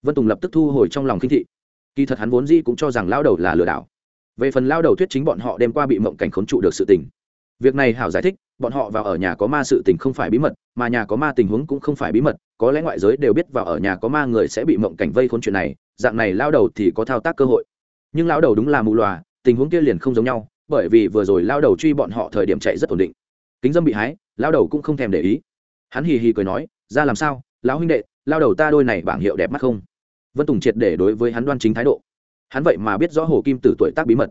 Vân tùng lập tức thu hồi trong lòng kinh thị. Kỳ thật hắn vốn di cũng cho rằng lao đầu là lừa đảo. Về phần lao đầu thuyết chính bọn họ đêm qua bị mộng cảnh khốn trụ được sự tình. Việc này hảo giải thích, bọn họ vào ở nhà có ma sự tình không phải bí mật, mà nhà có ma tình huống cũng không phải bí mật, có lẽ ngoại giới đều biết vào ở nhà có ma người sẽ bị mộng cảnh vây khốn chuyện này, dạng này lao đầu thì có thao tác cơ hội. Nhưng lao đầu đúng là mù loà, tình huống kia liền không giống nhau, bởi vì vừa rồi lao đầu truy bọn họ thời điểm chạy rất ổn định. Kính dâm bị hái lao đầu cũng không thèm để ý hắn hì hì cười nói, ra làm sao? Lão huynh đệ, lao đầu ta đôi này bảng hiệu đẹp mắt không? Vân tùng triệt để đối với hắn đoan chính thái độ. Hắn vậy mà biết rõ hồ kim tử tuổi tác bí mật.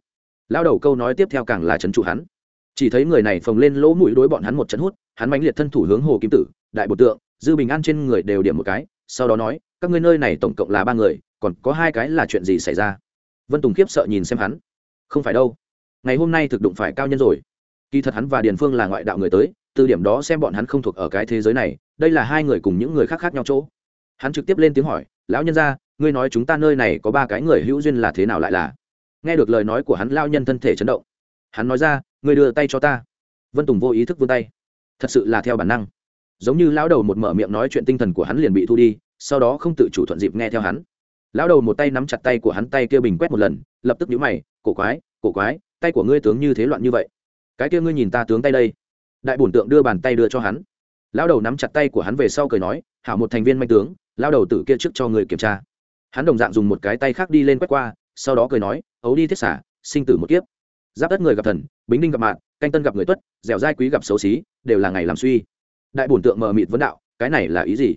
Lao đầu câu nói tiếp theo càng là trấn trụ hắn. Chỉ thấy người này phồng lên lỗ mũi đối bọn hắn một trận hút, hắn mãnh liệt thân thủ hướng hồ kim tử, đại bột tượng, dư bình an trên người đều điểm một cái, sau đó nói, các ngươi nơi này tổng cộng là ba người, còn có hai cái là chuyện gì xảy ra? Vân tùng khiếp sợ nhìn xem hắn. Không phải đâu. Ngày hôm nay thực đụng phải cao nhân rồi. Kỳ thật hắn và điền phương là ngoại đạo người tới từ điểm đó xem bọn hắn không thuộc ở cái thế giới này, đây là hai người cùng những người khác khác nhau chỗ. Hắn trực tiếp lên tiếng hỏi, lão nhân ra ngươi nói chúng ta nơi này có ba cái người hữu duyên là thế nào lại là? Nghe được lời nói của hắn lao nhân thân thể chấn động. Hắn nói ra, ngươi đưa tay cho ta. Vân tùng vô ý thức vươn tay. Thật sự là theo bản năng. Giống như lão đầu một mở miệng nói chuyện tinh thần của hắn liền bị thu đi, sau đó không tự chủ thuận dịp nghe theo hắn. Lão đầu một tay nắm chặt tay của hắn, tay kia bình quét một lần, lập tức nhíu mày, cổ quái cổ quái, tay của ngươi tướng như thế loạn như vậy. Cái kia ngươi nhìn ta tướng tay đây đại bổn tượng đưa bàn tay đưa cho hắn. Lão đầu nắm chặt tay của hắn về sau cười nói, hảo một thành viên manh tướng, lão đầu tử kia trước cho người kiểm tra. Hắn đồng dạng dùng một cái tay khác đi lên quét qua, sau đó cười nói, ấu đi thiết xả, sinh tử một kiếp. Giáp đất người gặp thần, bính đinh gặp mạng canh tân gặp người tuất, dẻo dai quý gặp xấu xí, đều là ngày làm suy. Đại bổn tượng mờ mịt vấn đạo, cái này là ý gì?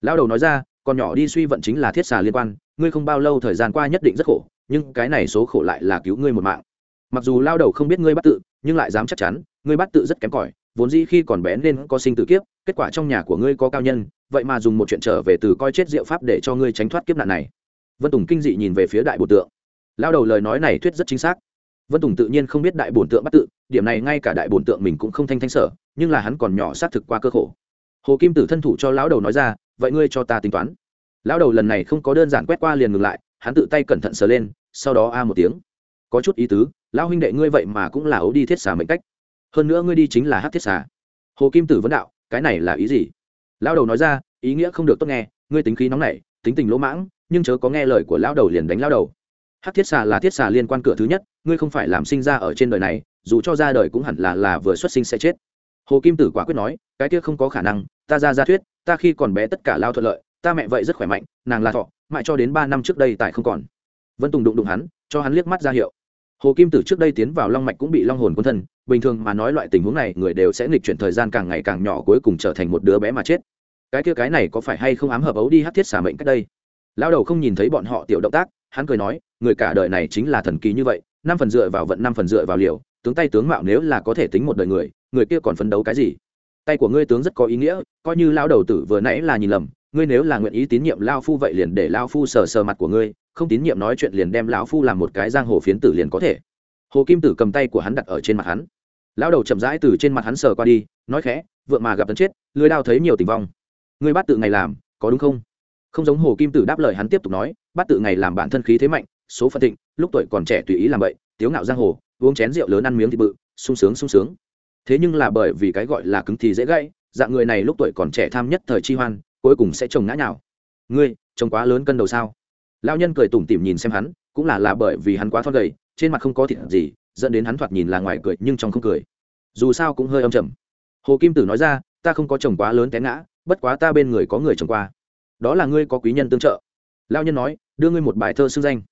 Lão đầu nói ra còn nhỏ đi suy vận chính là thiết xà liên quan, ngươi không bao lâu thời gian qua nhất định rất khổ, nhưng cái này số khổ lại là cứu ngươi một mạng. Mặc dù lao đầu không biết ngươi bắt tự, nhưng lại dám chắc chắn, ngươi bắt tự rất kém cỏi vốn dĩ khi còn bé nên có sinh tử kiếp, kết quả trong nhà của ngươi có cao nhân, vậy mà dùng một chuyện trở về từ coi chết diệu pháp để cho ngươi tránh thoát kiếp nạn này. Vân tùng kinh dị nhìn về phía đại bổn tượng. Lao đầu lời nói này thuyết rất chính xác. Vân tùng tự nhiên không biết đại bổn tượng bắt tự, điểm này ngay cả đại bổn tượng mình cũng không thanh thanh sở nhưng là hắn còn nhỏ xác thực qua cơ khổ. Hồ kim tử thân thủ cho lão đầu nói ra, vậy ngươi cho ta tính toán. Lão đầu lần này không có đơn giản quét qua liền ngừng lại, hắn tự tay cẩn thận sờ lên, sau đó a một tiếng. Có chút ý tứ, lão huynh đệ ngươi vậy mà cũng là ấu đi thiết xà mệnh cách hơn nữa ngươi đi chính là hát thiết xà. Hồ kim tử vấn đạo, cái này là ý gì? Lão đầu nói ra, ý nghĩa không được tốt nghe, ngươi tính khí nóng nảy, tính tình lỗ mãng, nhưng chớ có nghe lời của lão đầu liền đánh lão đầu. Hát thiết xà là thiết xà liên quan cửa thứ nhất, ngươi không phải làm sinh ra ở trên đời này, dù cho ra đời cũng hẳn là là vừa xuất sinh sẽ chết. Hồ kim tử quả quyết nói, cái kia không có khả năng, ta ra ra thuyết, ta khi còn bé tất cả lao thuận lợi, ta mẹ vậy rất khỏe mạnh, nàng là thọ, mãi cho đến ba năm trước đây tại không còn. Vân tùng đụng đụng hắn, cho hắn liếc mắt ra hiệu hồ kim tử trước đây tiến vào long mạch cũng bị long hồn quân thân, bình thường mà nói loại tình huống này, người đều sẽ nghịch chuyển thời gian càng ngày càng nhỏ, cuối cùng trở thành một đứa bé mà chết. Cái kia cái này có phải hay không ám hợp ấu đi hát thiết xả mệnh cách đây? Lao đầu không nhìn thấy bọn họ tiểu động tác, hắn cười nói, người cả đời này chính là thần kỳ như vậy, năm phần dựa vào vận, năm phần dựa vào liều, tướng tay tướng mạo nếu là có thể tính một đời người người kia còn phấn đấu cái gì? Tay của ngươi tướng rất có ý nghĩa, coi như lao đầu tử vừa nãy là nhìn lầm ngươi nếu là nguyện ý tín nhiệm lao phu vậy liền để lao phu sờ sờ mặt của ngươi, không tín nhiệm nói chuyện liền đem lão phu làm một cái giang hồ phiến tử liền có thể. Hồ kim tử cầm tay của hắn đặt ở trên mặt hắn. Lão đầu chậm rãi từ trên mặt hắn sờ qua đi, nói khẽ vượng mà gặp tấn chết, lưới đao thấy nhiều tình vong. Ngươi bắt tự ngày làm, có đúng không? Không giống hồ kim tử đáp lời hắn tiếp tục nói, bắt tự ngày làm bản thân khí thế mạnh, số phận thịnh, lúc tuổi còn trẻ tùy ý làm vậy tiếu ngạo giang hồ, uống chén rượu lớn ăn miếng thịt bự, sung sướng sung sướng. Thế nhưng là bởi vì cái gọi là cứng thì dễ gãy, dạng người này lúc tuổi còn trẻ tham nhất thời chi hoan cuối cùng sẽ trồng ngã nhào. Ngươi, trông quá lớn cân đầu sao? Lao nhân cười tủm tỉm nhìn xem hắn, cũng là là bởi vì hắn quá thon gầy, trên mặt không có thịt gì, dẫn đến hắn thoạt nhìn là ngoài cười nhưng trong không cười. Dù sao cũng hơi âm trầm. Hồ kim tử nói ra, ta không có chồng quá lớn té ngã, bất quá ta bên người có người chồng qua. Đó là ngươi có quý nhân tương trợ. Lao nhân nói, đưa ngươi một bài thơ xưng danh.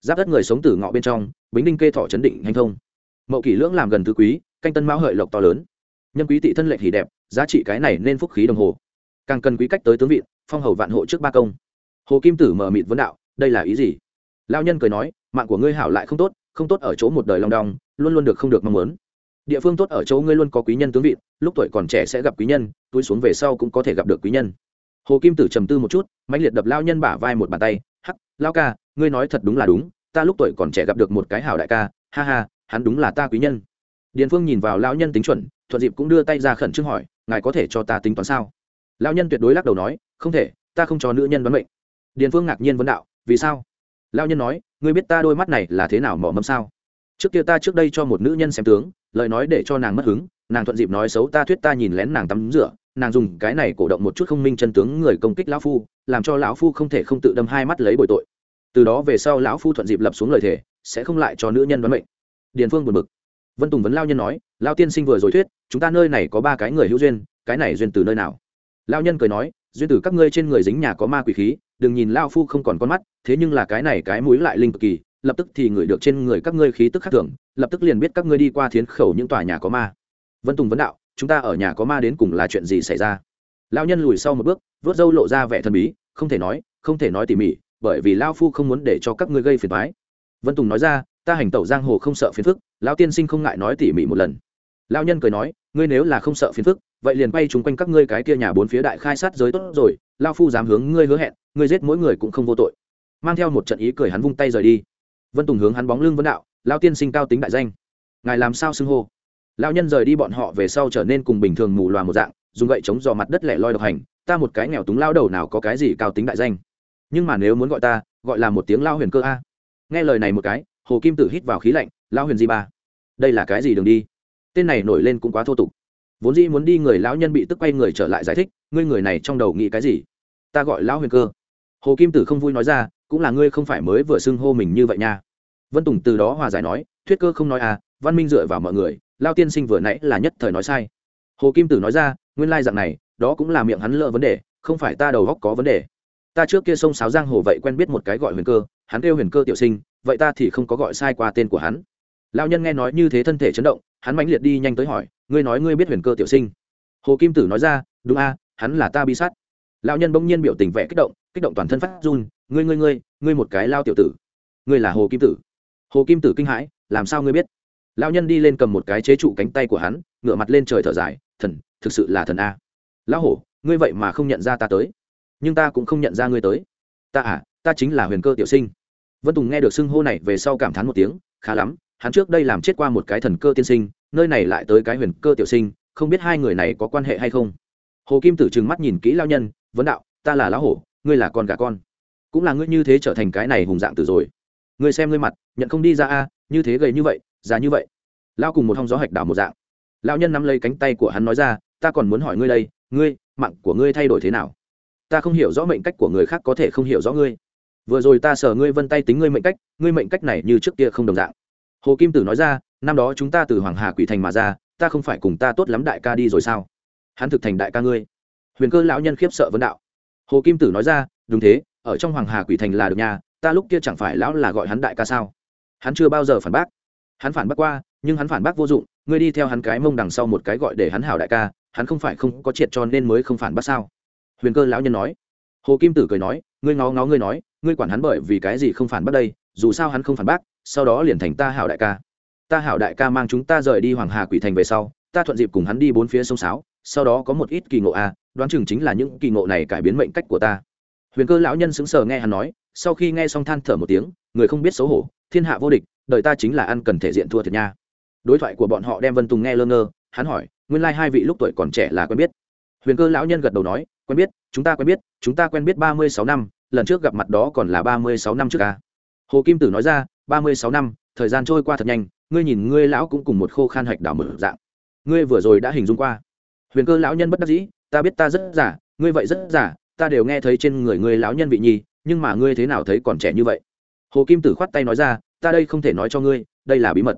Giáp đất người sống tử ngọ bên trong, bính đinh kê thọ chấn định hành thông. Mậu kỷ lưỡng làm gần tứ quý, canh tân mão hợi lộc to lớn. Nhân quý tị thân lệ hỉ đẹp, giá trị cái này nên phúc khí đồng hồ càng cần quý cách tới tướng vị, phong hầu vạn hộ trước ba công. Hồ kim tử mờ mịt vấn đạo, đây là ý gì? Lao nhân cười nói, mạng của ngươi hảo lại không tốt không tốt ở chỗ một đời long đong, luôn luôn được không được mong muốn. Địa phương tốt ở chỗ ngươi luôn có quý nhân tướng vị, lúc tuổi còn trẻ sẽ gặp quý nhân, túi xuống về sau cũng có thể gặp được quý nhân. Hồ kim tử trầm tư một chút mạnh liệt đập lao nhân bả vai một bàn tay, hắc lao ca, ngươi nói thật đúng là đúng, ta lúc tuổi còn trẻ gặp được một cái hảo đại ca, ha ha, hắn đúng là ta quý nhân. Điền phương nhìn vào lao nhân tính chuẩn, thuận dịp cũng đưa tay ra khẩn trương hỏi, ngài có thể cho ta tính toán sao? Lao nhân tuyệt đối lắc đầu nói, không thể, ta không cho nữ nhân đoán mệnh. Điền phương ngạc nhiên vấn đạo, vì sao? Lao nhân nói, ngươi biết ta đôi mắt này là thế nào mỏ mâm sao? Trước kia ta trước đây cho một nữ nhân xem tướng, lời nói để cho nàng mất hứng, nàng thuận dịp nói xấu ta thuyết ta nhìn lén nàng tắm rửa, nàng dùng cái này cổ động một chút không minh chân tướng người công kích lão phu, làm cho lão phu không thể không tự đâm hai mắt lấy bồi tội. Từ đó về sau lão phu thuận dịp lập xuống lời thề, sẽ không lại cho nữ nhân đoán mệnh. Điền phương buồn bực. Vân tùng vấn lao nhân nói lao tiên sinh vừa rồi thuyết, chúng ta nơi này có ba cái người hữu duyên, cái này duyên từ nơi nào? Lao nhân cười nói, duyên từ các ngươi trên người dính nhà có ma quỷ khí, đừng nhìn lao phu không còn con mắt, thế nhưng là cái này cái mũi lại linh cực kỳ, lập tức thì ngửi được trên người các ngươi khí tức khác thường, lập tức liền biết các ngươi đi qua thiến khẩu những tòa nhà có ma. Vân tùng vấn đạo, chúng ta ở nhà có ma đến cùng là chuyện gì xảy ra? Lao nhân lùi sau một bước vớt râu lộ ra vẻ thần bí, không thể nói, không thể nói tỉ mỉ, bởi vì lao phu không muốn để cho các ngươi gây phiền thoái vân tùng nói ra, ta hành tẩu giang hồ không sợ phiền phức, lão tiên sinh không ngại nói tỉ mỉ một lần lao nhân cười nói, ngươi nếu là không sợ phiền phức, vậy liền bay chung quanh các ngươi cái kia nhà bốn phía đại khai sát giới tốt rồi lao phu dám hướng ngươi hứa hẹn, ngươi giết mỗi người cũng không vô tội. Mang theo một trận ý cười hắn vung tay rời đi. Vân tùng hướng hắn bóng lưng vân đạo lao tiên sinh cao tính đại danh, ngài làm sao xưng hô? Lao nhân rời đi bọn họ về sau trở nên cùng bình thường mù loà một dạng, dùng gậy chống dò mặt đất lẻ loi độc hành, ta một cái nghèo túng lao đầu nào có cái gì cao tính đại danh. Nhưng mà nếu muốn gọi ta, gọi là một tiếng lao huyền cơ a. Nghe lời này một cái, hồ kim tử hít vào khí lạnh lao huyền di ba. Đây là cái gì đường đi? Tên này nổi lên cũng quá thô tục. Vốn dĩ muốn đi người lão nhân bị tức quay người trở lại giải thích, ngươi người này trong đầu nghĩ cái gì? Ta gọi lão huyền cơ. Hồ kim tử không vui nói ra, cũng là ngươi không phải mới vừa xưng hô mình như vậy nha. Vân tùng từ đó hòa giải nói, thuyết cơ không nói à văn minh dựa vào mọi người lao tiên sinh vừa nãy là nhất thời nói sai. Hồ kim tử nói ra, nguyên lai dạng này, đó cũng là miệng hắn lỡ vấn đề, không phải ta đầu góc có vấn đề. Ta trước kia sông sáo giang hồ vậy quen biết một cái gọi huyền cơ, hắn kêu huyền cơ tiểu sinh, vậy ta thì không có gọi sai qua tên của hắn. Lao nhân nghe nói như thế thân thể chấn động hắn mãnh liệt đi nhanh tới hỏi, ngươi nói ngươi biết huyền cơ tiểu sinh? Hồ kim tử nói ra, đúng a, hắn là ta bi sát. Lão nhân bỗng nhiên biểu tình vẽ kích động kích động toàn thân phát run, ngươi ngươi ngươi ngươi một cái lao tiểu tử. Ngươi là hồ kim tử. Hồ kim tử kinh hãi, làm sao ngươi biết? Lão nhân đi lên cầm một cái chế trụ cánh tay của hắn ngựa mặt lên trời thở dài, thần, thực sự là thần a. Lão hổ, ngươi vậy mà không nhận ra ta tới. Nhưng ta cũng không nhận ra ngươi tới. Ta à ta chính là huyền cơ tiểu sinh. Vân tùng nghe được xưng hô này về sau cảm thán một tiếng, khá lắm hắn trước đây làm chết qua một cái thần cơ tiên sinh, nơi này lại tới cái huyền cơ tiểu sinh, không biết hai người này có quan hệ hay không? Hồ kim tử trừng mắt nhìn kỹ lao nhân, vấn đạo, ta là lão hổ, ngươi là con gà con. Cũng là ngươi như thế trở thành cái này hùng dạng từ rồi. Ngươi xem ngươi mặt, nhận không đi ra a, như thế gầy như vậy, già như vậy. Lao cùng một hong gió hạch đảo một dạng. Lão nhân nắm lấy cánh tay của hắn nói ra, ta còn muốn hỏi ngươi đây, ngươi, mạng của ngươi thay đổi thế nào? Ta không hiểu rõ mệnh cách của người khác có thể không hiểu rõ ngươi. Vừa rồi ta sờ ngươi vân tay tính ngươi mệnh cách, ngươi mệnh cách này như trước kia không đồng dạng hồ kim tử nói ra, năm đó chúng ta từ hoàng hà quỷ thành mà ra, ta không phải cùng ta tốt lắm đại ca đi rồi sao? Hắn thực thành đại ca ngươi. Huyền cơ lão nhân khiếp sợ vấn đạo. Hồ kim tử nói ra, đúng thế, ở trong hoàng hà quỷ thành là được nhà, ta lúc kia chẳng phải lão là gọi hắn đại ca sao? Hắn chưa bao giờ phản bác. Hắn phản bác qua, nhưng hắn phản bác vô dụng, ngươi đi theo hắn cái mông đằng sau một cái gọi để hắn hảo đại ca, hắn không phải không có triệt cho nên mới không phản bác sao? Huyền cơ lão nhân nói. Hồ kim tử cười nói, ngươi ngó ngó ngươi nói, ngươi quản hắn bởi vì cái gì không phản bác đây, dù sao hắn không phản bác sau đó liền thành ta hảo đại ca. Ta hảo đại ca mang chúng ta rời đi hoàng hà quỷ thành về sau ta thuận dịp cùng hắn đi bốn phía sông sáo sau đó có một ít kỳ ngộ a à, đoán chừng chính là những kỳ ngộ này cải biến mệnh cách của ta. Huyền cơ lão nhân sững sờ nghe hắn nói sau khi nghe xong than thở một tiếng người không biết xấu hổ thiên hạ vô địch đời ta chính là ăn cần thể diện thua thiệt nha. Đối thoại của bọn họ đem vân tùng nghe lơ ngơ hắn hỏi nguyên lai hai vị lúc tuổi còn trẻ là quen biết. Huyền cơ lão nhân gật đầu nói quen biết chúng ta quen biết chúng ta quen biết ba mươi sáu năm lần trước gặp mặt đó còn là ba mươi sáu năm trước ca hồ kim tử nói ra ba mươi sáu năm, thời gian trôi qua thật nhanh, ngươi nhìn ngươi lão cũng cùng một khô khan hạch đảo mở dạng. Ngươi vừa rồi đã hình dung qua. Huyền cơ lão nhân bất đắc dĩ, ta biết ta rất giả, ngươi vậy rất giả, ta đều nghe thấy trên người ngươi lão nhân vị nhi, nhưng mà ngươi thế nào thấy còn trẻ như vậy? Hồ kim tử khoát tay nói ra, ta đây không thể nói cho ngươi, đây là bí mật.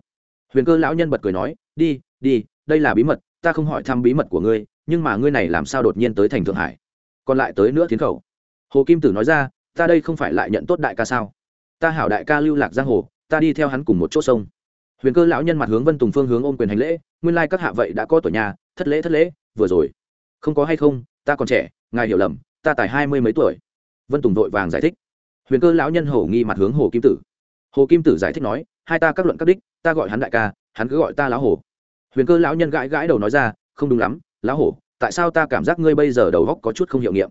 Huyền cơ lão nhân bật cười nói, đi đi, đây là bí mật, ta không hỏi thăm bí mật của ngươi, nhưng mà ngươi này làm sao đột nhiên tới thành thượng hải? Còn lại tới nữa thiến khẩu. Hồ kim tử nói ra, ta đây không phải lại nhận tốt đại ca sao? Ta hảo đại ca lưu lạc giang hồ, ta đi theo hắn cùng một chỗ sông. Huyền cơ lão nhân mặt hướng vân tùng phương hướng ôm quyền hành lễ, nguyên lai các hạ vậy đã có tuổi nhà, thất lễ thất lễ, vừa rồi. Không có hay không, ta còn trẻ, ngài hiểu lầm, ta tài hai mươi mấy tuổi. Vân tùng vội vàng giải thích. Huyền cơ lão nhân hổ nghi mặt hướng hồ kim tử. Hồ kim tử giải thích nói, hai ta các luận các đích, ta gọi hắn đại ca, hắn cứ gọi ta lão hổ. Huyền cơ lão nhân gãi gãi đầu nói ra, không đúng lắm, lão hổ, tại sao ta cảm giác ngươi bây giờ đầu góc có chút không hiệu nghiệm?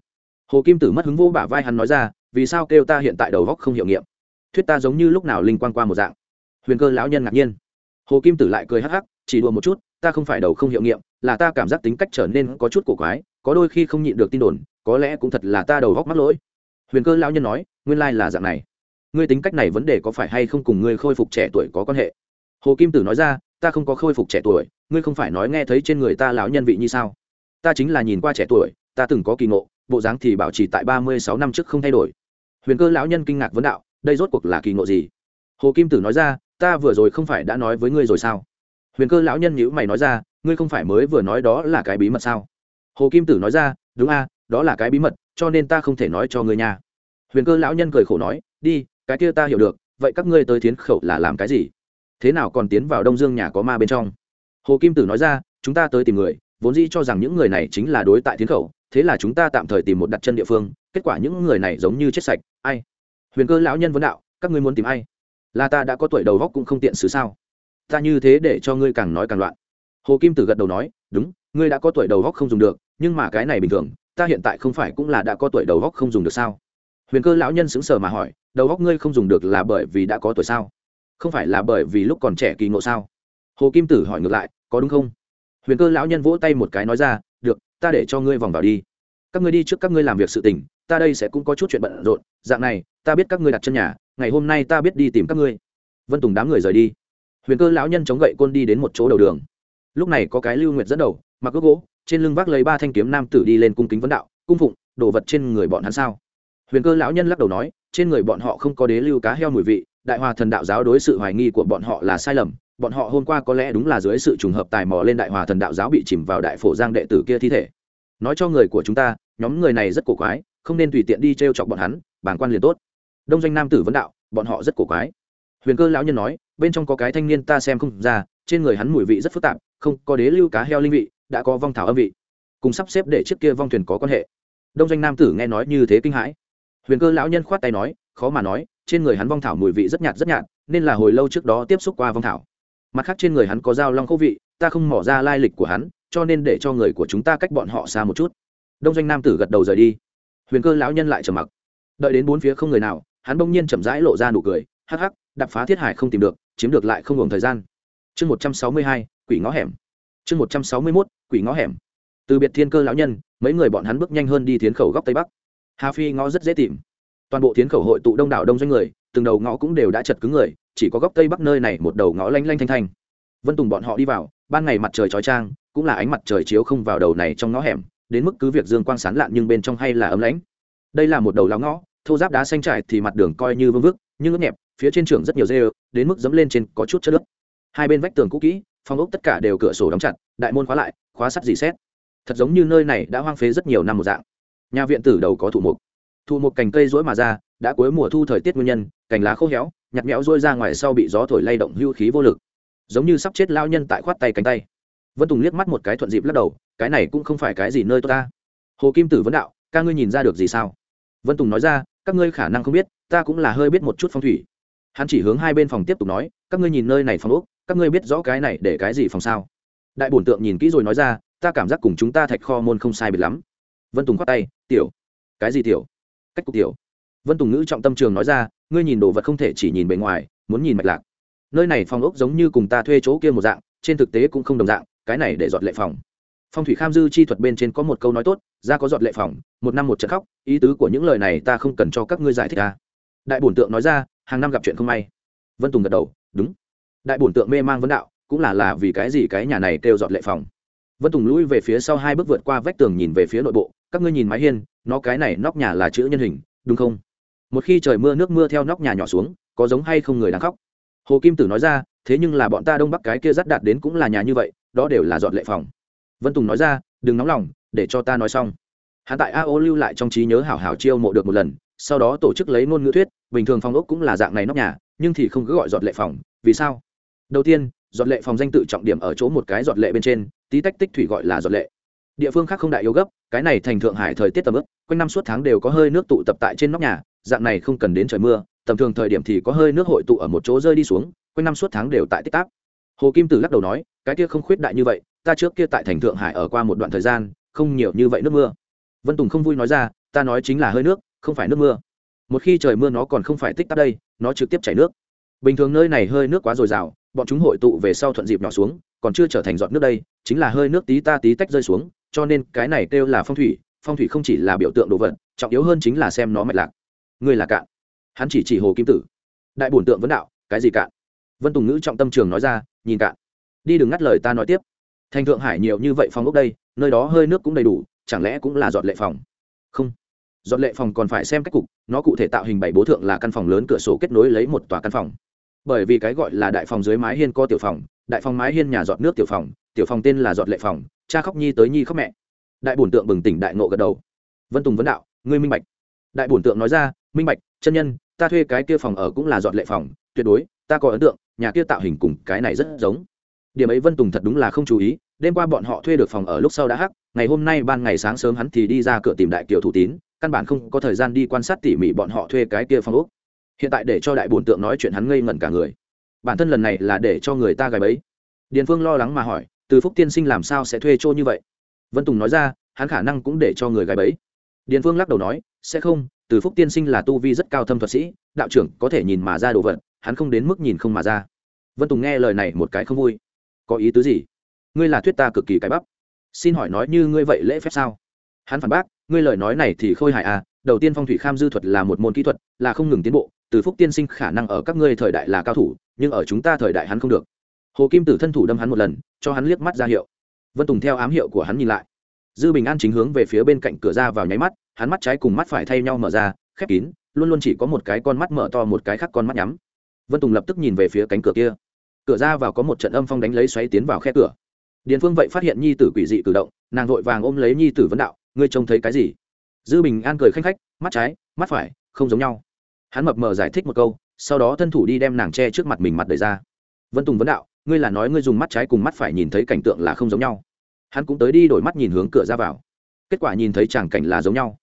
Hồ kim tử mất hứng vô bả vai hắn nói ra, vì sao kêu ta hiện tại đầu góc không hiệu nghiệm? Thuyết ta giống như lúc nào linh quang qua một dạng. Huyền cơ lão nhân ngạc nhiên. Hồ kim tử lại cười hắc hắc, chỉ đùa một chút, ta không phải đầu không hiệu nghiệm, là ta cảm giác tính cách trở nên có chút cổ quái, có đôi khi không nhịn được tin đồn, có lẽ cũng thật là ta đầu góc mắc lỗi. Huyền cơ lão nhân nói, nguyên lai là dạng này. Ngươi tính cách này vấn đề có phải hay không cùng ngươi khôi phục trẻ tuổi có quan hệ? Hồ kim tử nói ra, ta không có khôi phục trẻ tuổi, ngươi không phải nói nghe thấy trên người ta lão nhân vị như sao? Ta chính là nhìn qua trẻ tuổi, ta từng có kỳ ngộ, bộ dáng thì bảo trì tại ba mươi sáu năm trước không thay đổi. Huyền cơ lão nhân kinh ngạc vấn đạo đây rốt cuộc là kỳ ngộ gì? Hồ kim tử nói ra, ta vừa rồi không phải đã nói với ngươi rồi sao? Huyền cơ lão nhân nhữ mày nói ra, ngươi không phải mới vừa nói đó là cái bí mật sao? Hồ kim tử nói ra, đúng a, đó là cái bí mật, cho nên ta không thể nói cho ngươi nha. Huyền cơ lão nhân cười khổ nói, đi, cái kia ta hiểu được, vậy các ngươi tới tiến khẩu là làm cái gì? Thế nào còn tiến vào đông dương nhà có ma bên trong? Hồ kim tử nói ra, chúng ta tới tìm người, vốn dĩ cho rằng những người này chính là đối tại tiến khẩu, thế là chúng ta tạm thời tìm một đặt chân địa phương, kết quả những người này giống như chết sạch, ai huyền cơ lão nhân vấn đạo, các ngươi muốn tìm ai? Là ta đã có tuổi đầu góc cũng không tiện xử sao. Ta như thế để cho ngươi càng nói càng loạn. Hồ kim tử gật đầu nói, đúng, ngươi đã có tuổi đầu góc không dùng được, nhưng mà cái này bình thường, ta hiện tại không phải cũng là đã có tuổi đầu góc không dùng được sao? Huyền cơ lão nhân sững sờ mà hỏi, đầu góc ngươi không dùng được là bởi vì đã có tuổi sao? Không phải là bởi vì lúc còn trẻ kỳ ngộ sao? Hồ kim tử hỏi ngược lại, có đúng không? Huyền cơ lão nhân vỗ tay một cái nói ra, được, ta để cho ngươi vòng vào đi. Các ngươi đi trước các ngươi làm việc sự tình ta đây sẽ cũng có chút chuyện bận rộn, dạng này, ta biết các ngươi đặt chân nhà, ngày hôm nay ta biết đi tìm các ngươi. Vân tùng đám người rời đi. Huyền cơ lão nhân chống gậy côn đi đến một chỗ đầu đường. Lúc này có cái lưu nguyệt dẫn đầu, mặc ước gỗ, trên lưng vác lấy ba thanh kiếm nam tử đi lên cung kính vấn đạo, cung phụng, đồ vật trên người bọn hắn sao? Huyền cơ lão nhân lắc đầu nói, trên người bọn họ không có đế lưu cá heo mùi vị, đại hòa thần đạo giáo đối sự hoài nghi của bọn họ là sai lầm, bọn họ hôm qua có lẽ đúng là dưới sự trùng hợp tài mò lên đại hòa thần đạo giáo bị chìm vào đại phổ giang đệ tử kia thi thể. Nói cho người của chúng ta, nhóm người này rất cổ quái không nên tùy tiện đi t r e o chọc bọn hắn bản quan liền tốt. Đông doanh nam tử vấn đạo, bọn họ rất cổ quái. Huyền cơ lão nhân nói, bên trong có cái thanh niên ta xem không ra, trên người hắn mùi vị rất phức tạp, không, có đế lưu cá heo linh vị, đã có vong thảo âm vị. Cùng sắp xếp để trước kia vong thuyền có quan hệ. Đông doanh nam tử nghe nói như thế kinh hãi. Huyền cơ lão nhân khoát tay nói, khó mà nói, trên người hắn vong thảo mùi vị rất nhạt rất nhạt, nên là hồi lâu trước đó tiếp xúc qua vong thảo. Mặt khác trên người hắn có dao long khâu vị, ta không mỏ ra lai lịch của hắn, cho nên để cho người của chúng ta cách bọn họ xa một chút. Đông doanh nam tử gật đầu rời đi huyền cơ lão nhân lại trầm mặc. Đợi đến bốn phía không người nào, hắn bỗng nhiên chậm rãi lộ ra nụ cười, hắc hắc đập phá thiết hải không tìm được, chiếm được lại không ngừng thời gian. Chương một trăm sáu mươi hai, quỷ ngõ hẻm. Chương một trăm sáu mươi mốt, quỷ ngõ hẻm. Từ biệt thiên cơ lão nhân, mấy người bọn hắn bước nhanh hơn đi tiến khẩu góc tây bắc. Hà phi ngõ rất dễ tìm. Toàn bộ tiến khẩu hội tụ đông đảo đông doanh người, từng đầu ngõ cũng đều đã chật cứng người, chỉ có góc tây bắc nơi này một đầu ngõ lanh lanh thanh thanh. Vân tùng bọn họ đi vào, ban ngày mặt trời trói trang cũng là ánh mặt trời chiếu không vào đầu này trong ngõ hẻm đến mức cứ việc dương quang sán lạn nhưng bên trong hay là ấm lãnh. Đây là một đầu lao ngõ, thô giáp đá xanh trải thì mặt đường coi như vương vức, nhưng ướt nhẹp, phía trên trường rất nhiều rêu, đến mức dẫm lên trên có chút chất nước. Hai bên vách tường cũ kỹ, phòng ốc tất cả đều cửa sổ đóng chặt, đại môn khóa lại, khóa sắt dì xét. Thật giống như nơi này đã hoang phế rất nhiều năm một dạng. Nhà viện tử đầu có thụ mục. Thụ mục cành cây rỗi mà ra, đã cuối mùa thu thời tiết nguyên nhân, cành lá khô héo nhặt nhẽo rôi ra ngoài sau bị gió thổi lay động hưu khí vô lực. Giống như sắp chết lao nhân tại khoát tay cánh tay. Vân tùng liếc mắt một cái thuận dịp lắc đầu cái này cũng không phải cái gì nơi tốt ta. Hồ kim tử vấn đạo, ca ngươi nhìn ra được gì sao? Vân tùng nói ra, các ngươi khả năng không biết, ta cũng là hơi biết một chút phong thủy. Hắn chỉ hướng hai bên phòng tiếp tục nói, các ngươi nhìn nơi này phòng úc các ngươi biết rõ cái này để cái gì phòng sao? Đại bổn tượng nhìn kỹ rồi nói ra, ta cảm giác cùng chúng ta thạch kho môn không sai biệt lắm. Vân tùng khoát tay, tiểu. Cái gì tiểu? Cách cục tiểu. Vân tùng ngữ trọng tâm trường nói ra, ngươi nhìn đồ vật không thể chỉ nhìn bề ngoài, muốn nhìn mạch lạc. Nơi này phòng ốc giống như cùng ta thuê chỗ kia một dạng, trên thực tế cũng không đồng dạng, cái này để dọn lệ phòng phong thủy kham dư chi thuật bên trên có một câu nói tốt ra có giọt lệ phòng một năm một trận khóc. Ý tứ của những lời này ta không cần cho các ngươi giải thích ta. Đại bổn tượng nói ra, hàng năm gặp chuyện không may. Vân tùng gật đầu, đúng. Đại bổn tượng mê mang vấn đạo, cũng là là vì cái gì cái nhà này kêu giọt lệ phòng vân tùng lũi về phía sau hai bước vượt qua vách tường nhìn về phía nội bộ, các ngươi nhìn mái hiên, nó cái này nóc nhà là chữ nhân hình, đúng không? Một khi trời mưa nước mưa theo nóc nhà nhỏ xuống, có giống hay không người đang khóc? Hồ kim tử nói ra, thế nhưng là bọn ta đông bắc cái kia dắt đạt đến cũng là nhà như vậy, đó đều là dọn lệ phòng vân tùng nói ra, đừng nóng lòng, để cho ta nói xong. Hắn tại a ô lưu lại trong trí nhớ hảo hảo chiêu mộ được một lần, sau đó tổ chức lấy ngôn ngữ thuyết, bình thường phòng ốc cũng là dạng này nóc nhà, nhưng thì không cứ gọi dọn lệ phòng. Vì sao? Đầu tiên, giọt lệ phòng danh tự trọng điểm ở chỗ một cái giọt lệ bên trên, tí tách tích thủy gọi là giọt lệ. Địa phương khác không đại yếu gấp, cái này thành thượng hải thời tiết tầm ướp quanh năm suốt tháng đều có hơi nước tụ tập tại trên nóc nhà, dạng này không cần đến trời mưa, tầm thường thời điểm thì có hơi nước hội tụ ở một chỗ rơi đi xuống, quanh năm suốt tháng đều tại tích tác hồ kim tử lắc đầu nói, cái kia không khuyết đại như vậy ta trước kia tại thành thượng hải ở qua một đoạn thời gian, không nhiều như vậy nước mưa. Vân tùng không vui nói ra, ta nói chính là hơi nước, không phải nước mưa. Một khi trời mưa nó còn không phải tích tắc đây, nó trực tiếp chảy nước. Bình thường nơi này hơi nước quá dồi dào, bọn chúng hội tụ về sau thuận dịp nhỏ xuống, còn chưa trở thành giọt nước đây, chính là hơi nước tí ta tí tách rơi xuống, cho nên cái này kêu là phong thủy phong thủy không chỉ là biểu tượng đồ vật, trọng yếu hơn chính là xem nó mạch lạc. Ngươi là cạn. Hắn chỉ chỉ hồ kim tử. Đại bổn tượng vấn đạo, cái gì cạn? Vân tùng ngữ trọng tâm trường nói ra, nhìn cạn. Đi đừng ngắt lời ta nói tiếp thành thượng hải nhiều như vậy phòng ốc đây, nơi đó hơi nước cũng đầy đủ, chẳng lẽ cũng là dọn lệ phòng? Không. Dọn lệ phòng còn phải xem cách cục, nó cụ thể tạo hình bảy bố thượng là căn phòng lớn cửa sổ kết nối lấy một tòa căn phòng. Bởi vì cái gọi là đại phòng dưới mái hiên có tiểu phòng, đại phòng mái hiên nhà dọn nước tiểu phòng tiểu phòng tên là dọn lệ phòng, cha khóc nhi tới nhi khóc mẹ. Đại bổn tượng bừng tỉnh đại nộ gật đầu. Vân tùng vấn đạo, ngươi minh bạch. Đại bổn tượng nói ra, minh bạch, chân nhân, ta thuê cái kia phòng ở cũng là dọn lệ phòng, tuyệt đối, ta có ấn tượng, nhà kia tạo hình cùng cái này rất giống điểm ấy vân tùng thật đúng là không chú ý, đêm qua bọn họ thuê được phòng ở lúc sau đã hắc, ngày hôm nay ban ngày sáng sớm hắn thì đi ra cửa tìm đại kiều thủ tín, căn bản không có thời gian đi quan sát tỉ mỉ bọn họ thuê cái kia phòng úc hiện tại để cho đại bổn tượng nói chuyện hắn ngây ngẩn cả người. Bản thân lần này là để cho người ta gài bẫy. Điền phương lo lắng mà hỏi, từ phúc tiên sinh làm sao sẽ thuê chỗ như vậy? Vân tùng nói ra, hắn khả năng cũng để cho người gài bẫy. Điền phương lắc đầu nói, sẽ không, từ phúc tiên sinh là tu vi rất cao thâm thuật sĩ, đạo trưởng có thể nhìn mà ra đồ vật, hắn không đến mức nhìn không mà ra. Vân tùng nghe lời này một cái không vui có ý tứ gì? Ngươi là thuyết ta cực kỳ cái bắp. Xin hỏi nói như ngươi vậy lễ phép sao? Hắn phản bác, ngươi lời nói này thì khôi hài à đầu tiên phong thủy kham dư thuật là một môn kỹ thuật, là không ngừng tiến bộ, từ phúc tiên sinh khả năng ở các ngươi thời đại là cao thủ, nhưng ở chúng ta thời đại hắn không được. Hồ kim tử thân thủ đâm hắn một lần, cho hắn liếc mắt ra hiệu. Vân tùng theo ám hiệu của hắn nhìn lại. Dư bình an chính hướng về phía bên cạnh cửa ra vào nháy mắt, hắn mắt trái cùng mắt phải thay nhau mở ra, khép kín, luôn luôn chỉ có một cái con mắt mở to một cái khác con mắt nhắm. Vân tùng lập tức nhìn về phía cánh cửa kia cửa ra vào có một trận âm phong đánh lấy xoáy tiến vào khe cửa. Điền phương vậy phát hiện nhi tử quỷ dị cử động, nàng vội vàng ôm lấy nhi tử vấn đạo, ngươi trông thấy cái gì? Dư bình an cười khanh khách, mắt trái, mắt phải, không giống nhau. Hắn mập mờ giải thích một câu, sau đó thân thủ đi đem nàng che trước mặt mình mặt đời ra. Vân tùng vấn đạo, ngươi là nói ngươi dùng mắt trái cùng mắt phải nhìn thấy cảnh tượng là không giống nhau. Hắn cũng tới đi đổi mắt nhìn hướng cửa ra vào. Kết quả nhìn thấy tràng cảnh là giống nhau.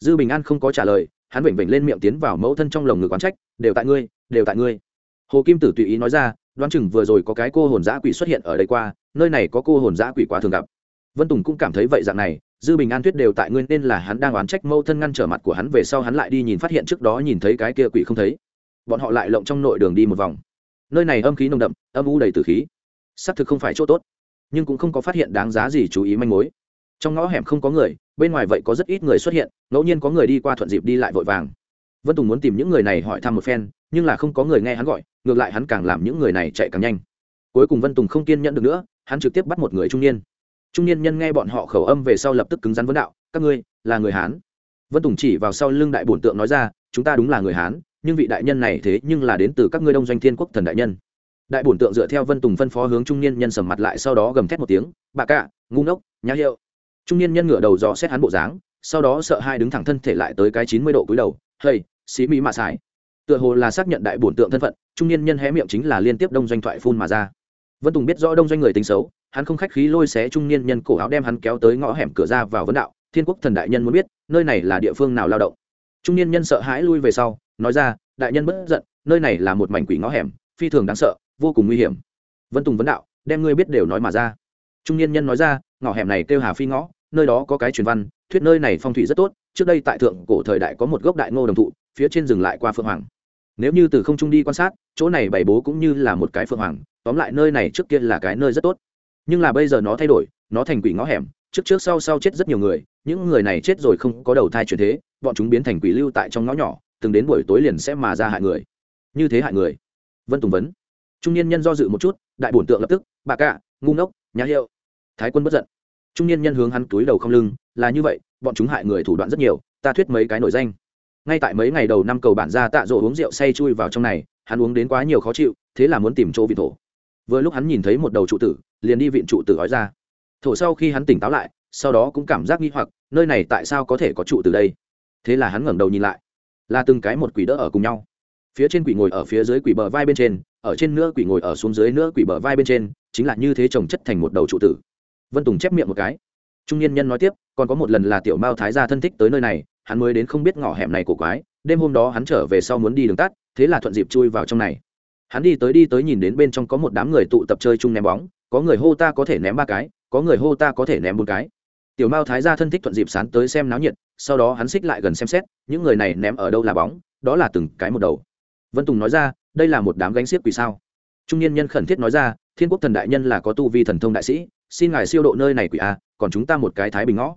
Dư bình an không có trả lời, hắn vểnh vểnh lên miệng tiến vào mẫu thân trong lồng ngực quán trách, đều tại ngươi, đều tại ngươi. Hồ kim tử tùy ý nói ra đoán chừng vừa rồi có cái cô hồn giã quỷ xuất hiện ở đây qua, nơi này có cô hồn giã quỷ quá thường gặp. Vân tùng cũng cảm thấy vậy dạng này, dư bình an tuyết đều tại nguyên nên là hắn đang oán trách mâu thân ngăn trở mặt của hắn về sau hắn lại đi nhìn phát hiện trước đó nhìn thấy cái kia quỷ không thấy. Bọn họ lại lộng trong nội đường đi một vòng. Nơi này âm khí nồng đậm, âm u đầy từ khí. Xác thực không phải chỗ tốt, nhưng cũng không có phát hiện đáng giá gì chú ý manh mối. Trong ngõ hẻm không có người, bên ngoài vậy có rất ít người xuất hiện, ngẫu nhiên có người đi qua thuận dịp đi lại vội vàng. Vân tùng muốn tìm những người này hỏi thăm một phen nhưng là không có người nghe hắn gọi, ngược lại hắn càng làm những người này chạy càng nhanh. Cuối cùng vân tùng không kiên nhẫn được nữa, hắn trực tiếp bắt một người trung niên. Trung niên nhân nghe bọn họ khẩu âm về sau lập tức cứng rắn vấn đạo, các ngươi, là người hán? Vân tùng chỉ vào sau lưng đại bổn tượng nói ra, chúng ta đúng là người hán, nhưng vị đại nhân này thế nhưng là đến từ các ngươi đông doanh thiên quốc thần đại nhân. Đại bổn tượng dựa theo vân tùng phân phó hướng trung niên nhân sầm mặt lại sau đó gầm thét một tiếng bà cạ, ngu ngốc, nhã hiệu. Trung niên nhân ngửa đầu dò xét hắn bộ dáng, sau đó sợ hai đứng thẳng thân thể lại tới cái chín mươi độ cúi đầu hey xí mỹ mạ xài tựa hồ là xác nhận đại bổn tượng thân phận, trung niên nhân hé miệng chính là liên tiếp đông doanh thoại phun mà ra. Vân tùng biết rõ đông doanh người tính xấu, hắn không khách khí lôi xé trung niên nhân cổ áo đem hắn kéo tới ngõ hẻm cửa ra vào vấn đạo, thiên quốc thần đại nhân muốn biết, nơi này là địa phương nào lao động? Trung niên nhân sợ hãi lui về sau, nói ra, đại nhân bất giận, nơi này là một mảnh quỷ ngõ hẻm, phi thường đáng sợ, vô cùng nguy hiểm. Vân tùng vấn đạo, đem ngươi biết đều nói mà ra. Trung niên nhân nói ra, ngõ hẻm này kêu hà phi ngõ, nơi đó có cái truyền văn, thuyết nơi này phong thủy rất tốt, trước đây tại thượng cổ thời đại có một gốc đại ngô đồng thụ, phía trên dừng lại qua phượng hoàng nếu như từ không trung đi quan sát, chỗ này bày bố cũng như là một cái phượng hoàng, tóm lại nơi này trước kia là cái nơi rất tốt. Nhưng là bây giờ nó thay đổi, nó thành quỷ ngõ hẻm, trước trước sau sau chết rất nhiều người, những người này chết rồi không có đầu thai chuyển thế, bọn chúng biến thành quỷ lưu tại trong ngõ nhỏ, từng đến buổi tối liền sẽ mà ra hại người. Như thế hại người. Vân tùng vấn. Trung niên nhân do dự một chút, đại bổn tượng lập tức, bà cạ ngu ngốc, nhã hiệu. Thái quân bất giận. Trung niên nhân hướng hắn túi đầu không lưng, là như vậy, bọn chúng hại người thủ đoạn rất nhiều, ta thuyết mấy cái nổi danh ngay tại mấy ngày đầu năm cầu bản ra tạ rỗ uống rượu say chui vào trong này, hắn uống đến quá nhiều khó chịu, thế là muốn tìm chỗ vị thổ. Vừa lúc hắn nhìn thấy một đầu trụ tử, liền đi viện trụ tử gói ra. Thổ sau khi hắn tỉnh táo lại, sau đó cũng cảm giác nghi hoặc, nơi này tại sao có thể có trụ từ đây? Thế là hắn ngẩng đầu nhìn lại, là từng cái một quỷ đỡ ở cùng nhau. Phía trên quỷ ngồi ở phía dưới quỷ bờ vai bên trên, ở trên nữa quỷ ngồi ở xuống dưới nữa quỷ bờ vai bên trên, chính là như thế trồng chất thành một đầu trụ tử. Vân tùng chép miệng một cái. Trung niên nhân nói tiếp, còn có một lần là tiểu mao thái gia thân thích tới nơi này hắn mới đến không biết ngõ hẻm này của quái, đêm hôm đó hắn trở về sau muốn đi đường tắt, thế là thuận dịp chui vào trong này. Hắn đi tới đi tới nhìn đến bên trong có một đám người tụ tập chơi chung ném bóng, có người hô ta có thể ném ba cái, có người hô ta có thể ném bốn cái. Tiểu mao thái gia thân thích thuận dịp sán tới xem náo nhiệt, sau đó hắn xích lại gần xem xét, những người này ném ở đâu là bóng, đó là từng cái một đầu. Vân tùng nói ra, đây là một đám gánh xiếc quỷ sao? Trung niên nhân khẩn thiết nói ra, thiên quốc thần đại nhân là có tu vi thần thông đại sĩ, xin ngài siêu độ nơi này quỷ a còn chúng ta một cái thái bình ngõ.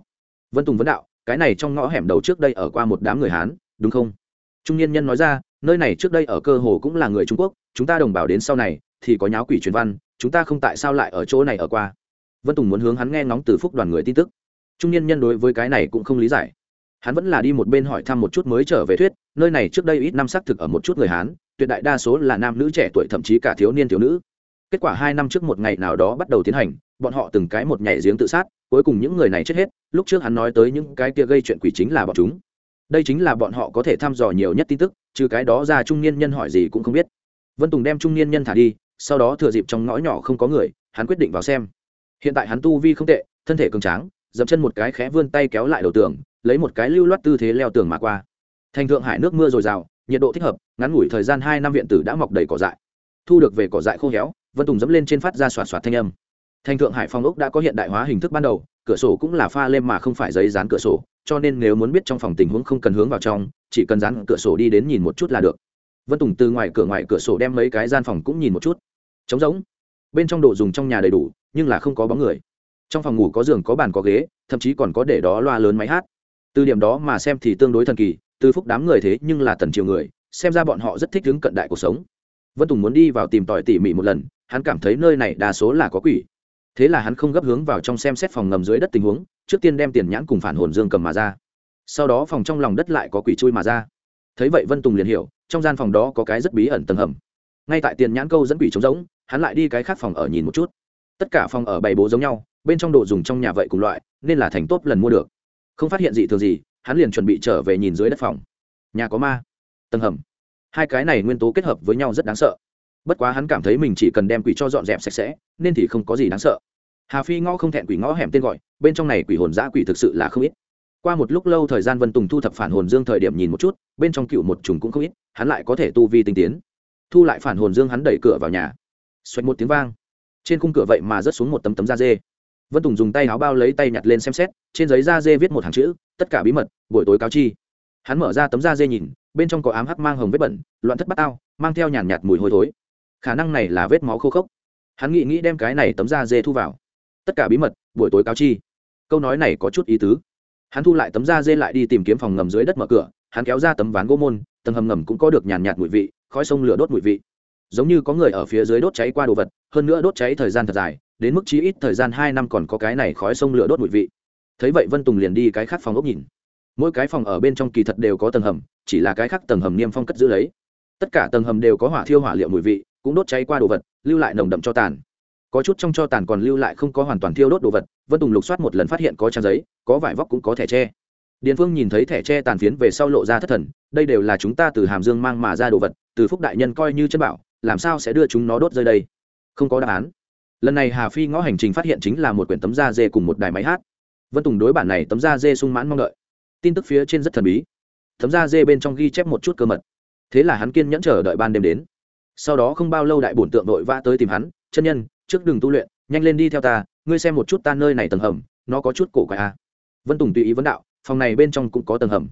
Vân tùng vấn đạo cái này trong ngõ hẻm đầu trước đây ở qua một đám người hán, đúng không? Trung niên nhân nói ra, nơi này trước đây ở cơ hồ cũng là người trung quốc, chúng ta đồng bào đến sau này thì có nháo quỷ truyền văn, chúng ta không tại sao lại ở chỗ này ở qua? Vân tùng muốn hướng hắn nghe ngóng từ phúc đoàn người tin tức. Trung niên nhân đối với cái này cũng không lý giải. Hắn vẫn là đi một bên hỏi thăm một chút mới trở về thuyết, nơi này trước đây ít năm xác thực ở một chút người hán, tuyệt đại đa số là nam nữ trẻ tuổi, thậm chí cả thiếu niên, thiếu nữ. Kết quả hai năm trước một ngày nào đó bắt đầu tiến hành bọn họ từng cái một nhảy giếng tự sát, cuối cùng những người này chết hết, lúc trước hắn nói tới những cái kia gây chuyện quỷ chính là bọn chúng. Đây chính là bọn họ có thể thăm dò nhiều nhất tin tức, trừ cái đó ra trung niên nhân hỏi gì cũng không biết. Vân tùng đem trung niên nhân thả đi, sau đó thừa dịp trong ngõ nhỏ không có người, hắn quyết định vào xem. Hiện tại hắn tu vi không tệ, thân thể cường tráng, dậm chân một cái khẽ vươn tay kéo lại đầu tường, lấy một cái lưu loát tư thế leo tường mà qua. Thành thượng hải nước mưa dồi dào, nhiệt độ thích hợp, ngắn ngủi thời gian hai năm viện tử đã mọc đầy cỏ dại. Thu được về cỏ dại khô héo, vân tùng dẫm lên trên phát ra xoạt xoạt thanh âm thành thượng hải phong ốc đã có hiện đại hóa hình thức ban đầu, cửa sổ cũng là pha lên mà không phải giấy dán cửa sổ, cho nên nếu muốn biết trong phòng tình huống không cần hướng vào trong, chỉ cần dán cửa sổ đi đến nhìn một chút là được. Vân tùng từ ngoài cửa ngoài cửa sổ đem mấy cái gian phòng cũng nhìn một chút. Trống rỗng. Bên trong đồ dùng trong nhà đầy đủ, nhưng là không có bóng người. Trong phòng ngủ có giường, có bàn, có ghế, thậm chí còn có để đó loa lớn máy hát. Từ điểm đó mà xem thì tương đối thần kỳ, từ phúc đám người thế nhưng là tần triều người, xem ra bọn họ rất thích đứng cận đại cuộc sống. Vân tùng muốn đi vào tìm tòi tỉ mỉ một lần, hắn cảm thấy nơi này đa số là có quỷ thế là hắn không gấp hướng vào trong xem xét phòng ngầm dưới đất tình huống, trước tiên đem tiền nhãn cùng phản hồn dương cầm mà ra. Sau đó phòng trong lòng đất lại có quỷ chui mà ra. Thấy vậy vân tùng liền hiểu, trong gian phòng đó có cái rất bí ẩn tầng hầm. Ngay tại tiền nhãn câu dẫn quỷ trống rỗng, hắn lại đi cái khác phòng ở nhìn một chút. Tất cả phòng ở bày bố giống nhau, bên trong đồ dùng trong nhà vậy cùng loại, nên là thành tốt lần mua được. Không phát hiện gì thường gì, hắn liền chuẩn bị trở về nhìn dưới đất phòng. Nhà có ma. Tầng hầm. Hai cái này nguyên tố kết hợp với nhau rất đáng sợ. Bất quá hắn cảm thấy mình chỉ cần đem quỷ cho dọn dẹp sạch sẽ, nên thì không có gì đáng sợ hà phi ngõ không thẹn quỷ ngõ hẻm tên gọi, bên trong này quỷ hồn giã quỷ thực sự là không ít. Qua một lúc lâu thời gian vân tùng thu thập phản hồn dương thời điểm nhìn một chút, bên trong cựu một trùng cũng không ít, hắn lại có thể tu vi tinh tiến. Thu lại phản hồn dương hắn đẩy cửa vào nhà. Xoạch một tiếng vang. Trên khung cửa vậy mà rớt xuống một tấm tấm da dê. Vân tùng dùng tay áo bao lấy tay nhặt lên xem xét, trên giấy da dê viết một hàng chữ, tất cả bí mật, buổi tối cáo chi. Hắn mở ra tấm da dê nhìn, bên trong có ám hắc mang hồng vết bẩn, loạn thất bát ao mang theo nhàn nhạt mùi hôi thối. Khả năng này là vết máu khô khốc. Hắn nghĩ nghĩ đem cái này tấm da dê thu vào tất cả bí mật, buổi tối cáo chi. Câu nói này có chút ý tứ. Hắn thu lại tấm da dê lại đi tìm kiếm phòng ngầm dưới đất mở cửa, hắn kéo ra tấm ván gỗ môn, tầng hầm ngầm cũng có được nhàn nhạt mùi vị, khói sông lửa đốt mùi vị. Giống như có người ở phía dưới đốt cháy qua đồ vật, hơn nữa đốt cháy thời gian thật dài, đến mức chí ít thời gian hai năm còn có cái này khói sông lửa đốt mùi vị. Thấy vậy vân tùng liền đi cái khác phòng ốc nhìn. Mỗi cái phòng ở bên trong kỳ thật đều có tầng hầm, chỉ là cái khác tầng hầm niêm phong cất giữ lấy. Tất cả tầng hầm đều có hỏa thiêu hỏa liệu mùi vị, cũng đốt cháy qua đồ vật, lưu lại nồng đậm cho tàn có chút trong cho tàn còn lưu lại không có hoàn toàn thiêu đốt đồ vật, vân tùng lục soát một lần phát hiện có trang giấy, có vải vóc cũng có thẻ tre. Điền phương nhìn thấy thẻ tre tàn phiến về sau lộ ra thất thần, đây đều là chúng ta từ hàm dương mang mà ra đồ vật, từ phúc đại nhân coi như chân bảo, làm sao sẽ đưa chúng nó đốt rơi đây? Không có đáp án. Lần này hà phi ngõ hành trình phát hiện chính là một quyển tấm da dê cùng một đài máy hát. Vân tùng đối bản này tấm da dê sung mãn mong đợi. Tin tức phía trên rất thần bí. Tấm da dê bên trong ghi chép một chút cơ mật. Thế là hắn kiên nhẫn chờ đợi ban đêm đến. Sau đó không bao lâu đại bổn tượng đội vã tới tìm hắn, chân nhân trước đừng tu luyện, nhanh lên đi theo ta, ngươi xem một chút ta nơi này tầng hầm, nó có chút cổ quái a à. vân tùng tùy ý vấn đạo, phòng này bên trong cũng có tầng hầm.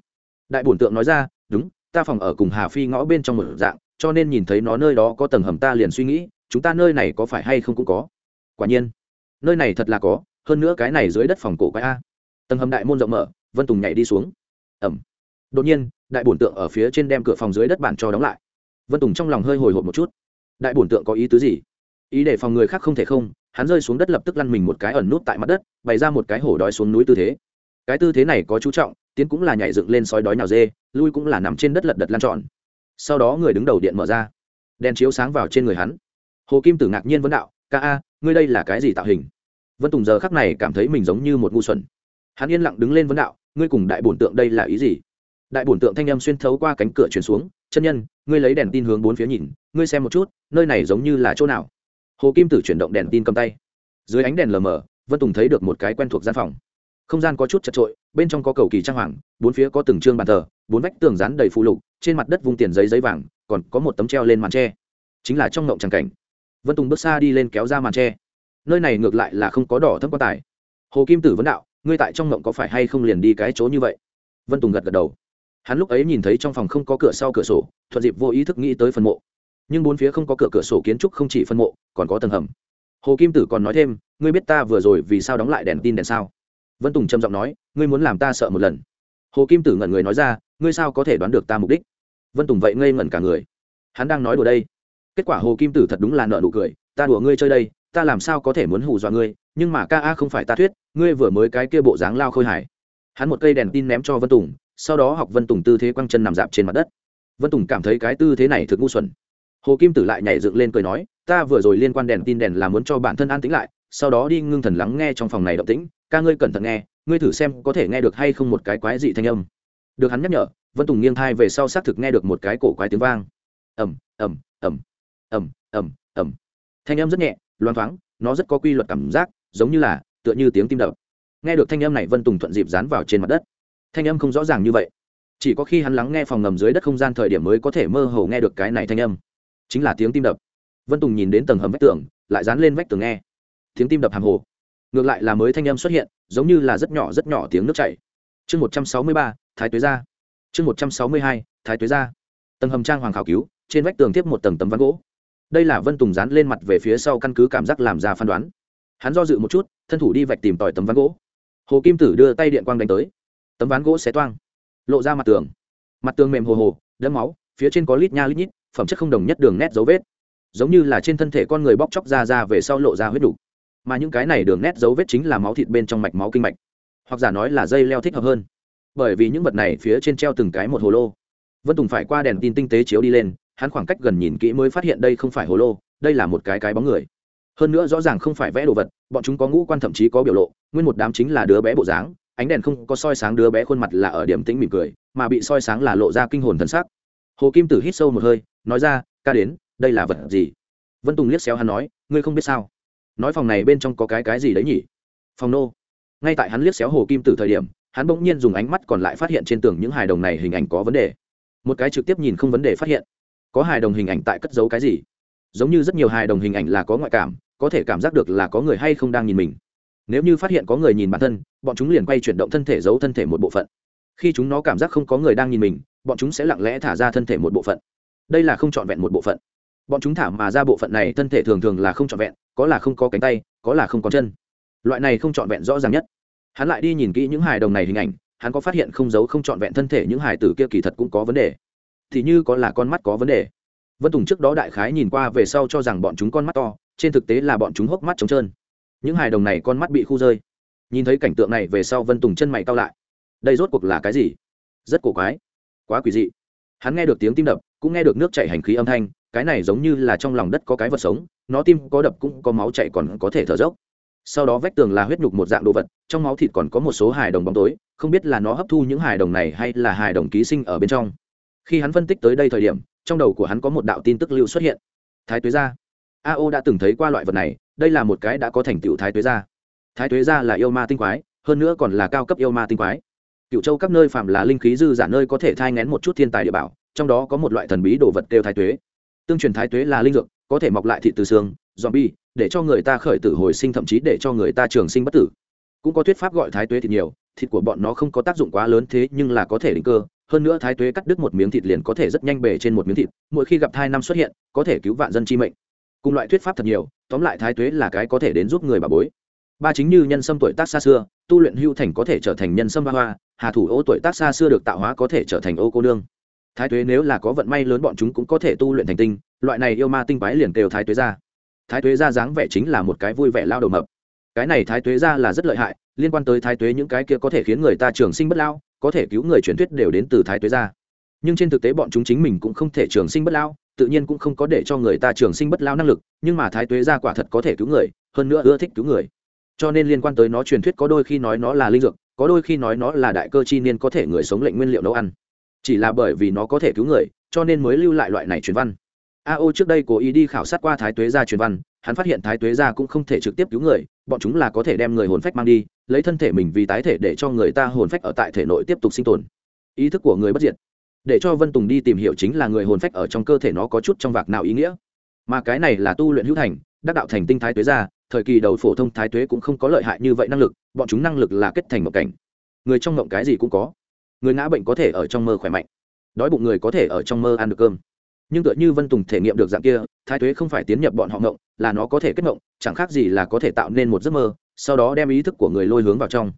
Đại bổn tượng nói ra, đúng, ta phòng ở cùng hà phi ngõ bên trong một dạng, cho nên nhìn thấy nó nơi đó có tầng hầm ta liền suy nghĩ, chúng ta nơi này có phải hay không cũng có. Quả nhiên, nơi này thật là có, hơn nữa cái này dưới đất phòng cổ quái a. Tầng hầm đại môn rộng mở, vân tùng nhảy đi xuống. Ẩm đột nhiên, đại bổn tượng ở phía trên đem cửa phòng dưới đất bản cho đóng lại. Vân tùng trong lòng hơi hồi hộp một chút. Đại bổn tượng có ý tứ gì? Ý để phòng người khác không thể không, hắn rơi xuống đất lập tức lăn mình một cái ẩn nút tại mặt đất, bày ra một cái hổ đói xuống núi tư thế. Cái tư thế này có chú trọng, tiến cũng là nhảy dựng lên sói đói nào dê, lui cũng là nằm trên đất lật đật lan tròn. Sau đó người đứng đầu điện mở ra. Đèn chiếu sáng vào trên người hắn. Hồ kim tử ngạc nhiên vấn đạo, ca a, ngươi đây là cái gì tạo hình? Vân tùng giờ khắc này cảm thấy mình giống như một ngu xuẩn. Hắn yên lặng đứng lên vấn đạo, ngươi cùng đại bổn tượng đây là ý gì? Đại bổn tượng thanh â m xuyên thấu qua cánh cửa chuyển xuống, chân nhân, ngươi lấy đèn tin hướng bốn phía nhìn, ngươi xem một chút, nơi này giống như là chỗ nào? Hồ kim tử chuyển động đèn tin cầm tay. Dưới ánh đèn lờ mờ, vân tùng thấy được một cái quen thuộc gian phòng. Không gian có chút chật trội bên trong có cầu kỳ trang hoàng, bốn phía có từng chương bàn thờ, bốn vách tường rán đầy phụ lục, trên mặt đất vung tiền giấy giấy vàng, còn có một tấm treo lên màn tre. Chính là trong ngộng tràng cảnh. Vân tùng bước xa đi lên kéo ra màn tre. Nơi này ngược lại là không có đỏ thâm quan tài. Hồ kim tử vấn đạo, ngươi tại trong ngộng có phải hay không liền đi cái chỗ như vậy? Vân tùng gật gật đầu. Hắn lúc ấy nhìn thấy trong phòng không có cửa sau cửa sổ, thuận dịp vô ý thức nghĩ tới phần mộ nhưng bốn phía không có cửa cửa sổ kiến trúc không chỉ phân mộ, còn có tầng hầm. Hồ kim tử còn nói thêm, ngươi biết ta vừa rồi vì sao đóng lại đèn tin đèn sao? Vân tùng trầm giọng nói, ngươi muốn làm ta sợ một lần. Hồ kim tử ngẩn người nói ra, ngươi sao có thể đoán được ta mục đích? Vân tùng vậy ngây ngẩn cả người. Hắn đang nói đùa đây. Kết quả hồ kim tử thật đúng là nợ nụ cười, ta đùa ngươi chơi đây, ta làm sao có thể muốn hù dọa ngươi, nhưng mà ca a không phải ta thuyết, ngươi vừa mới cái kia bộ dáng lao khôi hải hắn một cây đèn tin ném cho vân tùng, sau đó học vân tùng tư thế quăng chân nằm dạp trên mặt đất. Vân tùng cảm thấy cái tư thế này thực ngu xuẩn hồ kim tử lại nhảy dựng lên cười nói, ta vừa rồi liên quan đèn tin đèn là muốn cho bản thân an tĩnh lại, sau đó đi ngưng thần lắng nghe trong phòng này động tĩnh. Ca ngươi cẩn thận nghe, ngươi thử xem có thể nghe được hay không một cái quái dị thanh âm. Được hắn nhắc nhở, vân tùng nghiêng thai về sau xác thực nghe được một cái cổ quái tiếng vang. Ẩm ẩm ẩm ẩm ẩm ẩm thanh âm rất nhẹ loan thoáng, nó rất có quy luật cảm giác, giống như là, tựa như tiếng tim đập. Nghe được thanh âm này, vân tùng thuận dịp dán vào trên mặt đất. Thanh âm không rõ ràng như vậy. Chỉ có khi hắn lắng nghe phòng ngầm dưới đất không gian thời điểm mới có thể mơ hồ nghe được cái này thanh âm chính là tiếng tim đập. Vân tùng nhìn đến tầng hầm vách tường, lại dán lên vách tường nghe. Tiếng tim đập hàng hồ. Ngược lại là mới thanh âm xuất hiện, giống như là rất nhỏ rất nhỏ tiếng nước chảy. Chương một trăm sáu mươi ba, thái tuế ra chương một trăm sáu mươi hai, thái tuế ra tầng hầm trang hoàng khảo cứu, trên vách tường tiếp một tầng tấm ván gỗ. Đây là vân tùng dán lên mặt về phía sau căn cứ cảm giác làm ra phán đoán. Hắn do dự một chút, thân thủ đi vạch tìm tỏi tấm ván gỗ. Hồ kim tử đưa tay điện quang đánh tới. Tấm ván gỗ xé toang, lộ ra mặt tường. Mặt tường mềm hồ hồ, đẫm máu, phía trên có lít nha lít nhít phẩm chất không đồng nhất đường nét dấu vết. Giống như là trên thân thể con người bóc chóc ra ra về sau lộ ra huyết đủ. Mà những cái này đường nét dấu vết chính là máu thịt bên trong mạch máu kinh mạch. Hoặc giả nói là dây leo thích hợp hơn. Bởi vì những vật này phía trên treo từng cái một hồ lô. Vân tùng phải qua đèn tin tinh tế chiếu đi lên, hắn khoảng cách gần nhìn kỹ mới phát hiện đây không phải hồ lô, đây là một cái cái bóng người. Hơn nữa rõ ràng không phải vẽ đồ vật, bọn chúng có ngũ quan thậm chí có biểu lộ, nguyên một đám chính là đứa bé bộ dáng, ánh đèn không có soi sáng đứa bé khuôn mặt là ở điểm tĩnh mỉm cười, mà bị soi sáng là lộ ra kinh hồn thân sắc. Hồ kim tử hít sâu một hơi nói ra, ca đến, đây là vật gì? Vân tùng liếc xéo hắn nói, ngươi không biết sao? Nói phòng này bên trong có cái cái gì đấy nhỉ? Phòng nô. Ngay tại hắn liếc xéo hồ kim tử thời điểm, hắn bỗng nhiên dùng ánh mắt còn lại phát hiện trên tường những hài đồng này hình ảnh có vấn đề. Một cái trực tiếp nhìn không vấn đề phát hiện. Có hài đồng hình ảnh tại cất giấu cái gì? Giống như rất nhiều hài đồng hình ảnh là có ngoại cảm, có thể cảm giác được là có người hay không đang nhìn mình. Nếu như phát hiện có người nhìn bản thân, bọn chúng liền quay chuyển động thân thể giấu thân thể một bộ phận. Khi chúng nó cảm giác không có người đang nhìn mình, bọn chúng sẽ lặng lẽ thả ra thân thể một bộ phận đây là không trọn vẹn một bộ phận. Bọn chúng thả mà ra bộ phận này, thân thể thường thường là không trọn vẹn, có là không có cánh tay, có là không có chân. Loại này không trọn vẹn rõ ràng nhất. Hắn lại đi nhìn kỹ những hài đồng này hình ảnh, hắn có phát hiện không giấu không trọn vẹn thân thể những hài tử kia kỳ thật cũng có vấn đề. Thì như có là con mắt có vấn đề. Vân tùng trước đó đại khái nhìn qua về sau cho rằng bọn chúng con mắt to, trên thực tế là bọn chúng hốc mắt trống trơn. Những hài đồng này con mắt bị khu rơi. Nhìn thấy cảnh tượng này về sau vân tùng chân mày cao lại. Đây rốt cuộc là cái gì? Rất cổ quái. Quá quỷ dị. Hắn nghe được tiếng tim đập cũng nghe được nước chảy hành khí âm thanh, cái này giống như là trong lòng đất có cái vật sống, nó tim có đập cũng có máu chảy còn có thể thở dốc. Sau đó vách tường là huyết nhục một dạng đồ vật, trong máu thịt còn có một số hài đồng bóng tối, không biết là nó hấp thu những hài đồng này hay là hài đồng ký sinh ở bên trong. Khi hắn phân tích tới đây thời điểm, trong đầu của hắn có một đạo tin tức lưu xuất hiện. Thái tuế gia. Ao đã từng thấy qua loại vật này, đây là một cái đã có thành tựu thái tuế gia. Thái tuế gia là yêu ma tinh quái, hơn nữa còn là cao cấp yêu ma tinh quái. Cựu châu các nơi phạm là linh khí dư giả nơi có thể thai ngén một chút thiên tài địa bảo trong đó có một loại thần bí đồ vật kêu thái tuế. Tương truyền thái tuế là linh dược, có thể mọc lại thị từ xương, zombie, để cho người ta khởi tử hồi sinh thậm chí để cho người ta trường sinh bất tử. Cũng có thuyết pháp gọi thái tuế thịt nhiều, thịt của bọn nó không có tác dụng quá lớn thế nhưng là có thể định cơ. Hơn nữa thái tuế cắt đứt một miếng thịt liền có thể rất nhanh bể trên một miếng thịt, mỗi khi gặp thai năm xuất hiện, có thể cứu vạn dân chi mệnh. Cùng loại thuyết pháp thật nhiều, tóm lại thái tuế là cái có thể đến giúp người bà bối. Ba chính như nhân sâm tuổi tác xa xưa, tu luyện hưu thành có thể trở thành nhân sâm ba hoa, hà thủ ô tuổi tác xa xưa được tạo hóa có thể trở thành ô cô nương thái tuế nếu là có vận may lớn, bọn chúng cũng có thể tu luyện thành tinh. Loại này yêu ma tinh quái liền kêu thái tuế ra. Thái tuế ra dáng vẻ chính là một cái vui vẻ lao đầu mập. Cái này thái tuế ra là rất lợi hại, liên quan tới thái tuế những cái kia có thể khiến người ta trường sinh bất lao, có thể cứu người truyền thuyết đều đến từ thái tuế ra. Nhưng trên thực tế bọn chúng chính mình cũng không thể trường sinh bất lao, tự nhiên cũng không có để cho người ta trường sinh bất lao năng lực, nhưng mà thái tuế ra quả thật có thể cứu người, hơn nữa ưa thích cứu người. Cho nên liên quan tới nó truyền thuyết có đôi khi nói nó là linh dược, có đôi khi nói nó là đại cơ chi niên có thể người sống lệnh nguyên liệu nấu ăn chỉ là bởi vì nó có thể cứu người, cho nên mới lưu lại loại này truyền văn. A ô trước đây cố ý đi khảo sát qua thái tuế gia truyền văn, hắn phát hiện thái tuế gia cũng không thể trực tiếp cứu người, bọn chúng là có thể đem người hồn phách mang đi, lấy thân thể mình vì tái thể để cho người ta hồn phách ở tại thể nội tiếp tục sinh tồn. Ý thức của người bất diệt. Để cho vân tùng đi tìm hiểu chính là người hồn phách ở trong cơ thể nó có chút trong vạc nào ý nghĩa. Mà cái này là tu luyện hữu thành, đắc đạo thành tinh thái tuế gia, thời kỳ đầu phổ thông thái tuế cũng không có lợi hại như vậy năng lực, bọn chúng năng lực là kết thành một cảnh. Người trong ngộng cái gì cũng có người ngã bệnh có thể ở trong mơ khỏe mạnh, đói bụng người có thể ở trong mơ ăn được cơm. Nhưng tựa như vân tùng thể nghiệm được dạng kia, thái tuế không phải tiến nhập bọn họ ngộng, là nó có thể kết ngộng, chẳng khác gì là có thể tạo nên một giấc mơ, sau đó đem ý thức của người lôi hướng vào trong.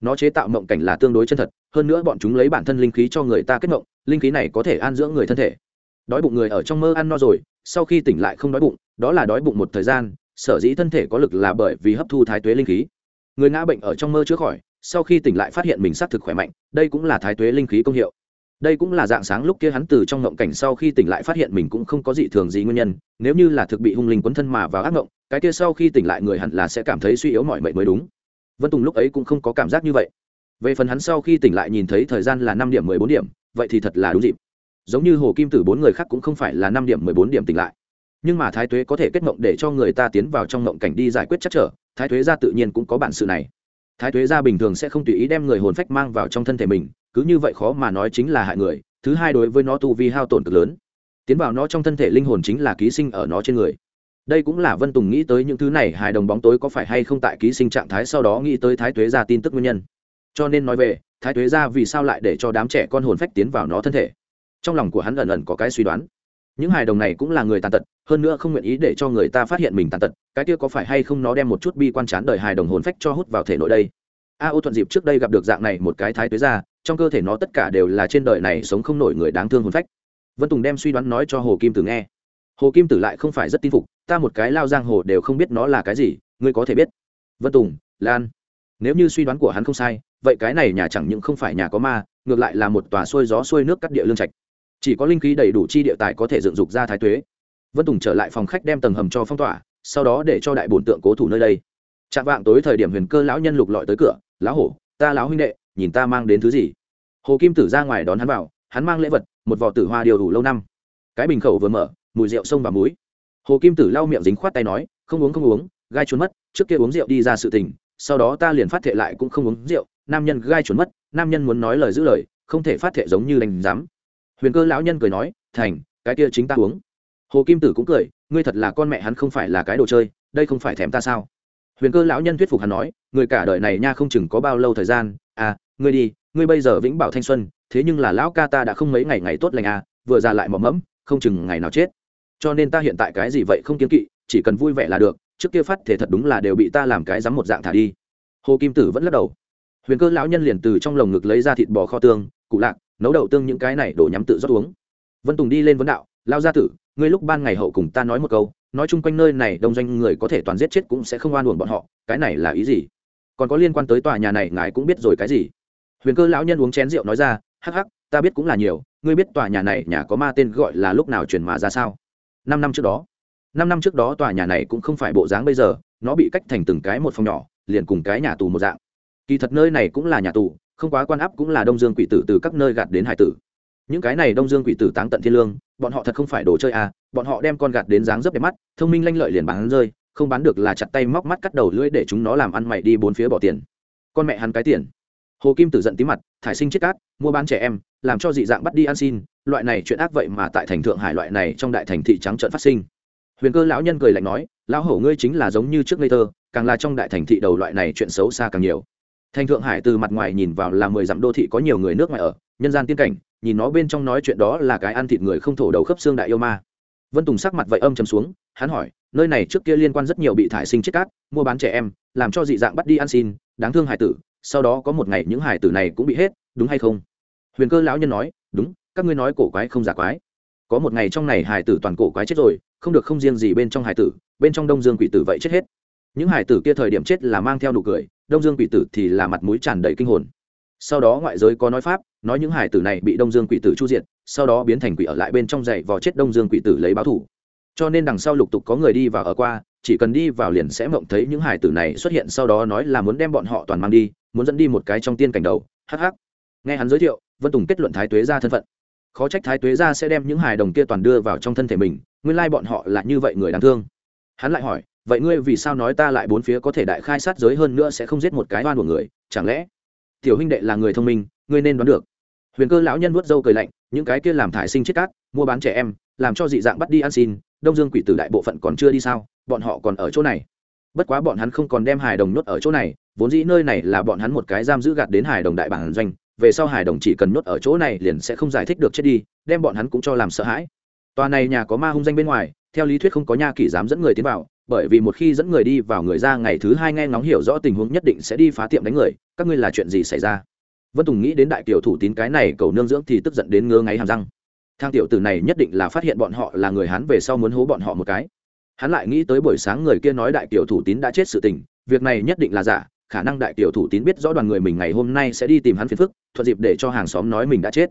Nó chế tạo mộng cảnh là tương đối chân thật, hơn nữa bọn chúng lấy bản thân linh khí cho người ta kết mộng linh khí này có thể an dưỡng người thân thể. Đói bụng người ở trong mơ ăn no rồi, sau khi tỉnh lại không đói bụng, đó là đói bụng một thời gian, sở dĩ thân thể có lực là bởi vì hấp thu thái tuế linh khí. Người ngã bệnh ở trong mơ chữa khỏi sau khi tỉnh lại phát hiện mình xác thực khỏe mạnh, đây cũng là thái tuế linh khí công hiệu. Đây cũng là dạng sáng lúc kia hắn từ trong ngộng cảnh sau khi tỉnh lại phát hiện mình cũng không có dị thường gì nguyên nhân, nếu như là thực bị hung linh quấn thân mà vào ác ngộng, cái kia sau khi tỉnh lại người hẳn là sẽ cảm thấy suy yếu mọi mệnh mới đúng. Vân tùng lúc ấy cũng không có cảm giác như vậy. Về phần hắn sau khi tỉnh lại nhìn thấy thời gian là năm điểm mười bốn điểm, vậy thì thật là đúng dịp. Giống như hồ kim tử bốn người khác cũng không phải là năm điểm mười bốn điểm tỉnh lại. Nhưng mà thái tuế có thể kết mộng để cho người ta tiến vào trong mộng cảnh đi giải quyết chắc trở, thái tuế ra tự nhiên cũng có bản sự này thái tuế gia bình thường sẽ không tùy ý đem người hồn phách mang vào trong thân thể mình, cứ như vậy khó mà nói chính là hại người, thứ hai đối với nó tu vi hao tổn cực lớn. Tiến vào nó trong thân thể linh hồn chính là ký sinh ở nó trên người. Đây cũng là vân tùng nghĩ tới những thứ này, hài đồng bóng tối có phải hay không tại ký sinh trạng thái sau đó nghĩ tới thái tuế gia tin tức nguyên nhân. Cho nên nói về, thái tuế gia vì sao lại để cho đám trẻ con hồn phách tiến vào nó thân thể? Trong lòng của hắn ẩn ẩn có cái suy đoán những hài đồng này cũng là người tàn tật, hơn nữa không nguyện ý để cho người ta phát hiện mình tàn tật, cái kia có phải hay không nó đem một chút bi quan chán đời hài đồng hồn phách cho hút vào thể nội đây? A ô thuận dịp trước đây gặp được dạng này một cái thái tuế ra, trong cơ thể nó tất cả đều là trên đời này sống không nổi người đáng thương hồn phách. Vân tùng đem suy đoán nói cho hồ kim tử nghe. Hồ kim tử lại không phải rất tin phục, ta một cái lao giang hồ đều không biết nó là cái gì, ngươi có thể biết. Vân tùng, lan, nếu như suy đoán của hắn không sai, vậy cái này nhà chẳng những không phải nhà có ma, ngược lại là một tòa xuôi gió xuôi nước cắt địa lương trạch chỉ có linh khí đầy đủ chi địa tài có thể dựng dục ra thái tuế. Vân tùng trở lại phòng khách đem tầng hầm cho phong tỏa, sau đó để cho đại bổn tượng cố thủ nơi đây. Chạm vạng tối thời điểm huyền cơ lão nhân lục lọi tới cửa, lão hổ, ta lão huynh đệ, nhìn ta mang đến thứ gì? Hồ kim tử ra ngoài đón hắn vào, hắn mang lễ vật, một vỏ tử hoa điều đủ lâu năm. Cái bình khẩu vừa mở, mùi rượu sông và muối. Hồ kim tử lau miệng dính khoát tay nói, không uống không uống, gai trốn mất, trước kia uống rượu đi ra sự tình, sau đó ta liền phát thệ lại cũng không uống rượu, nam nhân gai trốn mất, nam nhân muốn nói lời giữ lời, không thể phát thệ giống như đành dám huyền cơ lão nhân cười nói, thành, cái kia chính ta uống. Hồ kim tử cũng cười, ngươi thật là con mẹ hắn không phải là cái đồ chơi, đây không phải thèm ta sao? Huyền cơ lão nhân thuyết phục hắn nói, người cả đời này nha không chừng có bao lâu thời gian à ngươi đi, ngươi bây giờ vĩnh bảo thanh xuân, thế nhưng là lão ca ta đã không mấy ngày ngày tốt lành à vừa già lại mỏm mẫm, không chừng ngày nào chết. Cho nên ta hiện tại cái gì vậy không kiên kỵ, chỉ cần vui vẻ là được, trước kia phát thể thật đúng là đều bị ta làm cái dám một dạng thả đi. Hồ kim tử vẫn lắc đầu. Huyền cơ lão nhân liền từ trong lồng ngực lấy ra thịt bò kho tương, cụ lạc nấu đậu tương những cái này đổ nhắm tự rót uống. Vân tùng đi lên vấn đạo, lao gia tử, ngươi lúc ban ngày hậu cùng ta nói một câu, nói chung quanh nơi này đông doanh người có thể toàn giết chết cũng sẽ không oan uổng bọn họ, cái này là ý gì? Còn có liên quan tới tòa nhà này ngài cũng biết rồi cái gì? Huyền cơ lão nhân uống chén rượu nói ra, hắc hắc, ta biết cũng là nhiều, ngươi biết tòa nhà này nhà có ma tên gọi là lúc nào truyền mà ra sao? Năm năm trước đó. Năm năm trước đó tòa nhà này cũng không phải bộ dáng bây giờ, nó bị cách thành từng cái một phòng nhỏ, liền cùng cái nhà tù một dạng. Kỳ thật nơi này cũng là nhà tù không quá quan áp cũng là đông dương quỷ tử từ các nơi gạt đến hải tử. Những cái này đông dương quỷ tử táng tận thiên lương, bọn họ thật không phải đồ chơi à bọn họ đem con gạt đến dáng dấp đẹp mắt, thông minh lanh lợi liền bán rơi, không bán được là chặt tay móc mắt cắt đầu lưỡi để chúng nó làm ăn mày đi bốn phía bỏ tiền. Con mẹ hắn cái tiền. Hồ kim tử giận tí mặt, thải sinh chết cát, mua bán trẻ em, làm cho dị dạng bắt đi ăn xin, loại này chuyện ác vậy mà tại thành thượng hải loại này trong đại thành thị trắng trợn phát sinh. Huyền cơ lão nhân cười lạnh nói, lão hổ ngươi chính là giống như trước ngây thơ, càng là trong đại thành thị đầu loại này chuyện xấu xa càng nhiều thành thượng hải từ mặt ngoài nhìn vào là mười dặm đô thị có nhiều người nước ngoài ở, nhân gian tiên cảnh, nhìn nó bên trong nói chuyện đó là cái ăn thịt người không thổ đầu khớp xương đại yêu ma. Vân tùng sắc mặt vậy âm chấm xuống, hắn hỏi, nơi này trước kia liên quan rất nhiều bị thải sinh chết cát, mua bán trẻ em, làm cho dị dạng bắt đi ăn xin, đáng thương hải tử, sau đó có một ngày những hải tử này cũng bị hết, đúng hay không? Huyền cơ lão nhân nói, đúng, các ngươi nói cổ quái không giả quái. Có một ngày trong này hải tử toàn cổ quái chết rồi, không được không riêng gì bên trong hải tử, bên trong đông dương quỷ tử vậy chết hết những hải tử kia thời điểm chết là mang theo nụ cười, đông dương quỷ tử thì là mặt mũi tràn đầy kinh hồn. Sau đó ngoại giới có nói pháp, nói những hải tử này bị đông dương quỷ tử chu diệt, sau đó biến thành quỷ ở lại bên trong dậy vò chết đông dương quỷ tử lấy báo thủ. Cho nên đằng sau lục tục có người đi vào ở qua, chỉ cần đi vào liền sẽ mộng thấy những hải tử này xuất hiện sau đó nói là muốn đem bọn họ toàn mang đi, muốn dẫn đi một cái trong tiên cảnh đầu hh nghe hắn giới thiệu, vân tùng kết luận thái tuế ra thân phận. Khó trách thái tuế ra sẽ đem những hài đồng kia toàn đưa vào trong thân thể mình, nguyên lai bọn họ là như vậy người đáng thương. Hắn lại hỏi vậy ngươi vì sao nói ta lại bốn phía có thể đại khai sát giới hơn nữa sẽ không giết một cái oan của người, chẳng lẽ? Tiểu huynh đệ là người thông minh, ngươi nên đoán được. Huyền cơ lão nhân vuốt râu cười lạnh, những cái kia làm thải sinh chết cát, mua bán trẻ em, làm cho dị dạng bắt đi ăn xin, đông dương quỷ tử đại bộ phận còn chưa đi sao, bọn họ còn ở chỗ này. Bất quá bọn hắn không còn đem hài đồng nhốt ở chỗ này, vốn dĩ nơi này là bọn hắn một cái giam giữ gạt đến hài đồng đại bản doanh, về sau hài đồng chỉ cần nhốt ở chỗ này liền sẽ không giải thích được chết đi, đem bọn hắn cũng cho làm sợ hãi. Tòa này nhà có ma hung danh bên ngoài, theo lý thuyết không có nha kỷ dám dẫn người tiến vào bởi vì một khi dẫn người đi vào người ra, ngày thứ hai nghe ngóng hiểu rõ tình huống nhất định sẽ đi phá tiệm đánh người. Các ngươi là chuyện gì xảy ra? Vân tùng nghĩ đến đại tiểu thủ tín cái này, cầu nương dưỡng thì tức giận đến ngơ ngáy hàm răng. Thang tiểu tử này nhất định là phát hiện bọn họ là người hắn về sau muốn hố bọn họ một cái. Hắn lại nghĩ tới buổi sáng người kia nói đại tiểu thủ tín đã chết sự tình, việc này nhất định là giả, khả năng đại tiểu thủ tín biết rõ đoàn người mình ngày hôm nay sẽ đi tìm hắn phiền phức, thuận dịp để cho hàng xóm nói mình đã chết.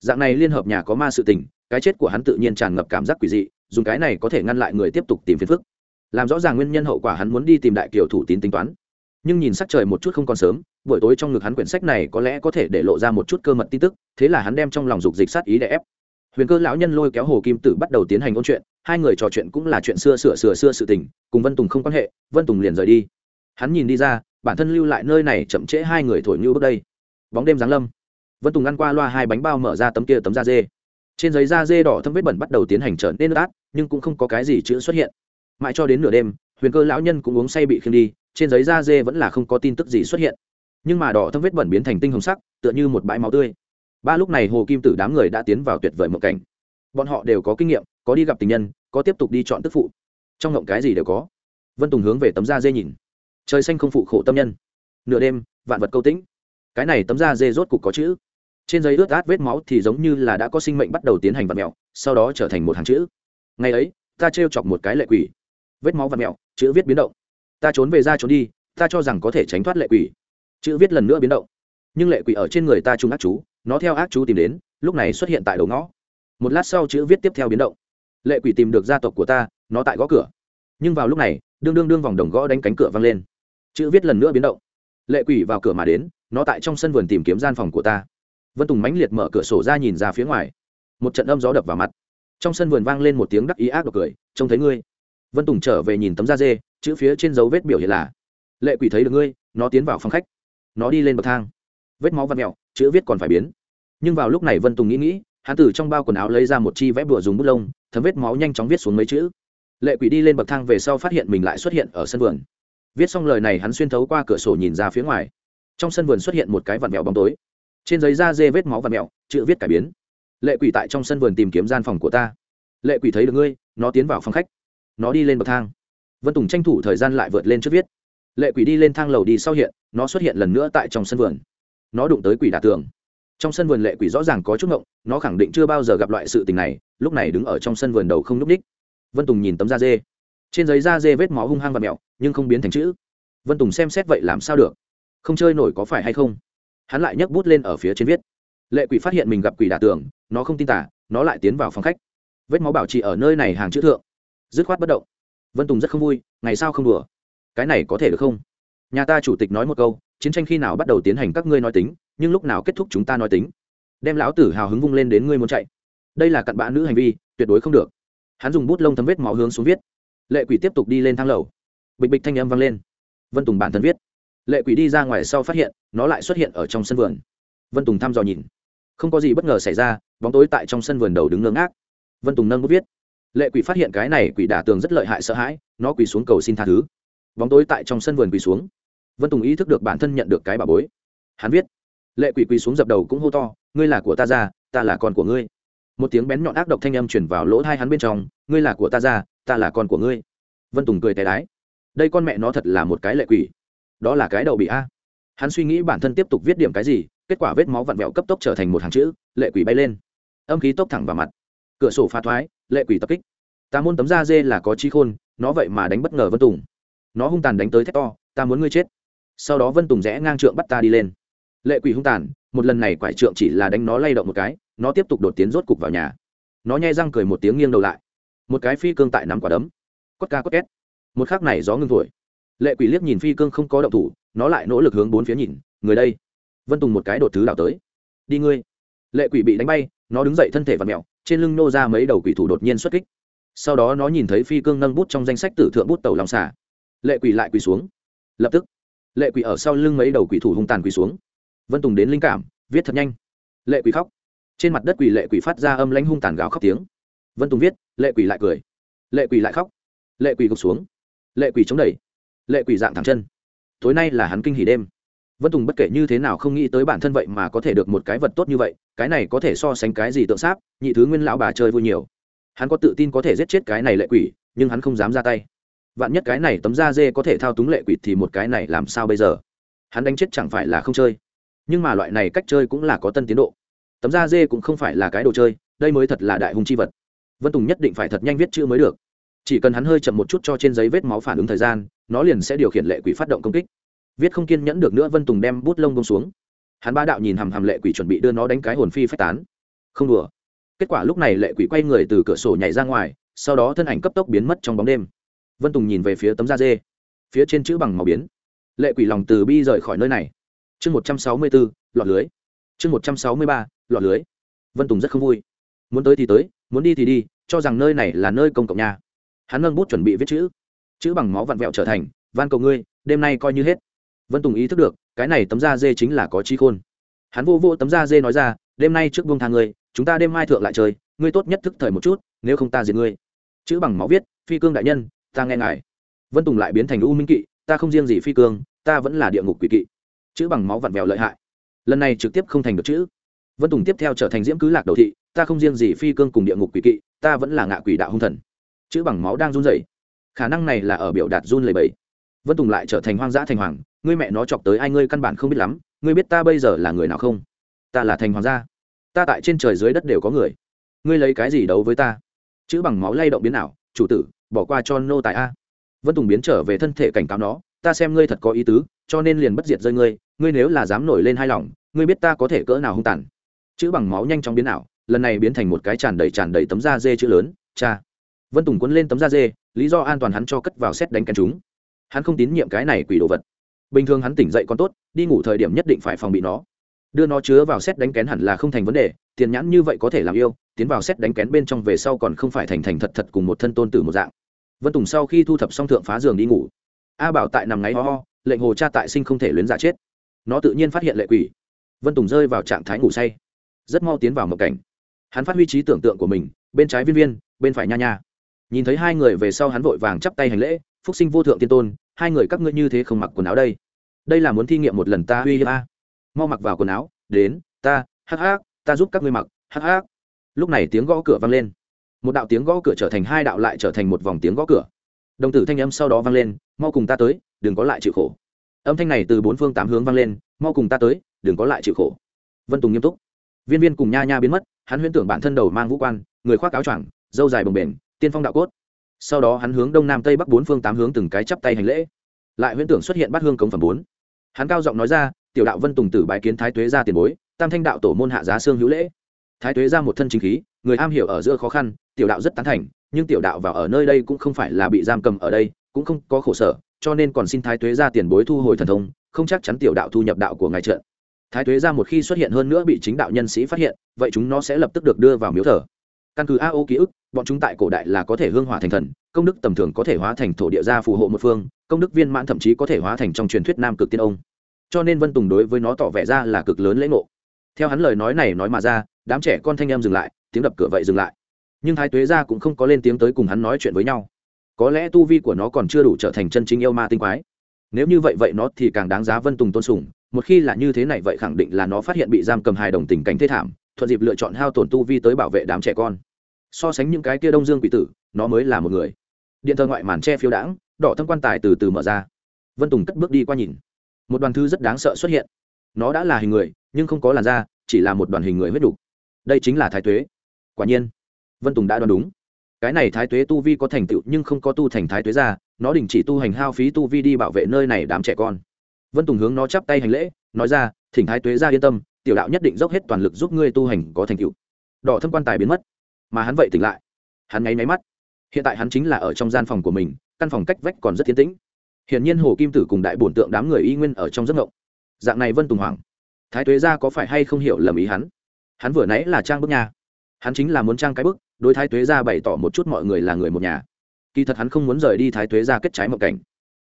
Dạng này liên hợp nhà có ma sự tình, cái chết của hắn tự nhiên tràn ngập cảm giác quỷ dị, dùng cái này có thể ngăn lại người tiếp tục tìm phiền phức làm rõ ràng nguyên nhân hậu quả hắn muốn đi tìm đại kiều thủ tín tính toán. Nhưng nhìn sắc trời một chút không còn sớm, buổi tối trong ngực hắn quyển sách này có lẽ có thể để lộ ra một chút cơ mật tin tức, thế là hắn đem trong lòng dục dịch sát ý để ép. Huyền cơ lão nhân lôi kéo hồ kim tử bắt đầu tiến hành ôn chuyện, hai người trò chuyện cũng là chuyện xưa sửa sửa xưa sự tình, cùng vân tùng không quan hệ, vân tùng liền rời đi. Hắn nhìn đi ra, bản thân lưu lại nơi này chậm trễ hai người thổi như bước đây. Bóng đêm giáng lâm. Vân tùng ăn qua loa hai bánh bao mở ra tấm kia tấm da dê. Trên giấy da dê đỏ thâm vết bẩn bắt đầu tiến hành trở nên ướt át nhưng cũng không có cái gì chữ xuất hiện mãi cho đến nửa đêm, huyền cơ lão nhân cũng uống say bị khiêng đi, trên giấy da dê vẫn là không có tin tức gì xuất hiện. Nhưng mà đỏ thâm vết bẩn biến thành tinh hồng sắc, tựa như một bãi máu tươi. Ba lúc này hồ kim tử đám người đã tiến vào tuyệt vời mộng cảnh. Bọn họ đều có kinh nghiệm, có đi gặp tình nhân, có tiếp tục đi chọn tức phụ. Trong ngộng cái gì đều có. Vân tùng hướng về tấm da dê nhìn. Trời xanh không phụ khổ tâm nhân. Nửa đêm, vạn vật câu tĩnh. Cái này tấm da dê rốt cục có chữ. Trên giấy ướt át vết máu thì giống như là đã có sinh mệnh bắt đầu tiến hành vật mẹo sau đó trở thành một hàng chữ. Ngày ấy, ta trêu chọc một cái lệ quỷ vết máu và mẹo, chữ viết biến động. Ta trốn về ra trốn đi, ta cho rằng có thể tránh thoát lệ quỷ. Chữ viết lần nữa biến động. Nhưng lệ quỷ ở trên người ta trung ác chú, nó theo ác chú tìm đến, lúc này xuất hiện tại đầu ngõ. Một lát sau chữ viết tiếp theo biến động. Lệ quỷ tìm được gia tộc của ta, nó tại gõ cửa. Nhưng vào lúc này, đương đương đương vòng đồng gõ đánh cánh cửa vang lên. Chữ viết lần nữa biến động. Lệ quỷ vào cửa mà đến, nó tại trong sân vườn tìm kiếm gian phòng của ta. Vân tùng mãnh liệt mở cửa sổ ra nhìn ra phía ngoài. Một trận âm gió đập vào mặt. Trong sân vườn vang lên một tiếng đắc ý ác độc cười, trông thấy ngươi vân tùng trở về nhìn tấm da dê, chữ phía trên dấu vết biểu hiện là, lệ quỷ thấy được ngươi, nó tiến vào phòng khách. Nó đi lên bậc thang. Vết máu văn mẹo chữ viết còn phải biến. Nhưng vào lúc này vân tùng nghĩ nghĩ, hắn từ trong bao quần áo lấy ra một chi vẽ bùa dùng bút lông, thấm vết máu nhanh chóng viết xuống mấy chữ. Lệ quỷ đi lên bậc thang về sau phát hiện mình lại xuất hiện ở sân vườn. Viết xong lời này hắn xuyên thấu qua cửa sổ nhìn ra phía ngoài. Trong sân vườn xuất hiện một cái vạt mẹo bóng tối. Trên giấy da dê vết máu vạt mẹo chữ viết cải biến. Lệ quỷ tại trong sân vườn tìm kiếm gian phòng của ta. Lệ quỷ thấy được ngươi, nó tiến vào phòng khách nó đi lên bậc thang. Vân tùng tranh thủ thời gian lại vượt lên trước viết. Lệ quỷ đi lên thang lầu đi sau hiện, nó xuất hiện lần nữa tại trong sân vườn. Nó đụng tới quỷ đả tường. Trong sân vườn lệ quỷ rõ ràng có chút ngộng, nó khẳng định chưa bao giờ gặp loại sự tình này, lúc này đứng ở trong sân vườn đầu không n ú c ních vân tùng nhìn tấm da dê. Trên giấy da dê vết máu hung hăng và mẹo, nhưng không biến thành chữ. Vân tùng xem xét vậy làm sao được? Không chơi nổi có phải hay không? Hắn lại nhấc bút lên ở phía trên viết. Lệ quỷ phát hiện mình gặp quỷ đả tường, nó không tin tả, nó lại tiến vào phòng khách. Vết máu bảo trì ở nơi này hàng chữ thượng dứt khoát bất động. Vân tùng rất không vui, ngày sao không đùa. Cái này có thể được không? Nhà ta chủ tịch nói một câu, chiến tranh khi nào bắt đầu tiến hành các ngươi nói tính, nhưng lúc nào kết thúc chúng ta nói tính. Đem lão tử hào hứng vung lên đến ngươi muốn chạy. Đây là cặn bã nữ hành vi, tuyệt đối không được. Hắn dùng bút lông thấm vết máu hướng xuống viết. Lệ quỷ tiếp tục đi lên thang lầu. Bịch bịch thanh âm vang lên. Vân tùng bản thân viết. Lệ quỷ đi ra ngoài sau phát hiện, nó lại xuất hiện ở trong sân vườn. Vân tùng thăm dò nhìn. Không có gì bất ngờ xảy ra, bóng tối tại trong sân vườn đầu đứng ngơ ngác. Vân tùng nâng bút viết lệ quỷ phát hiện cái này quỷ đả tường rất lợi hại sợ hãi, nó quỳ xuống cầu xin tha thứ. Bóng tối tại trong sân vườn quỳ xuống. Vân tùng ý thức được bản thân nhận được cái bà bối. Hắn viết, lệ quỷ quỳ xuống dập đầu cũng hô to, ngươi là của ta ra, ta là con của ngươi. Một tiếng bén nhọn ác độc thanh âm chuyển vào lỗ thai hắn bên trong, ngươi là của ta ra, ta là con của ngươi. Vân tùng cười tay đái, đây con mẹ nó thật là một cái lệ quỷ. Đó là cái đầu bị a. Hắn suy nghĩ bản thân tiếp tục viết điểm cái gì, kết quả vết máu vặn vẹo cấp tốc trở thành một hàng chữ, lệ quỷ bay lên. Âm khí tốc thẳng vào mặt. Cửa sổ pha thoái lệ quỷ tập kích. Ta môn tấm da dê là có trí khôn, nó vậy mà đánh bất ngờ vân tùng. Nó hung tàn đánh tới thét to, ta muốn ngươi chết. Sau đó vân tùng rẽ ngang trượng bắt ta đi lên. Lệ quỷ hung tàn, một lần này quải trượng chỉ là đánh nó lay động một cái, nó tiếp tục đột tiến rốt cục vào nhà. Nó nhai răng cười một tiếng nghiêng đầu lại. Một cái phi cương tại nắm quả đấm. Cốt ca cốt két. Một khắc này gió ngưng thổi. Lệ quỷ liếc nhìn phi cương không có động thủ, nó lại nỗ lực hướng bốn phía nhìn, người đây. Vân tùng một cái đột thứ đảo tới. Đi ngươi. Lệ quỷ bị đánh bay, nó đứng dậy thân thể và mèo trên lưng nô ra mấy đầu quỷ thủ đột nhiên xuất kích. Sau đó nó nhìn thấy phi cương nâng bút trong danh sách tử thượng bút tàu lòng xả lệ quỷ lại quỳ xuống. Lập tức, lệ quỷ ở sau lưng mấy đầu quỷ thủ hung tàn quỳ xuống. Vân tùng đến linh cảm, viết thật nhanh. Lệ quỷ khóc. Trên mặt đất quỷ lệ quỷ phát ra âm lãnh hung tàn gào khóc tiếng. Vân tùng viết, lệ quỷ lại cười. Lệ quỷ lại khóc. Lệ quỷ gục xuống. Lệ quỷ chống đẩy. Lệ quỷ dạng thẳng chân. Tối nay là hắn kinh hỉ đêm vân tùng bất kể như thế nào không nghĩ tới bản thân vậy mà có thể được một cái vật tốt như vậy, cái này có thể so sánh cái gì tượng sáp, nhị thứ nguyên lão bà chơi vui nhiều. Hắn có tự tin có thể giết chết cái này lệ quỷ, nhưng hắn không dám ra tay. Vạn nhất cái này tấm da dê có thể thao túng lệ quỷ thì một cái này làm sao bây giờ? Hắn đánh chết chẳng phải là không chơi. Nhưng mà loại này cách chơi cũng là có tân tiến độ. Tấm da dê cũng không phải là cái đồ chơi, đây mới thật là đại hùng chi vật. Vân tùng nhất định phải thật nhanh viết chữ mới được. Chỉ cần hắn hơi chậm một chút cho trên giấy vết máu phản ứng thời gian, nó liền sẽ điều khiển lệ quỷ phát động công kích viết không kiên nhẫn được nữa vân tùng đem bút lông bông xuống hắn ba đạo nhìn hàm hàm lệ quỷ chuẩn bị đưa nó đánh cái hồn phi phách tán không đùa kết quả lúc này lệ quỷ quay người từ cửa sổ nhảy ra ngoài sau đó thân ảnh cấp tốc biến mất trong bóng đêm vân tùng nhìn về phía tấm da dê phía trên chữ bằng màu biến lệ quỷ lòng từ bi rời khỏi nơi này chương một trăm sáu mươi bốn lọt lưới chương một trăm sáu mươi ba lọt lưới vân tùng rất không vui muốn tới thì tới muốn đi thì đi cho rằng nơi này là nơi công cộng nhà hắn nâng bút chuẩn bị viết chữ chữ bằng máu vặn vẹo trở thành van cầu ngươi đêm nay coi như hết vân tùng ý thức được, cái này tấm da dê chính là có trí khôn. Hắn vô vô tấm da dê nói ra, đêm nay trước buông thang ngươi, chúng ta đêm mai thượng lại chơi, ngươi tốt nhất thức thời một chút, nếu không ta diệt ngươi. Chữ bằng máu viết, phi cương đại nhân, ta nghe ngài. Vân tùng lại biến thành u minh kỵ, ta không riêng gì phi cương, ta vẫn là địa ngục quỷ kỵ. Chữ bằng máu vặn vẹo lợi hại. Lần này trực tiếp không thành được chữ. Vân tùng tiếp theo trở thành diễm cứ lạc đầu thị, ta không riêng gì phi cương cùng địa ngục quỷ kỵ, ta vẫn là ngạ quỷ đạo hung thần. Chữ bằng máu đang run rẩy. Khả năng này là ở biểu đạt run lầy bẫy vân tùng lại trở thành hoang dã thành hoàng ngươi mẹ nó chọc tới ai ngươi căn bản không biết lắm ngươi biết ta bây giờ là người nào không? Ta là thành hoàng gia. Ta tại trên trời dưới đất đều có người. Ngươi lấy cái gì đấu với ta? Chữ bằng máu lay động biến ảo, chủ tử bỏ qua cho nô tài a. Vân tùng biến trở về thân thể cảnh cáo nó ta xem ngươi thật có ý tứ cho nên liền bất diệt rơi ngươi ngươi nếu là dám nổi lên hai lòng ngươi biết ta có thể cỡ nào hung tàn. Chữ bằng máu nhanh chóng biến ảo, lần này biến thành một cái tràn đầy tràn đầy tấm da dê chữ lớn cha. Vân tùng quấn lên tấm da dê lý do an toàn hắn cho cất vào xét đánh kén chúng. Hắn không tín nhiệm cái này quỷ đồ vật bình thường hắn tỉnh dậy còn tốt, đi ngủ thời điểm nhất định phải phòng bị nó. Đưa nó chứa vào xét đánh kén hẳn là không thành vấn đề, tiền nhãn như vậy có thể làm yêu, tiến vào xét đánh kén bên trong về sau còn không phải thành thành thật thật cùng một thân tôn tử một dạng. Vân tùng sau khi thu thập xong thượng phá giường đi ngủ, a bảo tại nằm ngáy ho ho, lệnh hồ cha tại sinh không thể luyến giả chết. Nó tự nhiên phát hiện lệ quỷ. Vân tùng rơi vào trạng thái ngủ say, rất mau tiến vào một cảnh. Hắn phát huy trí tưởng tượng của mình, bên trái viên viên, bên phải nha nha. Nhìn thấy hai người về sau hắn vội vàng chắp tay hành lễ phúc sinh vô thượng tiên tôn, hai người các ngươi như thế không mặc quần áo đây. Đây là muốn thi nghiệm một lần ta uy hiếp a. Mau mặc vào quần áo, đến, ta, hắc hắc, ta giúp các ngươi mặc, hắc hắc. Lúc này tiếng gõ cửa vang lên. Một đạo tiếng gõ cửa trở thành hai đạo lại trở thành một vòng tiếng gõ cửa. Đồng tử thanh âm sau đó vang lên, mau cùng ta tới, đừng có lại chịu khổ. Âm thanh này từ bốn phương tám hướng vang lên, mau cùng ta tới, đừng có lại chịu khổ. Vân tùng nghiêm túc. Viên viên cùng nha nha biến mất, hắn huyễn tưởng bản thân đầu mang vũ quan, người khoác áo choàng dâu dài bồng bềnh, tiên phong đạo cốt sau đó hắn hướng đông nam tây bắc bốn phương tám hướng từng cái chắp tay hành lễ. Lại huyễn tưởng xuất hiện bát hương cống phẩm bốn. Hắn cao giọng nói ra, tiểu đạo vân tùng tử bái kiến thái tuế ra tiền bối, tam thanh đạo tổ môn hạ giá xương hữu lễ. Thái tuế ra một thân chính khí, người am hiểu ở giữa khó khăn, tiểu đạo rất tán thành, nhưng tiểu đạo vào ở nơi đây cũng không phải là bị giam cầm ở đây, cũng không có khổ sở, cho nên còn xin thái tuế ra tiền bối thu hồi thần thông, không chắc chắn tiểu đạo thu nhập đạo của ngài trợ thái tuế ra một khi xuất hiện hơn nữa bị chính đạo nhân sĩ phát hiện, vậy chúng nó sẽ lập tức được đưa vào miếu thờ. Căn cứ a ô ký ức bọn chúng tại cổ đại là có thể hương hỏa thành thần, công đức tầm thường có thể hóa thành thổ địa gia phù hộ một phương, công đức viên mãn thậm chí có thể hóa thành trong truyền thuyết nam cực tiên ông. Cho nên vân tùng đối với nó tỏ vẻ ra là cực lớn lễ ngộ. Theo hắn lời nói này nói mà ra, đám trẻ con thanh em dừng lại, tiếng đập cửa vậy dừng lại. Nhưng thái tuế gia cũng không có lên tiếng tới cùng hắn nói chuyện với nhau. Có lẽ tu vi của nó còn chưa đủ trở thành chân chính yêu ma tinh quái. Nếu như vậy vậy nó thì càng đáng giá vân tùng tôn sùng, một khi là như thế này vậy khẳng định là nó phát hiện bị giam cầm hài đồng tình cảnh thế thảm, thuận dịp lựa chọn hao tổn tu vi tới bảo vệ đám trẻ con so sánh những cái kia đông dương quỷ tử, nó mới là một người. Điện thờ ngoại màn che phiếu đãng, đỏ thâm quan tài từ từ mở ra. Vân tùng cất bước đi qua nhìn. Một đoàn thư rất đáng sợ xuất hiện. Nó đã là hình người, nhưng không có làn da, chỉ là một đoàn hình người huyết đục. Đây chính là thái tuế. Quả nhiên, vân tùng đã đoán đúng. Cái này thái tuế tu vi có thành tựu nhưng không có tu thành thái tuế ra, nó đình chỉ tu hành hao phí tu vi đi bảo vệ nơi này đám trẻ con. Vân tùng hướng nó chắp tay hành lễ, nói ra, thỉnh thái tuế ra yên tâm, tiểu đạo nhất định dốc hết toàn lực giúp ngươi tu hành có thành tựu. Đỏ thâm quan tài biến mất mà hắn vậy tỉnh lại. Hắn ngáy máy mắt. Hiện tại hắn chính là ở trong gian phòng của mình căn phòng cách vách còn rất thiên tĩnh. Hiển nhiên hồ kim tử cùng đại bổn tượng đám người y nguyên ở trong giấc ngộng dạng này vân tùng hoàng thái tuế ra có phải hay không hiểu lầm ý hắn? Hắn vừa nãy là trang bức nhà, hắn chính là muốn trang cái bức đối thái tuế ra bày tỏ một chút mọi người là người một nhà. Kỳ thật hắn không muốn rời đi thái tuế ra kết trái mộng cảnh.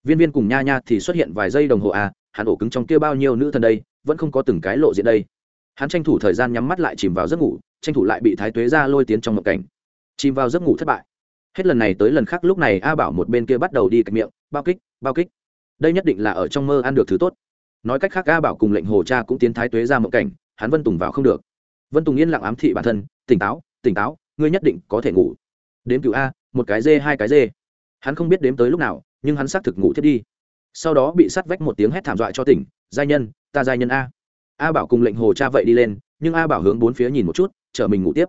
Viên viên cùng nha nha thì xuất hiện vài giây đồng hồ à hắn ổ cứng trong kia bao nhiêu nữ thần đây vẫn không có từng cái lộ diện đây. Hắn tranh thủ thời gian nhắm mắt lại chìm vào giấc ngủ tranh thủ lại bị thái tuế ra lôi tiến trong mộng cảnh. Chìm vào giấc ngủ thất bại. Hết lần này tới lần khác, lúc này a bảo một bên kia bắt đầu đi cạnh miệng, bao kích bao kích. Đây nhất định là ở trong mơ ăn được thứ tốt. Nói cách khác, a bảo cùng lệnh hồ cha cũng tiến thái tuế ra mộng cảnh, hắn vân tùng vào không được. Vân tùng yên lặng ám thị bản thân, tỉnh táo tỉnh táo, ngươi nhất định có thể ngủ. Đếm cựu a, một cái dê, hai cái dê. Hắn không biết đếm tới lúc nào, nhưng hắn xác thực ngủ thiết đi. Sau đó bị sắt vách một tiếng hét thảm dọa cho tỉnh giai nhân, ta giai nhân a. A bảo cùng lệnh hồ cha vậy đi lên, nhưng a bảo hướng bốn phía nhìn một chút chở mình ngủ tiếp.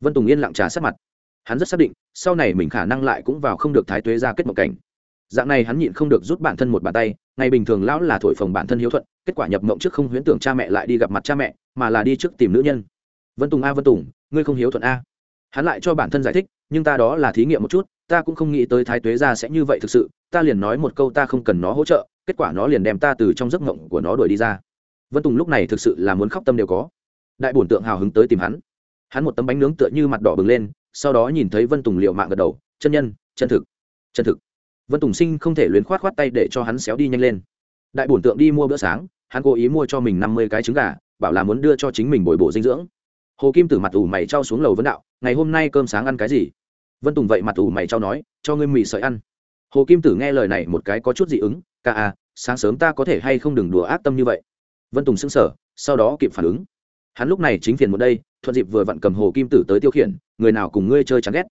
Vân tùng yên lặng trà sát mặt. Hắn rất xác định, sau này mình khả năng lại cũng vào không được thái tuế ra kết một cảnh. Dạng này hắn nhịn không được rút bản thân một bàn tay, ngày bình thường lão là thổi phồng bản thân hiếu thuận, kết quả nhập mộng trước không huyễn tưởng cha mẹ lại đi gặp mặt cha mẹ, mà là đi trước tìm nữ nhân. Vân tùng a, vân tùng, ngươi không hiếu thuận a. Hắn lại cho bản thân giải thích, nhưng ta đó là thí nghiệm một chút, ta cũng không nghĩ tới thái tuế ra sẽ như vậy thực sự, ta liền nói một câu ta không cần nó hỗ trợ, kết quả nó liền đem ta từ trong giấc mộng của nó đuổi đi ra. Vân tùng lúc này thực sự là muốn khóc tâm đều có. Đại bổn tượng hào hứng tới tìm hắn hắn một tấm bánh nướng tựa như mặt đỏ bừng lên, sau đó nhìn thấy vân tùng liệu mạng gật đầu, chân nhân, chân thực chân thực. Vân tùng sinh không thể luyến khoát khoát tay để cho hắn xéo đi nhanh lên. Đại bổn tượng đi mua bữa sáng, hắn cố ý mua cho mình năm mươi cái trứng gà, bảo là muốn đưa cho chính mình bồi bổ dinh dưỡng. Hồ kim tử mặt ủ mày trao xuống lầu vấn đạo, ngày hôm nay cơm sáng ăn cái gì? Vân tùng vậy mặt ủ mày trao nói, cho ngươi mì sợi ăn. Hồ kim tử nghe lời này một cái có chút dị ứng, ca à sáng sớm ta có thể hay không đừng đùa ác tâm như vậy? Vân tùng sững sờ, sau đó kịp phản ứng hắn lúc này chính phiền một đây, thuận dịp vừa vặn cầm hồ kim tử tới tiêu khiển, người nào cùng ngươi chơi chán ghét.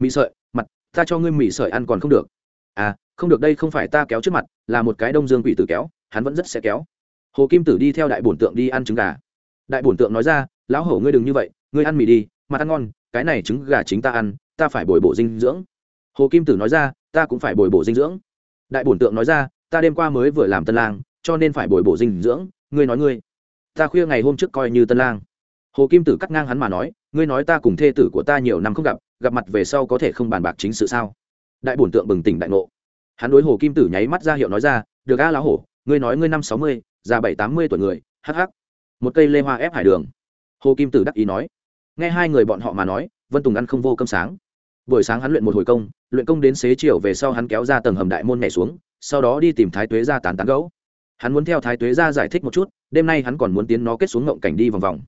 Mị sợi, mặt, ta cho ngươi mị sợi ăn còn không được. À không được đây không phải ta kéo trước mặt, là một cái đông dương quỷ tử kéo, hắn vẫn rất sẽ kéo. Hồ kim tử đi theo đại bổn tượng đi ăn trứng gà. Đại bổn tượng nói ra, lão hổ ngươi đừng như vậy, ngươi ăn mì đi, mà ăn ngon, cái này trứng gà chính ta ăn, ta phải bồi bổ dinh dưỡng. Hồ kim tử nói ra, ta cũng phải bồi bổ dinh dưỡng. Đại bổn tượng nói ra, ta đêm qua mới vừa làm tân lang, cho nên phải bồi bổ dinh dưỡng, ngươi nói ngươi ta khuya ngày hôm trước coi như tân lang. Hồ kim tử cắt ngang hắn mà nói, ngươi nói ta cùng thê tử của ta nhiều năm không gặp gặp mặt về sau có thể không bàn bạc chính sự sao? Đại bổn tượng bừng tỉnh đại ngộ. Hắn đối hồ kim tử nháy mắt ra hiệu nói ra, được a lá hổ, ngươi nói ngươi năm sáu mươi, già bảy tám mươi tuổi người hh một cây lê hoa ép hải đường. Hồ kim tử đắc ý nói. Nghe hai người bọn họ mà nói, vân tùng ăn không vô cơm sáng. Buổi sáng hắn luyện một hồi công, luyện công đến xế chiều về sau hắn kéo ra tầng hầm đại môn nhảy xuống, sau đó đi tìm thái tuế ra tán tán gấu hắn muốn theo thái tuế ra giải thích một chút, đêm nay hắn còn muốn tiến nó kết xuống ngộng cảnh đi vòng vòng.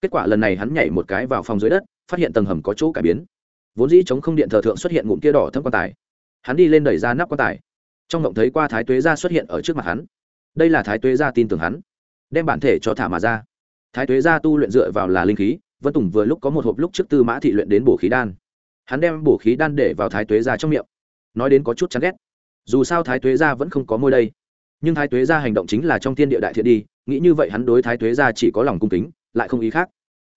Kết quả lần này hắn nhảy một cái vào phòng dưới đất, phát hiện tầng hầm có chỗ cải biến. Vốn dĩ chống không điện thờ thượng xuất hiện ngụm kia đỏ thâm quan tài. Hắn đi lên đẩy ra nắp quan tài. Trong ngộng thấy qua thái tuế ra xuất hiện ở trước mặt hắn. Đây là thái tuế ra tin tưởng hắn. Đem bản thể cho thả mà ra. Thái tuế ra tu luyện dựa vào là linh khí, vân tùng vừa lúc có một hộp lúc trước tư mã thị luyện đến bổ khí đan. Hắn đem bổ khí đan để vào thái tuế ra trong miệng. Nói đến có chút chán ghét. Dù sao thái tuế ra vẫn không có môi đây nhưng thái tuế gia hành động chính là trong thiên địa đại thiện đi, nghĩ như vậy hắn đối thái tuế gia chỉ có lòng cung kính, lại không ý khác.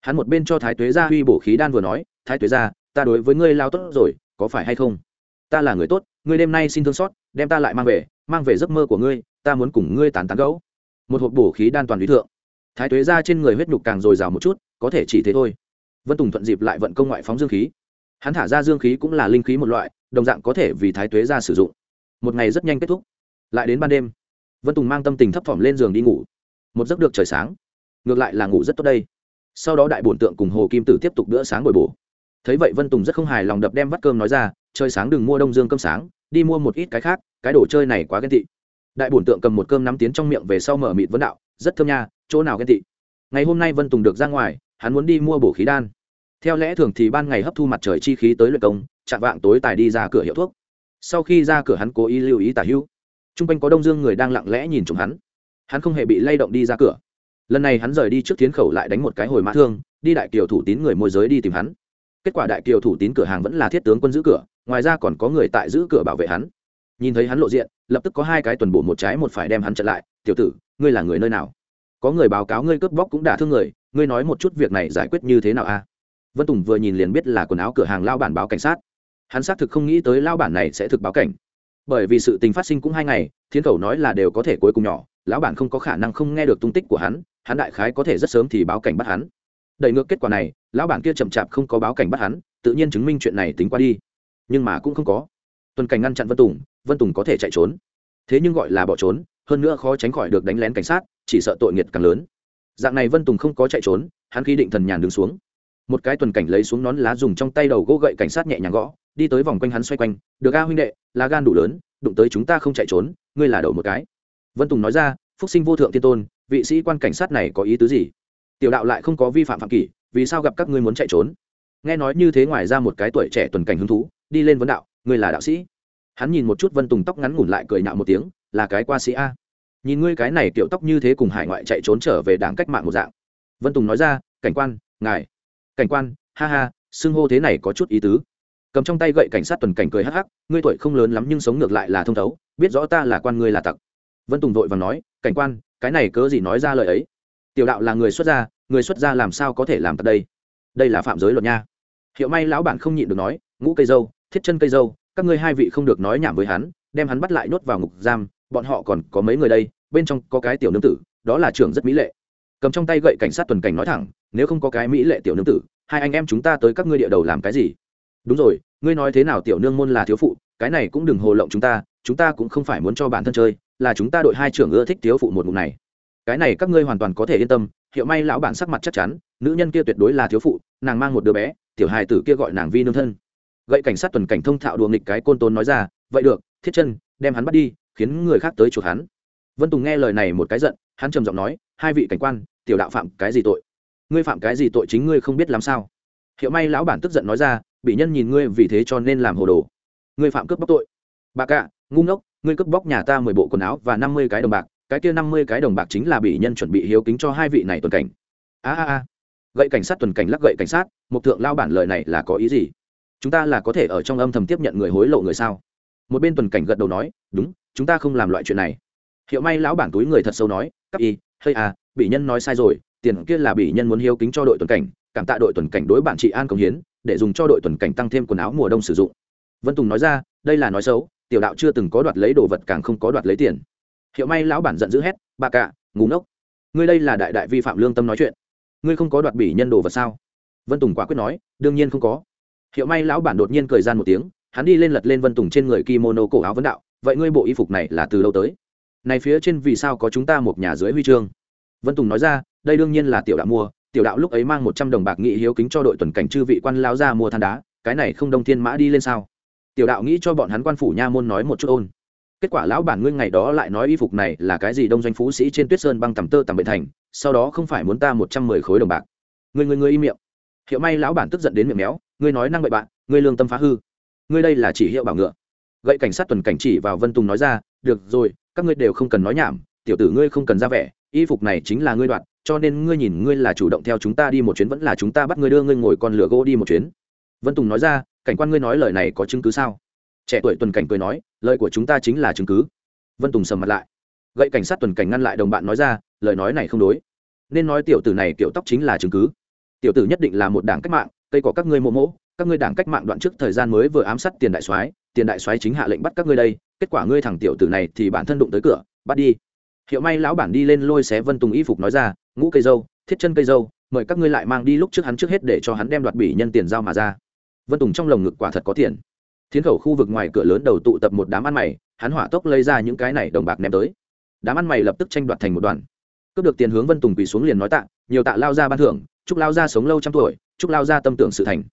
Hắn một bên cho thái tuế gia huy bổ khí đan vừa nói, thái tuế gia, ta đối với ngươi lao tốt rồi, có phải hay không? Ta là người tốt, ngươi đêm nay xin thương xót, đem ta lại mang về mang về giấc mơ của ngươi, ta muốn cùng ngươi tán tán gấu một hộp bổ khí đan toàn lý thượng. Thái tuế ra trên người huyết nhục càng dồi dào một chút, có thể chỉ thế thôi. Vân tùng thuận dịp lại vận công ngoại phóng dương khí. Hắn thả ra dương khí cũng là linh khí một loại, đồng dạng có thể vì thái tuế ra sử dụng. Một ngày rất nhanh kết thúc. Lại đến ban đêm vân tùng mang tâm tình thấp thỏm lên giường đi ngủ. Một giấc được trời sáng. Ngược lại là ngủ rất tốt đây. Sau đó đại bổn tượng cùng hồ kim tử tiếp tục bữa sáng bồi bổ. Thấy vậy vân tùng rất không hài lòng đập đem vắt cơm nói ra chơi sáng đừng mua đông dương cơm sáng, đi mua một ít cái khác, cái đồ chơi này quá ghen tị. Đại bổn tượng cầm một cơm nắm tiến trong miệng về sau mở mịt vấn đạo, rất thơm nha, chỗ nào ghen tị? Ngày hôm nay vân tùng được ra ngoài, hắn muốn đi mua bổ khí đan. Theo lẽ thường thì ban ngày hấp thu mặt trời chi khí tới luyện công, chạm vạng tối tài đi ra cửa hiệu thuốc. Sau khi ra cửa hắn cố ý lưu ý tả hữu t r u n g quanh có đông dương người đang lặng lẽ nhìn chúng hắn. Hắn không hề bị lay động đi ra cửa. Lần này hắn rời đi trước tiến khẩu lại đánh một cái hồi mã thương, đi đại kiều thủ tín người môi giới đi tìm hắn. Kết quả đại kiều thủ tín cửa hàng vẫn là thiết tướng quân giữ cửa, ngoài ra còn có người tại giữ cửa bảo vệ hắn. Nhìn thấy hắn lộ diện, lập tức có hai cái tuần bổ một trái một phải đem hắn chặn lại, tiểu tử, ngươi là người nơi nào? Có người báo cáo ngươi cướp bóc cũng đả thương người, ngươi nói một chút việc này giải quyết như thế nào a? Vân tùng vừa nhìn liền biết là quần áo cửa hàng lao bản báo cảnh sát. Hắn xác thực không nghĩ tới lao bản này sẽ thực báo cảnh bởi vì sự tình phát sinh cũng hai ngày, thiên cầu nói là đều có thể cuối cùng nhỏ, lão bản không có khả năng không nghe được tung tích của hắn hắn đại khái có thể rất sớm thì báo cảnh bắt hắn. Đẩy ngược kết quả này, lão bản kia chậm chạp không có báo cảnh bắt hắn, tự nhiên chứng minh chuyện này tính qua đi. Nhưng mà cũng không có. Tuần cảnh ngăn chặn vân tùng vân tùng có thể chạy trốn. Thế nhưng gọi là bỏ trốn, hơn nữa khó tránh khỏi được đánh lén cảnh sát, chỉ sợ tội nghiệt càng lớn. Dạng này vân tùng không có chạy trốn, hắn khi định thần nhàn đứng xuống. Một cái tuần cảnh lấy xuống nón lá dùng trong tay đầu gỗ gậy cảnh sát nhẹ nhàng gõ đi tới vòng quanh hắn xoay quanh, được a huynh đệ, lá gan đủ lớn, đụng tới chúng ta không chạy trốn, ngươi là đầu một cái. Vân tùng nói ra, phúc sinh vô thượng thiên tôn, vị sĩ quan cảnh sát này có ý tứ gì? Tiểu đạo lại không có vi phạm phạm kỷ, vì sao gặp các ngươi muốn chạy trốn? Nghe nói như thế ngoài ra một cái tuổi trẻ tuần cảnh hứng thú, đi lên vấn đạo, ngươi là đạo sĩ? Hắn nhìn một chút vân tùng tóc ngắn ngủn lại cười nhạo một tiếng, là cái qua sĩ a. Nhìn ngươi cái này kiểu tóc như thế cùng hải ngoại chạy trốn trở về đảng cách mạng một dạng. Vân tùng nói ra, cảnh quan, ngài. Cảnh quan, ha ha, xưng hô thế này có chút ý tứ cầm trong tay gậy cảnh sát tuần cảnh cười hắc hắc, ngươi tuổi không lớn lắm nhưng sống ngược lại là thông thấu, biết rõ ta là quan ngươi là tặc. Vân tùng vội và nói, cảnh quan, cái này cớ gì nói ra lời ấy? Tiểu đạo là người xuất gia, người xuất gia làm sao có thể làm tật đây? Đây là phạm giới luật nha. Hiệu may lão bản không nhịn được nói, ngũ cây dâu, thiết chân cây dâu, các ngươi hai vị không được nói nhảm với hắn, đem hắn bắt lại nhốt vào ngục giam, bọn họ còn có mấy người đây, bên trong có cái tiểu nương tử, đó là trưởng rất mỹ lệ. Cầm trong tay gậy cảnh sát tuần cảnh nói thẳng, nếu không có cái mỹ lệ tiểu nương tử, hai anh em chúng ta tới các ngươi địa đầu làm cái gì? Đúng rồi, ngươi nói thế nào tiểu nương môn là thiếu phụ, cái này cũng đừng hồ lộng chúng ta chúng ta cũng không phải muốn cho bản thân chơi, là chúng ta đội hai trưởng ưa thích thiếu phụ một ngụm này. Cái này các ngươi hoàn toàn có thể yên tâm, hiệu may lão bản sắc mặt chắc chắn, nữ nhân kia tuyệt đối là thiếu phụ, nàng mang một đứa bé, tiểu hài tử kia gọi nàng vi nương thân. Gậy cảnh sát tuần cảnh thông thạo đùa nghịch cái côn tôn nói ra, vậy được, thiết chân, đem hắn bắt đi, khiến người khác tới chuộc hắn. Vân tùng nghe lời này một cái giận, hắn trầm giọng nói, hai vị cảnh quan, tiểu đạo phạm, cái gì tội? Ngươi phạm cái gì tội chính ngươi không biết làm sao? Hiệu may lão bản tức giận nói ra bị nhân nhìn ngươi vì thế cho nên làm hồ đồ. Ngươi phạm cướp bóc tội. Bà cạ ngu ngốc, ngươi cướp bóc nhà ta mười bộ quần áo và năm mươi cái đồng bạc, cái kia năm mươi cái đồng bạc chính là bị nhân chuẩn bị hiếu kính cho hai vị này tuần cảnh. A a a. Gậy cảnh sát tuần cảnh lắc gậy cảnh sát một thượng lao bản lời này là có ý gì? Chúng ta là có thể ở trong âm thầm tiếp nhận người hối lộ người sao? Một bên tuần cảnh gật đầu nói, đúng, chúng ta không làm loại chuyện này. Hiệu may lão bản túi người thật sâu nói cấp y hay à bị nhân nói sai rồi, tiền kia là bị nhân muốn hiếu kính cho đội tuần cảnh, cảm tạ đội tuần cảnh đối bản trị an công hiến để dùng cho đội tuần cảnh tăng thêm quần áo mùa đông sử dụng. Vân tùng nói ra, đây là nói xấu, tiểu đạo chưa từng có đoạt lấy đồ vật càng không có đoạt lấy tiền. Hiệu may lão bản giận dữ hét, bà cạ ngủ ngốc. Ngươi đây là đại đại vi phạm lương tâm nói chuyện. Ngươi không có đoạt bỉ nhân đồ vật sao? Vân tùng quả quyết nói, đương nhiên không có. Hiệu may lão bản đột nhiên cười gian một tiếng, hắn đi lên lật lên vân tùng trên người kimono cổ áo vấn đạo, vậy ngươi bộ y phục này là từ đâu tới? Này phía trên vì sao có chúng ta một nhà dưới huy chương? Vân tùng nói ra, đây đương nhiên là tiểu đạo mua tiểu đạo lúc ấy mang một trăm đồng bạc nghị hiếu kính cho đội tuần cảnh chư vị quan lao ra mua than đá, cái này không đông thiên mã đi lên sao? Tiểu đạo nghĩ cho bọn hắn quan phủ nha môn nói một chút ôn. Kết quả lão bản ngươi ngày đó lại nói y phục này là cái gì đông doanh phú sĩ trên tuyết sơn băng tầm tơ tầm bệ thành, sau đó không phải muốn ta một trăm mười khối đồng bạc. Người người người im miệng. Hiệu may lão bản tức giận đến miệng méo, ngươi nói năng bậy bạn, ngươi lương tâm phá hư. Ngươi đây là chỉ hiệu bảo ngựa. Gậy cảnh sát tuần cảnh chỉ vào vân tùng nói ra, được rồi, các ngươi đều không cần nói nhảm, tiểu tử ngươi không cần ra vẻ, y phục này chính là ngươi đoạt cho nên ngươi nhìn ngươi là chủ động theo chúng ta đi một chuyến, vẫn là chúng ta bắt ngươi đưa ngươi ngồi con lửa gỗ đi một chuyến. Vân tùng nói ra, cảnh quan ngươi nói lời này có chứng cứ sao? Trẻ tuổi tuần cảnh cười nói, lời của chúng ta chính là chứng cứ. Vân tùng sầm mặt lại. Gậy cảnh sát tuần cảnh ngăn lại đồng bạn nói ra, lời nói này không đối. Nên nói tiểu tử này kiểu tóc chính là chứng cứ. Tiểu tử nhất định là một đảng cách mạng, cây có các ngươi mộ mỗ, các ngươi đảng cách mạng đoạn trước thời gian mới vừa ám sát tiền đại soái, tiền đại soái chính hạ lệnh bắt các ngươi đây, kết quả ngươi thằng tiểu tử này thì bản thân đụng tới cửa, bắt đi hiệu may lão bản đi lên lôi xé vân tùng y phục nói ra, ngũ cây dâu, thiết chân cây dâu, mời các ngươi lại mang đi lúc trước hắn trước hết để cho hắn đem đoạt bỉ nhân tiền giao mà ra. Vân tùng trong lồng ngực quả thật có tiền. Thiến khẩu khu vực ngoài cửa lớn đầu tụ tập một đám ăn mày, hắn hỏa tốc lấy ra những cái này đồng bạc ném tới. Đám ăn mày lập tức tranh đoạt thành một đoàn. Cướp được tiền hướng vân tùng quỳ xuống liền nói tạ, nhiều tạ lao ra ban thưởng, chúc lao ra sống lâu trăm tuổi, chúc lao ra tâm tưởng sự thành.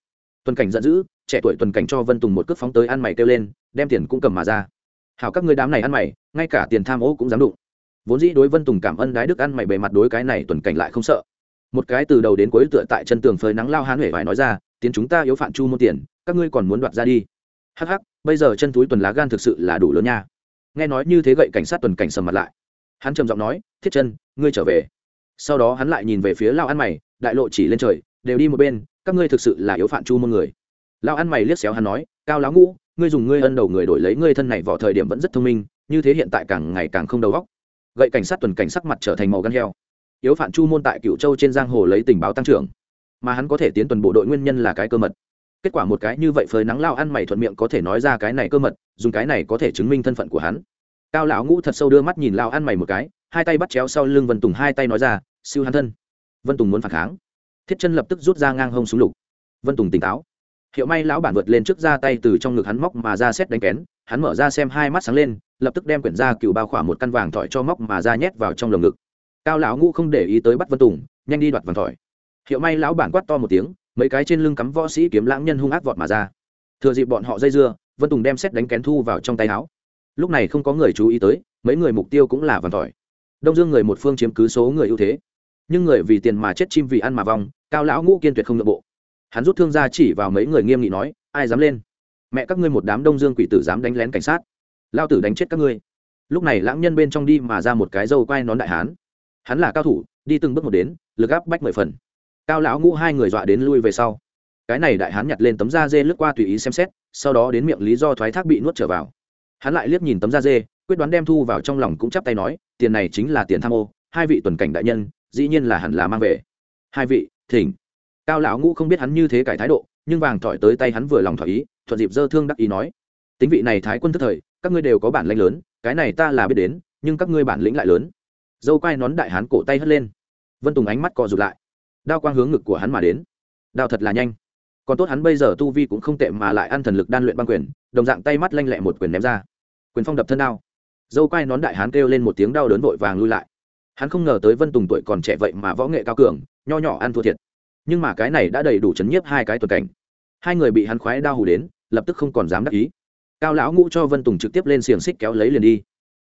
Tuần cảnh giận dữ, trẻ tuổi tuần cảnh cho vân tùng một cước phóng tới ăn mày kêu lên, đem tiền cũng cầm mà ra. Hảo các người đám này ăn mày, ngay cả tiền tham ô cũng dám đụng vốn dĩ đối vân tùng cảm ơn đái đức ăn mày bề mặt đối cái này tuần cảnh lại không sợ. Một cái từ đầu đến cuối tựa tại chân tường phơi nắng lao hán huệ phải nói ra, tiến chúng ta yếu phạm chu môn tiền, các ngươi còn muốn đoạt ra đi. Hắc hắc, bây giờ chân túi tuần lá gan thực sự là đủ lớn nha. Nghe nói như thế gậy cảnh sát tuần cảnh sầm mặt lại. Hắn trầm giọng nói, thiết chân, ngươi trở về. Sau đó hắn lại nhìn về phía lao ăn mày, đại lộ chỉ lên trời, đều đi một bên, các ngươi thực sự là yếu phạm chu môn người. Lao ăn mày liếc xéo hắn nói, cao lá ngũ, ngươi dùng ngươi ân đầu người đổi lấy ngươi thân này vào thời điểm vẫn rất thông minh, như thế hiện tại càng ngày càng không đầu óc gậy cảnh sát tuần cảnh sắc mặt trở thành màu gan heo. Yếu phản chu môn tại cựu châu trên giang hồ lấy tình báo tăng trưởng, mà hắn có thể tiến tuần bộ đội nguyên nhân là cái cơ mật. Kết quả một cái như vậy phơi nắng lao ăn mày thuận miệng có thể nói ra cái này cơ mật, dùng cái này có thể chứng minh thân phận của hắn. Cao lão ngũ thật sâu đưa mắt nhìn lao ăn mày một cái, hai tay bắt chéo sau lưng vân tùng hai tay nói ra, siêu hắn thân. Vân tùng muốn phản kháng. Thiết chân lập tức rút ra ngang hông súng lục. Vân tùng tỉnh táo. Hiệu may lão bản vượt lên trước ra tay từ trong ngực hắn móc mà ra xét đánh kén, hắn mở ra xem hai mắt sáng lên lập tức đem quyển ra cựu bao khỏa một căn vàng thỏi cho móc mà ra nhét vào trong lồng ngực. Cao lão ngũ không để ý tới bắt vân tùng, nhanh đi đoạt vàng thỏi. Hiệu may lão bản quát to một tiếng, mấy cái trên lưng cắm võ sĩ kiếm lãng nhân hung ác vọt mà ra. Thừa dịp bọn họ dây dưa, vân tùng đem xét đánh kén thu vào trong tay áo. Lúc này không có người chú ý tới, mấy người mục tiêu cũng là vàng tỏi đông dương người một phương chiếm cứ số người ưu thế. Nhưng người vì tiền mà chết chim vì ăn mà vong, cao lão ngũ kiên tuyệt không nội bộ. Hắn rút thương ra chỉ vào mấy người nghiêm nghị nói, ai dám lên? Mẹ các ngươi một đám đông dương quỷ tử dám đánh lén cảnh sát lao tử đánh chết các ngươi. Lúc này lãng nhân bên trong đi mà ra một cái dâu quai nón đại hán. Hắn là cao thủ, đi từng bước một đến, lực áp bách mười phần. Cao lão ngũ hai người dọa đến lui về sau. Cái này đại hán nhặt lên tấm da dê lướt qua tùy ý xem xét, sau đó đến miệng lý do thoái thác bị nuốt trở vào. Hắn lại liếc nhìn tấm da dê, quyết đoán đem thu vào trong lòng cũng chắp tay nói, tiền này chính là tiền tham ô, hai vị tuần cảnh đại nhân, dĩ nhiên là hẳn là mang về. Hai vị, thỉnh. Cao lão ngũ không biết hắn như thế cải thái độ, nhưng vàng thỏi tới tay hắn vừa lòng thỏa ý, thuận dịp dơ thương đắc ý nói, tính vị này thái quân thức thời các ngươi đều có bản lĩnh lớn, cái này ta là biết đến, nhưng các ngươi bản lĩnh lại lớn. Dâu quai nón đại hán cổ tay hất lên. Vân tùng ánh mắt co rụt lại. Đao quang hướng ngực của hắn mà đến. Đao thật là nhanh. Còn tốt hắn bây giờ tu vi cũng không tệ mà lại ăn thần lực đan luyện băng quyền, đồng dạng tay mắt lanh lẹ một quyền ném ra. Quyền phong đập thân đao. Dâu quai nón đại hán kêu lên một tiếng đau đớn vội vàng lui lại. Hắn không ngờ tới vân tùng tuổi còn trẻ vậy mà võ nghệ cao cường, nho nhỏ ăn thua thiệt. Nhưng mà cái này đã đầy đủ chấn nhiếp hai cái tuần cảnh. Hai người bị hắn khoái đao hù đến, lập tức không còn dám đắc ý cao lão ngũ cho vân tùng trực tiếp lên xiềng xích kéo lấy liền đi.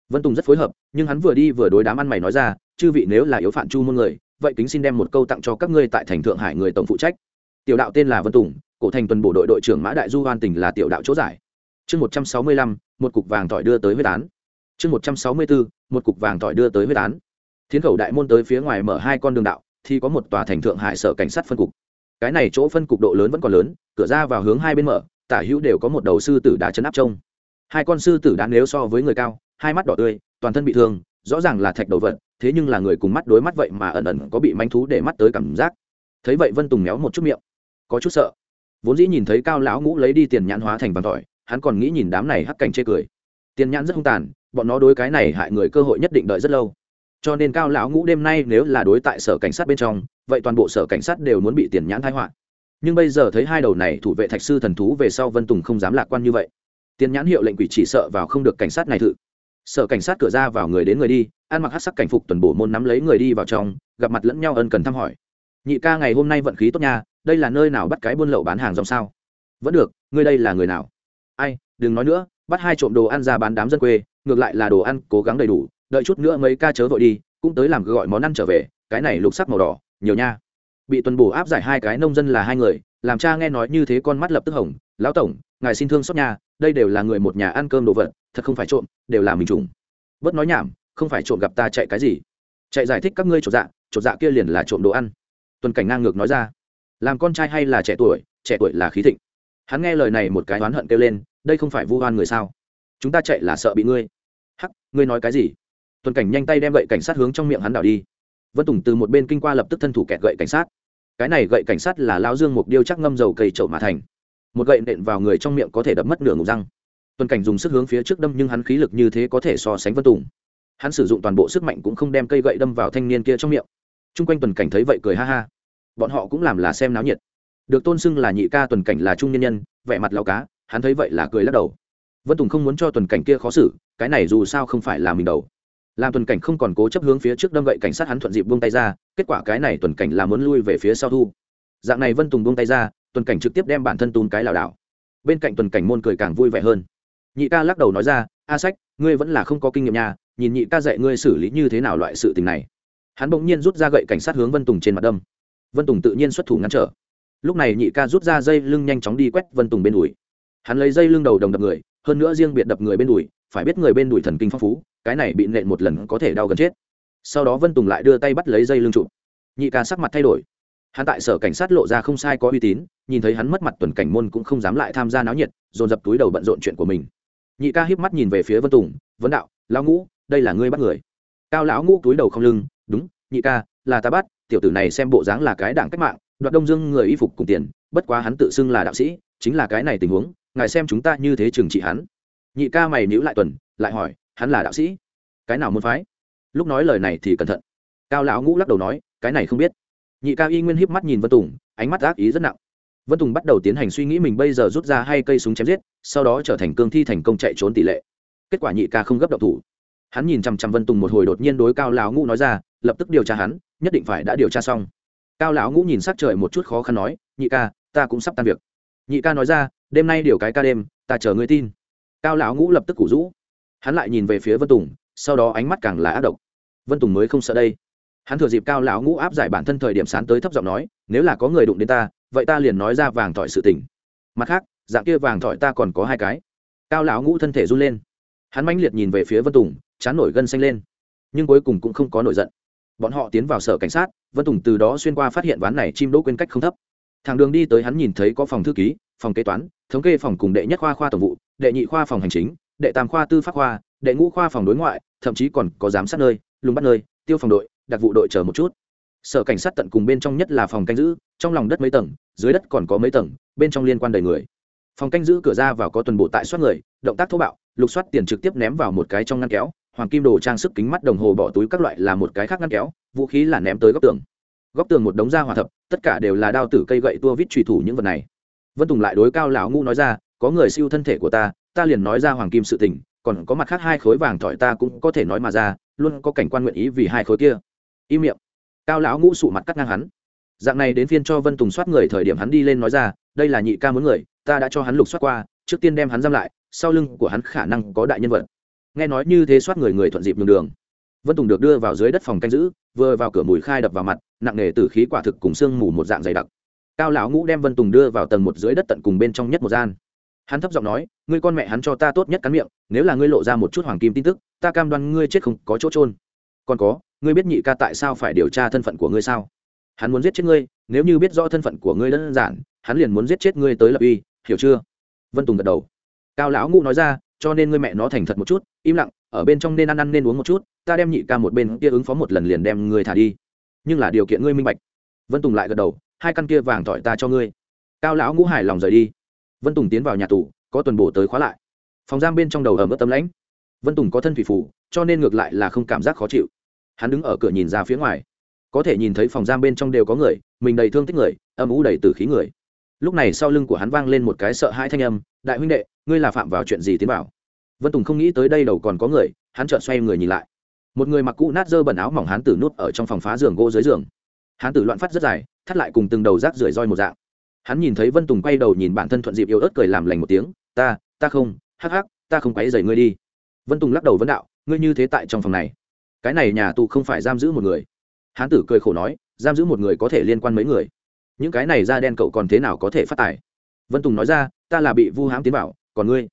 Vân tùng rất phối hợp, nhưng hắn vừa đi vừa đối đám ăn mày nói ra, chư vị nếu là yếu phạm chu môn người, vậy kính xin đem một câu tặng cho các ngươi tại thành thượng hải người tổng phụ trách. Tiểu đạo tên là vân tùng, cổ thành tuần bộ đội đội trưởng mã đại du hoan tỉnh là tiểu đạo chỗ giải. Chương một trăm sáu mươi lăm, một cục vàng tỏi đưa tới huyết án. Chương một trăm sáu mươi bốn, một cục vàng tỏi đưa tới huyết án. Thiến khẩu đại môn tới phía ngoài mở hai con đường đạo, thì có một tòa thành thượng hải sở cảnh sát phân cục. Cái này chỗ phân cục độ lớn vẫn còn lớn, cửa ra vào hướng hai bên mở tả hữu đều có một đầu sư tử đá chấn áp trông. Hai con sư tử đá nếu so với người cao, hai mắt đỏ tươi, toàn thân bị thương, rõ ràng là thạch đầu vật, thế nhưng là người cùng mắt đối mắt vậy mà ẩn ẩn có bị manh thú để mắt tới cảm giác. Thấy vậy vân tùng méo một chút miệng. Có chút sợ. Vốn dĩ nhìn thấy cao lão ngũ lấy đi tiền nhãn hóa thành vàng tỏi, hắn còn nghĩ nhìn đám này hắc cảnh chê cười. Tiền nhãn rất hung tàn, bọn nó đối cái này hại người cơ hội nhất định đợi rất lâu. Cho nên cao lão ngũ đêm nay nếu là đối tại sở cảnh sát bên trong, vậy toàn bộ sở cảnh sát đều muốn bị tiền nhãn thái họa nhưng bây giờ thấy hai đầu này thủ vệ thạch sư thần thú về sau vân tùng không dám lạc quan như vậy. Tiền nhãn hiệu lệnh quỷ chỉ sợ vào không được cảnh sát này thự sở cảnh sát cửa ra vào người đến người đi, ăn mặc hát sắc cảnh phục tuần bổ môn nắm lấy người đi vào trong, gặp mặt lẫn nhau ân cần thăm hỏi. Nhị ca ngày hôm nay vận khí tốt nha, đây là nơi nào bắt cái buôn lậu bán hàng rong sao? Vẫn được, ngươi đây là người nào? Ai, đừng nói nữa, bắt hai trộm đồ ăn ra bán đám dân quê, ngược lại là đồ ăn cố gắng đầy đủ, đợi chút nữa mấy ca chớ vội đi, cũng tới làm gọi món ăn trở về, cái này lục sắc màu đỏ, nhiều nha bị tuần bổ áp giải hai cái nông dân là hai người, làm cha nghe nói như thế con mắt lập tức hỏng lão tổng, ngài xin thương xót nha đây đều là người một nhà ăn cơm đồ vật, thật không phải trộm, đều là mình trùng. Bớt nói nhảm, không phải trộm gặp ta chạy cái gì. Chạy giải thích các ngươi trộm dạ trộm dạ kia liền là trộm đồ ăn. Tuần cảnh ngang ngược nói ra. Làm con trai hay là trẻ tuổi trẻ tuổi là khí thịnh. Hắn nghe lời này một cái oán hận kêu lên, đây không phải vu oan người sao? Chúng ta chạy là sợ bị ngươi. Hắc, ngươi nói cái gì? Tuần cảnh nhanh tay đem gậy cảnh sát hướng trong miệng hắn đảo đi. Vân tùng từ một bên kinh qua lập tức thân thủ kẹt gậy cảnh sát cái này gậy cảnh sát là lao dương mục điêu chắc ngâm dầu cây trậu mà thành. Một gậy nện vào người trong miệng có thể đập mất nửa ngục răng. Tuần cảnh dùng sức hướng phía trước đâm nhưng hắn khí lực như thế có thể so sánh vân tùng. Hắn sử dụng toàn bộ sức mạnh cũng không đem cây gậy đâm vào thanh niên kia trong miệng. T r u n g quanh tuần cảnh thấy vậy cười ha ha. Bọn họ cũng làm là xem náo nhiệt. Được tôn xưng là nhị ca tuần cảnh là trung nhân nhân, vẻ mặt lao cá, hắn thấy vậy là cười lắc đầu. Vân tùng không muốn cho tuần cảnh kia khó xử, cái này dù sao không phải là mình đầu làm tuần cảnh không còn cố chấp hướng phía trước đâm gậy cảnh sát hắn thuận dịp buông tay ra, kết quả cái này tuần cảnh là muốn lui về phía sau thu. Dạng này vân tùng buông tay ra, tuần cảnh trực tiếp đem bản thân tún cái lảo đảo. Bên cạnh tuần cảnh môn cười càng vui vẻ hơn. Nhị ca lắc đầu nói ra, a sách, ngươi vẫn là không có kinh nghiệm nhà nhìn nhị ca dạy ngươi xử lý như thế nào loại sự tình này. Hắn bỗng nhiên rút ra gậy cảnh sát hướng vân tùng trên mặt đâm. Vân tùng tự nhiên xuất thủ ngăn trở. Lúc này nhị ca rút ra dây lưng nhanh chóng đi quét vân tùng bên đùi. Hắn lấy dây lưng đầu đồng đập người, hơn nữa riêng biệt đập người bên đùi, phải biết người bên đùi thần kinh phong phú cái này bị nện một lần có thể đau gần chết. Sau đó vân tùng lại đưa tay bắt lấy dây lưng trụ. Nhị ca sắc mặt thay đổi. Hắn tại sở cảnh sát lộ ra không sai có uy tín, nhìn thấy hắn mất mặt tuần cảnh môn cũng không dám lại tham gia náo nhiệt, dồn dập túi đầu bận rộn chuyện của mình. Nhị ca híp mắt nhìn về phía vân tùng vấn đạo, lão ngũ, đây là ngươi bắt người. Cao lão ngũ túi đầu không lưng, đúng, nhị ca, là ta bắt, tiểu tử này xem bộ dáng là cái đảng cách mạng, đoạt đông dương người y phục cùng tiền, bất quá hắn tự xưng là đạo sĩ, chính là cái này tình huống, ngài xem chúng ta như thế trừng trị hắn. Nhị ca mày níu lại tuần, lại hỏi hắn là đạo sĩ. Cái nào muốn phái? Lúc nói lời này thì cẩn thận. Cao lão ngũ lắc đầu nói, cái này không biết. Nhị ca y nguyên híp mắt nhìn vân tùng, ánh mắt ác ý rất nặng. Vân tùng bắt đầu tiến hành suy nghĩ mình bây giờ rút ra hai cây súng chém giết, sau đó trở thành cương thi thành công chạy trốn tỷ lệ. Kết quả nhị ca không gấp đậu thủ. Hắn nhìn chằm chằm vân tùng một hồi đột nhiên đối cao lão ngũ nói ra, lập tức điều tra hắn, nhất định phải đã điều tra xong. Cao lão ngũ nhìn sắc trời một chút khó khăn nói, nhị ca, ta cũng sắp tan việc. Nhị ca nói ra, đêm nay điều cái ca đêm, ta chờ ngươi tin. Cao lão ngũ lập tức củ rũ hắn lại nhìn về phía vân tùng, sau đó ánh mắt càng là ác độc. Vân tùng mới không sợ đây. Hắn thừa dịp cao lão ngũ áp giải bản thân thời điểm sán tới thấp giọng nói, nếu là có người đụng đến ta, vậy ta liền nói ra vàng thỏi sự tình. Mặt khác, dạng kia vàng thỏi ta còn có hai cái. Cao lão ngũ thân thể run lên. Hắn mãnh liệt nhìn về phía vân tùng, chán nổi gân xanh lên. Nhưng cuối cùng cũng không có nổi giận. Bọn họ tiến vào sở cảnh sát, vân tùng từ đó xuyên qua phát hiện ván này chim đỗ quên cách không thấp. Thằng đường đi tới hắn nhìn thấy có phòng thư ký, phòng kế toán, thống kê phòng cùng đệ nhất khoa khoa tổng vụ, đệ nhị khoa phòng hành chính đệ tam khoa tư pháp khoa, đệ ngũ khoa phòng đối ngoại, thậm chí còn có giám sát nơi, lùng bắt nơi, tiêu phòng đội, đặc vụ đội chờ một chút. Sở cảnh sát tận cùng bên trong nhất là phòng canh giữ, trong lòng đất mấy tầng, dưới đất còn có mấy tầng, bên trong liên quan đầy người. Phòng canh giữ cửa ra vào có tuần bộ tại soát người, động tác thô bạo, lục soát tiền trực tiếp ném vào một cái trong ngăn kéo, hoàng kim đồ trang sức kính mắt đồng hồ bỏ túi các loại là một cái khác ngăn kéo, vũ khí là ném tới góc tường. Góc tường một đống da hòa thập, tất cả đều là đao tử cây gậy tua vít trùy thủ những vật này. Vân tùng lại đối cao lão ngu nói ra có người siêu thân thể của ta ta liền nói ra hoàng kim sự tình, còn có mặt khác hai khối vàng thỏi ta cũng có thể nói mà ra, luôn có cảnh quan nguyện ý vì hai khối kia. Im miệng. Cao lão ngũ sụ mặt cắt ngang hắn. Dạng này đến phiên cho vân tùng soát người thời điểm hắn đi lên nói ra, đây là nhị ca muốn người, ta đã cho hắn lục soát qua, trước tiên đem hắn giam lại, sau lưng của hắn khả năng có đại nhân vật. Nghe nói như thế soát người người thuận dịp nhường đường. Vân tùng được đưa vào dưới đất phòng canh giữ, vừa vào cửa mùi khai đập vào mặt, nặng nề từ khí quả thực cùng sương mù một dạng dày đặc. Cao lão ngũ đem vân tùng đưa vào tầng một dưới đất tận cùng bên trong nhất một gian hắn thấp giọng nói, ngươi con mẹ hắn cho ta tốt nhất cắn miệng, nếu là ngươi lộ ra một chút hoàng kim tin tức, ta cam đoan ngươi chết không có chỗ trôn còn có, ngươi biết nhị ca tại sao phải điều tra thân phận của ngươi sao? Hắn muốn giết chết ngươi, nếu như biết rõ thân phận của ngươi đơn giản, hắn liền muốn giết chết ngươi tới lập uy, hiểu chưa? Vân tùng gật đầu. Cao lão ngũ nói ra, cho nên ngươi mẹ nó thành thật một chút, im lặng, ở bên trong nên ăn ăn nên uống một chút, ta đem nhị ca một bên kia ứng phó một lần liền đem ngươi thả đi. Nhưng là điều kiện ngươi minh bạch. Vân tùng lại gật đầu, hai căn kia vàng tỏi ta cho ngươi. Cao lão ngũ hài lòng rời đi vân tùng tiến vào nhà tù, có tuần bổ tới khóa lại. Phòng giam bên trong đầu ẩm ướt tấm lãnh. Vân tùng có thân thủy phủ, cho nên ngược lại là không cảm giác khó chịu. Hắn đứng ở cửa nhìn ra phía ngoài. Có thể nhìn thấy phòng giam bên trong đều có người, mình đầy thương tích người, âm ủ đầy từ khí người. Lúc này sau lưng của hắn vang lên một cái sợ hãi thanh âm, đại huynh đệ, ngươi là phạm vào chuyện gì tiến vào? Vân tùng không nghĩ tới đây đầu còn có người, hắn chợt xoay người nhìn lại. Một người mặc cũ nát dơ bẩn áo mỏng hán tử nút ở trong phòng phá giường gỗ dưới giường. Hán tử loạn phát rất dài, thắt lại cùng từng đầu rác rưởi roi một dạng hắn nhìn thấy vân tùng quay đầu nhìn bản thân thuận dịp yếu ớt cười làm lành một tiếng, ta ta không, hắc hắc, ta không quấy dày ngươi đi. Vân tùng lắc đầu vấn đạo, ngươi như thế tại trong phòng này, cái này nhà tù không phải giam giữ một người. Hán tử cười khổ nói, giam giữ một người có thể liên quan mấy người? Những cái này da đen cậu còn thế nào có thể phát tài? Vân tùng nói ra, ta là bị vu hãm tiến bảo, còn ngươi?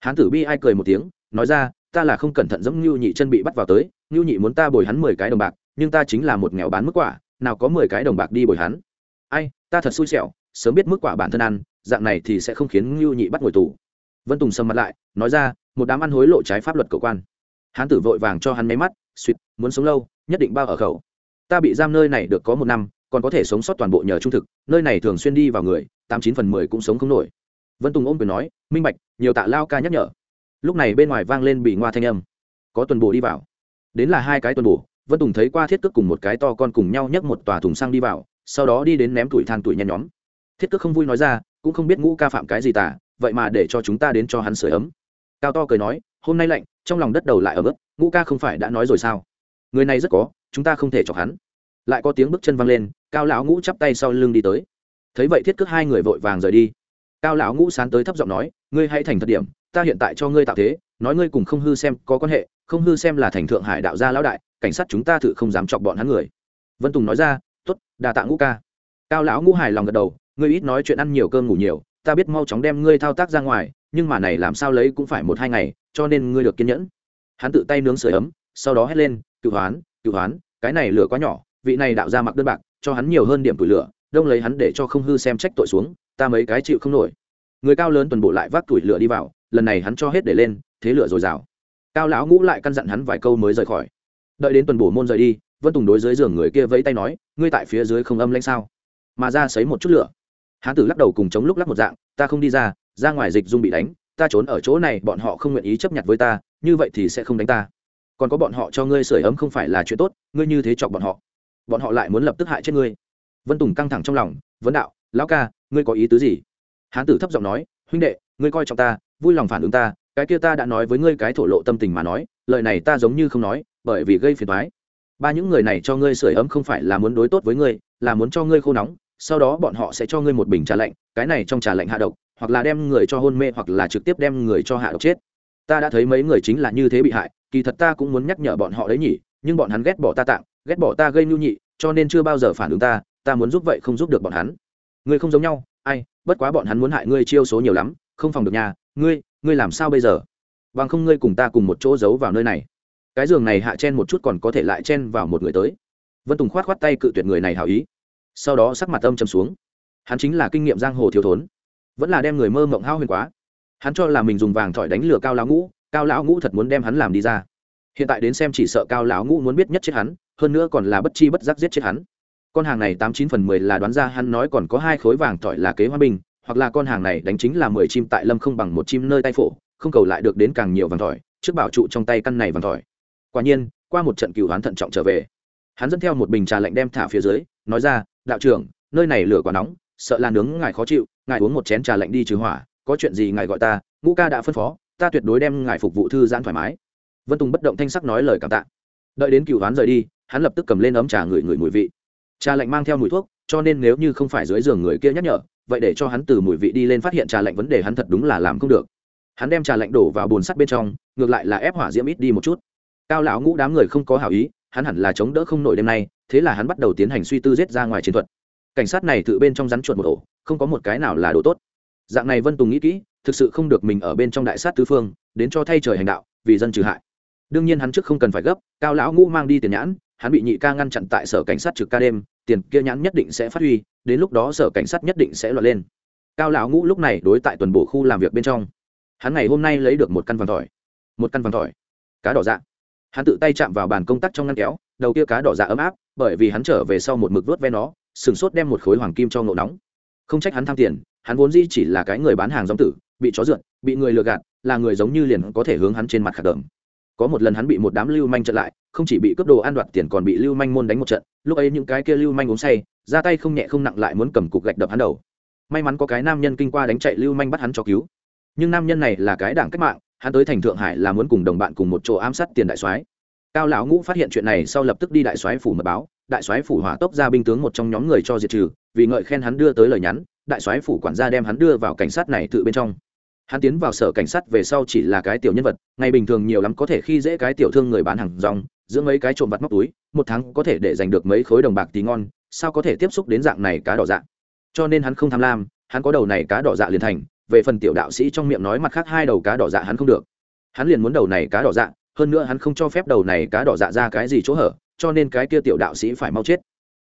Hán tử bi ai cười một tiếng, nói ra, ta là không cẩn thận giống như nhị chân bị bắt vào tới như nhị muốn ta bồi hắn mười cái đồng bạc, nhưng ta chính là một nghèo bán mức quả, nào có mười cái đồng bạc đi bồi hắn? Ai, ta thật xui xẻo sớm biết mức quả bản thân ăn, dạng này thì sẽ không khiến ngưu nhị bắt ngồi tù. Vân tùng sầm mặt lại, nói ra, một đám ăn hối lộ trái pháp luật cơ quan. Hán tử vội vàng cho hắn máy mắt, suýt, muốn sống lâu, nhất định bao ở khẩu. Ta bị giam nơi này được có một năm, còn có thể sống sót toàn bộ nhờ trung thực, nơi này thường xuyên đi vào người, tám chín phần mười cũng sống không nổi. Vân tùng ôm quyền nói, minh bạch, nhiều tạ lao ca nhắc nhở. Lúc này bên ngoài vang lên bị ngoa thanh âm. Có tuần bổ đi vào. Đến là hai cái tuần bổ, vân tùng thấy qua thiết cước cùng một cái to con cùng nhau nhấc một tòa thùng xăng đi vào, sau đó đi đến ném tuổi than tuổi nhen nhóm thiết cước không vui nói ra, cũng không biết ngũ ca phạm cái gì tả, vậy mà để cho chúng ta đến cho hắn sửa ấm. Cao to cười nói, hôm nay lạnh, trong lòng đất đầu lại ở mức ngũ ca không phải đã nói rồi sao? Người này rất có, chúng ta không thể chọc hắn. Lại có tiếng bước chân văng lên, cao lão ngũ chắp tay sau lưng đi tới. Thấy vậy thiết cước hai người vội vàng rời đi. Cao lão ngũ sán tới thấp giọng nói, ngươi hãy thành thật điểm, ta hiện tại cho ngươi tạo thế, nói ngươi cùng không hư xem có quan hệ, không hư xem là thành thượng hải đạo gia lão đại, cảnh sát chúng ta thử không dám chọc bọn hắn người. Vân tùng nói ra t ố t đà tạ ngũ ca. Cao lão ngũ hài lòng gật đầu ngươi ít nói chuyện ăn nhiều cơm ngủ nhiều, ta biết mau chóng đem ngươi thao tác ra ngoài, nhưng mà này làm sao lấy cũng phải một hai ngày, cho nên ngươi được kiên nhẫn. Hắn tự tay nướng sửa ấm, sau đó hét lên, cựu hoán cựu hoán, cái này lửa quá nhỏ, vị này đạo ra mặc đơn bạc, cho hắn nhiều hơn điểm tủi lửa, đông lấy hắn để cho không hư xem trách tội xuống, ta mấy cái chịu không nổi. Người cao lớn tuần bộ lại vác tủi lửa đi vào, lần này hắn cho hết để lên, thế lửa dồi dào. Cao lão ngũ lại căn dặn hắn vài câu mới rời khỏi. Đợi đến tuần bổ môn rời đi, vân tùng đối dưới giường người kia vẫy tay nói, ngươi tại phía dưới không âm lanh sao? Mà ra sấy một chút lửa hán tử lắc đầu cùng chống lúc lắc một dạng, ta không đi ra ra ngoài dịch dung bị đánh, ta trốn ở chỗ này, bọn họ không nguyện ý chấp nhận với ta, như vậy thì sẽ không đánh ta. Còn có bọn họ cho ngươi sưởi ấm không phải là chuyện tốt, ngươi như thế chọc bọn họ bọn họ lại muốn lập tức hại chết ngươi. Vân tùng căng thẳng trong lòng, vấn đạo, lão ca, ngươi có ý tứ gì? Hán tử thấp giọng nói, huynh đệ, ngươi coi trọng ta, vui lòng phản ứng ta, cái kia ta đã nói với ngươi cái thổ lộ tâm tình mà nói, lời này ta giống như không nói, bởi vì gây phiền thoái ba những người này cho ngươi sưởi ấm không phải là muốn đối tốt với ngươi, là muốn cho ngươi khô nóng sau đó bọn họ sẽ cho ngươi một bình trà lạnh, cái này trong trà lạnh hạ độc, hoặc là đem người cho hôn mê, hoặc là trực tiếp đem người cho hạ độc chết. Ta đã thấy mấy người chính là như thế bị hại, kỳ thật ta cũng muốn nhắc nhở bọn họ đấy nhỉ, nhưng bọn hắn ghét bỏ ta tạm, ghét bỏ ta gây nhu nhị, cho nên chưa bao giờ phản ứng ta ta muốn giúp vậy không giúp được bọn hắn. Ngươi không giống nhau, ai, bất quá bọn hắn muốn hại ngươi chiêu số nhiều lắm, không phòng được nhà, ngươi ngươi làm sao bây giờ? Bằng không ngươi cùng ta cùng một chỗ giấu vào nơi này. Cái giường này hạ chen một chút còn có thể lại chen vào một người tới. Vân tùng khoát khoát tay cự tuyệt người này hảo ý sau đó sắc mặt âm trầm xuống. Hắn chính là kinh nghiệm giang hồ thiếu thốn, vẫn là đem người mơ mộng hao huyền quá. Hắn cho là mình dùng vàng thỏi đánh lừa cao lão ngũ, cao lão ngũ thật muốn đem hắn làm đi ra. Hiện tại đến xem chỉ sợ cao lão ngũ muốn biết nhất chết hắn, hơn nữa còn là bất chi bất giác giết chết hắn. Con hàng này tám chín phần mười là đoán ra hắn nói còn có hai khối vàng thỏi là kế hoa bình, hoặc là con hàng này đánh chính là mười chim tại lâm không bằng một chim nơi tay phổ, không cầu lại được đến càng nhiều vàng thỏi, trước bảo trụ trong tay căn này vàng thỏi. Quả nhiên, qua một trận cựu hắn thận trọng trở về, hắn dẫn theo một bình trà lạnh đem thả phía dưới nói ra, đạo trưởng, nơi này lửa quá nóng, sợ là nướng ngài khó chịu, ngài uống một chén trà lạnh đi trừ hỏa, có chuyện gì ngài gọi ta, ngũ ca đã phân phó, ta tuyệt đối đem ngài phục vụ thư giãn thoải mái. Vân tùng bất động thanh sắc nói lời cảm tạ. Đợi đến cựu hắn rời đi, hắn lập tức cầm lên ấm trà ngửi ngửi mùi vị. Trà lạnh mang theo mùi thuốc, cho nên nếu như không phải dưới giường người kia nhắc nhở, vậy để cho hắn từ mùi vị đi lên phát hiện trà lạnh vấn đề hắn thật đúng là làm không được. Hắn đem trà lạnh đổ vào bồn sắt bên trong, ngược lại là ép hỏa diễm ít đi một chút. Cao lão ngũ đám người không có hảo ý hắn hẳn là chống đỡ không nổi đêm nay, thế là hắn bắt đầu tiến hành suy tư giết ra ngoài chiến thuật. Cảnh sát này tự bên trong rắn chuột một ổ, không có một cái nào là đồ tốt. Dạng này vân tùng nghĩ kỹ, thực sự không được mình ở bên trong đại sát tứ phương, đến cho thay trời hành đạo, vì dân trừ hại. Đương nhiên hắn trước không cần phải gấp, cao lão ngũ mang đi tiền nhãn, hắn bị nhị ca ngăn chặn tại sở cảnh sát trực ca đêm, tiền kia nhãn nhất định sẽ phát huy, đến lúc đó sở cảnh sát nhất định sẽ loạt lên. Cao lão ngũ lúc này đối tại tuần bộ khu làm việc bên trong. Hắn ngày hôm nay lấy được một căn vàng tỏi một căn vàng tỏi cá đỏ dạ hắn tự tay chạm vào bàn công tác trong ngăn kéo, đầu kia cá đỏ dạ ấm áp, bởi vì hắn trở về sau một mực vớt ve nó, sừng sốt đem một khối hoàng kim cho ngộ nóng. Không trách hắn tham tiền, hắn vốn dĩ chỉ là cái người bán hàng giống tử, bị chó dượn bị người lừa gạt, là người giống như liền có thể hướng hắn trên mặt khạc đờm có một lần hắn bị một đám lưu manh trận lại, không chỉ bị cướp đồ ăn đoạt tiền còn bị lưu manh môn đánh một trận, lúc ấy những cái kia lưu manh uống say, ra tay không nhẹ không nặng lại muốn cầm cục gạch đập hắn đầu. May mắn có cái nam nhân kinh qua đánh chạy lưu manh bắt hắn cho cứu. Nhưng nam nhân này là cái đảng cách mạng hắn tới thành thượng hải là muốn cùng đồng bạn cùng một chỗ ám sát tiền đại soái. Cao lão ngũ phát hiện chuyện này sau lập tức đi đại soái phủ mật báo, đại soái phủ hỏa tốc ra binh tướng một trong nhóm người cho diệt trừ, vì ngợi khen hắn đưa tới lời nhắn, đại soái phủ quản gia đem hắn đưa vào cảnh sát này tự bên trong. Hắn tiến vào sở cảnh sát về sau chỉ là cái tiểu nhân vật, ngày bình thường nhiều lắm có thể khi dễ cái tiểu thương người bán hàng rong, giữa mấy cái trộm vặt móc túi, một tháng có thể để giành được mấy khối đồng bạc tí ngon, sao có thể tiếp xúc đến dạng này cá đỏ dạ? Cho nên hắn không tham lam, hắn có đầu này cá đỏ dạ liền thành về phần tiểu đạo sĩ trong miệng nói mặt khác hai đầu cá đỏ dạ hắn không được. Hắn liền muốn đầu này cá đỏ dạ hơn nữa hắn không cho phép đầu này cá đỏ dạ ra cái gì chỗ hở, cho nên cái kia tiểu đạo sĩ phải mau chết.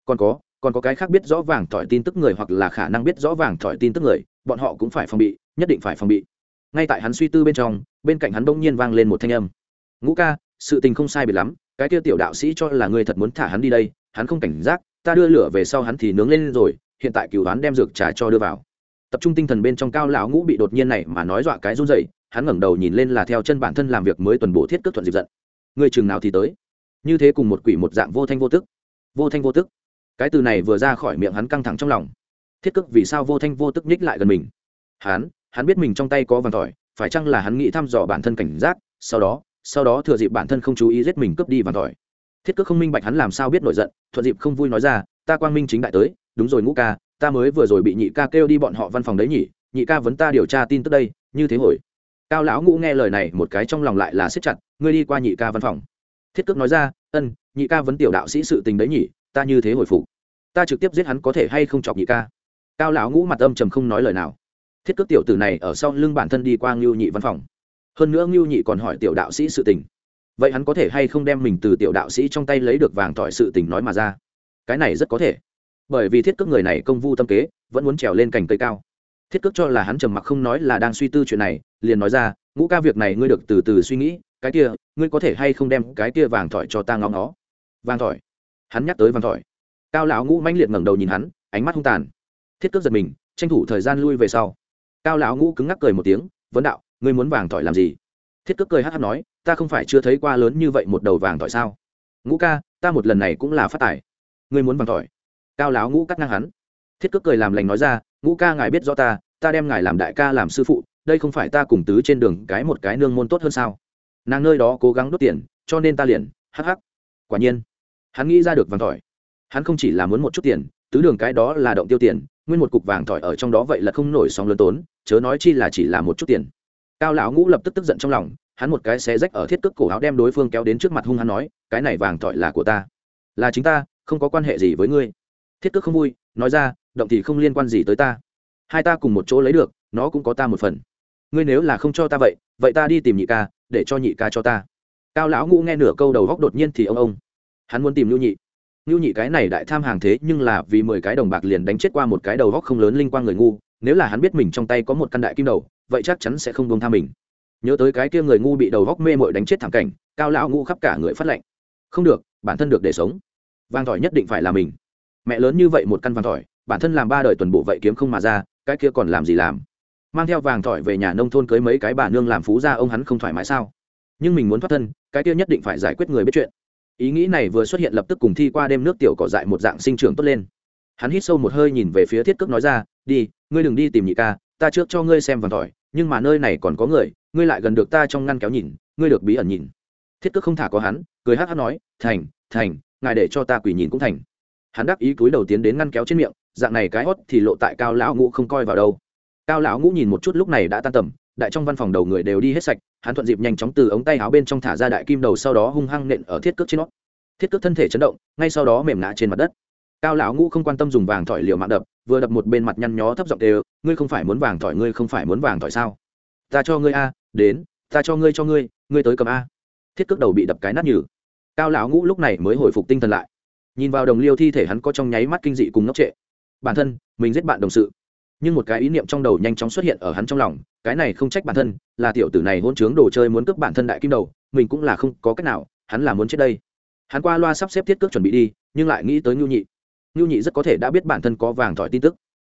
Còn có còn có cái khác biết rõ vàng thỏi tin tức người hoặc là khả năng biết rõ vàng thỏi tin tức người, bọn họ cũng phải phòng bị, nhất định phải phòng bị. Ngay tại hắn suy tư bên trong, bên cạnh hắn bỗng nhiên vang lên một thanh âm. Ngũ ca, sự tình không sai biệt lắm, cái kia tiểu đạo sĩ cho là người thật muốn thả hắn đi đây, hắn không cảnh giác, ta đưa lửa về sau hắn thì nướng lên rồi, hiện tại cửu đoán đem dược trà cho đưa vào tập trung tinh thần bên trong cao lão ngũ bị đột nhiên này mà nói dọa cái run rẩy, hắn ngẩng đầu nhìn lên là theo chân bản thân làm việc mới tuần bổ thiết cước thuận dịp giận. Người chừng nào thì tới. Như thế cùng một quỷ một dạng vô thanh vô tức. Vô thanh vô tức. Cái từ này vừa ra khỏi miệng hắn căng thẳng trong lòng. Thiết cước vì sao vô thanh vô tức nhích lại gần mình? Hắn hắn biết mình trong tay có vàng tỏi, phải chăng là hắn nghĩ thăm dò bản thân cảnh giác, sau đó sau đó thừa dịp bản thân không chú ý giết mình cướp đi vàng tỏi. Thiết cước không minh bạch hắn làm sao biết nổi giận, thuận dịp không vui nói ra, ta quang minh chính đại tới, đúng rồi ngũ ca ta mới vừa rồi bị nhị ca kêu đi bọn họ văn phòng đấy nhỉ, nhị ca vấn ta điều tra tin tức đây, như thế hồi. Cao lão ngũ nghe lời này một cái trong lòng lại là siết chặt, ngươi đi qua nhị ca văn phòng. Thiết cước nói ra, ân, nhị ca vấn tiểu đạo sĩ sự tình đấy nhỉ, ta như thế hồi phục. Ta trực tiếp giết hắn có thể hay không chọc nhị ca? Cao lão ngũ mặt âm trầm không nói lời nào. Thiết cước tiểu tử này ở sau lưng bản thân đi qua ngưu nhị văn phòng. Hơn nữa ngưu nhị còn hỏi tiểu đạo sĩ sự tình. Vậy hắn có thể hay không đem mình từ tiểu đạo sĩ trong tay lấy được vàng tỏi sự tình nói mà ra? Cái này rất có thể bởi vì thiết cước người này công vu tâm kế, vẫn muốn trèo lên cành cây cao. Thiết cước cho là hắn trầm mặc không nói là đang suy tư chuyện này, liền nói ra, ngũ ca, việc này ngươi được từ từ suy nghĩ, cái kia, ngươi có thể hay không đem cái kia vàng thỏi cho ta ngóng nó vàng thỏi? Hắn nhắc tới vàng thỏi. Cao lão ngũ mãnh liệt ngẩng đầu nhìn hắn, ánh mắt hung tàn. Thiết cước giật mình, tranh thủ thời gian lui về sau. Cao lão ngũ cứng ngắc cười một tiếng, vấn đạo, ngươi muốn vàng thỏi làm gì? Thiết cước cười hát hát nói, ta không phải chưa thấy qua lớn như vậy một đầu vàng thỏi sao? Ngũ ca, ta một lần này cũng là phát tài. Ngươi muốn vàng thỏi? Cao lão ngũ cắt ngang hắn. Thiết cước cười làm lành nói ra, ngũ ca, ngài biết rõ ta ta đem ngài làm đại ca, làm sư phụ, đây không phải ta cùng tứ trên đường cái một cái nương môn tốt hơn sao? Nàng nơi đó cố gắng đốt tiền, cho nên ta liền, hắc hắc. Quả nhiên, hắn nghĩ ra được vàng tỏi. Hắn không chỉ là muốn một chút tiền, tứ đường cái đó là động tiêu tiền, nguyên một cục vàng thỏi ở trong đó vậy là không nổi sóng lớn tốn, chớ nói chi là chỉ là một chút tiền. Cao lão ngũ lập tức tức giận trong lòng, hắn một cái xé rách ở thiết cước cổ áo đem đối phương kéo đến trước mặt hung hắn nói, cái này vàng thỏi là của ta, là chính ta, không có quan hệ gì với ngươi thiết cước không vui, nói ra, động thì không liên quan gì tới ta. Hai ta cùng một chỗ lấy được, nó cũng có ta một phần. Ngươi nếu là không cho ta vậy vậy ta đi tìm nhị ca, để cho nhị ca cho ta. Cao lão ngũ nghe nửa câu đầu góc đột nhiên thì ông ông. Hắn muốn tìm nhu nhị. Nhu nhị cái này đại tham hàng thế nhưng là vì mười cái đồng bạc liền đánh chết qua một cái đầu góc không lớn linh quang người ngu, nếu là hắn biết mình trong tay có một căn đại kim đầu, vậy chắc chắn sẽ không buông tha mình. Nhớ tới cái kia người ngu bị đầu góc mê mội đánh chết thảm cảnh, cao lão ngu khắp cả người phát lệnh. Không được, bản thân được để sống. Vang tỏi nhất định phải là mình mẹ lớn như vậy một căn vàng tỏi bản thân làm ba đời tuần bộ vậy kiếm không mà ra, cái kia còn làm gì làm? Mang theo vàng tỏi về nhà nông thôn cưới mấy cái bà nương làm phú ra ông hắn không thoải mái sao? Nhưng mình muốn thoát thân, cái kia nhất định phải giải quyết người biết chuyện. Ý nghĩ này vừa xuất hiện lập tức cùng thi qua đêm nước tiểu cỏ dại một dạng sinh trưởng tốt lên. Hắn hít sâu một hơi nhìn về phía thiết cước nói ra, đi, ngươi đừng đi tìm nhị ca, ta trước cho ngươi xem vàng tỏi nhưng mà nơi này còn có người, ngươi lại gần được ta trong ngăn kéo nhìn, ngươi được bí ẩn nhìn. Thiết cước không thả có hắn, cười hát hát nói, thành thành, ngài để cho ta quỷ nhìn cũng thành hắn đáp ý cúi đầu tiến đến ngăn kéo trên miệng, dạng này cái hót thì lộ tại cao lão ngũ không coi vào đâu. Cao lão ngũ nhìn một chút lúc này đã tan tầm, đại trong văn phòng đầu người đều đi hết sạch, hắn thuận dịp nhanh chóng từ ống tay áo bên trong thả ra đại kim đầu sau đó hung hăng nện ở thiết cước trên nó. Thiết cước thân thể chấn động, ngay sau đó mềm ngã trên mặt đất. Cao lão ngũ không quan tâm dùng vàng thỏi liều mạng đập, vừa đập một bên mặt nhăn nhó thấp giọng đều ngươi không phải muốn vàng thỏi, ngươi không phải muốn vàng thỏi sao? Ta cho ngươi a, đến, ta cho ngươi cho ngươi ngươi tới cầm a. Thiết cước đầu bị đập cái nát nhừ. Cao lão ngũ lúc này mới hồi phục tinh thần lại nhìn vào đồng liêu thi thể hắn có trong nháy mắt kinh dị cùng ngốc trệ. Bản thân, mình giết bạn đồng sự. Nhưng một cái ý niệm trong đầu nhanh chóng xuất hiện ở hắn trong lòng, cái này không trách bản thân, là tiểu tử này hôn chướng đồ chơi muốn cướp bản thân đại kim đầu, mình cũng là không có cách nào, hắn là muốn chết đây. Hắn qua loa sắp xếp thiết cước chuẩn bị đi, nhưng lại nghĩ tới nhu nhị. Nhu nhị rất có thể đã biết bản thân có vàng thỏi tin tức.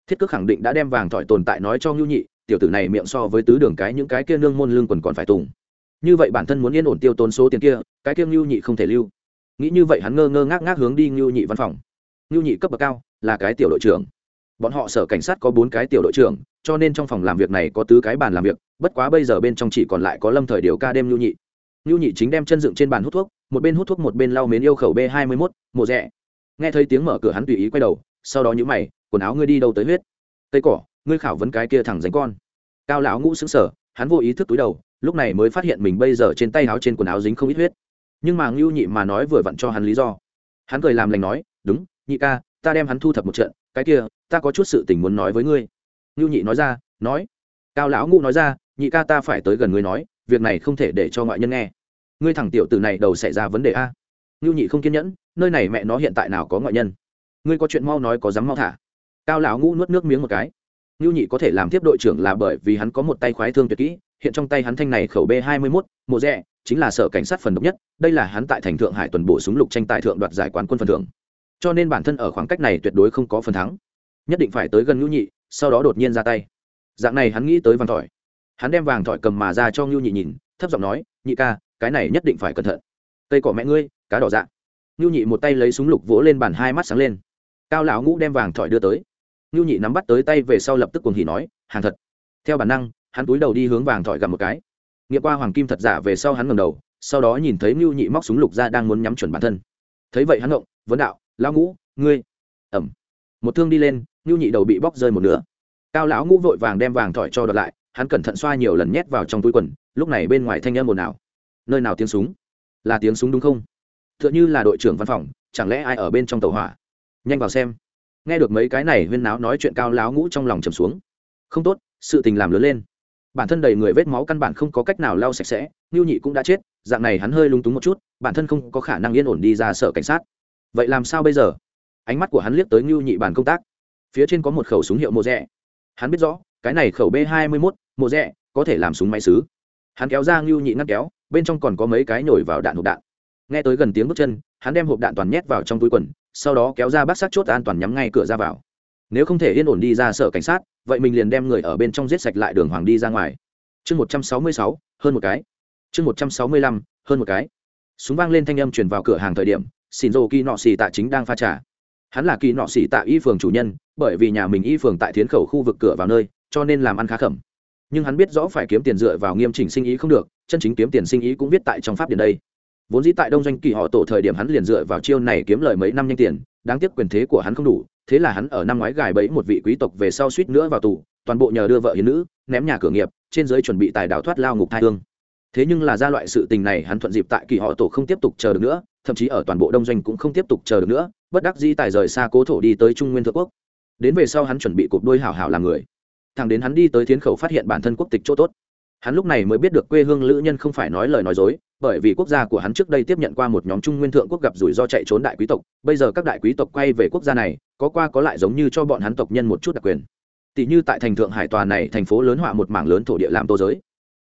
Thiết cước khẳng định đã đem vàng thỏi tồn tại nói cho nhu nhị, tiểu tử này miệng so với tứ đường cái những cái kia nương môn lương quần còn phải tùng. Như vậy bản thân muốn yên ổn tiêu tốn số tiền kia, cái kia nhu nhị không thể lưu nghĩ như vậy hắn ngơ ngơ ngác ngác hướng đi ngưu nhị văn phòng. Ngưu nhị cấp bậc cao, là cái tiểu đội trưởng. Bọn họ sở cảnh sát có bốn cái tiểu đội trưởng, cho nên trong phòng làm việc này có tứ cái bàn làm việc, bất quá bây giờ bên trong chỉ còn lại có lâm thời điều ca đêm ngưu nhị. Ngưu nhị chính đem chân dựng trên bàn hút thuốc, một bên hút thuốc một bên lau mến yêu khẩu b hai mươi mốt mộ rẽ nghe thấy tiếng mở cửa hắn tùy ý quay đầu, sau đó nhữ mày, quần áo ngươi đi đâu tới huyết? Cây cỏ, ngươi khảo vấn cái kia thẳng dánh con. Cao lão ngũ xứng sở hắn vô ý thức túi đầu, lúc này mới phát hiện mình bây giờ trên tay áo trên quần áo dính không ít huyết nhưng mà ngưu nhị mà nói vừa vặn cho hắn lý do. Hắn cười làm lành nói, đúng, nhị ca, ta đem hắn thu thập một trận, cái kia, ta có chút sự tình muốn nói với ngươi. Ngưu nhị nói ra, nói. Cao lão ngũ nói ra, nhị ca ta phải tới gần ngươi nói, việc này không thể để cho ngoại nhân nghe. Ngươi thẳng tiểu từ này đầu xảy ra vấn đề a. Ngưu nhị không kiên nhẫn, nơi này mẹ nó hiện tại nào có ngoại nhân? Ngươi có chuyện mau nói có dám mau thả. Cao lão ngũ nuốt nước miếng một cái. Ngưu nhị có thể làm tiếp đội trưởng là bởi vì hắn có một tay khoái thương tuyệt kỹ hiện trong tay hắn thanh này khẩu b hai mươi mốt, mộ rẽ chính là sở cảnh sát phần độc nhất, đây là hắn tại thành thượng hải tuần bổ súng lục tranh tài thượng đoạt giải quán quân phần thưởng. Cho nên bản thân ở khoảng cách này tuyệt đối không có phần thắng. Nhất định phải tới gần ngưu nhị, sau đó đột nhiên ra tay. Dạng này hắn nghĩ tới vàng thỏi. Hắn đem vàng thỏi cầm mà ra cho ngưu nhị nhìn, thấp giọng nói, nhị ca, cái này nhất định phải cẩn thận. Cây cỏ mẹ ngươi, cá đỏ dạng ngưu nhị một tay lấy súng lục vỗ lên bàn hai mắt sáng lên. Cao lão ngũ đem vàng thỏi đưa tới. Ngưu nhị nắm bắt tới tay về sau lập tức cuồng hỉ nói, hàng thật. Theo bản năng hắn túi đầu đi hướng vàng thỏi gặp một cái. Nghĩa qua hoàng kim thật giả về sau hắn ngầm đầu, sau đó nhìn thấy ngưu nhị móc súng lục ra đang muốn nhắm chuẩn bản thân. Thấy vậy hắn ngộng, vấn đạo, lão ngũ, ngươi ẩm. Một thương đi lên ngưu nhị đầu bị bóc rơi một nửa. Cao lão ngũ vội vàng đem vàng thỏi cho đợt lại, hắn cẩn thận xoa nhiều lần nhét vào trong túi quần, lúc này bên ngoài thanh âm ồn ào. Nơi nào tiếng súng? Là tiếng súng đúng không? T h ư ợ n h ư là đội trưởng văn phòng, chẳng lẽ ai ở bên trong tàu hỏa? Nhanh vào xem. Nghe được mấy cái này huyên náo nói chuyện, cao láo ngũ trong lòng trầm xuống. Không tốt, sự tình làm lớn lên bản thân đầy người vết máu căn bản không có cách nào lau sạch sẽ ngưu nhị cũng đã chết, dạng này hắn hơi lung túng một chút, bản thân không có khả năng yên ổn đi ra sở cảnh sát. Vậy làm sao bây giờ? Ánh mắt của hắn liếc tới ngưu nhị bàn công tác. Phía trên có một khẩu súng hiệu mộ rẽ hắn biết rõ, cái này khẩu b hai mươi mốt, mộ rẽ có thể làm súng máy xứ hắn kéo ra ngưu nhị ngắt kéo, bên trong còn có mấy cái nhồi vào đạn hộp đạn. Nghe tới gần tiếng bước chân, hắn đem hộp đạn toàn nhét vào trong túi quần, sau đó kéo ra bác sát chốt an toàn nhắm ngay cửa ra vào nếu không thể yên ổn đi ra sở cảnh sát, vậy mình liền đem người ở bên trong giết sạch lại đường hoàng đi ra ngoài. Chương một trăm sáu mươi sáu, hơn một cái. Chương một trăm sáu mươi lăm, hơn một cái. Súng vang lên thanh âm truyền vào cửa hàng thời điểm, xin rô kỳ nọ xì tạ chính đang pha trà. Hắn là kỳ nọ xì tạ y phường chủ nhân, bởi vì nhà mình y phường tại thiến khẩu khu vực cửa vào nơi, cho nên làm ăn khá khẩm. Nhưng hắn biết rõ phải kiếm tiền dựa vào nghiêm chỉnh sinh ý không được, chân chính kiếm tiền sinh ý cũng viết tại trong pháp điển đây. Vốn dĩ tại đông doanh kỳ họ tổ thời điểm hắn liền dựa vào chiêu này kiếm lời mấy năm nhanh tiền, đáng tiếc quyền thế của hắn không đủ thế là hắn ở năm ngoái gài bẫy một vị quý tộc về sau suýt nữa vào tù, toàn bộ nhờ đưa vợ hiến nữ, ném nhà cửa nghiệp, trên giới chuẩn bị tài đào thoát lao ngục thai hương. Thế nhưng là ra loại sự tình này hắn thuận dịp tại kỳ họ tổ không tiếp tục chờ được nữa, thậm chí ở toàn bộ đông doanh cũng không tiếp tục chờ được nữa, bất đắc dĩ tài rời xa cố thổ đi tới trung nguyên thượng quốc. Đến về sau hắn chuẩn bị cục đôi hảo hảo làm người. Thằng đến hắn đi tới thiến khẩu phát hiện bản thân quốc tịch chỗ tốt hắn lúc này mới biết được quê hương lữ nhân không phải nói lời nói dối, bởi vì quốc gia của hắn trước đây tiếp nhận qua một nhóm trung nguyên thượng quốc gặp rủi ro chạy trốn đại quý tộc, bây giờ các đại quý tộc quay về quốc gia này, có qua có lại giống như cho bọn hắn tộc nhân một chút đặc quyền. Tỷ như tại thành thượng hải tòa này, thành phố lớn họa một mảng lớn thổ địa làm tô giới.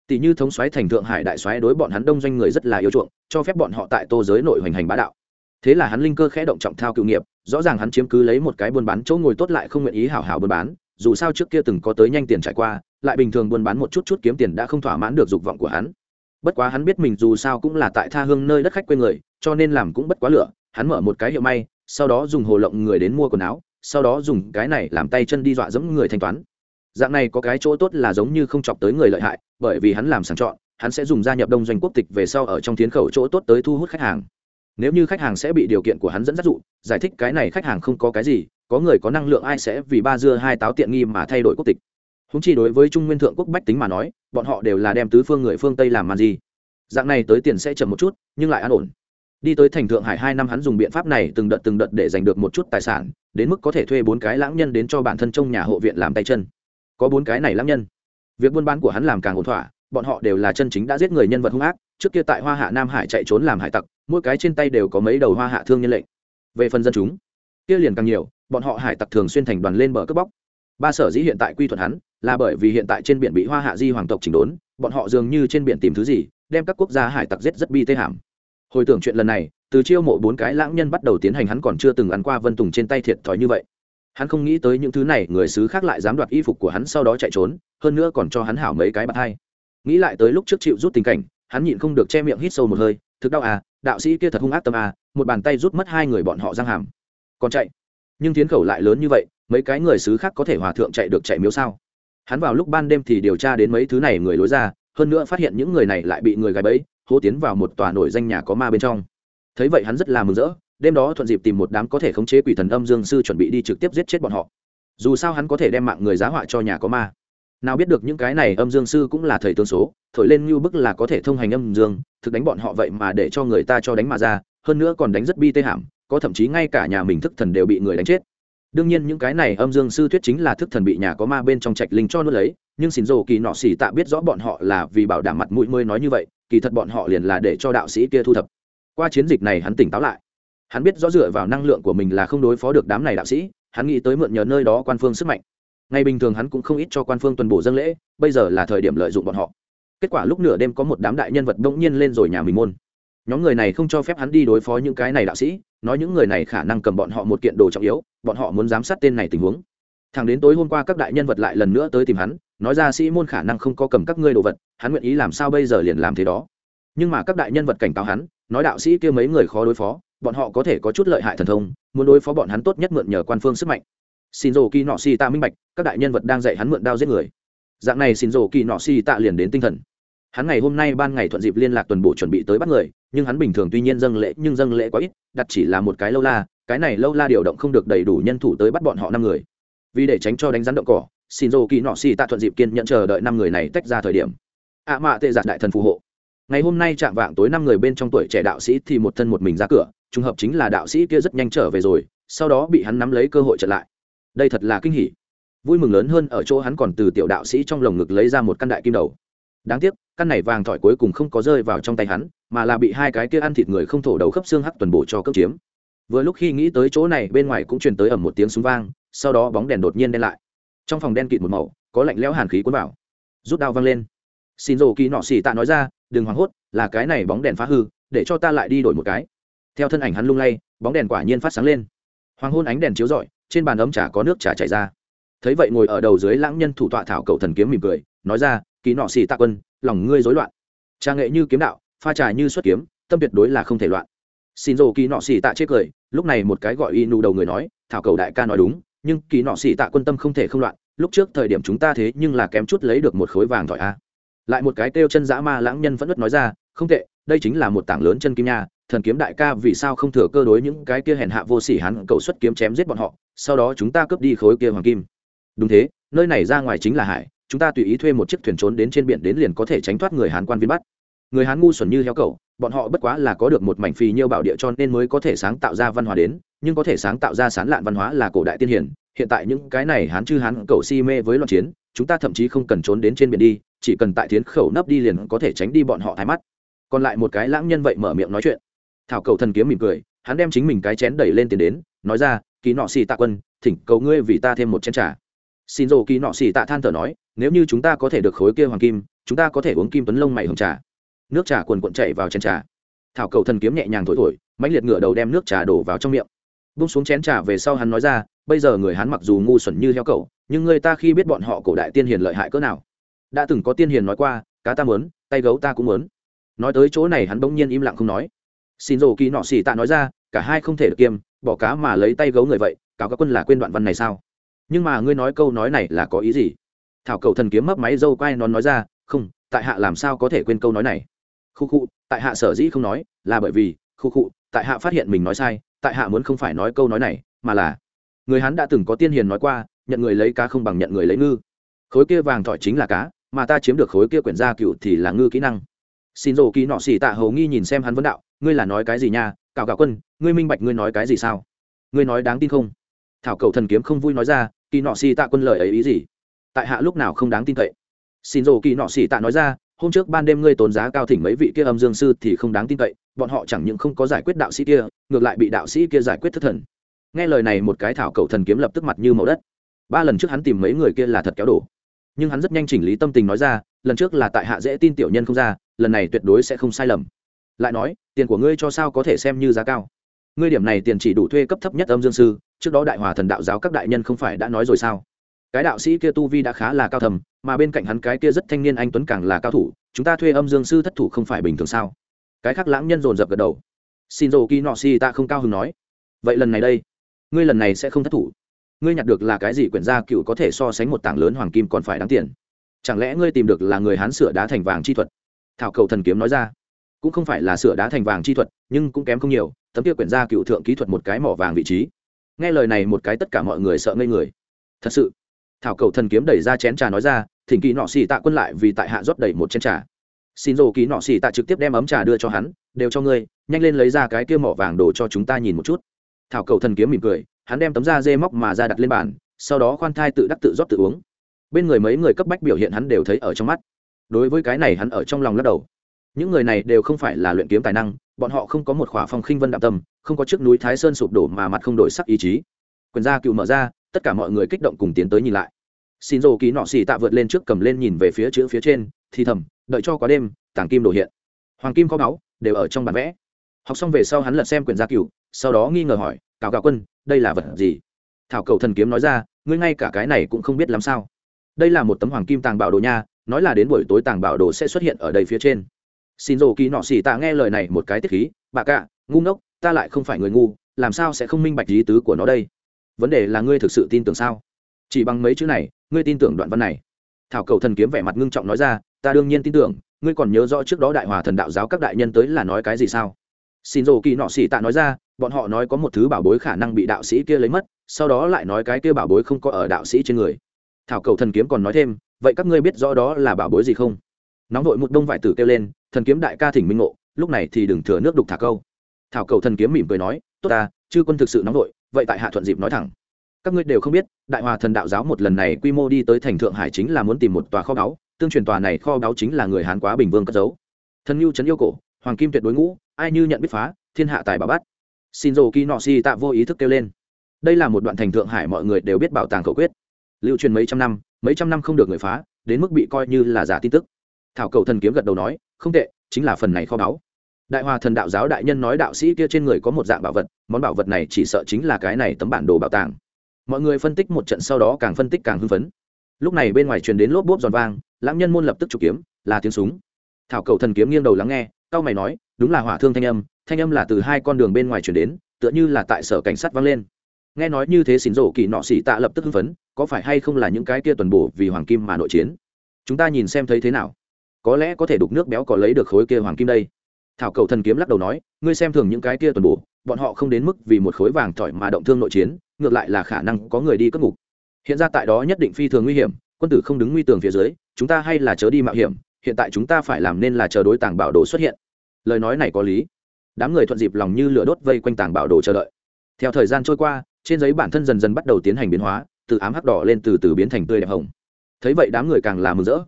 Tỷ như thống xoáy thành thượng hải đại xoáy đối bọn hắn đông doanh người rất là yêu chuộng, cho phép bọn họ tại tô giới nội hoành hành bá đạo. Thế là hắn linh cơ khẽ động trọng thao cựu nghiệp, rõ ràng hắn chiếm cứ lấy một cái buôn bán chỗ ngồi tốt lại không nguyện ý hảo hảo buôn bán, dù sao trước kia từng có tới nhanh tiền trải qua lại bình thường buôn bán một chút chút kiếm tiền đã không thỏa mãn được dục vọng của hắn. Bất quá hắn biết mình dù sao cũng là tại tha hương nơi đất khách quê người, cho nên làm cũng bất quá lửa, hắn mở một cái hiệu may, sau đó dùng hồ lộng người đến mua quần áo, sau đó dùng cái này làm tay chân đi dọa dẫm người thanh toán. Dạng này có cái chỗ tốt là giống như không chọc tới người lợi hại, bởi vì hắn làm sàng chọn, hắn sẽ dùng gia nhập đông doanh quốc tịch về sau ở trong tiến khẩu chỗ tốt tới thu hút khách hàng. Nếu như khách hàng sẽ bị điều kiện của hắn dẫn dắt dụ, giải thích cái này khách hàng không có cái gì, có người có năng lượng ai sẽ vì ba dưa hai táo tiện nghi mà thay đổi quốc tịch húng chi đối với trung nguyên thượng quốc bách tính mà nói, bọn họ đều là đem tứ phương người phương tây làm màn gì. Dạng này tới tiền sẽ chậm một chút, nhưng lại an ổn. Đi tới thành thượng hải hai năm hắn dùng biện pháp này từng đợt từng đợt để giành được một chút tài sản, đến mức có thể thuê bốn cái lãng nhân đến cho bản thân trong nhà hộ viện làm tay chân. Có bốn cái này lãng nhân. Việc buôn bán của hắn làm càng ổn thỏa, bọn họ đều là chân chính đã giết người nhân vật hung ác, trước kia tại hoa hạ nam hải chạy trốn làm hải tặc, mỗi cái trên tay đều có mấy đầu hoa hạ thương nhân lệnh. Về phần dân chúng, kia liền càng nhiều, bọn họ hải tặc thường xuyên thành đoàn lên bờ cướp bóc ba sở dĩ hiện tại quy thuận hắn là bởi vì hiện tại trên biển bị hoa hạ di hoàng tộc chỉnh đốn, bọn họ dường như trên biển tìm thứ gì, đem các quốc gia hải tặc giết rất bi tê hàm. Hồi tưởng chuyện lần này, từ chiêu mộ bốn cái lãng nhân bắt đầu tiến hành hắn còn chưa từng ăn qua vân tùng trên tay thiệt thòi như vậy. Hắn không nghĩ tới những thứ này, người xứ khác lại dám đoạt y phục của hắn sau đó chạy trốn, hơn nữa còn cho hắn hảo mấy cái bạt hai. Nghĩ lại tới lúc trước chịu rút tình cảnh, hắn nhịn không được che miệng hít sâu một hơi, thực đau à đạo sĩ kia thật hung ác tâm à một bàn tay rút mất hai người bọn họ giang hàm. Còn chạy. Nhưng tiến khẩu lại lớn như vậy mấy cái người xứ khác có thể hòa thượng chạy được chạy miếu sao? Hắn vào lúc ban đêm thì điều tra đến mấy thứ này người lối ra, hơn nữa phát hiện những người này lại bị người gài bẫy, hô tiến vào một tòa nổi danh nhà có ma bên trong. Thấy vậy hắn rất là mừng rỡ, đêm đó thuận dịp tìm một đám có thể khống chế quỷ thần âm dương sư chuẩn bị đi trực tiếp giết chết bọn họ. Dù sao hắn có thể đem mạng người giá họa cho nhà có ma. Nào biết được những cái này âm dương sư cũng là thầy tương số, thổi lên như bức là có thể thông hành âm dương, thực đánh bọn họ vậy mà để cho người ta cho đánh mà ra, hơn nữa còn đánh rất bi tê hàm có thậm chí ngay cả nhà mình thức thần đều bị người đánh chết đương nhiên những cái này âm dương sư thuyết chính là thức thần bị nhà có ma bên trong trạch linh cho nuốt lấy, nhưng xin rồ kỳ nọ xỉ tạ biết rõ bọn họ là vì bảo đảm mặt mũi mới nói như vậy, kỳ thật bọn họ liền là để cho đạo sĩ kia thu thập. Qua chiến dịch này hắn tỉnh táo lại. Hắn biết rõ dựa vào năng lượng của mình là không đối phó được đám này đạo sĩ, hắn nghĩ tới mượn nhờ nơi đó quan phương sức mạnh. Ngày bình thường hắn cũng không ít cho quan phương tuần bổ dân lễ, bây giờ là thời điểm lợi dụng bọn họ. Kết quả lúc nửa đêm có một đám đại nhân vật bỗng nhiên lên rồi nhà mình môn nhóm người này không cho phép hắn đi đối phó những cái này đạo sĩ, nói những người này khả năng cầm bọn họ một kiện đồ trọng yếu, bọn họ muốn giám sát tên này tình huống. Thẳng đến tối hôm qua các đại nhân vật lại lần nữa tới tìm hắn, nói ra sĩ môn khả năng không có cầm các ngươi đồ vật, hắn nguyện ý làm sao bây giờ liền làm thế đó. Nhưng mà các đại nhân vật cảnh cáo hắn, nói đạo sĩ kia mấy người khó đối phó, bọn họ có thể có chút lợi hại thần thông, muốn đối phó bọn hắn tốt nhất mượn nhờ quan phương sức mạnh. Xin rồ kỳ nọ xì tạ minh bạch, các đại nhân vật đang dạy hắn mượn đao giết người. Dạng này xin rồ kỳ nọ xì tạ liền đến tinh thần hắn ngày hôm nay ban ngày thuận dịp liên lạc tuần bộ chuẩn bị tới bắt người, nhưng hắn bình thường tuy nhiên dâng lễ, nhưng dâng lễ quá ít, đặt chỉ là một cái lâu la, cái này lâu la điều động không được đầy đủ nhân thủ tới bắt bọn họ năm người. Vì để tránh cho đánh rắn động cỏ xin dô kỳ nọ xì tạ thuận dịp kiên nhận chờ đợi năm người này tách ra thời điểm. Ạ à mạ tệ giạt đại thần phù hộ. Ngày hôm nay chạm vạng tối năm người bên trong tuổi trẻ đạo sĩ thì một thân một mình ra cửa, trùng hợp chính là đạo sĩ kia rất nhanh trở về rồi, sau đó bị hắn nắm lấy cơ hội trở lại. Đây thật là kinh hỉ. Vui mừng lớn hơn ở chỗ hắn còn từ tiểu đạo sĩ trong lồng ngực lấy ra một căn đại kim đầu đáng tiếc, căn này vàng thỏi cuối cùng không có rơi vào trong tay hắn, mà là bị hai cái kia ăn thịt người không thổ đầu khớp xương hắc tuần bổ cho cấp chiếm. Vừa lúc khi nghĩ tới chỗ này, bên ngoài cũng truyền tới ẩm một tiếng súng vang, sau đó bóng đèn đột nhiên đen lại. Trong phòng đen kịt một màu, có lạnh lẽo hàn khí cuốn vào. Rút đao văng lên. Xin rồ kỳ nọ xì tạ nói ra, đừng hoảng hốt, là cái này bóng đèn phá hư, để cho ta lại đi đổi một cái. Theo thân ảnh hắn lung lay, bóng đèn quả nhiên phát sáng lên. Hoàng hôn ánh đèn chiếu rọi, trên bàn ấm trà có nước trà chảy ra. Thấy vậy ngồi ở đầu dưới lãng nhân thủ tọa thảo cậu thần kiếm mỉm cười nói ra kỳ nọ xì tạ quân, lòng ngươi rối loạn. Trà nghệ như kiếm đạo, pha trà như xuất kiếm, tâm tuyệt đối là không thể loạn. Xin rồ kỳ nọ xì tạ chê cười, lúc này một cái gọi y nụ đầu người nói, thảo cầu đại ca nói đúng, nhưng kỳ nọ xì tạ quân tâm không thể không loạn, lúc trước thời điểm chúng ta thế nhưng là kém chút lấy được một khối vàng thỏi a. Lại một cái kêu chân dã ma lãng nhân vẫn ất nói ra, không tệ, đây chính là một tảng lớn chân kim nha, thần kiếm đại ca vì sao không thừa cơ đối những cái kia hèn hạ vô sỉ hắn cầu xuất kiếm chém giết bọn họ, sau đó chúng ta cướp đi khối kia hoàng kim. Đúng thế, nơi này ra ngoài chính là hải chúng ta tùy ý thuê một chiếc thuyền trốn đến trên biển đến liền có thể tránh thoát người hán quan viên bắt. Người hán ngu xuẩn như heo cầu bọn họ bất quá là có được một mảnh phì nhiêu bảo địa cho nên mới có thể sáng tạo ra văn hóa đến, nhưng có thể sáng tạo ra sán lạn văn hóa là cổ đại tiên hiển. Hiện tại những cái này hán chư hán cậu si mê với loạn chiến, chúng ta thậm chí không cần trốn đến trên biển đi, chỉ cần tại tiến khẩu nấp đi liền có thể tránh đi bọn họ thái mắt. Còn lại một cái lãng nhân vậy mở miệng nói chuyện. Thảo cầu thần kiếm mỉm cười, hắn đem chính mình cái chén đẩy lên tiền đến, nói ra, ký nọ xì tạ quân, thỉnh cầu ngươi vì ta thêm một chén trà xin rồ kỳ nọ xì tạ than thở nói, nếu như chúng ta có thể được khối kia hoàng kim, chúng ta có thể uống kim tuấn lông mày hồng trà. Nước trà quần quận chạy vào chén trà. Thảo cầu thần kiếm nhẹ nhàng thổi thổi, mãnh liệt ngửa đầu đem nước trà đổ vào trong miệng. Bung xuống chén trà về sau hắn nói ra, bây giờ người hắn mặc dù ngu xuẩn như heo cậu nhưng người ta khi biết bọn họ cổ đại tiên hiền lợi hại cỡ nào, đã từng có tiên hiền nói qua, cá ta mớn tay gấu ta cũng mớn nói tới chỗ này hắn bỗng nhiên im lặng không nói. Xin rồ kỳ nọ xì tạ nói ra, cả hai không thể được kiêm, bỏ cá mà lấy tay gấu người vậy, cáo các quân là quên đoạn văn này sao? Nhưng mà ngươi nói câu nói này là có ý gì? Thảo cầu thần kiếm mấp máy dâu quai nón nói ra, không, tại hạ làm sao có thể quên câu nói này? Khu khu, tại hạ sở dĩ không nói, là bởi vì, khu khu, tại hạ phát hiện mình nói sai, tại hạ muốn không phải nói câu nói này, mà là, người hắn đã từng có tiên hiền nói qua, nhận người lấy cá không bằng nhận người lấy ngư. Khối kia vàng thỏi chính là cá, mà ta chiếm được khối kia quyển gia cựu thì là ngư kỹ năng. Xin rồ kỳ nọ xì tạ hầu nghi nhìn xem hắn vấn đạo, ngươi là nói cái gì nha? Cào cào quân, ngươi minh bạch ngươi nói cái gì sao? Ngươi nói đáng tin không? Thảo cầu thần kiếm không vui nói ra kỳ nọ xì tạ quân lời ấy ý gì? Tại hạ lúc nào không đáng tin cậy? Xin rồ kỳ nọ xì tạ nói ra, hôm trước ban đêm ngươi tốn giá cao thỉnh mấy vị kia âm dương sư thì không đáng tin cậy, bọn họ chẳng những không có giải quyết đạo sĩ kia, ngược lại bị đạo sĩ kia giải quyết thất thần. Nghe lời này một cái thảo cầu thần kiếm lập tức mặt như màu đất. Ba lần trước hắn tìm mấy người kia là thật kéo đổ. Nhưng hắn rất nhanh chỉnh lý tâm tình nói ra, lần trước là tại hạ dễ tin tiểu nhân không ra, lần này tuyệt đối sẽ không sai lầm. Lại nói, tiền của ngươi cho sao có thể xem như giá cao? Ngươi điểm này tiền chỉ đủ thuê cấp thấp nhất âm dương sư trước đó đại hòa thần đạo giáo các đại nhân không phải đã nói rồi sao? Cái đạo sĩ kia tu vi đã khá là cao thầm, mà bên cạnh hắn cái kia rất thanh niên anh tuấn càng là cao thủ, chúng ta thuê âm dương sư thất thủ không phải bình thường sao? Cái khác lãng nhân dồn dập gật đầu. Xin dầu kỳ nọ si ta không cao hứng nói. Vậy lần này đây, ngươi lần này sẽ không thất thủ. Ngươi nhặt được là cái gì quyển gia cựu có thể so sánh một tảng lớn hoàng kim còn phải đáng tiền? Chẳng lẽ ngươi tìm được là người hán sửa đá thành vàng chi thuật? Thảo cầu thần kiếm nói ra. Cũng không phải là sửa đá thành vàng chi thuật, nhưng cũng kém không nhiều, tấm kia quyển gia cựu thượng kỹ thuật một cái mỏ vàng vị trí nghe lời này một cái tất cả mọi người sợ ngây người. Thật sự, thảo cầu thần kiếm đẩy ra chén trà nói ra, thỉnh kỳ nọ xì tạ quân lại vì tại hạ rót đầy một chén trà. Xin rồ kỳ nọ xì tạ trực tiếp đem ấm trà đưa cho hắn, đều cho ngươi, nhanh lên lấy ra cái kia mỏ vàng đồ cho chúng ta nhìn một chút. Thảo cầu thần kiếm mỉm cười, hắn đem tấm da dê móc mà ra đặt lên bàn, sau đó khoan thai tự đắc tự rót tự uống. Bên người mấy người cấp bách biểu hiện hắn đều thấy ở trong mắt. Đối với cái này hắn ở trong lòng lắc đầu. Những người này đều không phải là luyện kiếm tài năng bọn họ không có một khỏa phong khinh vân đạm tâm, không có chiếc núi thái sơn sụp đổ mà mặt không đổi sắc ý chí. Quyền gia cựu mở ra, tất cả mọi người kích động cùng tiến tới nhìn lại. Xin rồ ký nọ xì tạ vượt lên trước cầm lên nhìn về phía chữ phía trên, thì thầm, đợi cho quá đêm tảng kim đổ hiện. Hoàng kim kho báu, đều ở trong bản vẽ. Học xong về sau hắn lật xem quyển gia cựu, sau đó nghi ngờ hỏi cào cào quân, đây là vật gì? Thảo cầu thần kiếm nói ra, ngươi ngay cả cái này cũng không biết làm sao. Đây là một tấm hoàng kim tàng bảo đồ nha, nói là đến buổi tối tàng bảo đồ sẽ xuất hiện ở đây phía trên xin rồ kỳ nọ xỉ tạ nghe lời này một cái tiết khí, bà cạ, ngu ngốc, ta lại không phải người ngu, làm sao sẽ không minh bạch lý tứ của nó đây? Vấn đề là ngươi thực sự tin tưởng sao? Chỉ bằng mấy chữ này, ngươi tin tưởng đoạn văn này. Thảo cầu thần kiếm vẻ mặt ngưng trọng nói ra, ta đương nhiên tin tưởng, ngươi còn nhớ rõ trước đó đại hòa thần đạo giáo các đại nhân tới là nói cái gì sao? Xin rồ kỳ nọ xỉ tạ nói ra, bọn họ nói có một thứ bảo bối khả năng bị đạo sĩ kia lấy mất, sau đó lại nói cái kia bảo bối không có ở đạo sĩ trên người. Thảo cầu thần kiếm còn nói thêm, vậy các ngươi biết rõ đó là bảo bối gì không? Nóng vội một đông vải tử kêu lên, thần kiếm đại ca thỉnh minh ngộ, lúc này thì đừng thừa nước đục thả câu. Thảo cầu thần kiếm mỉm cười nói, tốt ta, chư quân thực sự nóng vội, vậy tại hạ thuận dịp nói thẳng. Các ngươi đều không biết, đại hòa thần đạo giáo một lần này quy mô đi tới thành thượng hải chính là muốn tìm một tòa kho báu, tương truyền tòa này kho báu chính là người hán quá bình vương cất giấu. Thần nhu trấn yêu cổ, hoàng kim tuyệt đối ngũ, ai như nhận biết phá, thiên hạ tài bà bắt. Nọ chi tạ vô ý thức kêu lên. Đây là một đoạn thành thượng hải mọi người đều biết bảo tàng khẩu quyết. Lưu truyền mấy trăm năm, mấy trăm năm không được người phá, đến mức bị coi như là giả tin tức thảo cầu thần kiếm gật đầu nói, không tệ, chính là phần này kho báu. Đại hòa thần đạo giáo đại nhân nói đạo sĩ kia trên người có một dạng bảo vật, món bảo vật này chỉ sợ chính là cái này tấm bản đồ bảo tàng. Mọi người phân tích một trận sau đó càng phân tích càng hưng phấn. Lúc này bên ngoài truyền đến lốp bốp giòn vang, lãng nhân môn lập tức chụp kiếm, là tiếng súng. Thảo cầu thần kiếm nghiêng đầu lắng nghe cao mày nói, đúng là hỏa thương thanh âm thanh âm là từ hai con đường bên ngoài truyền đến, tựa như là tại sở cảnh sát vang lên. Nghe nói như thế xỉn rổ kỳ nọ xỉ tạ lập tức hưng phấn, có phải hay không là những cái kia tuần bổ vì hoàng kim mà nội chiến? Chúng ta nhìn xem thấy thế nào có lẽ có thể đục nước béo có lấy được khối kia hoàng kim đây. Thảo cầu thần kiếm lắc đầu nói, ngươi xem thường những cái kia tuần bổ bọn họ không đến mức vì một khối vàng thỏi mà động thương nội chiến, ngược lại là khả năng có người đi cất ngục. Hiện ra tại đó nhất định phi thường nguy hiểm, quân tử không đứng nguy tường phía dưới, chúng ta hay là chớ đi mạo hiểm, hiện tại chúng ta phải làm nên là chờ đối tàng bảo đồ xuất hiện. Lời nói này có lý. Đám người thuận dịp lòng như lửa đốt vây quanh tàng bảo đồ chờ đợi. Theo thời gian trôi qua, trên giấy bản thân dần dần bắt đầu tiến hành biến hóa, từ ám hắc đỏ lên từ từ biến thành tươi đẹp hồng. Thấy vậy đám người càng làm mừng rỡ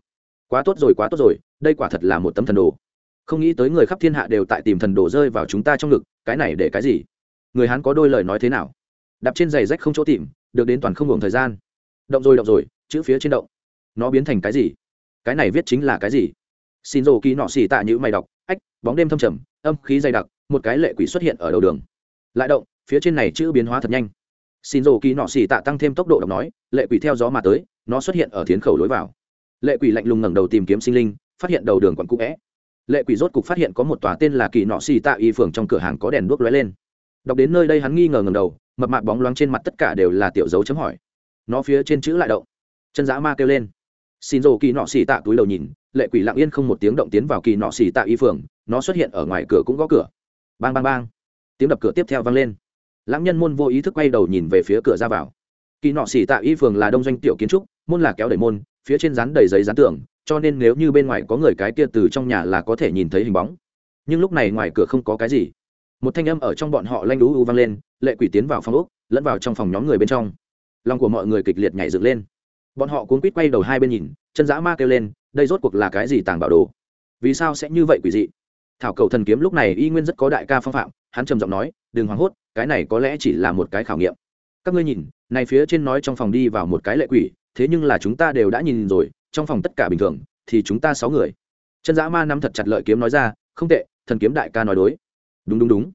quá tốt rồi, quá tốt rồi, đây quả thật là một tấm thần đồ. Không nghĩ tới người khắp thiên hạ đều tại tìm thần đồ rơi vào chúng ta trong ngực, cái này để cái gì? Người hán có đôi lời nói thế nào? Đạp trên giày rách không chỗ tìm, được đến toàn không ngừng thời gian. Động rồi động rồi, chữ phía trên động. Nó biến thành cái gì? Cái này viết chính là cái gì? Xin rồ kỳ nọ xì tạ như mày đọc, ách, bóng đêm thâm trầm, âm khí dày đặc, một cái lệ quỷ xuất hiện ở đầu đường. Lại động, phía trên này chữ biến hóa thật nhanh. Xin rồ kỳ nọ xì tạ tăng thêm tốc độ đọc nói, lệ quỷ theo gió mà tới, nó xuất hiện ở thiến khẩu lối vào lệ quỷ lạnh lùng ngẩng đầu tìm kiếm sinh linh, phát hiện đầu đường quận cũ vẽ lệ quỷ rốt cục phát hiện có một tòa tên là kỳ nọ xì tạ y phường trong cửa hàng có đèn đuốc lóe lên. Đọc đến nơi đây hắn nghi ngờ ngầm đầu, mập mạp bóng loáng trên mặt tất cả đều là tiểu dấu chấm hỏi. Nó phía trên chữ lại động. Chân dã ma kêu lên. Xin rồ kỳ nọ xì tạ túi đầu nhìn, lệ quỷ lặng yên không một tiếng động tiến vào kỳ nọ xì tạ y phường, nó xuất hiện ở ngoài cửa cũng gõ cửa. Bang bang bang. Tiếng đập cửa tiếp theo vang lên. Lãng nhân môn vô ý thức quay đầu nhìn về phía cửa ra vào. Kỳ nọ xì tạ y phường là đông doanh tiểu kiến trúc, môn là kéo đẩy môn phía trên rán đầy giấy rán tường, cho nên nếu như bên ngoài có người cái kia từ trong nhà là có thể nhìn thấy hình bóng. Nhưng lúc này ngoài cửa không có cái gì. Một thanh âm ở trong bọn họ lanh đú u vang lên, lệ quỷ tiến vào phòng úc lẫn vào trong phòng nhóm người bên trong. Lòng của mọi người kịch liệt nhảy dựng lên. Bọn họ cuốn quýt quay đầu hai bên nhìn, chân dã ma kêu lên, đây rốt cuộc là cái gì tàng bảo đồ? Vì sao sẽ như vậy quỷ dị? Thảo cầu thần kiếm lúc này y nguyên rất có đại ca phong phạm, hắn trầm giọng nói, đừng hoảng hốt, cái này có lẽ chỉ là một cái khảo nghiệm. Các ngươi nhìn, này phía trên nói trong phòng đi vào một cái lệ quỷ thế nhưng là chúng ta đều đã nhìn rồi, trong phòng tất cả bình thường, thì chúng ta sáu người. Chân dã ma nắm thật chặt lợi kiếm nói ra, không tệ, thần kiếm đại ca nói đối. Đúng đúng đúng.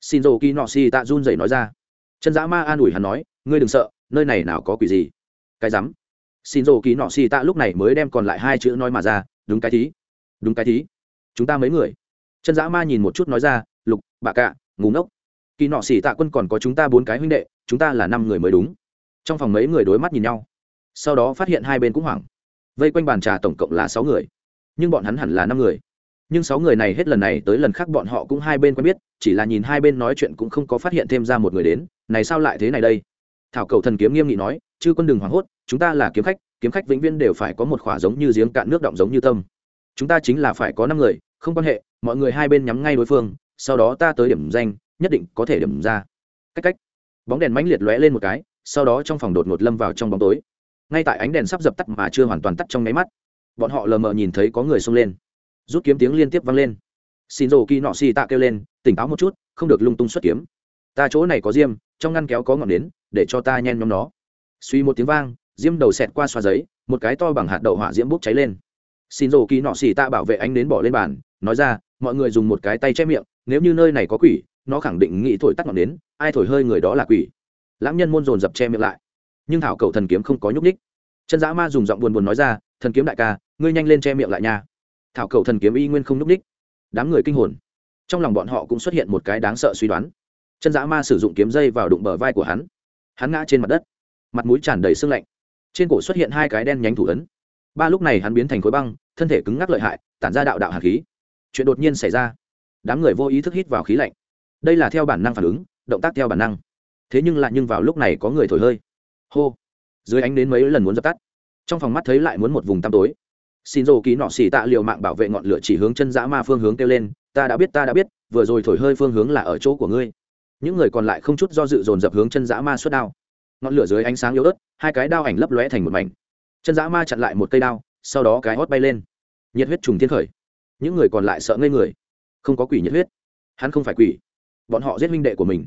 Xin dầu kỳ nọ xì tạ run dậy nói ra. Chân dã ma an ủi hắn nói, ngươi đừng sợ, nơi này nào có quỷ gì. Cái rắm. Xin dầu kỳ nọ xì tạ lúc này mới đem còn lại hai chữ nói mà ra, đúng cái thí, đúng cái thí. Chúng ta mấy người. Chân dã ma nhìn một chút nói ra, lục bạ cạ ngủ ngốc. Kỳ nọ xì tạ quân còn có chúng ta bốn cái huynh đệ, chúng ta là năm người mới đúng. Trong phòng mấy người đối mắt nhìn nhau sau đó phát hiện hai bên cũng hoảng. Vây quanh bàn trà tổng cộng là sáu người, nhưng bọn hắn hẳn là năm người. Nhưng sáu người này hết lần này tới lần khác bọn họ cũng hai bên quen biết, chỉ là nhìn hai bên nói chuyện cũng không có phát hiện thêm ra một người đến, này sao lại thế này đây? Thảo cầu thần kiếm nghiêm nghị nói chứ quân đừng hoảng hốt, chúng ta là kiếm khách kiếm khách vĩnh viên đều phải có một khỏa giống như giếng cạn nước động giống như tâm. Chúng ta chính là phải có năm người, không quan hệ, mọi người hai bên nhắm ngay đối phương, sau đó ta tới điểm danh, nhất định có thể điểm ra. Cách cách. Bóng đèn mãnh liệt lóe lên một cái, sau đó trong phòng đột ngột lâm vào trong bóng tối ngay tại ánh đèn sắp dập tắt mà chưa hoàn toàn tắt trong nháy mắt, bọn họ lờ mờ nhìn thấy có người xông lên. Rút kiếm tiếng liên tiếp vang lên. Xin rồ kỳ nọ xì tạ kêu lên, tỉnh táo một chút, không được lung tung xuất kiếm. Ta chỗ này có diêm, trong ngăn kéo có ngọn nến, để cho ta nhen nhóm nó. Suy một tiếng vang, diêm đầu xẹt qua xoa giấy, một cái to bằng hạt đậu hỏa diễm bốc cháy lên. Xin rồ kỳ nọ xì tạ bảo vệ ánh nến bỏ lên bàn, nói ra, mọi người dùng một cái tay che miệng, nếu như nơi này có quỷ, nó khẳng định nghĩ thổi tắt ngọn nến, ai thổi hơi người đó là quỷ. Lãng nhân môn dồn dập che miệng lại nhưng thảo cầu thần kiếm không có nhúc ních chân dã ma dùng giọng buồn buồn nói ra, thần kiếm đại ca, ngươi nhanh lên che miệng lại nha. Thảo cầu thần kiếm y nguyên không nhúc ních đám người kinh hồn. Trong lòng bọn họ cũng xuất hiện một cái đáng sợ suy đoán. Chân dã ma sử dụng kiếm dây vào đụng bờ vai của hắn. Hắn ngã trên mặt đất. Mặt mũi tràn đầy sưng lạnh. Trên cổ xuất hiện hai cái đen nhánh thủ ấn. Ba lúc này hắn biến thành khối băng, thân thể cứng ngắc lợi hại, tản ra đạo đạo hạt khí. Chuyện đột nhiên xảy ra. Đám người vô ý thức hít vào khí lạnh. Đây là theo bản năng phản ứng, động tác theo bản năng. Thế nhưng lại nhưng vào lúc này có người thổi hơi hô. Dưới ánh đến mấy lần muốn dập tắt. Trong phòng mắt thấy lại muốn một vùng tăm tối. Xin dô ký nọ xì tạ liều mạng bảo vệ ngọn lửa chỉ hướng chân dã ma phương hướng kêu lên, ta đã biết, ta đã biết, vừa rồi thổi hơi phương hướng là ở chỗ của ngươi. Những người còn lại không chút do dự dồn dập hướng chân dã ma suốt đao. Ngọn lửa dưới ánh sáng yếu ớt, hai cái đao ảnh lấp lóe thành một mảnh. Chân dã ma chặn lại một cây đao, sau đó cái hót bay lên. Nhiệt huyết trùng thiên khởi. Những người còn lại sợ ngây người. Không có quỷ nhiệt huyết. Hắn không phải quỷ. Bọn họ giết minh đệ của mình.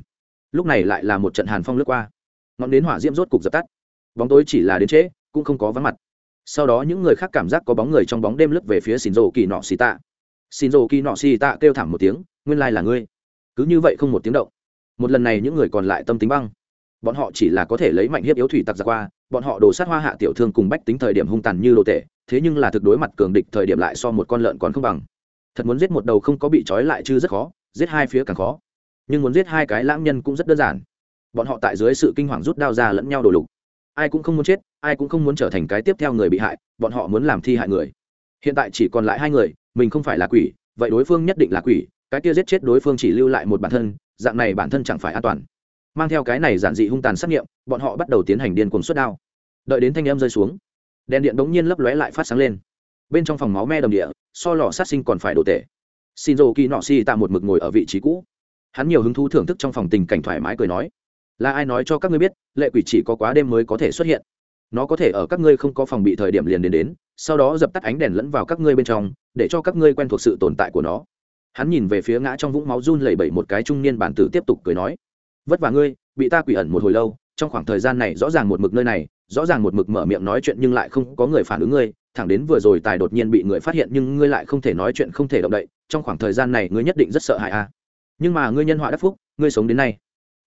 Lúc này lại là một trận hàn phong lướt qua ngọn đến hỏa diễm rốt cục dập tắt. Bóng tối chỉ là đến trễ, cũng không có vắng mặt. Sau đó những người khác cảm giác có bóng người trong bóng đêm lướt về phía xin rồ kỳ nọ xì tạ xin rồ kỳ nọ xì tạ kêu thảm một tiếng, nguyên lai là ngươi. Cứ như vậy không một tiếng động. Một lần này những người còn lại tâm tính băng. Bọn họ chỉ là có thể lấy mạnh hiếp yếu thủy tặc ra qua, bọn họ đổ sát hoa hạ tiểu thương cùng bách tính thời điểm hung tàn như đồ tệ thế nhưng là thực đối mặt cường địch thời điểm lại so một con lợn còn không bằng. Thật muốn giết một đầu không có bị trói lại chứ rất khó, giết hai phía càng khó. Nhưng muốn giết hai cái lãng nhân cũng rất đơn giản bọn họ tại dưới sự kinh hoàng rút đao ra lẫn nhau đổ lục. Ai cũng không muốn chết, ai cũng không muốn trở thành cái tiếp theo người bị hại, bọn họ muốn làm thi hại người. Hiện tại chỉ còn lại hai người, mình không phải là quỷ, vậy đối phương nhất định là quỷ, cái kia giết chết đối phương chỉ lưu lại một bản thân, dạng này bản thân chẳng phải an toàn. Mang theo cái này giản dị hung tàn xác nghiệm, bọn họ bắt đầu tiến hành điên cuồng suất đao. Đợi đến thanh em rơi xuống, đèn điện bỗng nhiên lấp lóe lại phát sáng lên. Bên trong phòng máu me đầm địa, so lò sát sinh còn phải đổ tệ. Shinzo kỳ nọ si tạ một mực ngồi ở vị trí cũ. Hắn nhiều hứng thú thưởng thức trong phòng tình cảnh thoải mái cười nói là ai nói cho các ngươi biết, lệ quỷ chỉ có quá đêm mới có thể xuất hiện. Nó có thể ở các ngươi không có phòng bị thời điểm liền đến đến, sau đó dập tắt ánh đèn lẫn vào các ngươi bên trong, để cho các ngươi quen thuộc sự tồn tại của nó. Hắn nhìn về phía ngã trong vũng máu run lẩy bẩy một cái trung niên bản tử tiếp tục cười nói, vất vả ngươi, bị ta quỷ ẩn một hồi lâu, trong khoảng thời gian này rõ ràng một mực nơi này, rõ ràng một mực mở miệng nói chuyện nhưng lại không có người phản ứng ngươi, thẳng đến vừa rồi tài đột nhiên bị người phát hiện nhưng ngươi lại không thể nói chuyện không thể động đậy, trong khoảng thời gian này ngươi nhất định rất sợ hãi a à. nhưng mà ngươi nhân họa đắc phúc, ngươi sống đến nay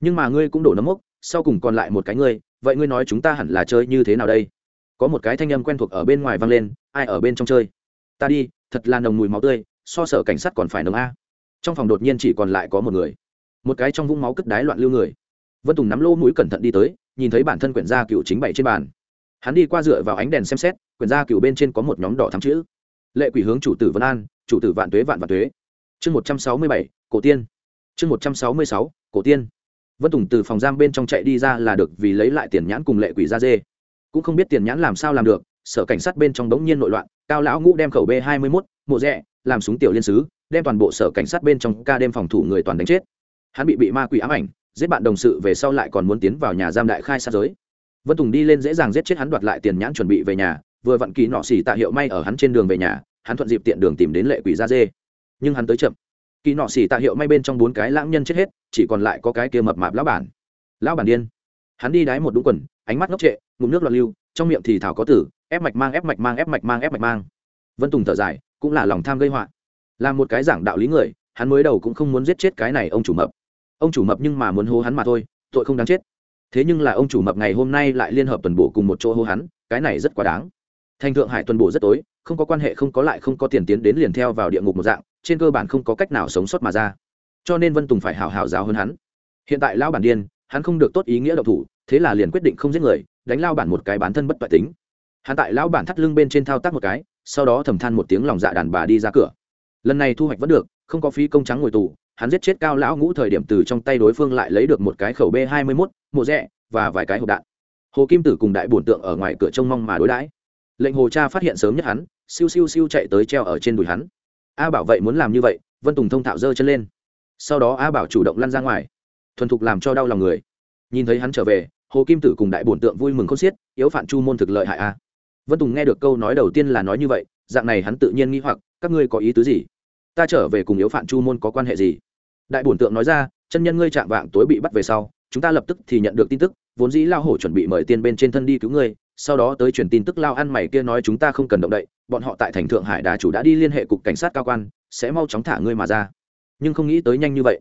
nhưng mà ngươi cũng đổ nấm mốc, sau cùng còn lại một cái ngươi, vậy ngươi nói chúng ta hẳn là chơi như thế nào đây? Có một cái thanh âm quen thuộc ở bên ngoài vang lên, ai ở bên trong chơi? Ta đi, thật là nồng mùi máu tươi, so sở cảnh sát còn phải nồng a. Trong phòng đột nhiên chỉ còn lại có một người. Một cái trong vũng máu cất đái loạn lưu người. Vân tùng nắm lô mũi cẩn thận đi tới, nhìn thấy bản thân quyển gia cựu chính bảy trên bàn. Hắn đi qua dựa vào ánh đèn xem xét, quyển gia cựu bên trên có một nhóm đỏ thắm chữ. Lệ quỷ hướng chủ tử vân an, chủ tử vạn tuế, vạn vạn tuế. Chương một trăm sáu mươi bảy, cổ tiên. Chương một trăm sáu mươi sáu, cổ tiên vân tùng từ phòng giam bên trong chạy đi ra là được vì lấy lại tiền nhãn cùng lệ quỷ ra dê. Cũng không biết tiền nhãn làm sao làm được, sở cảnh sát bên trong đống nhiên nội loạn, cao lão ngũ đem khẩu b hai mươi mốt, mộ rẽ làm súng tiểu liên sứ, đem toàn bộ sở cảnh sát bên trong ca đêm phòng thủ người toàn đánh chết. Hắn bị bị ma quỷ ám ảnh, giết bạn đồng sự về sau lại còn muốn tiến vào nhà giam đại khai sát giới. Vân tùng đi lên dễ dàng giết chết hắn đoạt lại tiền nhãn chuẩn bị về nhà, vừa vặn kỳ nọ xỉ tạ hiệu may ở hắn trên đường về nhà, hắn thuận dịp tiện đường tìm đến lệ quỷ ra dê. Nhưng hắn tới chậm kỳ nọ xỉ tạ hiệu may bên trong bốn cái lãng nhân chết hết, chỉ còn lại có cái kia mập mạp lão bản. Lão bản điên. Hắn đi đái một đúng quần, ánh mắt ngốc trệ, ngụm nước loạn lưu, trong miệng thì thảo có tử, ép mạch mang, ép mạch mang, ép mạch mang, ép mạch mang. Vân tùng thở dài, cũng là lòng tham gây họa. Là một cái giảng đạo lý người, hắn mới đầu cũng không muốn giết chết cái này ông chủ mập. Ông chủ mập nhưng mà muốn hô hắn mà thôi, tội không đáng chết. Thế nhưng là ông chủ mập ngày hôm nay lại liên hợp tuần bổ cùng một chỗ hô hắn, cái này rất quá đáng. Thành thượng hải tuần bổ rất tối, không có quan hệ, không có lại không có tiền tiến đến liền theo vào địa ngục một dạng trên cơ bản không có cách nào sống sót mà ra. Cho nên vân tùng phải hào hào giáo hơn hắn. Hiện tại lão bản điên, hắn không được tốt ý nghĩa độc thủ, thế là liền quyết định không giết người, đánh lao bản một cái bán thân bất toại tính. Hắn tại lão bản thắt lưng bên trên thao tác một cái, sau đó thầm than một tiếng lòng dạ đàn bà đi ra cửa. Lần này thu hoạch vẫn được, không có phí công trắng ngồi tù, hắn giết chết cao lão ngũ thời điểm từ trong tay đối phương lại lấy được một cái khẩu b hai mươi mốt, mộ rẽ và vài cái hộp đạn. Hồ kim tử cùng đại bổn tượng ở ngoài cửa trông mong mà đối đãi. Lệnh hồ cha phát hiện sớm nhất hắn, siêu siêu siêu chạy tới treo ở trên đùi hắn a bảo vậy muốn làm như vậy, vân tùng thông thạo giơ chân lên. Sau đó a bảo chủ động lăn ra ngoài, thuần thục làm cho đau lòng người. Nhìn thấy hắn trở về, hồ kim tử cùng đại bổn tượng vui mừng khôn xiết, yếu phản chu môn thực lợi hại a. Vân tùng nghe được câu nói đầu tiên là nói như vậy, dạng này hắn tự nhiên nghĩ hoặc, các ngươi có ý tứ gì? Ta trở về cùng yếu phản chu môn có quan hệ gì? Đại bổn tượng nói ra, chân nhân ngươi chạm vạng tối bị bắt về sau, chúng ta lập tức thì nhận được tin tức, vốn dĩ lao hổ chuẩn bị mời tiên bên trên thân đi cứu ngươi sau đó tới truyền tin tức lao ăn mày kia nói chúng ta không cần động đậy, bọn họ tại thành thượng hải đà chủ đã đi liên hệ cục cảnh sát cao quan, sẽ mau chóng thả ngươi mà ra. Nhưng không nghĩ tới nhanh như vậy.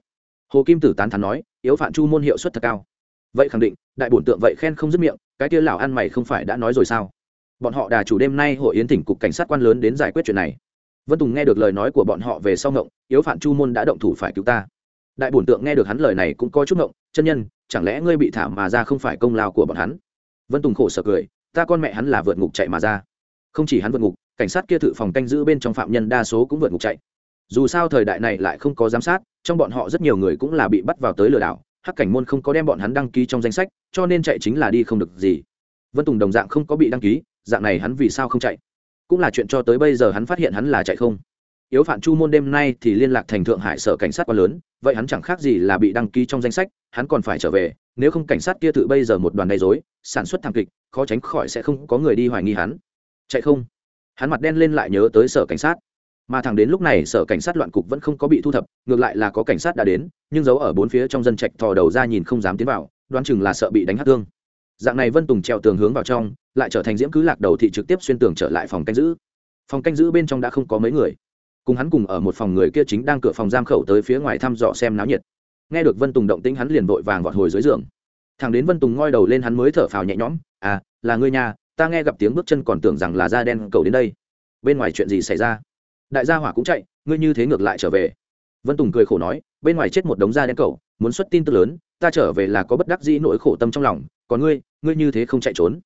Hồ kim tử tán thắn nói, yếu phạm chu môn hiệu suất thật cao. Vậy khẳng định, đại bổn tượng vậy khen không dứt miệng, cái kia lão ăn mày không phải đã nói rồi sao? Bọn họ đà chủ đêm nay hội yến tỉnh cục cảnh sát quan lớn đến giải quyết chuyện này. Vân tùng nghe được lời nói của bọn họ về sau ngộng, yếu phạm chu môn đã động thủ phải cứu ta. Đại bổn tượng nghe được hắn lời này cũng có chút ngộng, chân nhân, chẳng lẽ ngươi bị thả mà ra không phải công lao của bọn hắn? Vân tùng khổ sở cười ta con mẹ hắn là vượt ngục chạy mà ra. Không chỉ hắn vượt ngục, cảnh sát kia thự phòng canh giữ bên trong phạm nhân đa số cũng vượt ngục chạy. Dù sao thời đại này lại không có giám sát, trong bọn họ rất nhiều người cũng là bị bắt vào tới lừa đảo, hắc cảnh môn không có đem bọn hắn đăng ký trong danh sách, cho nên chạy chính là đi không được gì. Vân tùng đồng dạng không có bị đăng ký, dạng này hắn vì sao không chạy? Cũng là chuyện cho tới bây giờ hắn phát hiện hắn là chạy không. Yếu phản chu môn đêm nay thì liên lạc thành thượng hải sở cảnh sát quá lớn, vậy hắn chẳng khác gì là bị đăng ký trong danh sách, hắn còn phải trở về nếu không cảnh sát kia tự bây giờ một đoàn gây dối sản xuất thảm kịch, khó tránh khỏi sẽ không có người đi hoài nghi hắn. Chạy không. Hắn mặt đen lên lại nhớ tới sở cảnh sát. Mà thẳng đến lúc này sở cảnh sát loạn cục vẫn không có bị thu thập, ngược lại là có cảnh sát đã đến, nhưng giấu ở bốn phía trong dân trạch thò đầu ra nhìn không dám tiến vào, đoán chừng là sợ bị đánh hát thương. Dạng này vân tùng trèo tường hướng vào trong, lại trở thành diễm cứ lạc đầu thị trực tiếp xuyên tường trở lại phòng canh giữ. Phòng canh giữ bên trong đã không có mấy người. Cùng hắn cùng ở một phòng người kia chính đang cửa phòng giam khẩu tới phía ngoài thăm dò xem náo nhiệt nghe được vân tùng động tĩnh hắn liền vội vàng vọt hồi dưới giường. Thằng đến vân tùng ngoi đầu lên hắn mới thở phào nhẹ nhõm à là ngươi nhà ta nghe gặp tiếng bước chân còn tưởng rằng là da đen cầu đến đây. Bên ngoài chuyện gì xảy ra? Đại gia hỏa cũng chạy, ngươi như thế ngược lại trở về. Vân tùng cười khổ nói, bên ngoài chết một đống da đen cầu muốn xuất tin tức lớn, ta trở về là có bất đắc dĩ nỗi khổ tâm trong lòng, còn ngươi ngươi như thế không chạy trốn.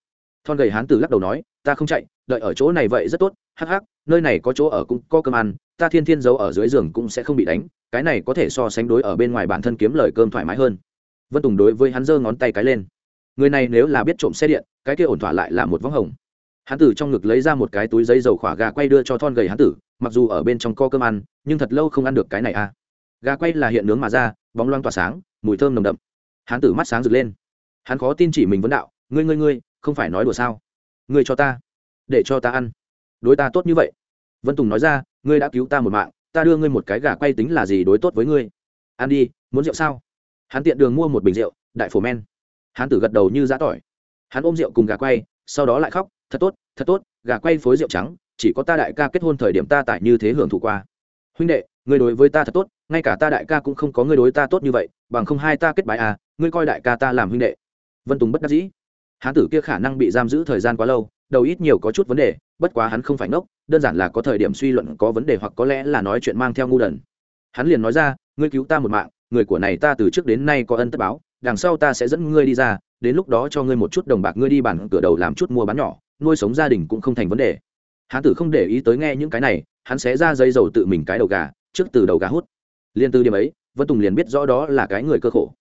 Thon gầy hán tử lắc đầu nói, ta không chạy, đợi ở chỗ này vậy rất tốt, hắc hắc, nơi này có chỗ ở cũng có cơm ăn ta thiên thiên giấu ở dưới giường cũng sẽ không bị đánh, cái này có thể so sánh đối ở bên ngoài bản thân kiếm lời cơm thoải mái hơn. Vân tùng đối với hắn giơ ngón tay cái lên. Người này nếu là biết trộm xe điện, cái kia ổn thỏa lại là một võng hồng. Hắn tử trong ngực lấy ra một cái túi giấy dầu khỏa gà quay đưa cho thon gầy hắn tử, mặc dù ở bên trong co cơm ăn, nhưng thật lâu không ăn được cái này à. Gà quay là hiện nướng mà ra, bóng loang tỏa sáng, mùi thơm nồng đậm. Hắn tử mắt sáng rực lên. Hắn khó tin chỉ mình vấn đạo, ngươi ngươi ngươi, không phải nói đùa sao? Ngươi cho ta, để cho ta ăn. Đối ta tốt như vậy. Vân tùng nói ra ngươi đã cứu ta một mạng, ta đưa ngươi một cái gà quay tính là gì đối tốt với ngươi? Ăn đi, muốn rượu sao? Hắn tiện đường mua một bình rượu, đại phổ men. Hắn tử gật đầu như giã tỏi. Hắn ôm rượu cùng gà quay, sau đó lại khóc, thật tốt thật tốt, gà quay phối rượu trắng, chỉ có ta đại ca kết hôn thời điểm ta tại như thế hưởng thụ qua. Huynh đệ, ngươi đối với ta thật tốt, ngay cả ta đại ca cũng không có ngươi đối ta tốt như vậy, bằng không hai ta kết bài à ngươi coi đại ca ta làm huynh đệ. Vân tùng bất đắc dĩ. Hán tử kia khả năng bị giam giữ thời gian quá lâu, đầu ít nhiều có chút vấn đề bất quá hắn không phải ngốc, đơn giản là có thời điểm suy luận có vấn đề hoặc có lẽ là nói chuyện mang theo ngu đần. Hắn liền nói ra, ngươi cứu ta một mạng, người của này ta từ trước đến nay có ân tất báo, đằng sau ta sẽ dẫn ngươi đi ra, đến lúc đó cho ngươi một chút đồng bạc, ngươi đi bản cửa đầu làm chút mua bán nhỏ, nuôi sống gia đình cũng không thành vấn đề. Hán tử không để ý tới nghe những cái này, hắn sẽ ra dây dầu tự mình cái đầu gà, trước từ đầu gà hút. Liên từ điểm ấy, vân tùng liền biết rõ đó là cái người cơ khổ.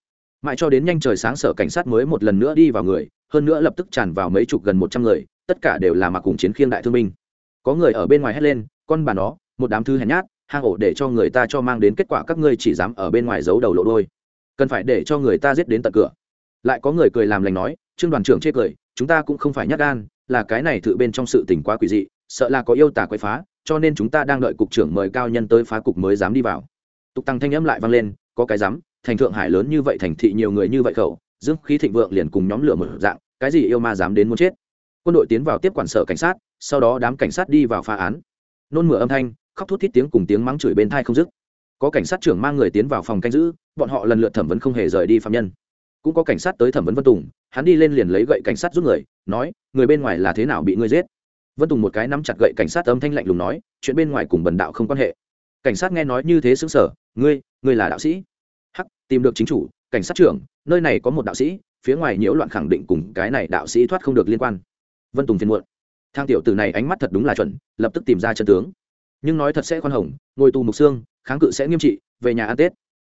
Mãi cho đến nhanh trời sáng, sở cảnh sát mới một lần nữa đi vào người, hơn nữa lập tức tràn vào mấy chục gần một trăm người tất cả đều là mặc cùng chiến khiêng đại thương binh. Có người ở bên ngoài hét lên, con bà nó, một đám thư hèn nhát hang ổ để cho người ta cho mang đến kết quả các ngươi chỉ dám ở bên ngoài giấu đầu lộ đôi. Cần phải để cho người ta giết đến tận cửa. Lại có người cười làm lành nói, trương đoàn trưởng chê cười, chúng ta cũng không phải nhát gan, là cái này thử bên trong sự tình quá quỷ dị, sợ là có yêu tả quậy phá, cho nên chúng ta đang đợi cục trưởng mời cao nhân tới phá cục mới dám đi vào. Tục tăng thanh âm lại vang lên, có cái dám, thành thượng hải lớn như vậy thành thị nhiều người như vậy khẩu dương khí thịnh vượng liền cùng nhóm lửa một dạng, cái gì yêu ma dám đến muốn chết? Quân đội tiến vào tiếp quản sở cảnh sát, sau đó đám cảnh sát đi vào phá án. Nôn mửa âm thanh, khóc thút thít tiếng cùng tiếng mắng chửi bên thai không dứt. Có cảnh sát trưởng mang người tiến vào phòng canh giữ, bọn họ lần lượt thẩm vấn không hề rời đi phạm nhân. Cũng có cảnh sát tới thẩm vấn vân tùng, hắn đi lên liền lấy gậy cảnh sát giúp người, nói, người bên ngoài là thế nào bị ngươi giết? Vân tùng một cái nắm chặt gậy cảnh sát âm thanh lạnh lùng nói, chuyện bên ngoài cùng bần đạo không quan hệ. Cảnh sát nghe nói như thế xứng sở ngươi ngươi là đạo sĩ? Hắc, tìm được chính chủ, cảnh sát trưởng, nơi này có một đạo sĩ, phía ngoài nhiễu loạn khẳng định cùng cái này đạo sĩ thoát không được liên quan vân tùng phiền muộn. Thang tiểu tử này ánh mắt thật đúng là chuẩn, lập tức tìm ra chân tướng. Nhưng nói thật sẽ khoan hồng, ngồi tù mục xương, kháng cự sẽ nghiêm trị, về nhà ăn tết.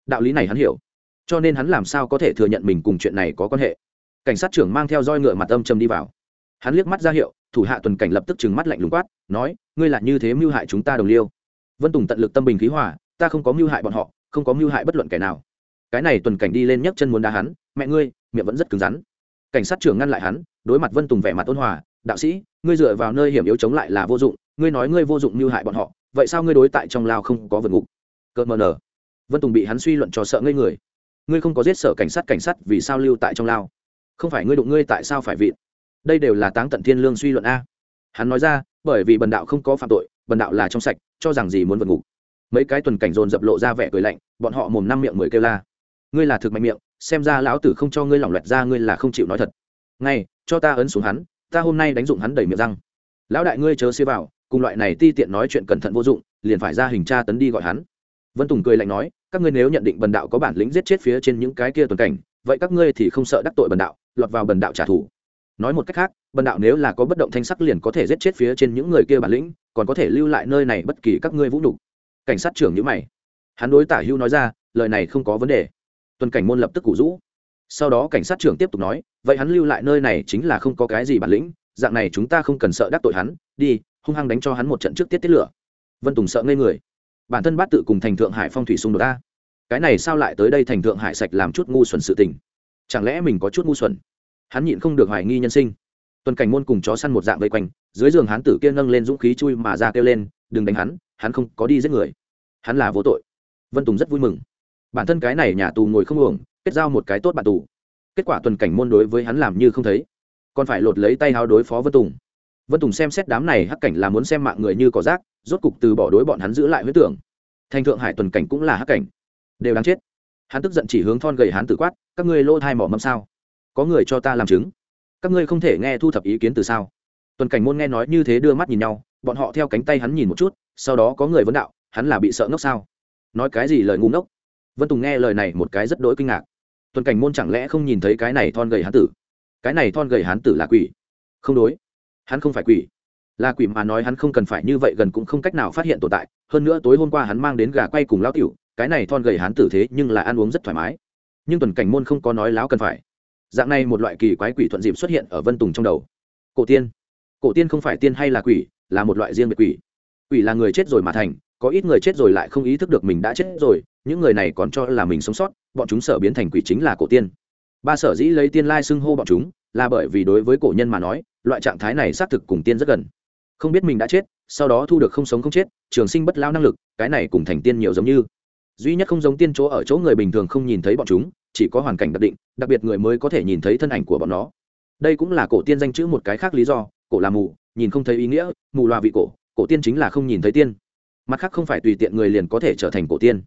Đạo lý này hắn hiểu. Cho nên hắn làm sao có thể thừa nhận mình cùng chuyện này có quan hệ. Cảnh sát trưởng mang theo roi ngựa mặt âm trầm đi vào. Hắn liếc mắt ra hiệu, thủ hạ tuần cảnh lập tức trừng mắt lạnh lùng quát, nói, ngươi là như thế mưu hại chúng ta đồng liêu. Vân tùng tận lực tâm bình khí hòa, ta không có mưu hại bọn họ, không có mưu hại bất luận kẻ nào. Cái này tuần cảnh đi lên nhấc chân muốn đá hắn, mẹ ngươi, miệng vẫn rất cứng rắn. Cảnh sát trưởng ngăn lại hắn đối mặt vân tùng vẻ mặt ôn hòa, đạo sĩ, ngươi dựa vào nơi hiểm yếu chống lại là vô dụng, ngươi nói ngươi vô dụng mưu hại bọn họ, vậy sao ngươi đối tại trong lao không có vượt ngục? Cợt mờ nở vân tùng bị hắn suy luận cho sợ ngây người. Ngươi không có giết sở cảnh sát cảnh sát vì sao lưu tại trong lao? Không phải ngươi đụng ngươi tại sao phải vịn? Đây đều là táng tận thiên lương suy luận a. Hắn nói ra, bởi vì bần đạo không có phạm tội, bần đạo là trong sạch, cho rằng gì muốn vượt ngục? Mấy cái tuần cảnh dồn dập lộ ra vẻ cười lạnh, bọn họ mồm năm miệng mười kêu la. Ngươi là thực mạnh miệng, xem ra lão tử không cho ngươi lỏng loẹt ra ngươi là không chịu nói thật. Ngay cho ta ấn xuống hắn, ta hôm nay đánh dụng hắn đầy miệng răng. Lão đại ngươi chớ xia vào, cùng loại này ti tiện nói chuyện cẩn thận vô dụng, liền phải ra hình tra tấn đi gọi hắn. Vân tùng cười lạnh nói, các ngươi nếu nhận định bần đạo có bản lĩnh giết chết phía trên những cái kia tuần cảnh, vậy các ngươi thì không sợ đắc tội bần đạo, lọt vào bần đạo trả thù. Nói một cách khác, bần đạo nếu là có bất động thanh sắc liền có thể giết chết phía trên những người kia bản lĩnh, còn có thể lưu lại nơi này bất kỳ các ngươi vũ nhục. Cảnh sát trưởng nhữ mày. Hắn đối tả hưu nói ra, lời này không có vấn đề. Tuần cảnh môn lập tức củ rũ sau đó cảnh sát trưởng tiếp tục nói, vậy hắn lưu lại nơi này chính là không có cái gì bản lĩnh, dạng này chúng ta không cần sợ đắc tội hắn, đi, hung hăng đánh cho hắn một trận trước tiết tiết lửa. Vân tùng sợ ngây người. Bản thân bát tự cùng thành thượng hải phong thủy xung đột ta cái này sao lại tới đây thành thượng hải sạch làm chút ngu xuẩn sự tình? Chẳng lẽ mình có chút ngu xuẩn? Hắn nhịn không được hoài nghi nhân sinh. Tuần cảnh môn cùng chó săn một dạng vây quanh, dưới giường hắn tử kia nâng lên dũng khí chui mà ra kêu lên, đừng đánh hắn hắn không có đi giết người. Hắn là vô tội. Vân tùng rất vui mừng. Bản thân cái này nhà tù ngồi không uổng kết giao một cái tốt bạn tù. Kết quả tuần cảnh môn đối với hắn làm như không thấy. Còn phải lột lấy tay háo đối phó vân tùng. Vân tùng xem xét đám này hắc cảnh là muốn xem mạng người như cỏ rác, rốt cục từ bỏ đối bọn hắn giữ lại huyết tưởng. Thành thượng hải tuần cảnh cũng là hắc cảnh. Đều đáng chết. Hắn tức giận chỉ hướng thon gầy hắn tử quát, các ngươi lô thai mỏ mâm sao? Có người cho ta làm chứng. Các ngươi không thể nghe thu thập ý kiến từ sao? Tuần cảnh môn nghe nói như thế đưa mắt nhìn nhau, bọn họ theo cánh tay hắn nhìn một chút, sau đó có người vấn đạo, hắn là bị sợ ngốc sao? Nói cái gì lời ngu ngốc? Vân tùng nghe lời này một cái rất đỗi kinh ngạc tuần cảnh môn chẳng lẽ không nhìn thấy cái này thon gầy hán tử? Cái này thon gầy hán tử là quỷ? Không đối. Hắn không phải quỷ. Là quỷ mà nói hắn không cần phải như vậy gần cũng không cách nào phát hiện tồn tại. Hơn nữa tối hôm qua hắn mang đến gà quay cùng lão tiểu, cái này thon gầy hán tử thế nhưng là ăn uống rất thoải mái. Nhưng tuần cảnh môn không có nói láo cần phải. Dạng này một loại kỳ quái quỷ thuận dịp xuất hiện ở vân tùng trong đầu. Cổ tiên. Cổ tiên không phải tiên hay là quỷ, là một loại riêng biệt quỷ. Quỷ là người chết rồi mà thành, có ít người chết rồi lại không ý thức được mình đã chết rồi những người này còn cho là mình sống sót, bọn chúng sợ biến thành quỷ chính là cổ tiên. Ba sở dĩ lấy tiên lai xưng hô bọn chúng là bởi vì đối với cổ nhân mà nói, loại trạng thái này xác thực cùng tiên rất gần. Không biết mình đã chết, sau đó thu được không sống không chết, trường sinh bất lao năng lực, cái này cùng thành tiên nhiều giống như. Duy nhất không giống tiên chỗ ở chỗ người bình thường không nhìn thấy bọn chúng, chỉ có hoàn cảnh đặc định, đặc biệt người mới có thể nhìn thấy thân ảnh của bọn nó. Đây cũng là cổ tiên danh chữ một cái khác lý do, cổ là mù, nhìn không thấy ý nghĩa, mù loà vị cổ cổ tiên chính là không nhìn thấy tiên. Mặt khác không phải tùy tiện người liền có thể trở thành cổ tiên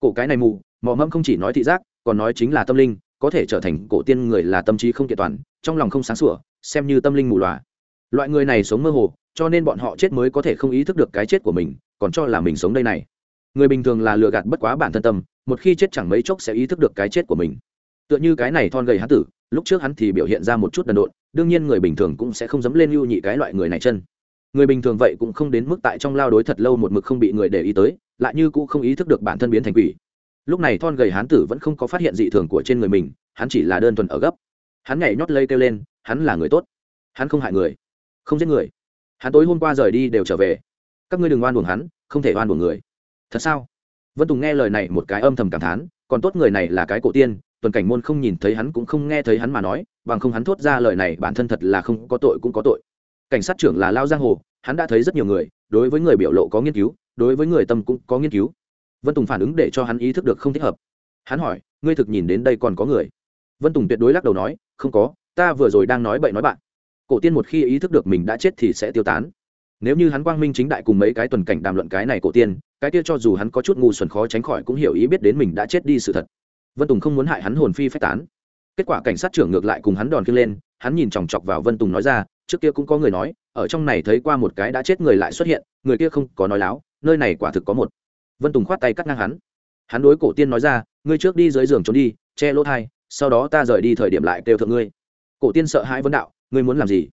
cổ cái này mù, mò mẫm không chỉ nói thị giác, còn nói chính là tâm linh, có thể trở thành cổ tiên người là tâm trí không kiện toàn, trong lòng không sáng sủa, xem như tâm linh mù loà. Loại người này sống mơ hồ, cho nên bọn họ chết mới có thể không ý thức được cái chết của mình, còn cho là mình sống đây này. Người bình thường là lừa gạt bất quá bản thân tâm, một khi chết chẳng mấy chốc sẽ ý thức được cái chết của mình. Tựa như cái này thon gầy hắn tử, lúc trước hắn thì biểu hiện ra một chút đần độn, đương nhiên người bình thường cũng sẽ không dám lên lưu nhị cái loại người này chân. Người bình thường vậy cũng không đến mức tại trong lao đối thật lâu một mực không bị người để ý tới lại như cũng không ý thức được bản thân biến thành quỷ. Lúc này thon gầy hán tử vẫn không có phát hiện dị thường của trên người mình, hắn chỉ là đơn thuần ở gấp. Hắn nhảy nhót lây kêu lên, hắn là người tốt. Hắn không hại người, không giết người. Hắn tối hôm qua rời đi đều trở về. Các ngươi đừng oan buồng hắn, không thể oan buồng người. Thật sao? Vân tùng nghe lời này một cái âm thầm cảm thán, còn tốt người này là cái cổ tiên, tuần cảnh môn không nhìn thấy hắn cũng không nghe thấy hắn mà nói, bằng không hắn thốt ra lời này bản thân thật là không có tội cũng có tội. Cảnh sát trưởng là lao giang hồ, hắn đã thấy rất nhiều người đối với người biểu lộ có nghiên cứu, đối với người tâm cũng có nghiên cứu. Vân tùng phản ứng để cho hắn ý thức được không thích hợp. Hắn hỏi, ngươi thực nhìn đến đây còn có người? Vân tùng tuyệt đối lắc đầu nói, không có, ta vừa rồi đang nói bậy nói bạn. Cổ tiên một khi ý thức được mình đã chết thì sẽ tiêu tán. Nếu như hắn quang minh chính đại cùng mấy cái tuần cảnh đàm luận cái này cổ tiên, cái kia cho dù hắn có chút ngu xuẩn khó tránh khỏi cũng hiểu ý biết đến mình đã chết đi sự thật. Vân tùng không muốn hại hắn hồn phi phách tán. Kết quả cảnh sát trưởng ngược lại cùng hắn đòn kia lên, hắn nhìn chòng chọc vào vân tùng nói ra, trước kia cũng có người nói ở trong này thấy qua một cái đã chết người lại xuất hiện, người kia không có nói láo, nơi này quả thực có một. Vân tùng khoát tay cắt ngang hắn. Hắn đối cổ tiên nói ra, ngươi trước đi dưới giường trốn đi, che lỗ thai, sau đó ta rời đi thời điểm lại kêu thượng ngươi. Cổ tiên sợ hãi vấn đạo, ngươi muốn làm gì?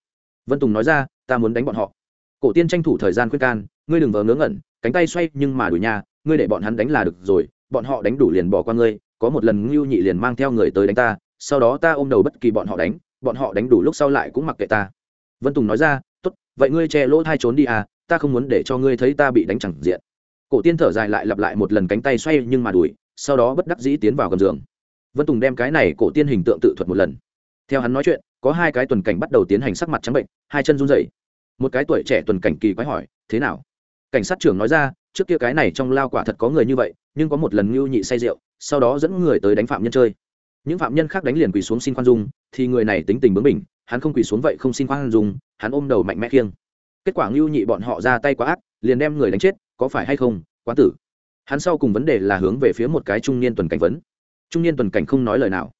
Vân tùng nói ra, ta muốn đánh bọn họ. Cổ tiên tranh thủ thời gian khuyên can, ngươi đừng vờ ngớ ngẩn, cánh tay xoay nhưng mà đuổi nhà ngươi để bọn hắn đánh là được rồi, bọn họ đánh đủ liền bỏ qua ngươi, có một lần ngưu nhị liền mang theo người tới đánh ta, sau đó ta ôm đầu bất kỳ bọn họ đánh, bọn họ đánh đủ lúc sau lại cũng mặc kệ ta. Vân tùng nói ra vậy ngươi che lỗ thai trốn đi à ta không muốn để cho ngươi thấy ta bị đánh chẳng diện. Cổ tiên thở dài lại lặp lại một lần cánh tay xoay nhưng mà đuổi, sau đó bất đắc dĩ tiến vào gầm giường. Vân tùng đem cái này cổ tiên hình tượng tự thuật một lần. Theo hắn nói chuyện, có hai cái tuần cảnh bắt đầu tiến hành sắc mặt trắng bệnh, hai chân run rẩy. Một cái tuổi trẻ tuần cảnh kỳ quái hỏi, thế nào? Cảnh sát trưởng nói ra, trước kia cái này trong lao quả thật có người như vậy, nhưng có một lần ngưu nhị say rượu, sau đó dẫn người tới đánh phạm nhân chơi. Những phạm nhân khác đánh liền quỳ xuống xin khoan dung, thì người này tính tình bướng bỉnh hắn không quỳ xuống vậy không xin khoan dung, hắn ôm đầu mạnh mẽ khiêng. Kết quả ngưu nhị bọn họ ra tay quá ác, liền đem người đánh chết, có phải hay không, quán tử? Hắn sau cùng vấn đề là hướng về phía một cái trung niên tuần cảnh vấn. Trung niên tuần cảnh không nói lời nào.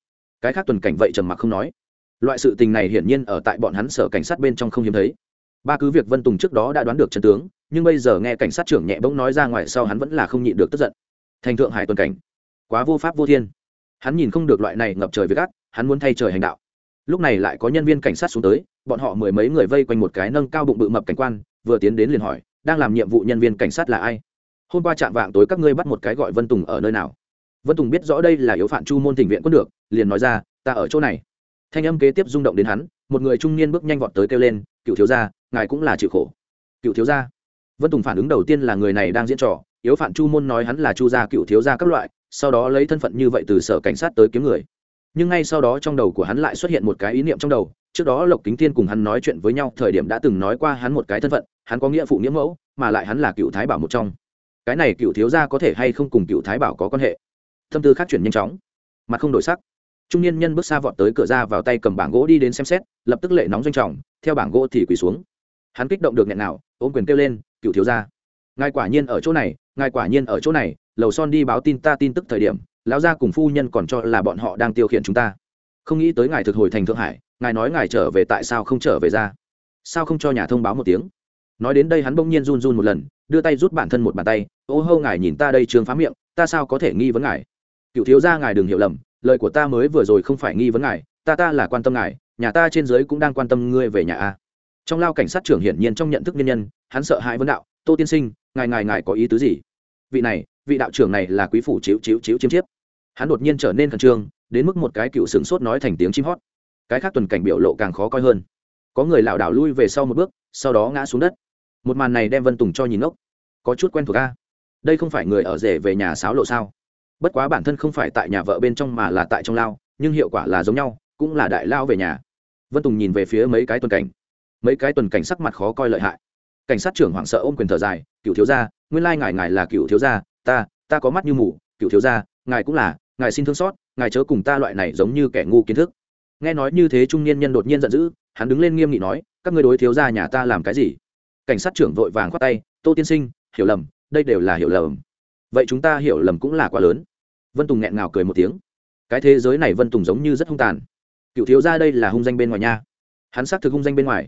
Cái khác tuần cảnh vậy trầm mặc không nói. Loại sự tình này hiển nhiên ở tại bọn hắn sở cảnh sát bên trong không hiếm thấy. Ba cứ việc vân tùng trước đó đã đoán được trần tướng, nhưng bây giờ nghe cảnh sát trưởng nhẹ bỗng nói ra ngoài sau hắn vẫn là không nhịn được tức giận. Thành thượng hải tuần cảnh. Quá vô pháp vô thiên. Hắn nhìn không được loại này ngập trời với gác hắn muốn thay trời hành đạo lúc này lại có nhân viên cảnh sát xuống tới, bọn họ mười mấy người vây quanh một cái nâng cao bụng bự mập cảnh quan, vừa tiến đến liền hỏi, đang làm nhiệm vụ nhân viên cảnh sát là ai? Hôm qua chạm vạng tối các ngươi bắt một cái gọi vân tùng ở nơi nào? Vân tùng biết rõ đây là yếu phạm chu môn tình viện quân được, liền nói ra, ta ở chỗ này. Thanh âm kế tiếp rung động đến hắn, một người trung niên bước nhanh vọt tới kêu lên, cựu thiếu gia, ngài cũng là chịu khổ. Cựu thiếu gia? Vân tùng phản ứng đầu tiên là người này đang diễn trò, yếu phạm chu môn nói hắn là chu gia cựu thiếu gia các loại, sau đó lấy thân phận như vậy từ sở cảnh sát tới kiếm người nhưng ngay sau đó trong đầu của hắn lại xuất hiện một cái ý niệm trong đầu, trước đó lộc kính thiên cùng hắn nói chuyện với nhau thời điểm đã từng nói qua hắn một cái thân phận, hắn có nghĩa phụ nghĩa mẫu, mà lại hắn là cựu thái bảo một trong. Cái này cựu thiếu gia có thể hay không cùng cựu thái bảo có quan hệ? Tâm tư khác chuyển nhanh chóng, mặt không đổi sắc. Trung niên nhân bước xa vọt tới cửa ra vào tay cầm bảng gỗ đi đến xem xét, lập tức lệ nóng doanh trọng, theo bảng gỗ thì quỳ xuống. Hắn kích động được nghẹn nào, ôm quyền kêu lên, cựu thiếu gia, ngài quả nhiên ở chỗ này, ngài quả nhiên ở chỗ này, lầu son đi báo tin ta tin tức thời điểm lão gia cùng phu nhân còn cho là bọn họ đang tiêu khiển chúng ta. Không nghĩ tới ngài thực hồi thành thượng hải, ngài nói ngài trở về tại sao không trở về ra? Sao không cho nhà thông báo một tiếng? Nói đến đây hắn bỗng nhiên run run một lần, đưa tay rút bản thân một bàn tay, ô hô, ngài nhìn ta đây trường phá miệng, ta sao có thể nghi vấn ngài? Cựu thiếu gia, ngài đừng hiểu lầm, lời của ta mới vừa rồi không phải nghi vấn ngài, ta ta là quan tâm ngài, nhà ta trên dưới cũng đang quan tâm ngươi về nhà a. Trong lao cảnh sát trưởng hiển nhiên trong nhận thức nhân nhân, hắn sợ hãi vấn đạo, tô tiên sinh, ngài ngài ngài có ý tứ gì? Vị này, vị đạo trưởng này là quý phủ chiếu chiếu chiếu chiếm chiếp hắn đột nhiên trở nên khẩn trương, đến mức một cái cựu sửng sốt nói thành tiếng chim hót. Cái khác tuần cảnh biểu lộ càng khó coi hơn. Có người lảo đảo lui về sau một bước, sau đó ngã xuống đất. Một màn này đem vân tùng cho nhìn ốc có chút quen thuộc ca đây không phải người ở rể về nhà sáo lộ sao? Bất quá bản thân không phải tại nhà vợ bên trong mà là tại trong lao, nhưng hiệu quả là giống nhau, cũng là đại lao về nhà. Vân tùng nhìn về phía mấy cái tuần cảnh. Mấy cái tuần cảnh sắc mặt khó coi lợi hại. Cảnh sát trưởng hoảng sợ ôm quyền thở dài, cựu thiếu gia, nguyên lai ngài ngài là cựu thiếu gia, ta ta có mắt như mù, cựu thiếu gia, ngài cũng là ngài xin thương xót, ngài chớ cùng ta loại này giống như kẻ ngu kiến thức. Nghe nói như thế trung niên nhân đột nhiên giận dữ, hắn đứng lên nghiêm nghị nói, các ngươi đối thiếu gia nhà ta làm cái gì? Cảnh sát trưởng vội vàng khoát tay, tô tiên sinh, hiểu lầm, đây đều là hiểu lầm. Vậy chúng ta hiểu lầm cũng là quá lớn. Vân tùng nghẹn ngào cười một tiếng. Cái thế giới này vân tùng giống như rất hung tàn. Cựu thiếu gia đây là hung danh bên ngoài nha. Hắn xác thực hung danh bên ngoài.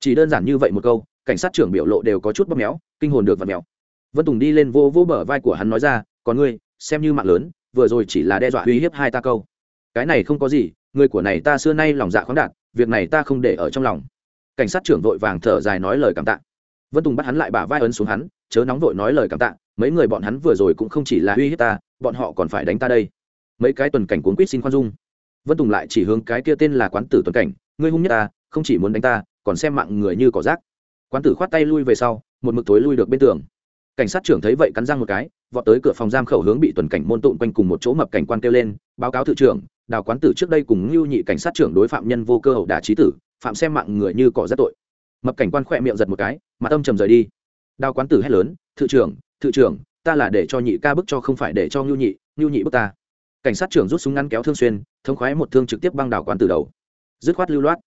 Chỉ đơn giản như vậy một câu, cảnh sát trưởng biểu lộ đều có chút bóp méo, kinh hồn được và mèo. Vân tùng đi lên vô vô bờ vai của hắn nói ra, còn ngươi, xem như mạng lớn vừa rồi chỉ là đe dọa uy hiếp hai ta câu. Cái này không có gì, người của này ta xưa nay lòng dạ khoáng đạt, việc này ta không để ở trong lòng. Cảnh sát trưởng vội vàng thở dài nói lời cảm tạ. Vân tùng bắt hắn lại bả vai ấn xuống hắn, chớ nóng vội nói lời cảm tạ, mấy người bọn hắn vừa rồi cũng không chỉ là uy hiếp ta, bọn họ còn phải đánh ta đây. Mấy cái tuần cảnh cuốn quýt xin khoan dung. Vân tùng lại chỉ hướng cái kia tên là quán tử tuần cảnh, ngươi hung nhất ta, không chỉ muốn đánh ta, còn xem mạng người như cỏ rác. Quán tử khoát tay lui về sau, một mực tối lui được bên tường cảnh sát trưởng thấy vậy cắn răng một cái, vọt tới cửa phòng giam khẩu hướng bị tuần cảnh môn tụn quanh cùng một chỗ mập cảnh quan kêu lên, báo cáo thự trưởng, đào quán tử trước đây cùng ngưu nhị cảnh sát trưởng đối phạm nhân vô cơ hậu đả trí tử, phạm xem mạng người như cỏ rất tội. Mập cảnh quan khỏe miệng giật một cái mà tâm trầm rời đi. Đào quán tử hét lớn, thự trưởng thự trưởng, ta là để cho nhị ca bức cho không phải để cho ngưu nhị ngưu nhị bức ta. Cảnh sát trưởng rút súng ngắn kéo thương xuyên, thống khoái một thương trực tiếp băng đào quán tử đầu. Dứt khoát lưu loát.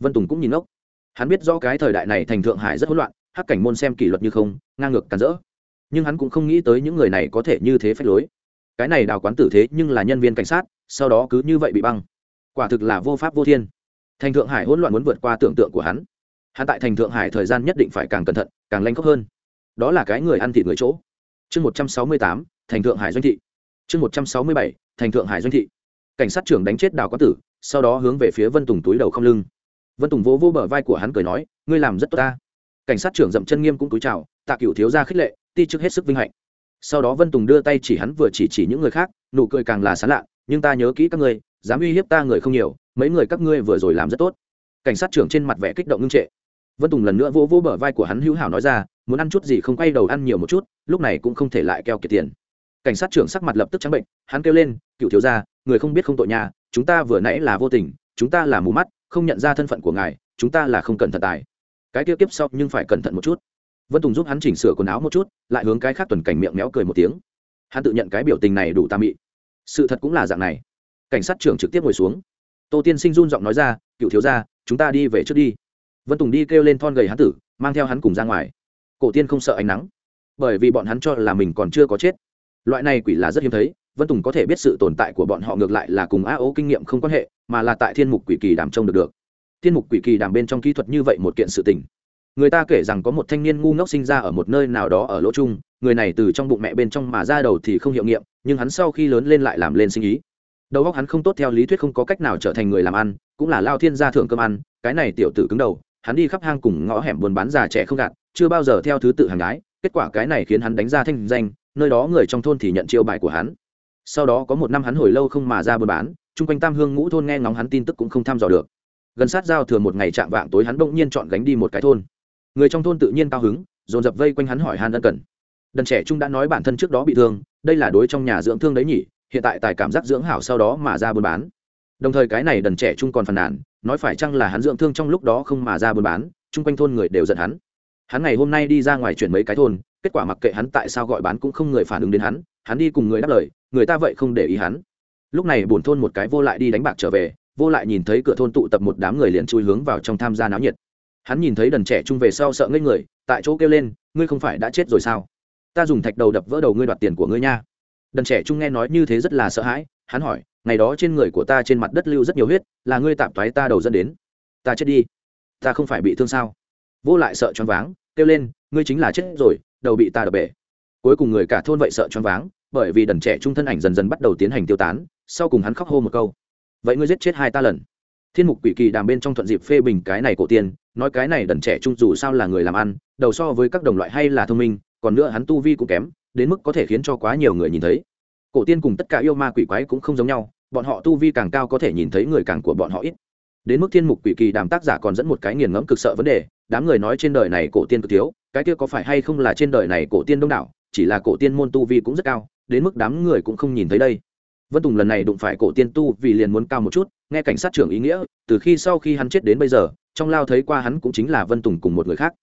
Vân tùng cũng nhìn ngốc. Hắn biết do cái thời đại này thành thượng hải rất hỗn loạn, hắc cảnh môn xem kỷ luật như không, ngang ngược cản rỡ nhưng hắn cũng không nghĩ tới những người này có thể như thế phách lối. Cái này đào quán tử thế nhưng là nhân viên cảnh sát, sau đó cứ như vậy bị băng. Quả thực là vô pháp vô thiên. Thành thượng hải hỗn loạn muốn vượt qua tưởng tượng của hắn. Hắn tại thành thượng hải thời gian nhất định phải càng cẩn thận, càng lanh khóc hơn. Đó là cái người ăn thịt người chỗ. Chương một trăm sáu mươi tám, thành thượng hải doanh thị. Chương một trăm sáu mươi bảy, thành thượng hải doanh thị. Cảnh sát trưởng đánh chết đào quán tử, sau đó hướng về phía vân tùng túi đầu không lưng. Vân tùng vỗ vỗ bờ vai của hắn cười nói, ngươi làm rất tốt ta. Cảnh sát trưởng dậm chân nghiêm cũng túi chào, tạ cựu thiếu ra khích lệ ti trước hết sức vinh hạnh. Sau đó vân tùng đưa tay chỉ hắn vừa chỉ chỉ những người khác, nụ cười càng là sán lạ, nhưng ta nhớ kỹ các ngươi, dám uy hiếp ta người không nhiều, mấy người các ngươi vừa rồi làm rất tốt. Cảnh sát trưởng trên mặt vẻ kích động ngưng trệ. Vân tùng lần nữa vỗ vỗ bờ vai của hắn hữu hảo nói ra, muốn ăn chút gì không quay đầu ăn nhiều một chút, lúc này cũng không thể lại keo kiệt tiền. Cảnh sát trưởng sắc mặt lập tức trắng bệnh, hắn kêu lên, cựu thiếu gia, người không biết không tội nhà, chúng ta vừa nãy là vô tình, chúng ta là mù mắt, không nhận ra thân phận của ngài, chúng ta là không cẩn thận tài. Cái kia kiếp sau nhưng phải cẩn thận một chút vân tùng giúp hắn chỉnh sửa quần áo một chút, lại hướng cái khác tuần cảnh miệng méo cười một tiếng. Hắn tự nhận cái biểu tình này đủ tà mị. Sự thật cũng là dạng này. Cảnh sát trưởng trực tiếp ngồi xuống. Tô tiên sinh run giọng nói ra, cựu thiếu gia, chúng ta đi về trước đi. Vân tùng đi kêu lên thon gầy hắn tử, mang theo hắn cùng ra ngoài. Cổ tiên không sợ ánh nắng, bởi vì bọn hắn cho là mình còn chưa có chết. Loại này quỷ là rất hiếm thấy, vân tùng có thể biết sự tồn tại của bọn họ ngược lại là cùng a ố kinh nghiệm không quan hệ, mà là tại thiên mục quỷ kỳ đàm trông được được. Thiên mục quỷ kỳ đàm bên trong kỹ thuật như vậy một kiện sự tình người ta kể rằng có một thanh niên ngu ngốc sinh ra ở một nơi nào đó ở lỗ trung, người này từ trong bụng mẹ bên trong mà ra đầu thì không hiệu nghiệm, nhưng hắn sau khi lớn lên lại làm lên sinh ý. Đầu óc hắn không tốt theo lý thuyết không có cách nào trở thành người làm ăn, cũng là lao thiên gia thượng cơm ăn, cái này tiểu tử cứng đầu, hắn đi khắp hang cùng ngõ hẻm buôn bán già trẻ không gạt, chưa bao giờ theo thứ tự hàng gái, kết quả cái này khiến hắn đánh ra thanh danh, nơi đó người trong thôn thì nhận chiêu bài của hắn. Sau đó có một năm hắn hồi lâu không mà ra buôn bán, chung quanh tam hương ngũ thôn nghe ngóng hắn tin tức cũng không thăm dò được. Gần sát giao thừa một ngày chạm vạng tối hắn bỗng nhiên chọn gánh đi một cái thôn người trong thôn tự nhiên cao hứng, dồn dập vây quanh hắn hỏi han ân cần. Đần trẻ trung đã nói bản thân trước đó bị thương, đây là đối trong nhà dưỡng thương đấy nhỉ, hiện tại tài cảm giác dưỡng hảo sau đó mà ra buôn bán. Đồng thời cái này đần trẻ trung còn phàn nàn, nói phải chăng là hắn dưỡng thương trong lúc đó không mà ra buôn bán, chung quanh thôn người đều giận hắn. Hắn ngày hôm nay đi ra ngoài chuyển mấy cái thôn, kết quả mặc kệ hắn tại sao gọi bán cũng không người phản ứng đến hắn hắn đi cùng người đáp lời, người ta vậy không để ý hắn. Lúc này buồn thôn một cái vô lại đi đánh bạc trở về, vô lại nhìn thấy cửa thôn tụ tập một đám người liền chui hướng vào trong tham gia náo nhiệt hắn nhìn thấy đần trẻ trung về sau sợ ngây người, tại chỗ kêu lên, ngươi không phải đã chết rồi sao? Ta dùng thạch đầu đập vỡ đầu ngươi đoạt tiền của ngươi nha. Đần trẻ trung nghe nói như thế rất là sợ hãi, hắn hỏi, ngày đó trên người của ta trên mặt đất lưu rất nhiều huyết, là ngươi tạm toái ta đầu dẫn đến? Ta chết đi. Ta không phải bị thương sao? Vô lại sợ choáng váng, kêu lên, ngươi chính là chết rồi, đầu bị ta đập bể. Cuối cùng người cả thôn vậy sợ choáng váng, bởi vì đần trẻ trung thân ảnh dần dần bắt đầu tiến hành tiêu tán, sau cùng hắn khóc hô một câu, vậy ngươi giết chết hai ta lần thiên mục quỷ kỳ đàm bên trong thuận dịp phê bình cái này cổ tiên, nói cái này đần trẻ trung dù sao là người làm ăn, đầu so với các đồng loại hay là thông minh, còn nữa hắn tu vi cũng kém, đến mức có thể khiến cho quá nhiều người nhìn thấy. Cổ tiên cùng tất cả yêu ma quỷ quái cũng không giống nhau, bọn họ tu vi càng cao có thể nhìn thấy người càng của bọn họ ít. Đến mức thiên mục quỷ kỳ đàm tác giả còn dẫn một cái nghiền ngẫm cực sợ vấn đề, đám người nói trên đời này cổ tiên cực thiếu, cái kia có phải hay không là trên đời này cổ tiên đông đảo, chỉ là cổ tiên môn tu vi cũng rất cao, đến mức đám người cũng không nhìn thấy đây. Vân tùng lần này đụng phải cổ tiên tu vì liền muốn cao một chút nghe cảnh sát trưởng ý nghĩa, từ khi sau khi hắn chết đến bây giờ, trong lao thấy qua hắn cũng chính là vân tùng cùng một người khác.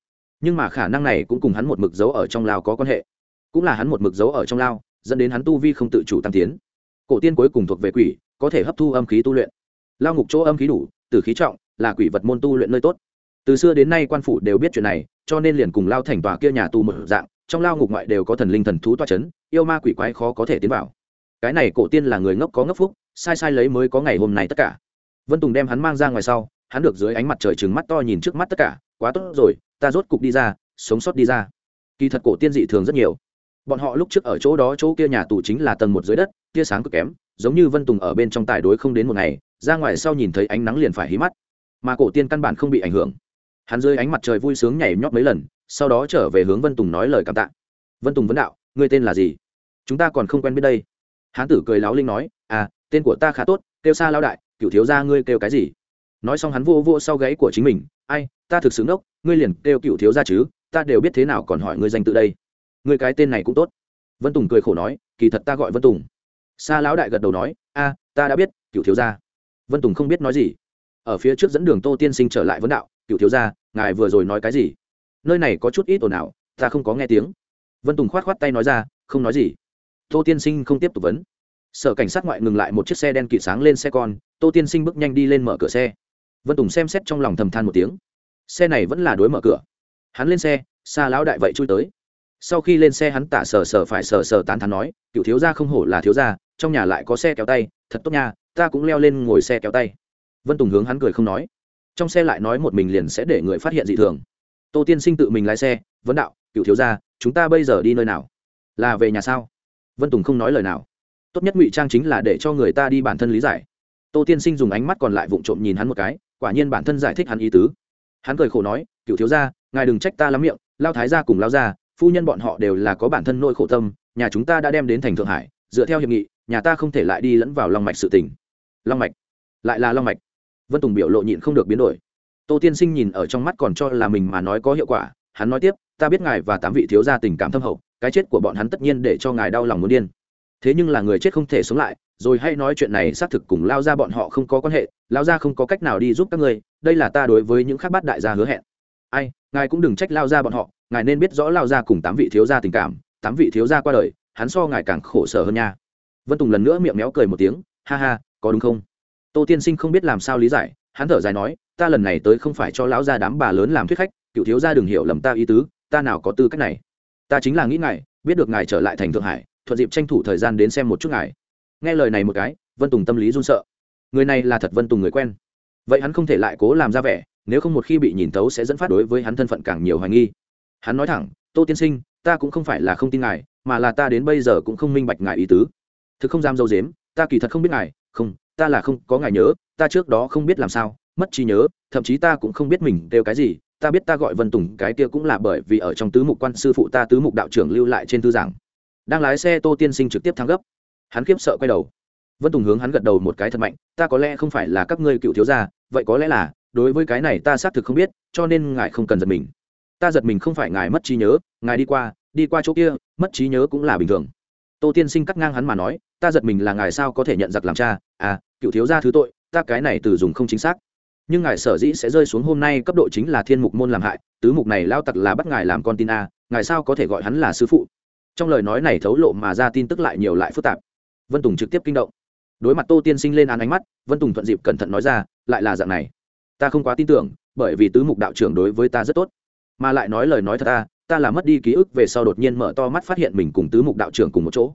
Nhưng mà khả năng này cũng cùng hắn một mực dấu ở trong lao có quan hệ. Cũng là hắn một mực dấu ở trong lao, dẫn đến hắn tu vi không tự chủ tăng tiến. Cổ tiên cuối cùng thuộc về quỷ, có thể hấp thu âm khí tu luyện. Lao ngục chỗ âm khí đủ từ khí trọng, là quỷ vật môn tu luyện nơi tốt. Từ xưa đến nay quan phủ đều biết chuyện này, cho nên liền cùng lao thành tòa kia nhà tu một dạng, trong lao ngục ngoại đều có thần linh thần thú toa c h ấ n yêu ma quỷ quái khó có thể tiến vào cái này cổ tiên là người ngốc có ngốc phúc, sai sai lấy mới có ngày hôm nay tất cả. Vân tùng đem hắn mang ra ngoài sau, hắn được dưới ánh mặt trời trừng mắt to nhìn trước mắt tất cả, quá tốt rồi, ta rốt cục đi ra, sống sót đi ra. Kỳ thật cổ tiên dị thường rất nhiều. Bọn họ lúc trước ở chỗ đó, chỗ kia nhà tù chính là tầng một dưới đất, tia sáng cực kém, giống như vân tùng ở bên trong tài đối không đến một ngày, ra ngoài sau nhìn thấy ánh nắng liền phải hí mắt. Mà cổ tiên căn bản không bị ảnh hưởng. Hắn dưới ánh mặt trời vui sướng nhảy nhót mấy lần, sau đó trở về hướng vân tùng nói lời cảm tạ. Vân tùng vấn đạo, ngươi tên là gì? Chúng ta còn không quen biết đây hán tử cười láo linh nói à tên của ta khá tốt, kêu xa lao đại, cựu thiếu gia ngươi kêu cái gì? Nói xong hắn vô vô sau gáy của chính mình, ai, ta thực sự ngốc, ngươi liền kêu cựu thiếu gia chứ, ta đều biết thế nào còn hỏi ngươi danh tự đây. Ngươi cái tên này cũng tốt. Vân tùng cười khổ nói, kỳ thật ta gọi vân tùng. Xa lão đại gật đầu nói, a, ta đã biết, cựu thiếu gia. Vân tùng không biết nói gì. Ở phía trước dẫn đường tô tiên sinh trở lại vấn đạo, cựu thiếu gia, ngài vừa rồi nói cái gì? Nơi này có chút ít ồn ào, ta không có nghe tiếng. Vân tùng k h o á t k h o á t tay nói ra, không nói gì tô tiên sinh không tiếp tục vấn. Sở cảnh sát ngoại ngừng lại một chiếc xe đen kỵ sáng lên xe con, tô tiên sinh bước nhanh đi lên mở cửa xe. Vân tùng xem xét trong lòng thầm than một tiếng. Xe này vẫn là đối mở cửa. Hắn lên xe xa lão đại vậy chui tới. Sau khi lên xe hắn tả sờ sờ phải sờ sờ tán thán nói, cựu thiếu gia không hổ là thiếu gia, trong nhà lại có xe kéo tay, thật tốt nha, ta cũng leo lên ngồi xe kéo tay. Vân tùng hướng hắn cười không nói. Trong xe lại nói một mình liền sẽ để người phát hiện dị thường. Tô tiên sinh tự mình lái xe vấn đạo, cựu thiếu gia, chúng ta bây giờ đi nơi nào? Là về nhà sao? Vân tùng không nói lời nào. Tốt nhất ngụy trang chính là để cho người ta đi bản thân lý giải. Tô tiên sinh dùng ánh mắt còn lại vụng trộm nhìn hắn một cái, quả nhiên bản thân giải thích hắn ý tứ. Hắn cười khổ nói, cựu thiếu gia, ngài đừng trách ta lắm miệng, lao thái gia cùng lao gia, phu nhân bọn họ đều là có bản thân nỗi khổ tâm, nhà chúng ta đã đem đến thành thượng hải, dựa theo hiệp nghị, nhà ta không thể lại đi lẫn vào long mạch sự tình. Long mạch? Lại là long mạch? Vân tùng biểu lộ nhịn không được biến đổi. Tô tiên sinh nhìn ở trong mắt còn cho là mình mà nói có hiệu quả, hắn nói tiếp, ta biết ngài và tám vị thiếu gia tình cảm thâm hậu cái chết của bọn hắn tất nhiên để cho ngài đau lòng muốn điên. Thế nhưng là người chết không thể sống lại, rồi hay nói chuyện này xác thực cùng lao ra bọn họ không có quan hệ, lao ra không có cách nào đi giúp các ngươi, đây là ta đối với những khác bát đại gia hứa hẹn. Ai, ngài cũng đừng trách lao ra bọn họ, ngài nên biết rõ lao ra cùng tám vị thiếu gia tình cảm, tám vị thiếu gia qua đời, hắn so ngài càng khổ sở hơn nha. Vân tùng lần nữa miệng méo cười một tiếng, ha ha, có đúng không? Tô tiên sinh không biết làm sao lý giải, hắn thở dài nói, ta lần này tới không phải cho lão gia đám bà lớn làm thuyết khách, cựu thiếu gia đừng hiểu lầm ta ý tứ, ta nào có tư cách này? Ta chính là nghĩ ngài, biết được ngài trở lại thành thượng hải, thuận dịp tranh thủ thời gian đến xem một chút ngài. Nghe lời này một cái, vân tùng tâm lý run sợ. Người này là thật vân tùng người quen. Vậy hắn không thể lại cố làm ra vẻ, nếu không một khi bị nhìn tấu sẽ dẫn phát đối với hắn thân phận càng nhiều hoài nghi. Hắn nói thẳng, tô tiên sinh, ta cũng không phải là không tin ngài, mà là ta đến bây giờ cũng không minh bạch ngài ý tứ. Thực không dám dâu dếm, ta kỳ thật không biết ngài, không, ta là không có ngài nhớ, ta trước đó không biết làm sao, mất trí nhớ, thậm chí ta cũng không biết mình kêu cái gì ta biết ta gọi vân tùng, cái kia cũng là bởi vì ở trong tứ mục quan sư phụ ta, tứ mục đạo trưởng lưu lại trên thư giảng. Đang lái xe tô tiên sinh trực tiếp thắng gấp. Hắn khiếp sợ quay đầu. Vân tùng hướng hắn gật đầu một cái thật mạnh, ta có lẽ không phải là các ngươi cựu thiếu gia, vậy có lẽ là, đối với cái này ta xác thực không biết, cho nên ngài không cần giật mình. Ta giật mình không phải ngài mất trí nhớ, ngài đi qua đi qua chỗ kia, mất trí nhớ cũng là bình thường. Tô tiên sinh cắt ngang hắn mà nói, ta giật mình là ngài sao có thể nhận giặc làm cha à cựu thiếu gia thứ tội, ta cái này từ dùng không chính xác nhưng ngài sở dĩ sẽ rơi xuống hôm nay cấp độ chính là thiên mục môn làm hại, tứ mục này lao tặc là bắt ngài làm con tin a, ngài sao có thể gọi hắn là sư phụ? Trong lời nói này thấu lộ mà ra tin tức lại nhiều lại phức tạp. Vân tùng trực tiếp kinh động. Đối mặt tô tiên sinh lên án ánh mắt, vân tùng thuận dịp cẩn thận nói ra, lại là dạng này. Ta không quá tin tưởng, bởi vì tứ mục đạo trưởng đối với ta rất tốt. Mà lại nói lời nói thật ta ta là mất đi ký ức về sau đột nhiên mở to mắt phát hiện mình cùng tứ mục đạo trưởng cùng một chỗ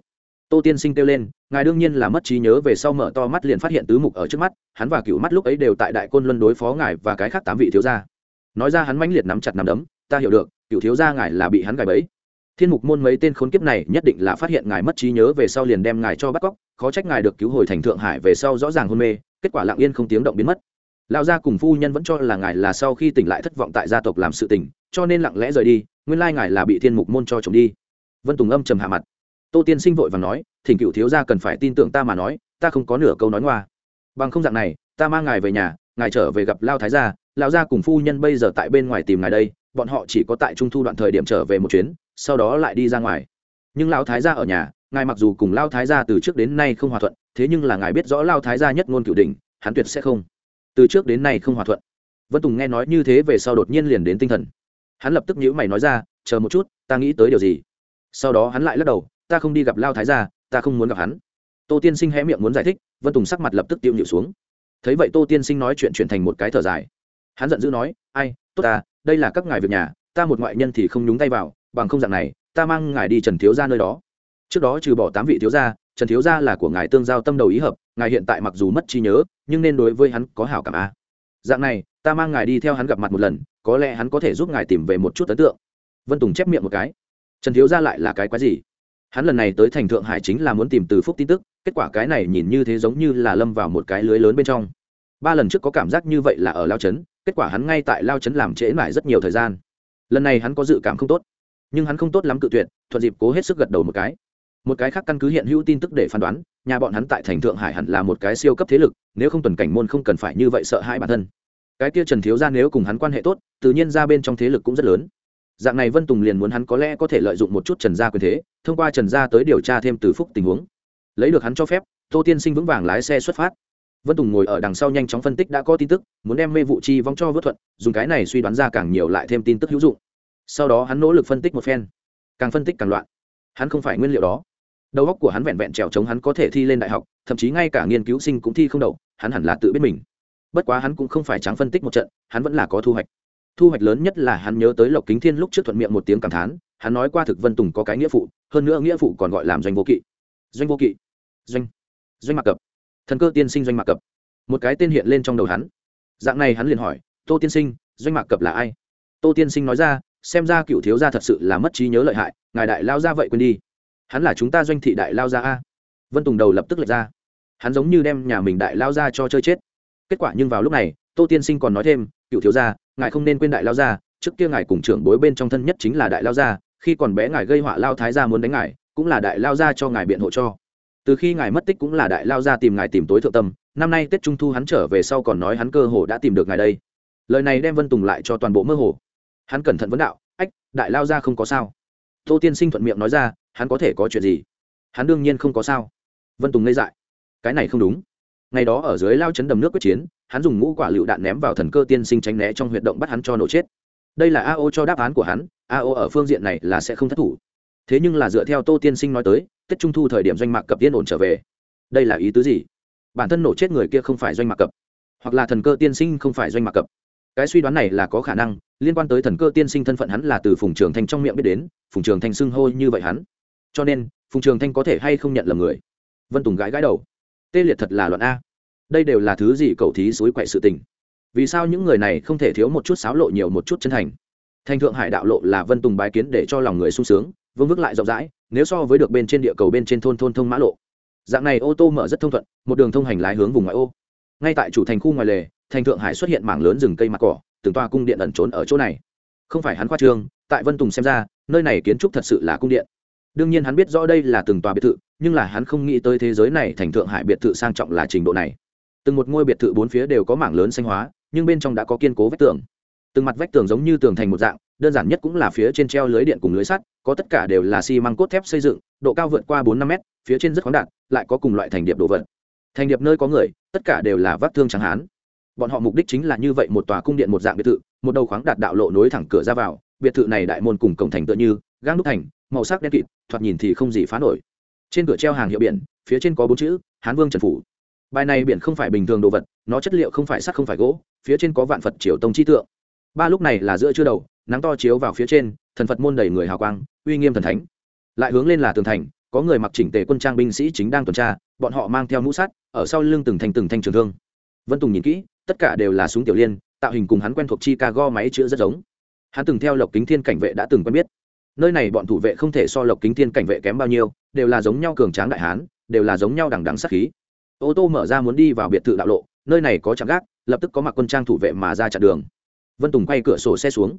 tô tiên sinh kêu lên, ngài đương nhiên là mất trí nhớ về sau mở to mắt liền phát hiện tứ mục ở trước mắt, hắn và cựu mắt lúc ấy đều tại đại côn luân đối phó ngài và cái khác tám vị thiếu gia. Nói ra hắn mãnh liệt nắm chặt nắm đấm, ta hiểu được cựu thiếu gia ngài là bị hắn gài bẫy. Thiên mục môn mấy tên khốn kiếp này nhất định là phát hiện ngài mất trí nhớ về sau liền đem ngài cho bắt cóc, khó trách ngài được cứu hồi thành thượng hải về sau rõ ràng hôn mê, kết quả lặng yên không tiếng động biến mất. Lão gia cùng phu nhân vẫn cho là ngài là sau khi tỉnh lại thất vọng tại gia tộc làm sự tỉnh cho nên lặng lẽ rời đi, nguyên lai ngài là bị thiên mục môn cho chồng đi. Vân tùng âm trầm hạ mặt tô tiên sinh vội và nói, thỉnh cựu thiếu gia cần phải tin tưởng ta mà nói, ta không có nửa câu nói ngoa. Bằng không dạng này, ta mang ngài về nhà, ngài trở về gặp lao thái gia lao gia cùng phu nhân bây giờ tại bên ngoài tìm ngài đây, bọn họ chỉ có tại trung thu đoạn thời điểm trở về một chuyến, sau đó lại đi ra ngoài. Nhưng lao thái gia ở nhà, ngài mặc dù cùng lao thái gia từ trước đến nay không hòa thuận, thế nhưng là ngài biết rõ lao thái gia nhất ngôn cửu đình hắn tuyệt sẽ không. Từ trước đến nay không hòa thuận. Vân tùng nghe nói như thế về sau đột nhiên liền đến tinh thần. Hắn lập tức nhữ mày nói ra, chờ một chút, ta nghĩ tới điều gì? Sau đó hắn lại lắc đầu ta không đi gặp lao thái gia, ta không muốn gặp hắn. Tô tiên sinh hé miệng muốn giải thích, vân tùng sắc mặt lập tức tiêu nhịu xuống. Thấy vậy tô tiên sinh nói chuyện chuyển thành một cái thở dài. Hắn giận dữ nói, ai, tốt ta, đây là các ngài việc nhà, ta một ngoại nhân thì không nhúng tay vào, bằng không dạng này, ta mang ngài đi trần thiếu ra nơi đó. Trước đó trừ bỏ tám vị thiếu gia, trần thiếu gia là của ngài tương giao tâm đầu ý hợp, ngài hiện tại mặc dù mất trí nhớ, nhưng nên đối với hắn có hảo cảm a. Dạng này, ta mang ngài đi theo hắn gặp mặt một lần, có lẽ hắn có thể giúp ngài tìm về một chút ấn tượng. Vân tùng chép miệng một cái. Trần thiếu gia lại là cái quái gì? Hắn lần này tới thành thượng hải chính là muốn tìm từ phúc tin tức, kết quả cái này nhìn như thế giống như là lâm vào một cái lưới lớn bên trong. Ba lần trước có cảm giác như vậy là ở lao trấn, kết quả hắn ngay tại lao trấn làm trễ mãi rất nhiều thời gian. Lần này hắn có dự cảm không tốt, nhưng hắn không tốt lắm cự tuyệt, thuận dịp cố hết sức gật đầu một cái. Một cái khác căn cứ hiện hữu tin tức để phán đoán, nhà bọn hắn tại thành thượng hải hẳn là một cái siêu cấp thế lực, nếu không tuần cảnh môn không cần phải như vậy sợ hãi bản thân. Cái kia trần thiếu ra nếu cùng hắn quan hệ tốt, tự nhiên ra bên trong thế lực cũng rất lớn dạng này vân tùng liền muốn hắn có lẽ có thể lợi dụng một chút trần gia quyền thế, thông qua trần gia tới điều tra thêm từ phúc tình huống. Lấy được hắn cho phép, tô tiên sinh vững vàng lái xe xuất phát. Vân tùng ngồi ở đằng sau nhanh chóng phân tích đã có tin tức, muốn đem mê vụ chi vong cho vớt thuận, dùng cái này suy đoán ra càng nhiều lại thêm tin tức hữu dụng. Sau đó hắn nỗ lực phân tích một phen. Càng phân tích càng loạn. Hắn không phải nguyên liệu đó. Đầu óc của hắn vẹn vẹn trèo chống hắn có thể thi lên đại học, thậm chí ngay cả nghiên cứu sinh cũng thi không đậu, hắn hẳn là tự biết mình. Bất quá hắn cũng không phải trắng phân tích một trận, hắn vẫn là có thu hoạch thu hoạch lớn nhất là hắn nhớ tới lộc kính thiên lúc trước thuận miệng một tiếng cảm thán, hắn nói qua thực vân tùng có cái nghĩa phụ, hơn nữa nghĩa phụ còn gọi làm doanh vô kỵ. Doanh vô kỵ. Doanh. Doanh mạc cập. Thần cơ tiên sinh doanh mạc cập. Một cái tên hiện lên trong đầu hắn. Dạng này hắn liền hỏi, tô tiên sinh, doanh mạc cập là ai? Tô tiên sinh nói ra, xem ra cựu thiếu gia thật sự là mất trí nhớ lợi hại, ngài đại lao ra vậy quên đi. Hắn là chúng ta doanh thị đại lao ra a. Vân tùng đầu lập tức lệch ra. Hắn giống như đem nhà mình đại lao ra cho chơi chết. Kết quả nhưng vào lúc này, tô tiên sinh còn nói thêm, cựu thiếu gia ngài không nên quên đại lao gia, trước kia ngài cùng trưởng bối bên trong thân nhất chính là đại lao gia, khi còn bé ngài gây họa lao thái gia muốn đánh ngài, cũng là đại lao gia cho ngài biện hộ cho. Từ khi ngài mất tích cũng là đại lao gia tìm ngài tìm tối thượng tâm, năm nay tết trung thu hắn trở về sau còn nói hắn cơ hồ đã tìm được ngài đây. Lời này đem vân tùng lại cho toàn bộ mơ hồ. Hắn cẩn thận vấn đạo, ách, đại lao gia không có sao. Tô tiên sinh thuận miệng nói ra, hắn có thể có chuyện gì? Hắn đương nhiên không có sao. Vân tùng ngây dại, cái này không đúng. Ngày đó ở dưới lao chấn đầm nước quyết chiến hắn dùng ngũ quả lựu đạn ném vào thần cơ tiên sinh tránh né trong huyệt động bắt hắn cho nổ chết. Đây là ao cho đáp án của hắn ao ở phương diện này là sẽ không thất thủ. Thế nhưng là dựa theo tô tiên sinh nói tới, tết trung thu thời điểm doanh mạc cập tiên ổn trở về. Đây là ý tứ gì? Bản thân nổ chết người kia không phải doanh mạc cập, hoặc là thần cơ tiên sinh không phải doanh mạc cập. Cái suy đoán này là có khả năng, liên quan tới thần cơ tiên sinh thân phận hắn là từ phùng trường thanh trong miệng biết đến, phùng trường thanh xưng hô như vậy hắn. Cho nên, phùng trường thanh có thể hay không nhận là người? Vân tùng gãi gãi đầu. Tê liệt thật là loạn a đây đều là thứ gì cầu thí suối quậy sự tình. Vì sao những người này không thể thiếu một chút xáo lộ nhiều một chút chân thành? Thành thượng hải đạo lộ là vân tùng bái kiến để cho lòng người sung sướng, vương vức lại rộng rãi, nếu so với được bên trên địa cầu bên trên thôn thôn thông mã lộ. Dạng này ô tô mở rất thông thuận, một đường thông hành lái hướng vùng ngoại ô. Ngay tại chủ thành khu ngoài lề, thành thượng hải xuất hiện mảng lớn rừng cây mặt cỏ, từng toa cung điện ẩn trốn ở chỗ này. Không phải hắn khoa trương, tại vân tùng xem ra, nơi này kiến trúc thật sự là cung điện. Đương nhiên hắn biết rõ đây là từng tòa biệt thự, nhưng là hắn không nghĩ tới thế giới này thành thượng hải biệt thự sang trọng là trình độ này từng một ngôi biệt thự bốn phía đều có mảng lớn xanh hóa, nhưng bên trong đã có kiên cố vách tường. Từng mặt vách tường giống như tường thành một dạng, đơn giản nhất cũng là phía trên treo lưới điện cùng lưới sắt, có tất cả đều là xi măng cốt thép xây dựng, độ cao vượt qua bốn năm mét, phía trên rất khoáng đạt, lại có cùng loại thành điệp đồ vật. Thành điệp nơi có người, tất cả đều là vác thương trắng hán. Bọn họ mục đích chính là như vậy một tòa cung điện một dạng biệt thự, một đầu khoáng đạt đạo lộ nối thẳng cửa ra vào, biệt thự này đại môn cùng cổng thành tựa như, gang đúc thành, màu sắc đen kịt, thoạt nhìn thì không gì phá nổi. Trên cửa treo hàng hiệu biển, phía trên có bốn chữ, hán vương trần phủ bài này biển không phải bình thường đồ vật, nó chất liệu không phải sắt không phải gỗ, phía trên có vạn phật triều tông chi tượng. Ba lúc này là giữa chưa đầu, nắng to chiếu vào phía trên, thần phật môn đầy người hào quang, uy nghiêm thần thánh. Lại hướng lên là tường thành, có người mặc chỉnh tề quân trang binh sĩ chính đang tuần tra, bọn họ mang theo mũ sắt, ở sau lưng từng thành từng thanh trường thương. Vân tùng nhìn kỹ, tất cả đều là súng tiểu liên, tạo hình cùng hắn quen thuộc chi ca go máy chữa rất giống. Hắn từng theo lộc kính thiên cảnh vệ đã từng quen biết. Nơi này bọn thủ vệ không thể so lộc kính thiên cảnh vệ kém bao nhiêu, đều là giống nhau cường tráng đại hán, đều là giống nhau đằng đằng sắc khí ô tô mở ra muốn đi vào biệt thự đạo lộ, nơi này có trạm gác, lập tức có mặc quân trang thủ vệ mà ra chặn đường. Vân tùng quay cửa sổ xe xuống.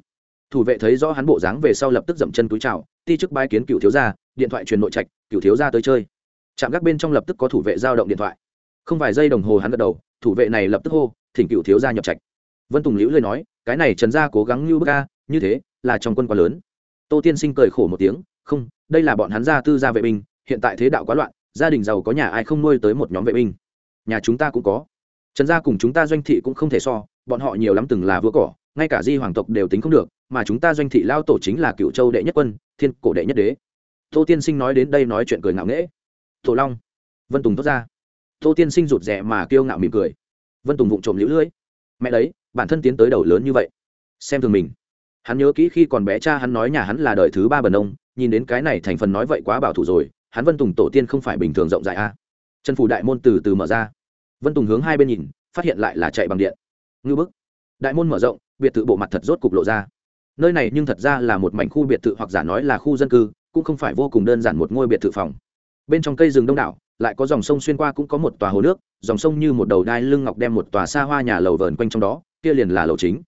Thủ vệ thấy rõ hắn bộ dáng về sau lập tức dậm chân túi chào, ti chức bái kiến cựu thiếu gia, điện thoại truyền nội trạch, cựu thiếu gia tới chơi. Trạm gác bên trong lập tức có thủ vệ giao động điện thoại. Không vài giây đồng hồ hắn gật đầu, thủ vệ này lập tức hô, thỉnh cựu thiếu gia nhập trạch. Vân tùng liễu lời nói, cái này trần gia cố gắng như bức ca như thế là trong quân quá lớn. Tô tiên sinh cười khổ một tiếng, không, đây là bọn hắn gia tư gia vệ binh, hiện tại thế đạo quá loạn gia đình giàu có nhà ai không nuôi tới một nhóm vệ binh? Nhà chúng ta cũng có. Trần gia cùng chúng ta doanh thị cũng không thể so, bọn họ nhiều lắm từng là vua cỏ, ngay cả di hoàng tộc đều tính không được, mà chúng ta doanh thị lao tổ chính là cựu châu đệ nhất quân, thiên cổ đệ nhất đế. Tô tiên sinh nói đến đây nói chuyện cười ngạo nghễ. Thổ long, vân tùng thốt ra. Tô tiên sinh rụt rè mà kiêu ngạo mỉm cười. Vân tùng vụng trộm lũ lưỡi mẹ đấy, bản thân tiến tới đầu lớn như vậy. Xem thường mình. Hắn nhớ kỹ khi còn bé cha hắn nói nhà hắn là đời thứ ba bần ông, nhìn đến cái này thành phần nói vậy quá bảo thủ rồi hắn vân tùng tổ tiên không phải bình thường rộng rãi a. À. trần phủ đại môn từ từ mở ra. Vân tùng hướng hai bên nhìn, phát hiện lại là chạy bằng điện. Ngư bức. Đại môn mở rộng, biệt thự bộ mặt thật rốt cục lộ ra. Nơi này nhưng thật ra là một mảnh khu biệt thự hoặc giả nói là khu dân cư, cũng không phải vô cùng đơn giản một ngôi biệt thự phòng. Bên trong cây rừng đông đảo, lại có dòng sông xuyên qua cũng có một tòa hồ nước, dòng sông như một đầu đai lưng ngọc đem một tòa xa hoa nhà lầu vờn quanh trong đó, kia liền là lầu chính.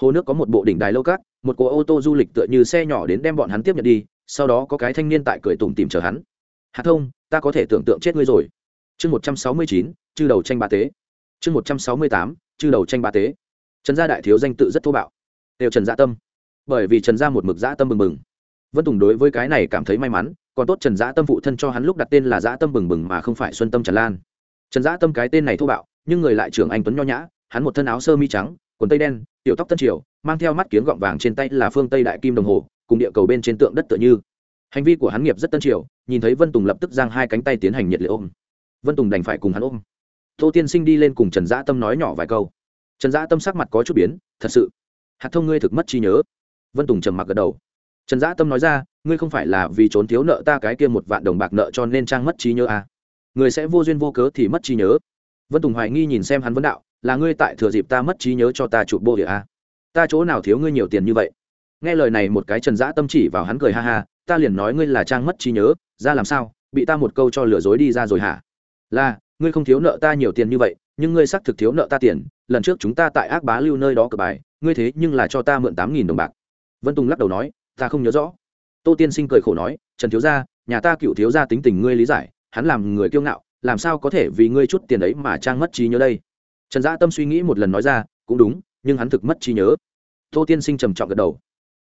Hồ nước có một bộ đỉnh đài lâu cát, một cỗ ô tô du lịch tựa như xe nhỏ đến đem bọn hắn tiếp nhận đi, sau đó có cái thanh niên tại cười tủm tìm chờ hắn hạ thông, ta có thể tưởng tượng chết ngươi rồi. Chương một trăm sáu mươi chín, chư đầu tranh ba tế. Chương một trăm sáu mươi tám, chư đầu tranh ba tế. Trần gia đại thiếu danh tự rất thô bạo. Đều trần gia tâm. Bởi vì trần gia một mực dã tâm bừng bừng. Vân tùng đối với cái này cảm thấy may mắn, còn tốt trần dã tâm phụ thân cho hắn lúc đặt tên là dã tâm bừng bừng mà không phải xuân tâm trần lan. Trần dã tâm cái tên này thô bạo, nhưng người lại trưởng anh tuấn nho nhã, hắn một thân áo sơ mi trắng, quần tây đen, tiểu tóc tân triều, mang theo mắt kiếng gọng vàng trên tay là phương tây đại kim đồng hồ, cùng địa cầu bên trên tượng đất tựa như hành vi của hắn nghiệp rất tân triều, nhìn thấy vân tùng lập tức giang hai cánh tay tiến hành nhiệt liệt ôm. Vân tùng đành phải cùng hắn ôm. Tô tiên sinh đi lên cùng trần dã tâm nói nhỏ vài câu. Trần dã tâm sắc mặt có chút biến, thật sự, hạt thông ngươi thực mất trí nhớ. Vân tùng trầm mặc gật đầu. Trần dã tâm nói ra, ngươi không phải là vì trốn thiếu nợ ta cái kia một vạn đồng bạc nợ cho nên trang mất trí nhớ à. người sẽ vô duyên vô cớ thì mất trí nhớ. Vân tùng hoài nghi nhìn xem hắn vấn đạo, là ngươi tại thừa dịp ta mất trí nhớ cho ta chụp bộ địa à. ta chỗ nào thiếu ngươi nhiều tiền như vậy? Nghe lời này một cái trần dã tâm chỉ vào hắn cười ha ha, ta liền nói ngươi là trang mất trí nhớ, ra làm sao? Bị ta một câu cho lừa dối đi ra rồi hả? Là, ngươi không thiếu nợ ta nhiều tiền như vậy, nhưng ngươi xác thực thiếu nợ ta tiền, lần trước chúng ta tại ác bá lưu nơi đó cờ bài, ngươi thế nhưng là cho ta mượn tám nghìn đồng bạc. Vân tùng lắc đầu nói, ta không nhớ rõ. Tô tiên sinh cười khổ nói, trần thiếu gia, nhà ta cựu thiếu gia tính tình ngươi lý giải, hắn làm người kiêu ngạo, làm sao có thể vì ngươi chút tiền ấy mà trang mất trí nhớ đây? Trần dã tâm suy nghĩ một lần nói ra, cũng đúng, nhưng hắn thực mất trí nhớ. Tô tiên sinh trầm trọng gật đầu.